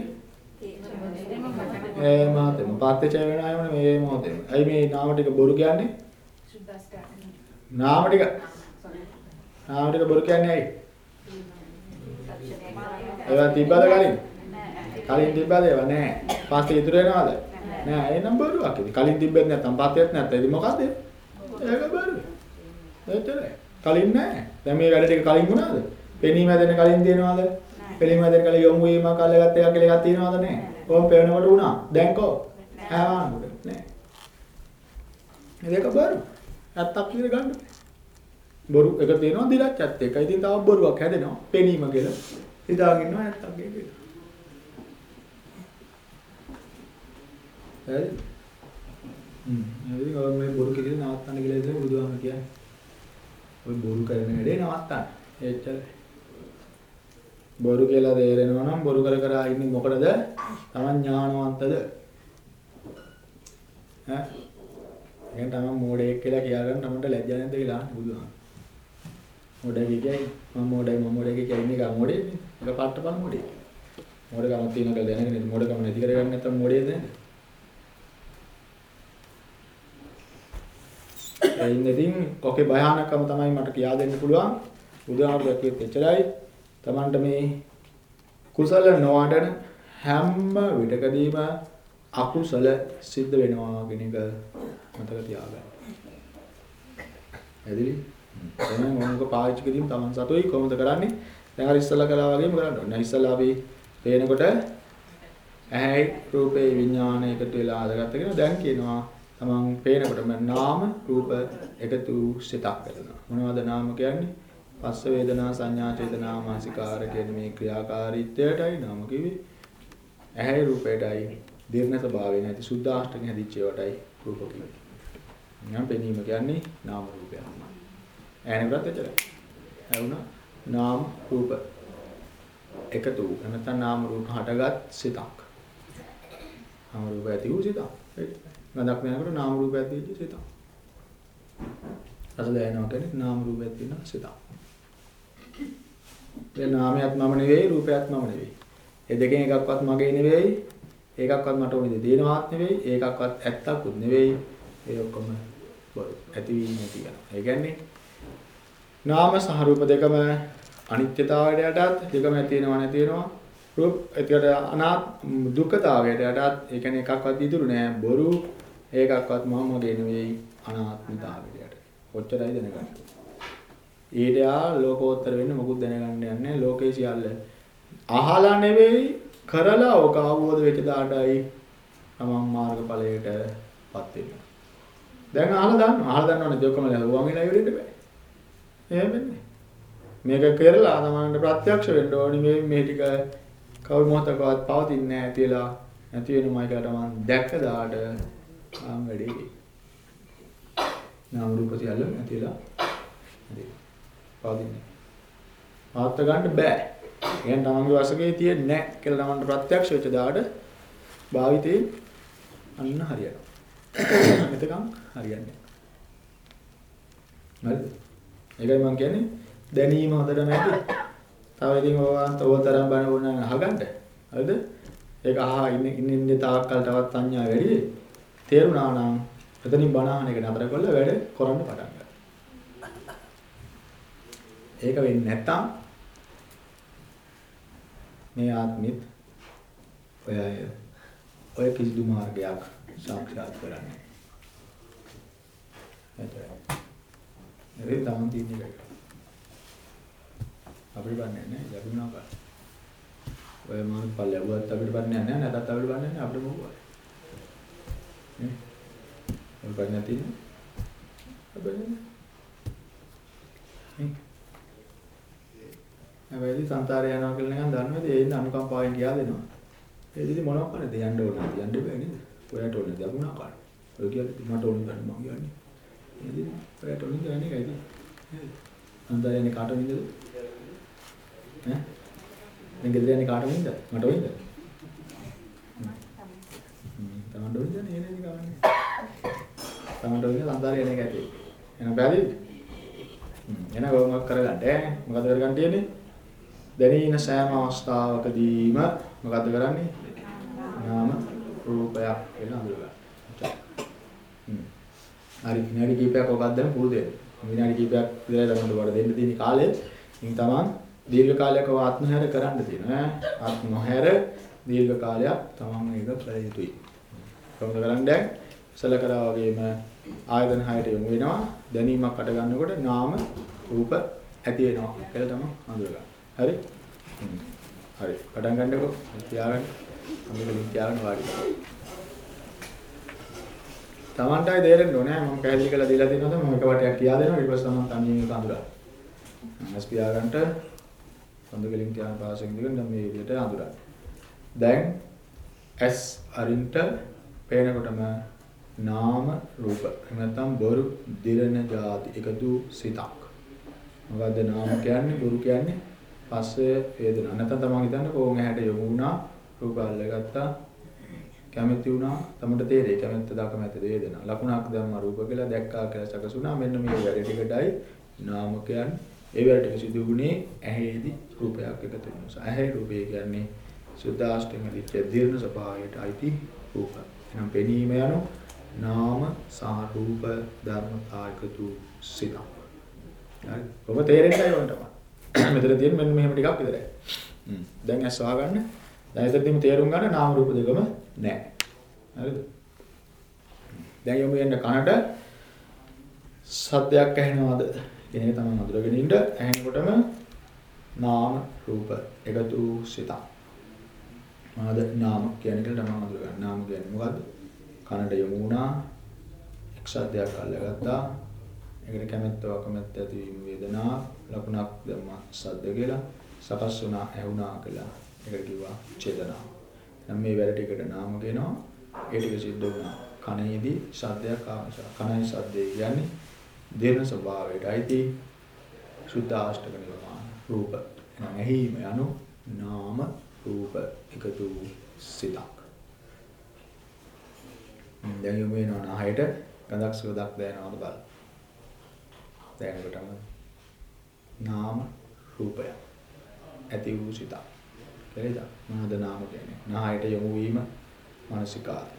Speaker 1: ඒ මොහොතේම. පාත්‍ය ඡය වෙනවා යන්නේ මේ මොහොතේම. ඇයි මේ නාම ටික බොරු කියන්නේ? නාම ටික. නාම ටික බොරු කියන්නේ ඇයි? ඒවා තිබ්බද කලින්? කලින් තිබ්බද ඒවා නෑ. පස්සේ ඉතුරු වෙනවද? නෑ. එහෙනම් බොරුවක්. කලින් තිබ්බෙත් නැත්නම් පස්සෙත් නැත්නම් ඉතින් මොකද්ද? ඒක බොරු. එච්චරයි. කලින් නෑ. දැන් මේ වැඩ ටික කලින් වුණාද? පෙනීම හැදෙන්න කලින් තියෙනවද? පෙනීම හැදෙන්න කලින් යොමු වීමක් අල්ලගත්ත එකක් කියලා එකක් තියෙනවද නෑ? කොහොම පේනකොට වුණා. දැන් කො? ආවන්නද? නෑ. මේක බොරු. ඇත්තක් විදිහට ගන්න. බොරු එක තියෙනවා දිලච්චත් එක. ඉතින් තව බොරුවක් හැදෙනවා. පෙනීම කියලා. හිතාගෙන ඉන්නවා ඇත්තක් කියලා. හරි. හ්ම්. එදින ඔය මේ බොරු කිරිය නවත්තන්න කියලා ඉතින් බුදුහාම කියන්නේ. ඔය බොරු කරන වැඩේ නවත්තන්න. එච්චරයි. බොරු කියලා තේරෙනවා නම් බොරු කර කර ඉන්නේ මොකටද? Taman ඥානවන්තද? ඈ? එහෙනම් Taman මෝඩයෙක් කියලා කියාගන්න Tamanට ලැජ්ජා නැද්ද කියලා අහන්නේ බුදුහාම. මෝඩයෙක් කියයි මම මෝඩයි මම මෝඩයෙක් කියයි ඉන්නේ කා මෝඩයෙක්නේ. ඒක පාට්ටපන් මෝඩයෙක්. මෝඩකමක් තියෙන කියලා දැනගෙන මෝඩකම නැති කරගන්න නැත්නම් මෝඩයෙක් නේද? එයින් ඉතින් ඔකේ භයානකම තමයි මට කියා දෙන්න පුළුවන්. බුදුහාමුදුරුවෝ කිව්වෙත් එච්චරයි. Tamanට මේ කුසල නොවඩන හැම විටකදීම අකුසල සිද්ධ වෙනවා කියන එක මතක තියාගන්න. ඇදිලි? එහෙනම් මොනක පාවිච්චි කිරීම Taman සතුයි කොහොමද කරන්නේ? දැන් අර ඉස්සලා කළා වගේම කරන්න ඕනේ. දැන් ඉස්සලා අපි පේනකොට ඇහැයි රූපේ විඥානය එකතු වෙලා හදාගත්ත කියන දැන් කියනවා තමන් පේනකොටම නාම රූප එකතු සිතක් වෙනවා. මොනවද නාම කියන්නේ? පස්ස වේදනා සංඥා චේතනා මානසිකාර කියන මේ ක්‍රියාකාරීත්වයටයි නාම කිව්වේ. ඇහැයි රූපයටයි දීර්ණ ස්වභාවය නැති සුද්ධාෂ්ටක හැදිච්ච ඒවාටයි රූප කිව්වේ. නම් පෙනීම කියන්නේ නාම රූපයක්. ඇහෙනකොටත් එච්චරයි. ඇහුණා නාම රූප එකතු වූ නැත්නම් නාම රූප හටගත් සිතක්. නාම රූප ඇති වූ සිතක්. ගඳක් නැනකොට නාම රූප ඇති වෙච්ච සිතක්. රස දැනෙනවා කියන්නේ නාම රූප ඇති වෙන සිතක්. ඒ නාමයක් මම නෙවෙයි රූපයක් මම නෙවෙයි. ඒ දෙකෙන් එකක්වත් මගේ නෙවෙයි. ඒකක්වත් මට ඕනේ දෙනවත් නෙවෙයි. ඒකක්වත් ඇත්තක්වත් නෙවෙයි. ඒ ඔක්කොම බොරු. ඇති වී නැති වෙනවා. ඒ කියන්නේ නාම සහ රූප දෙකම අනිත්‍යතාවයට යටත් දෙකම ඇති වෙනවා නැති වෙනවා. රූප එතකොට අනාත් දුක්ඛතාවයට යටත් ඒ කියන්නේ එකක්වත් ඉතුරු නෑ. බොරු ඒකක්වත් මම මගේ නෙවෙයි අනාත්මතාවයට. ඔච්චරයි දැනගන්න. ඊට යා ලෝකෝත්තර වෙන්න මොකුත් දැනගන්න යන්නේ ලෝකේ සියල්ල. අහලා නෙවෙයි කරලා ඕක අවබෝධ වෙච්ච දාටයි තමන් මාර්ගඵලයටපත් වෙන්නේ. දැන් අහලා දන්නවා. අහලා දන්නවනේ දෙකම ලැබුවාම වෙලා ඉවරෙන්න බෑ. එහෙම වෙන්නේ. මේක කරලා තමන්ට ප්‍රත්‍යක්ෂ වෙන්න ඕනි මේ මේ ටික කවුරු මොහතකවත් පවතින්නේ නැහැ කියලා නැති වෙනමයි කියලා තමන් දැක්ක දාට ආම් වැඩේ. නාම රූප සියල්ල නැතිලා නැති. පවතින්නේ. පාත්ත ගන්න බෑ. එහෙනම් තමන්ගේ වශකේ තියෙන්නේ නැහැ කියලා තමන්ට ප්‍රත්‍යක්ෂ වෙච්ච දාට භාවිතේ අන්න හරියනවා. එතකන් හරියන්නේ නැහැ. හරිද? ඒකයි මම කියන්නේ දැනීම හොඳට නැති. තව ඉතින් ඕවාන්ත ඕතරම් බණ වුණා නම් අහගන්න. හරිද? ඒක අහා ඉන්න ඉන්න ඉන්න තාක්කල් තවත් සංඥා වැඩි. තේරුණා නම් එතනින් බණ අහන එක නතර කරලා වැඩ කරන්න පටන් ගන්න. ඒක වෙන්නේ නැත්තම් මේ ආත්මිත් ඔය අය ඔය කිසිදු මාර්ගයක් සාක්ෂාත් කරන්නේ. එතකොට ඒ තමන් තියෙන එක. අපිට බන්නේ නැහැ ලැබුණා කර. ඔය මාන පල් ලැබුවත් අපිට බන්නේ නැහැ නැත්නම් අපිට බන්නේ නැහැ අපිට මොකද? නේ? ඔය බන්නේ නැති නේ? අපිට නේ? හැබැයි සංසාරේ යනවා කියලා නිකන් දන්නවද? ඒ ඉන්න අනුකම්පාවෙන් ගියා දෙනවා. ඒ ඉතින් මොනවක් කරන්නද? යන්න ඕනේ. යන්න බෑ නේද? ඔයාට ඕනේ ලැබුණා කර. ඔය කියන්නේ මට ඕනේ ගන්න මම කියන්නේ. ඉතින් ඔයාට ඕනේ ගන්න එකයි ඉතින්. සංසාරේ යන්නේ කාට වින්දද? ඈ? දැන් ගෙදර යන්නේ කාට වින්දද? මට වින්දද? තමන්ට ඕනේ දැන් ඒ නේද ගවන්නේ. තමන්ට ඕනේ සංසාරේ යන්නේ කැටේ. එහෙනම් බැරිද? එන ගොමක් කරගන්න ඈ මොකද කරගන්න තියෙන්නේ? දැනීන සෑම අවස්ථාවකදීම මොකද්ද කරන්නේ? නාම රූපයක් කියලා අඳුරගන්න. හරි. විනාඩි කිහිපයක් ඔබත් දැන් පුරුදු වෙන්න. විනාඩි කිහිපයක් විතර තමයි වඩ දෙන්න තියෙන කාලය. ඉතින් තමන් දීර්ඝ කාලයක ආත්මහැර කරන්න තියෙනවා. ඈ. ආත්මහැර දීර්ඝ කාලයක් තමන් මේක කළ යුතුයි කොහොමද කරන්නේ දැන් සල කරා වගේම ආයතන හයට යොමු වෙනවා දැනීමක් අට ගන්නකොට නාම රූප ඇති වෙනවා කියලා තමයි හඳුනගන්න. හරි? හරි. පටන් ගන්නකො. තියාගන්න. අමුලකින් තියාගන්න වාඩි. Tamanටයි තේරෙන්න ඕනේ මම පැහැදිලි කරලා දීලා තියෙනවද මම එක වටයක් කියා දෙනවා ඊට පස්සේ තමන් තනියෙන් ඒක අඳුරා. මස් පියාගන්නට හොඳ කෙලින් කියන පාසෙන් දිගට නම් මේ විදිහට අඳුරා. දැන් S අරින්ට පේනකොටම නාම රූප එහෙම නැත්නම් බොරු දිරණ જાති එකතු සිතක්. මොකද්ද නාම කියන්නේ බොරු කියන්නේ පස්සේ වේදනා. නැත්නම් තමන් හිතන්නේ කොහොම ඇහැට යොමු වුණා රූප අල්ලගත්තා කැමති වුණා තමන්ට තේරෙයි කැමැත්ත දකමැත්ත වේදනා. ලකුණක් දැම්ම රූප කියලා දැක්කා කියලා සකසුණා මෙන්න මේ වැඩ ටිකටයි නාම කියන්නේ ඒ වැඩ ටික සිදු වුණේ ඇහැේදී රූපයක් එකතු වෙන නිසා. ඇහැ රූපය කියන්නේ සුද්ධාෂ්ටක දිච්ච දීර්ණ ස්වභාවයට අයිති රූප. එහෙනම් පෙනීම යනු නාම සහ රූප ධර්මතා එකතු සිතක්. හරි. කොහොම තේරෙන්නයි ඕන තමයි. මෙතන තියෙන මෙන්න මෙහෙම ටිකක් විතරයි. හ්ම්. දැන් ඇස් වහගන්න. දැන් එතනදීම තේරුම් ගන්න නාම රූප දෙකම නැහැ. හරිද? දැන් යමු යන්න කනට සද්දයක් ඇහෙනවද? කියන එක තමයි අඳුරගෙන ඉන්න. ඇහෙනකොටම නාම රූප එකතු සිතක්. මොනවද නාම කියන්නේ කියලා තමයි අඳුර ගන්න. නාම කියන්නේ මොකද්ද? කනට යමු වුණා. එක් සද්දයක් අල්ලගත්තා. ඒකට කැමැත්ත අකමැත්ත ඇතිවීම වේදනා ලකුණක් දැම්ම සද්ද කියලා සකස් වුණා ඇහුණා කියලා ඒකට කිව්වා චේතනාව. නම් මේ වැඩ ටිකට නාම කියනවා. ඒ ටික සිද්ධ වුණා. කණේදී ශබ්දයක් ආව නිසා කණයි ශබ්දේ කියන්නේ දේන ස්වභාවයට අයිති සුද්ධ ආෂ්ටක නිර්මාණ රූප. එහෙනම් ඇහිම යනු නාම රූප එකතු සිතක්. දැන් යමු වෙනවා නහයට ගඳක් සුවඳක් දැනෙනවද බලන්න. දැනගටම නාම රූපය ඇති වූ සිතක්. හරිද? මොනවද නාම කියන්නේ? නහයට යොමු වීම මානසිකාරය.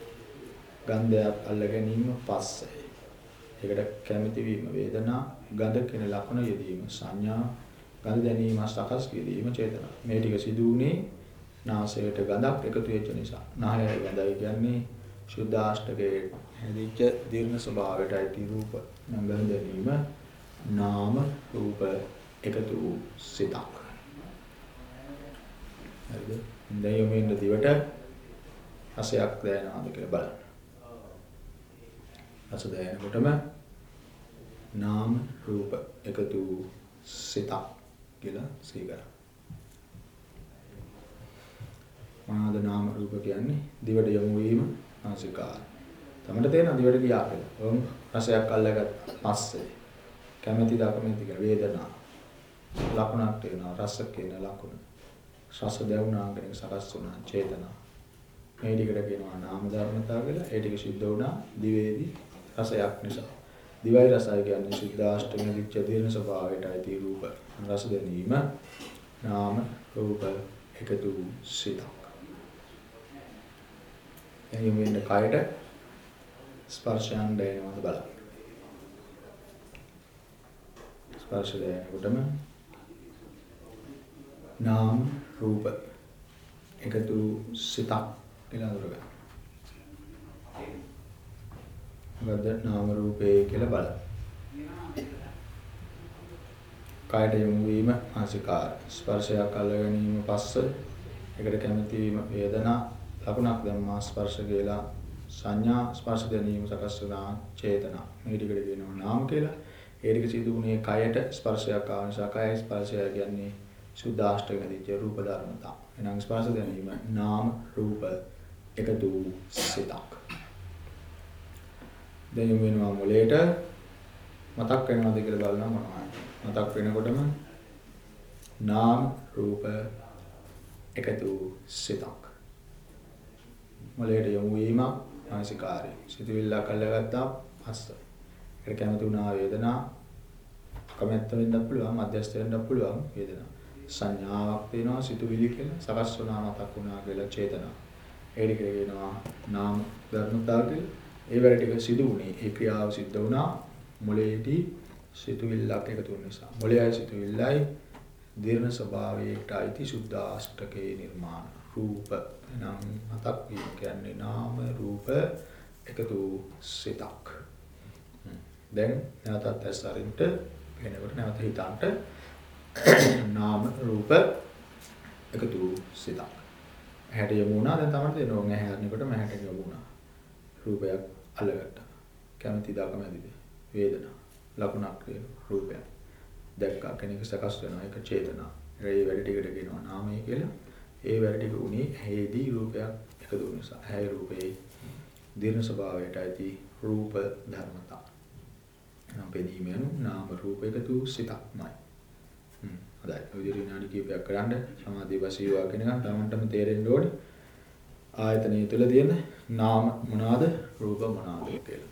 Speaker 1: ගන්ධයක් අල්ල ගැනීම පස්සේ. ඒකට කැමති වීම වේදනා, ගඳ කියන ලක්ෂණ යෙදීම සංඥා, ගඳ දැනීම සකස් කිරීම චේතනා. මේ ටික සිදු වුණේ නාසයට ගඳක් එකතු වෙච්ච නිසා. නායය ගඳයි කියන්නේ සුද්ධාෂ්ටකයේ හැදිච්ච දීර්ඝ ස්වභාවයට අයිති රූප. නම් ගඳ දැනීම නාම රූප එකතු වූ සිතක්. හරිද? දැන් යමු ඉන්න දිවට රසයක් දැනෙනවද කියලා බලන්න. රස දැනෙනකොටම නාම රූප එකතු වූ සිතක් කියලා සිහි කරා. මොනවාද නාම රූප කියන්නේ? දිවට යොමු වීම ආසිකාර. තමන්ට තේරෙන දිවට ගියා කියලා. ඔව් රසයක් අල්ලගත් පස්සේ කැමැති දකමැති කියලා වේදනා ලකුණක් තියෙනවා රස කියන ලකුණ. රස දැවුනා කියන එක සකස් වුණා චේතනා. මේ ටිකට කියනවා නාම ධර්මතා කියලා. ඒ ටික සිද්ධ වුණා දිවේදී රසයක් නිසා. දිවයි රසය කියන්නේ සුද්ධාෂ්ටක විච්ඡ දීර්ණ ස්වභාවයට අයිති රූප. රස දැනීම නාම රූප එකතු සිතක්. එනිම වෙන කයට ස්පර්ශයන් දැනෙනවද බලන්න. ස්පර්ශ දැනෙනකොටම නාම රූප එකතු සිතක් කියලා අඳුරගන්න. මොකද නාම රූපේ කියලා බලන්න. කායට යොමු වීම ආසිකාර ස්පර්ශයක් අල්ල ගැනීම පස්ස ඒකට කැමති වීම වේදනා ලකුණක් ධම්මා ස්පර්ශ කියලා. සංඥා ස්පර්ශ දැනීම සකස් වෙනා චේතනා. මේ ටිකට කියනවා නාම කියලා. ඒ ටික සිදු වුණේ කයට ස්පර්ශයක් ආව නිසා. කය ස්පර්ශය කියන්නේ සුද්ධාෂ්ටක දිච්ච රූප ධර්මතා. එනම් ස්පර්ශ දැනීම නාම රූප එකතු සිතක්. දැන් වෙනවා මොලේට මතක් වෙනවද කියලා බලනවා මොනවද මතක් වෙනකොටම නාම රූප එකතු සිතක්. මොලේට යොමු වීම මානසිකාරය සිතුවිල්ලක් අල්ලගත්තා පස්ස ඒකට කැමති වුණා වේදනා. කැමැත්ත වෙන්නත් පුළුවන් මධ්‍යස්ථ වෙන්නත් පුළුවන් වේදනා. සංඥාවක් තියෙනවා සිතුවිලි කියලා. සකස් වුණා මතක් වුණා කියලා චේතනා. ඒ ටික කියනවා නාම ධර්මතාව කියලා. ඒ වැඩ ටික සිදු වුණේ. ඒ ක්‍රියාව සිද්ධ වුණා මොලේදී සිතුවිල්ලක් එකතු වෙන නිසා. මොලේයි සිතුවිල්ලයි දීර්ණ ස්වභාවයට අයිති සුද්ධාෂ්ටකේ නිර්මාණ රූප. නම් මතක් වීම කියන්නේ නාම රූප එකතු සිතක්. දැන් නැවතත් ඇස්සරින්ට වෙනකොට නැවත හිතන්ට නාම රූප එකතු සිතක්. ඇහැට යමු වුණා දැන් තමයි තේරෙනවා ඇහැ හරිනකොට මහැට යමු වුණා. රූපයක් අල්ලගත්තා කැමැති දකමැතිද වේදනා. ලකුණක් වේ රූපයක්. දැක්කා. කෙනෙක් සකස් වෙනවා. ඒක චේතනා. ඒ වැඩ ටිකට කියනවා නාමය කියලා. ඒ වැඩ ටික උනේ ඇහෙදී රූපයක් එකතු වුන නිසා. ඇහැ රූපේ දින ස්වභාවයට ඇති රූප ධර්මතා. නම් පෙනීම යනු නාම රූප එකතු සිතක්මයි. හ්ම්. හොඳයි. ඔය විදිහට විනාඩි කිහිපයක් කරන්න සමාධිය වශයෙන් වාගෙන ගන්න තමන්ටම තේරෙන්න ඕනේ. ආයතනය තුළ තියෙන නාම මොනවාද? රූප මොනවාද කියලා.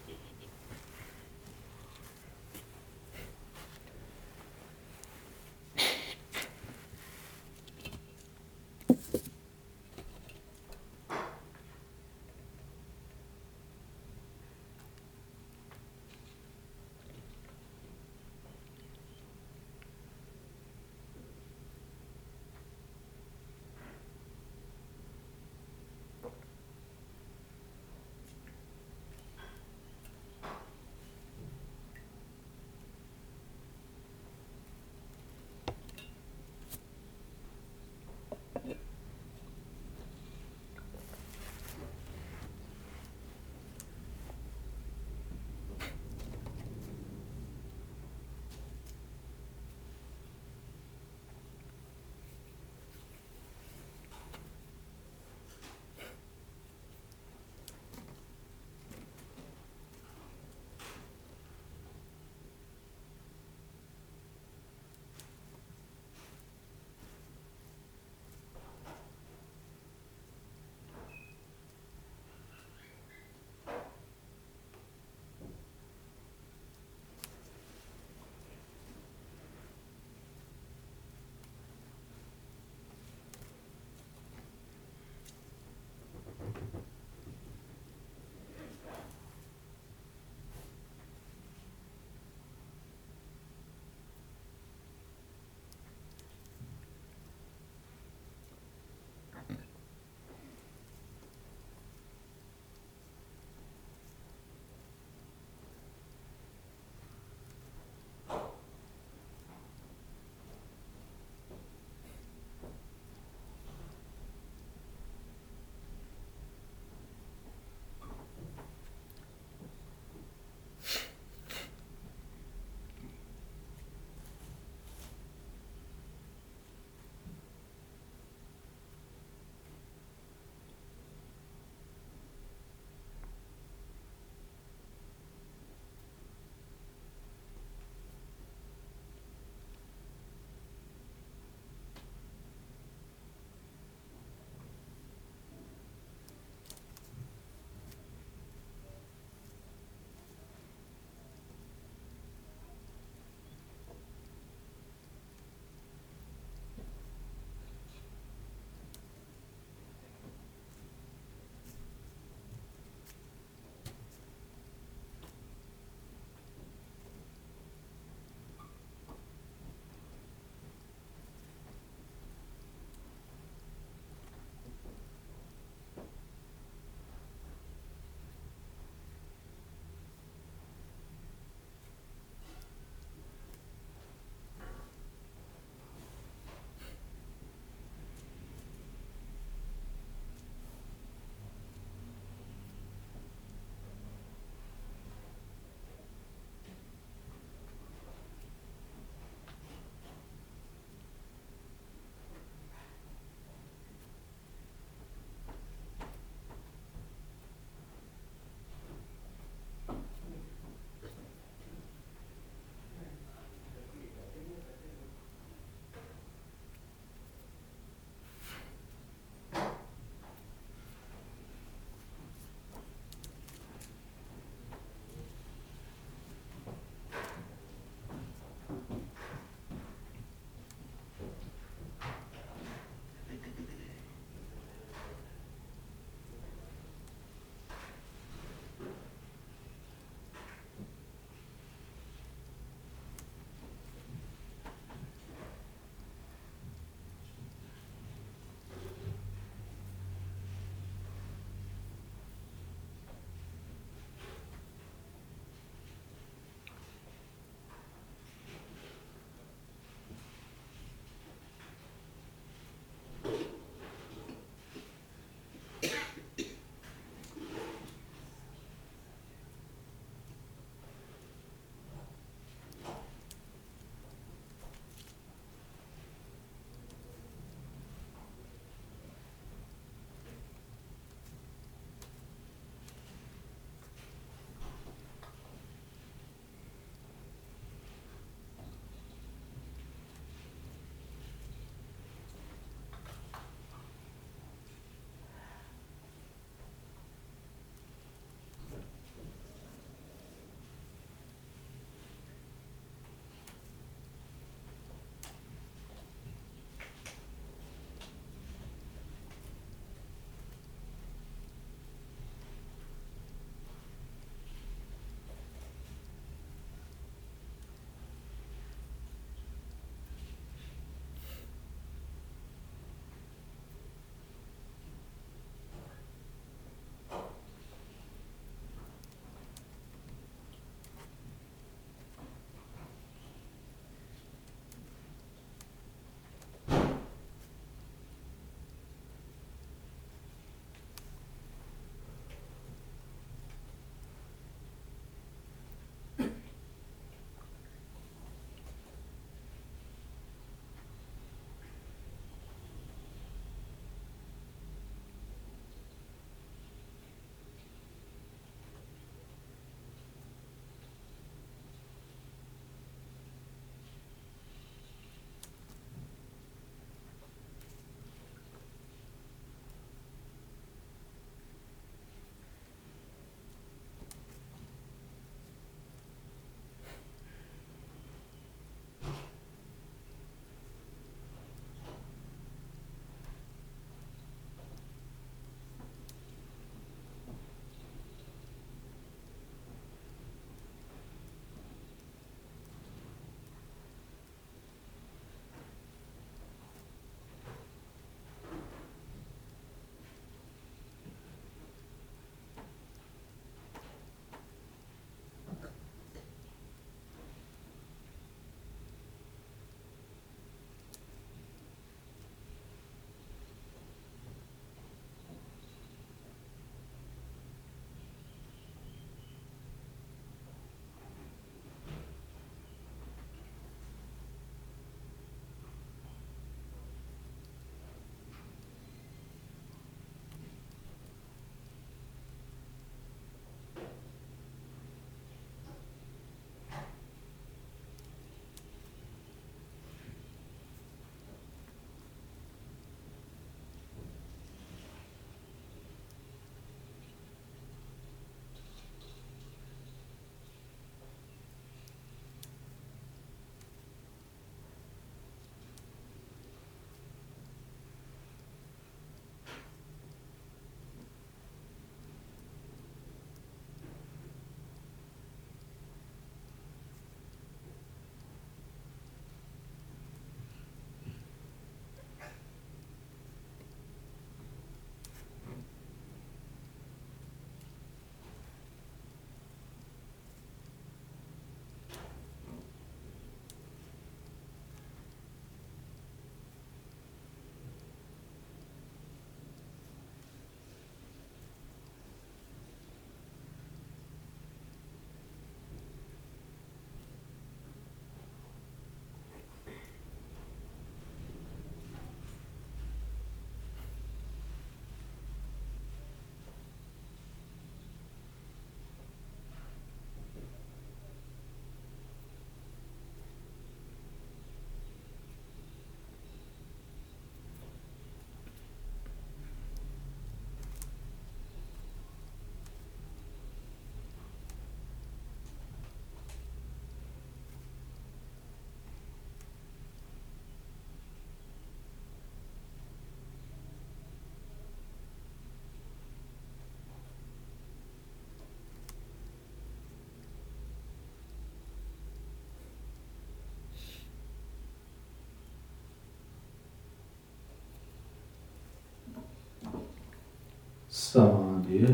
Speaker 1: සමාධිය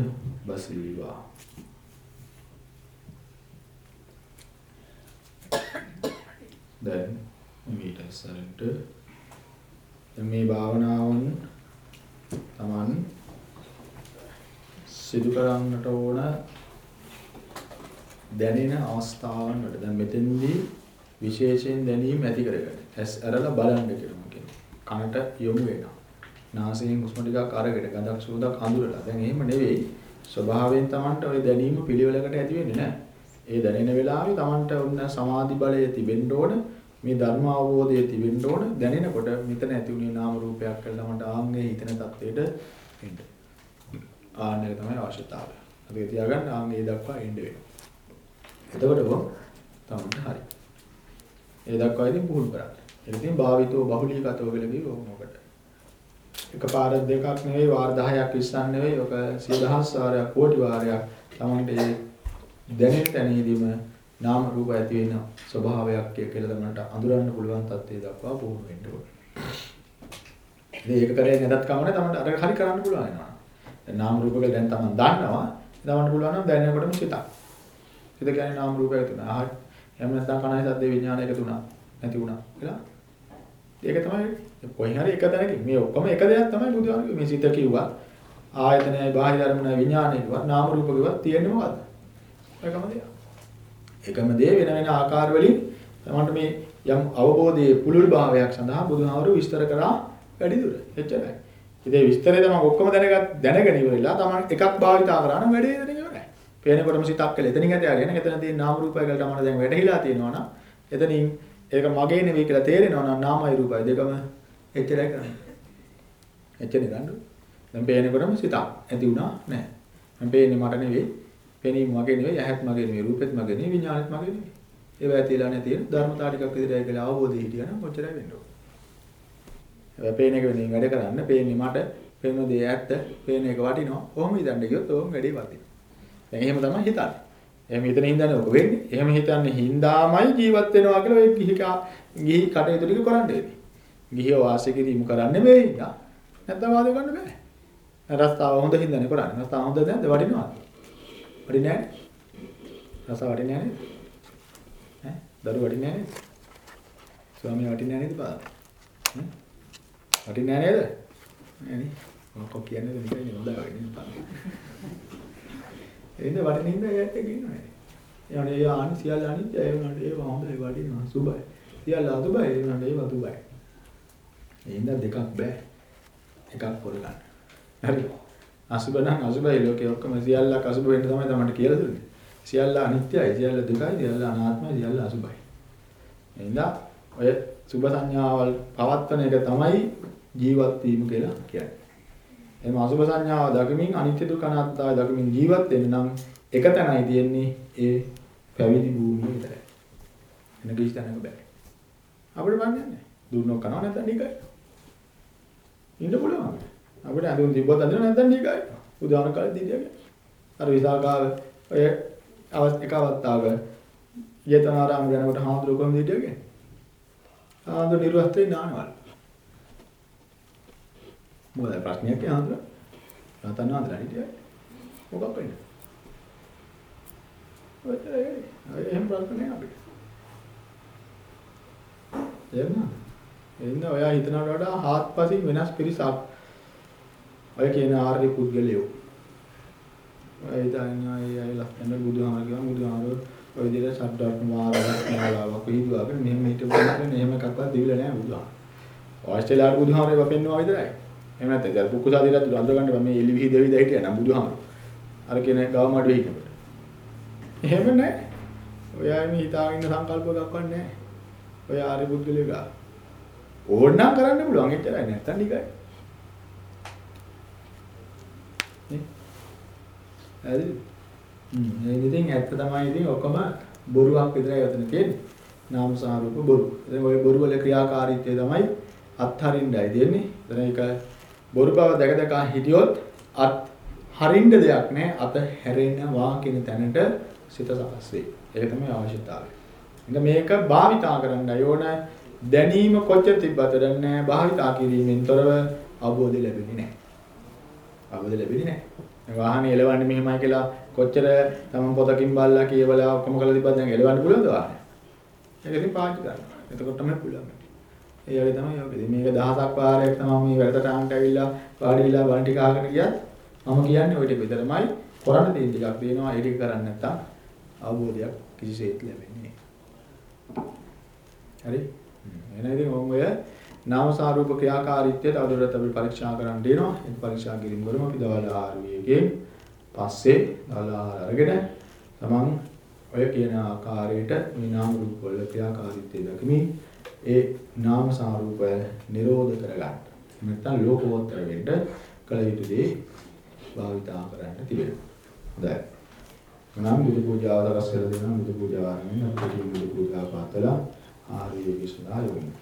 Speaker 1: බසීවා දැන් ඊට ඉස්සරට දැන් මේ භාවනාවන් Taman සිදු කරන්නට ඕන දැනෙන අවස්ථාවන් වලට දැන් මෙතෙන්දී විශේෂයෙන් දැනීම ඇති කරගන්න. ඇස් අරලා බලන්න කියලා මම කියනවා. කනට යොමු වෙනවා. නාසයෙන් හුස්ම ටිකක් අරගෙන ගඳක් සුවඳක් හඳුනලා. දැන් එහෙම නෙවෙයි. ස්වභාවයෙන් Tamanට ওই දැනීම පිළිවෙලකට ඇති වෙන්නේ නැහැ. ඒ දැනෙන වෙලාවේ Tamanට උන්න සමාධි බලය තිබෙන්න ඕන. මේ ධර්ම අවබෝධය තිබෙන්න ඕන. දැනෙනකොට මෙතන ඇති උනේ නාම රූපයක් කියලා මට ආංගේ හිතන තත්වයට එන්න. ආන්නේ තමයි අවශ්‍යතාවය. අපි තියාගන්න ආංගේ දක්වා එන්න වෙනවා. එතකොට Tamanට හරි. ඒ දක්වා ඉතින් පුහුණු කරන්න. ඒ ඉතින් භාවිතෝ බහුලීගතෝ කියලා කිව්වොත් මොකටද? එකපාර දෙකක් නෙවෙයි වාර 10ක් 20ක් නෙවෙයි ඔක 10000 වාරයක් කෝටි වාරයක් තමයි දැනෙන තැනදීම නාම රූප ඇති වෙන ස්වභාවයක් කියලා තමන්ට අඳුරන්න පුළුවන් තත්ත්වයට දක්වා පුහුණු වෙන්න ඕනේ. ඉතින් ඒක කරේ නැදත් කමනේ තමන්ට අර හරි කරන්න පුළුවන් වෙනවා. දැන් නාම රූප වල දැන් තමන් දන්නවා. තමන්ට පුළුවන් නම් දැනෙනකොටම සිතක්. සිත කියන්නේ නාම රූප එකතු වෙනවා. ආහත් එහෙම නැත්නම් කණයි සද්දේ විඥාන එකතු වුණා. නැති වුණා කියලා. ඒක තමයි කොහෙන් හරි එක තැනකින් මේ ඔක්කොම එක දෙයක් තමයි බුදුහාමුදුරුවෝ මේ සිත කිව්වා. ආයතනයයි බාහිර අරමුණයි විඥානයයි කිව්වා. නාම රූප කිව්වා. තියෙන්නේ මොකද්ද? එකම දෙයක්. එකම දේ වෙන වෙන ආකාර වලින් තමන්ට මේ යම් අවබෝධයේ පුළුල් භාවයක් සඳහා බුදුහාමුදුරුවෝ විස්තර කරා වැඩි දුර. එච්චරයි. ඉතින් විස්තරය තමයි ඔක්කොම දැනගත් දැනගෙන ඉවරලා තමන් එකක් භාවිතා කරා නම් වැඩේ එතන ඉවරයි. පේනකොටම සිතක් කළ එතනින් ඇද යගෙන එතන තියෙන නාම රූපය කියලා තමයි දැන් වැටහිලා තියෙනවා නම් එතනින් ඒක මගේ නෙවෙයි කියලා තේරෙනවා නම් නාමයි රූපයි දෙකම එච්චරයි කරන්නේ. එච්චරයි ගන්න. දැන් පේනකොටම සිතක් ඇති වුණා නැහැ. මම පේන්නේ මට නෙවෙයි. පෙනීම මගේ නෙවෙයි, ඇහත් මගේ නෙවෙයි, රූපෙත් මගේ නෙවෙයි, විඥානෙත් මගේ නෙවෙයි. ඒවා ඇතිලා නැති ධර්මතාව ටිකක් විදිහටයි කියලා අවබෝධය හිටියනම් ඔච්චරයි වෙන්න ඕනේ. හැබැයි පේන එක වෙනින් වැඩ කරන්න, පේන්නේ මට, පේන දේ ඇත්ත, පේන එක වටිනවා. කොහොම හිතන්නේ කියොත් ඕම් වැඩේ වටිනවා. දැන් එහෙම තමයි හිතන්නේ. එහෙම හිතන හින්දානේ ඔක වෙන්නේ. එහෙම හිතන්නේ හින්දාමයි ජීවත් වෙනවා කියලා ඔය ගිහි ගිහි කටයුතු ටික කරන්න වෙන්නේ. ගිහිව වාසය කිරීම කරන්නේ මේ හින්දා. නැත්නම් වාද ගන්න බෑ. රස්තාව හොඳ හින්දානේ කරන්නේ. රස්තාව හොඳ නැද්ද වටිනවද? වටින්නේ නැහැ. රස්තාව වටින්නේ නැහැ නේද? ඈ දරු වටින්නේ නැහැ නේද? ස්වාමියා වටින්නේ නැහැ නේද බා? ඈ වටින්නේ නැහැ නේද? නෑනේ. මොකක් කියන්නේ නිකන් හොඳයි නේද? එන්න වටින හින්දා ඒත් එක්ක ඉන්නවා. එයානේ ඒ ආනි සියල්ල අනිත්‍යයි ඒ වුණාට ඒව හොඳයි වටිනවා සුබයි. සියල්ල අසුබයි ඒ වුණාට ඒව දුබයි. ඒ හින්දා දෙකක් බෑ. එකක් කරගන්න. හරි. අසුබ නම් අසුබයි ලෝකේ ඔක්කොම සියල්ලක් අසුබ වෙන්න තමයි තමයි කියලා දුන්නේ. සියල්ල අනිත්‍යයි, සියල්ල දුකයි, සියල්ල අනාත්මයි, සියල්ල අසුබයි. එහෙනම් ඔය සුබ සංඥාවල් පවත්වන එක තමයි ජීවත් වීම කියලා කියන්නේ. එහෙනම් අසුබ සංඥාව දකිමින් අනිත්‍ය දුක්ඛ අනාත්මතාවය දකිමින් ජීවත් වෙන්න නම් එක තැනයි තියෙන්නේ ඒ පැවිදි භූමිය විතරයි. එන කිසි තැනක බෑ. අපිට බන්නේ නැහැ. දුන්නොත් කනවා නැත්නම් නිකයි. ඉන්න පුළුවන් අපිට. අපිට අඳුන් තිබ්බත් අඳින නැත්නම් නිකයි. උදාහරණ කාලේ දීලා අර විසාකාව ඔය අවස් එක අවස්ථාවක ජේතවනාරාම යනකොට හාමුදුරුවෝ කොහොමද හිටියගේ? හාමුදුරුවෝ නිර්වස්ත්‍රේ නානවල. මොකද ප්‍රශ්නයක් යහඳුන? රතන හඳලා හිටියයි. මොකක් වෙන්නේ? ඔච්චරයි. එහෙම ප්‍රශ්නයක් අපිට. එහෙම එන්න ඔයා හිතනවට වඩා හාත්පසින් වෙනස් පිරිසක් ඔය කියන ආර්ය පුද්ගලයෝ. ඔය හිතන්නේ අය අය ලස්සන බුදුහාම කියනවා බුදුහාම ඔය විදිහට සබ්ඩර්ම මාලාවක් පිළිදුවාගෙන මෙහෙම හිටපු කෙනෙක් එහෙම එකක්වත් දීලා නැහැ බුදුහාම. ඔස්ට්‍රේලියාවේ බුදුහාමරේ වපෙන්නවා විතරයි. එහෙම නැත්නම් දැන් පුකුසාදීරත් අඳ ගන්න මේ එලි විහි දෙවි දෙහිටියා නම් බුදුහාම. අර කියන ගව මඩ වෙහිනකොට. එහෙම නැහැ. ඔයා මේ හිතාගෙන ඉන්න සංකල්ප දක්වන්නේ නැහැ. ඔය ආර්ය පුද්ගලයා ගා. ඕනනම් කරන්න පුළුවන් එච්චරයි නැත්තම් නිකයි. නේ? හරි. හ්ම් ඒ ඉතින් ඇත්ත තමයි ඉතින් ඔකම බොරුවක් විතරයි යතන තියෙන්නේ. නාම සාරූප බොරු. ඉතින් ওই බොරු වල ක්‍රියාකාරීත්වය තමයි අත්හරින්නයි දෙන්නේ. එතන ඒක බොරු බව දැක දැක හිටියොත් අත් හරින්න දෙයක් නැහැ. අත හැරෙනවා කියන තැනට සිත සකස් වෙයි. ඒක තමයි අවශ්‍යතාවය. ඉතින් මේක භාවිතා කරන්නයි ඕන දැනීම කොච්චර තිබ්බද නැහැ භාවිතා කිරීමෙන් තොරව අවබෝධය ලැබෙන්නේ නැහැ. අවබෝධ ලැබෙන්නේ නැහැ. මේ වාහනේ එලවන්නේ මෙහෙමයි කියලා කොච්චර තමන් පොතකින් බලලා කියවලා ඔක්කොම කරලා තිබ්බත් දැන් එලවන්න පුළුවන්ද වාහනේ? ඒක ඉතින් පාවිච්චි කරනවා. එතකොට තමයි පුළුවන්. ඒ වගේ තමයි යෝගෙ. මේක දහසක් වාරයක් තමයි මේ වැඩට ආන්ට ඇවිල්ලා වාඩි වෙලා බණ ටික අහගෙන ගියත් මම කියන්නේ ওই ටික විතරමයි කරන්න තියෙන ටිකක් දෙනවා. ඒ ටික කරන්නේ නැත්තම් අවබෝධයක් කිසිසේත් ලැබෙන්නේ නැහැ. හරි? එහෙනම් ඉතින් ඔය නාම සාරූප ක්‍රියාකාරීත්වය තවදුරටත් අපි පරීක්ෂා කරන්න දෙනවා. ඒ පරීක්ෂා කිරීම වලම අපි දවල් ආරුවේගේ පස්සේ දවල් ආහාර අරගෙන තමන් ඔය කියන ආකාරයට මේ නාම රූප වල ක්‍රියාකාරීත්වය දකිමින් ඒ නාම සාරූපය නිරෝධ කරගන්න. නැත්නම් ලෝකෝත්තර වෙන්න කල යුතු දේ භාවිතා කරන්න තිබෙනවා. හොඳයි. නම් බුදු පූජාව දරස් කරලා දෙනවා බුදු පූජාව ආරම්භ අපිට බුදු පූජාව පාතලා ආර්ය විශ්නායෝනි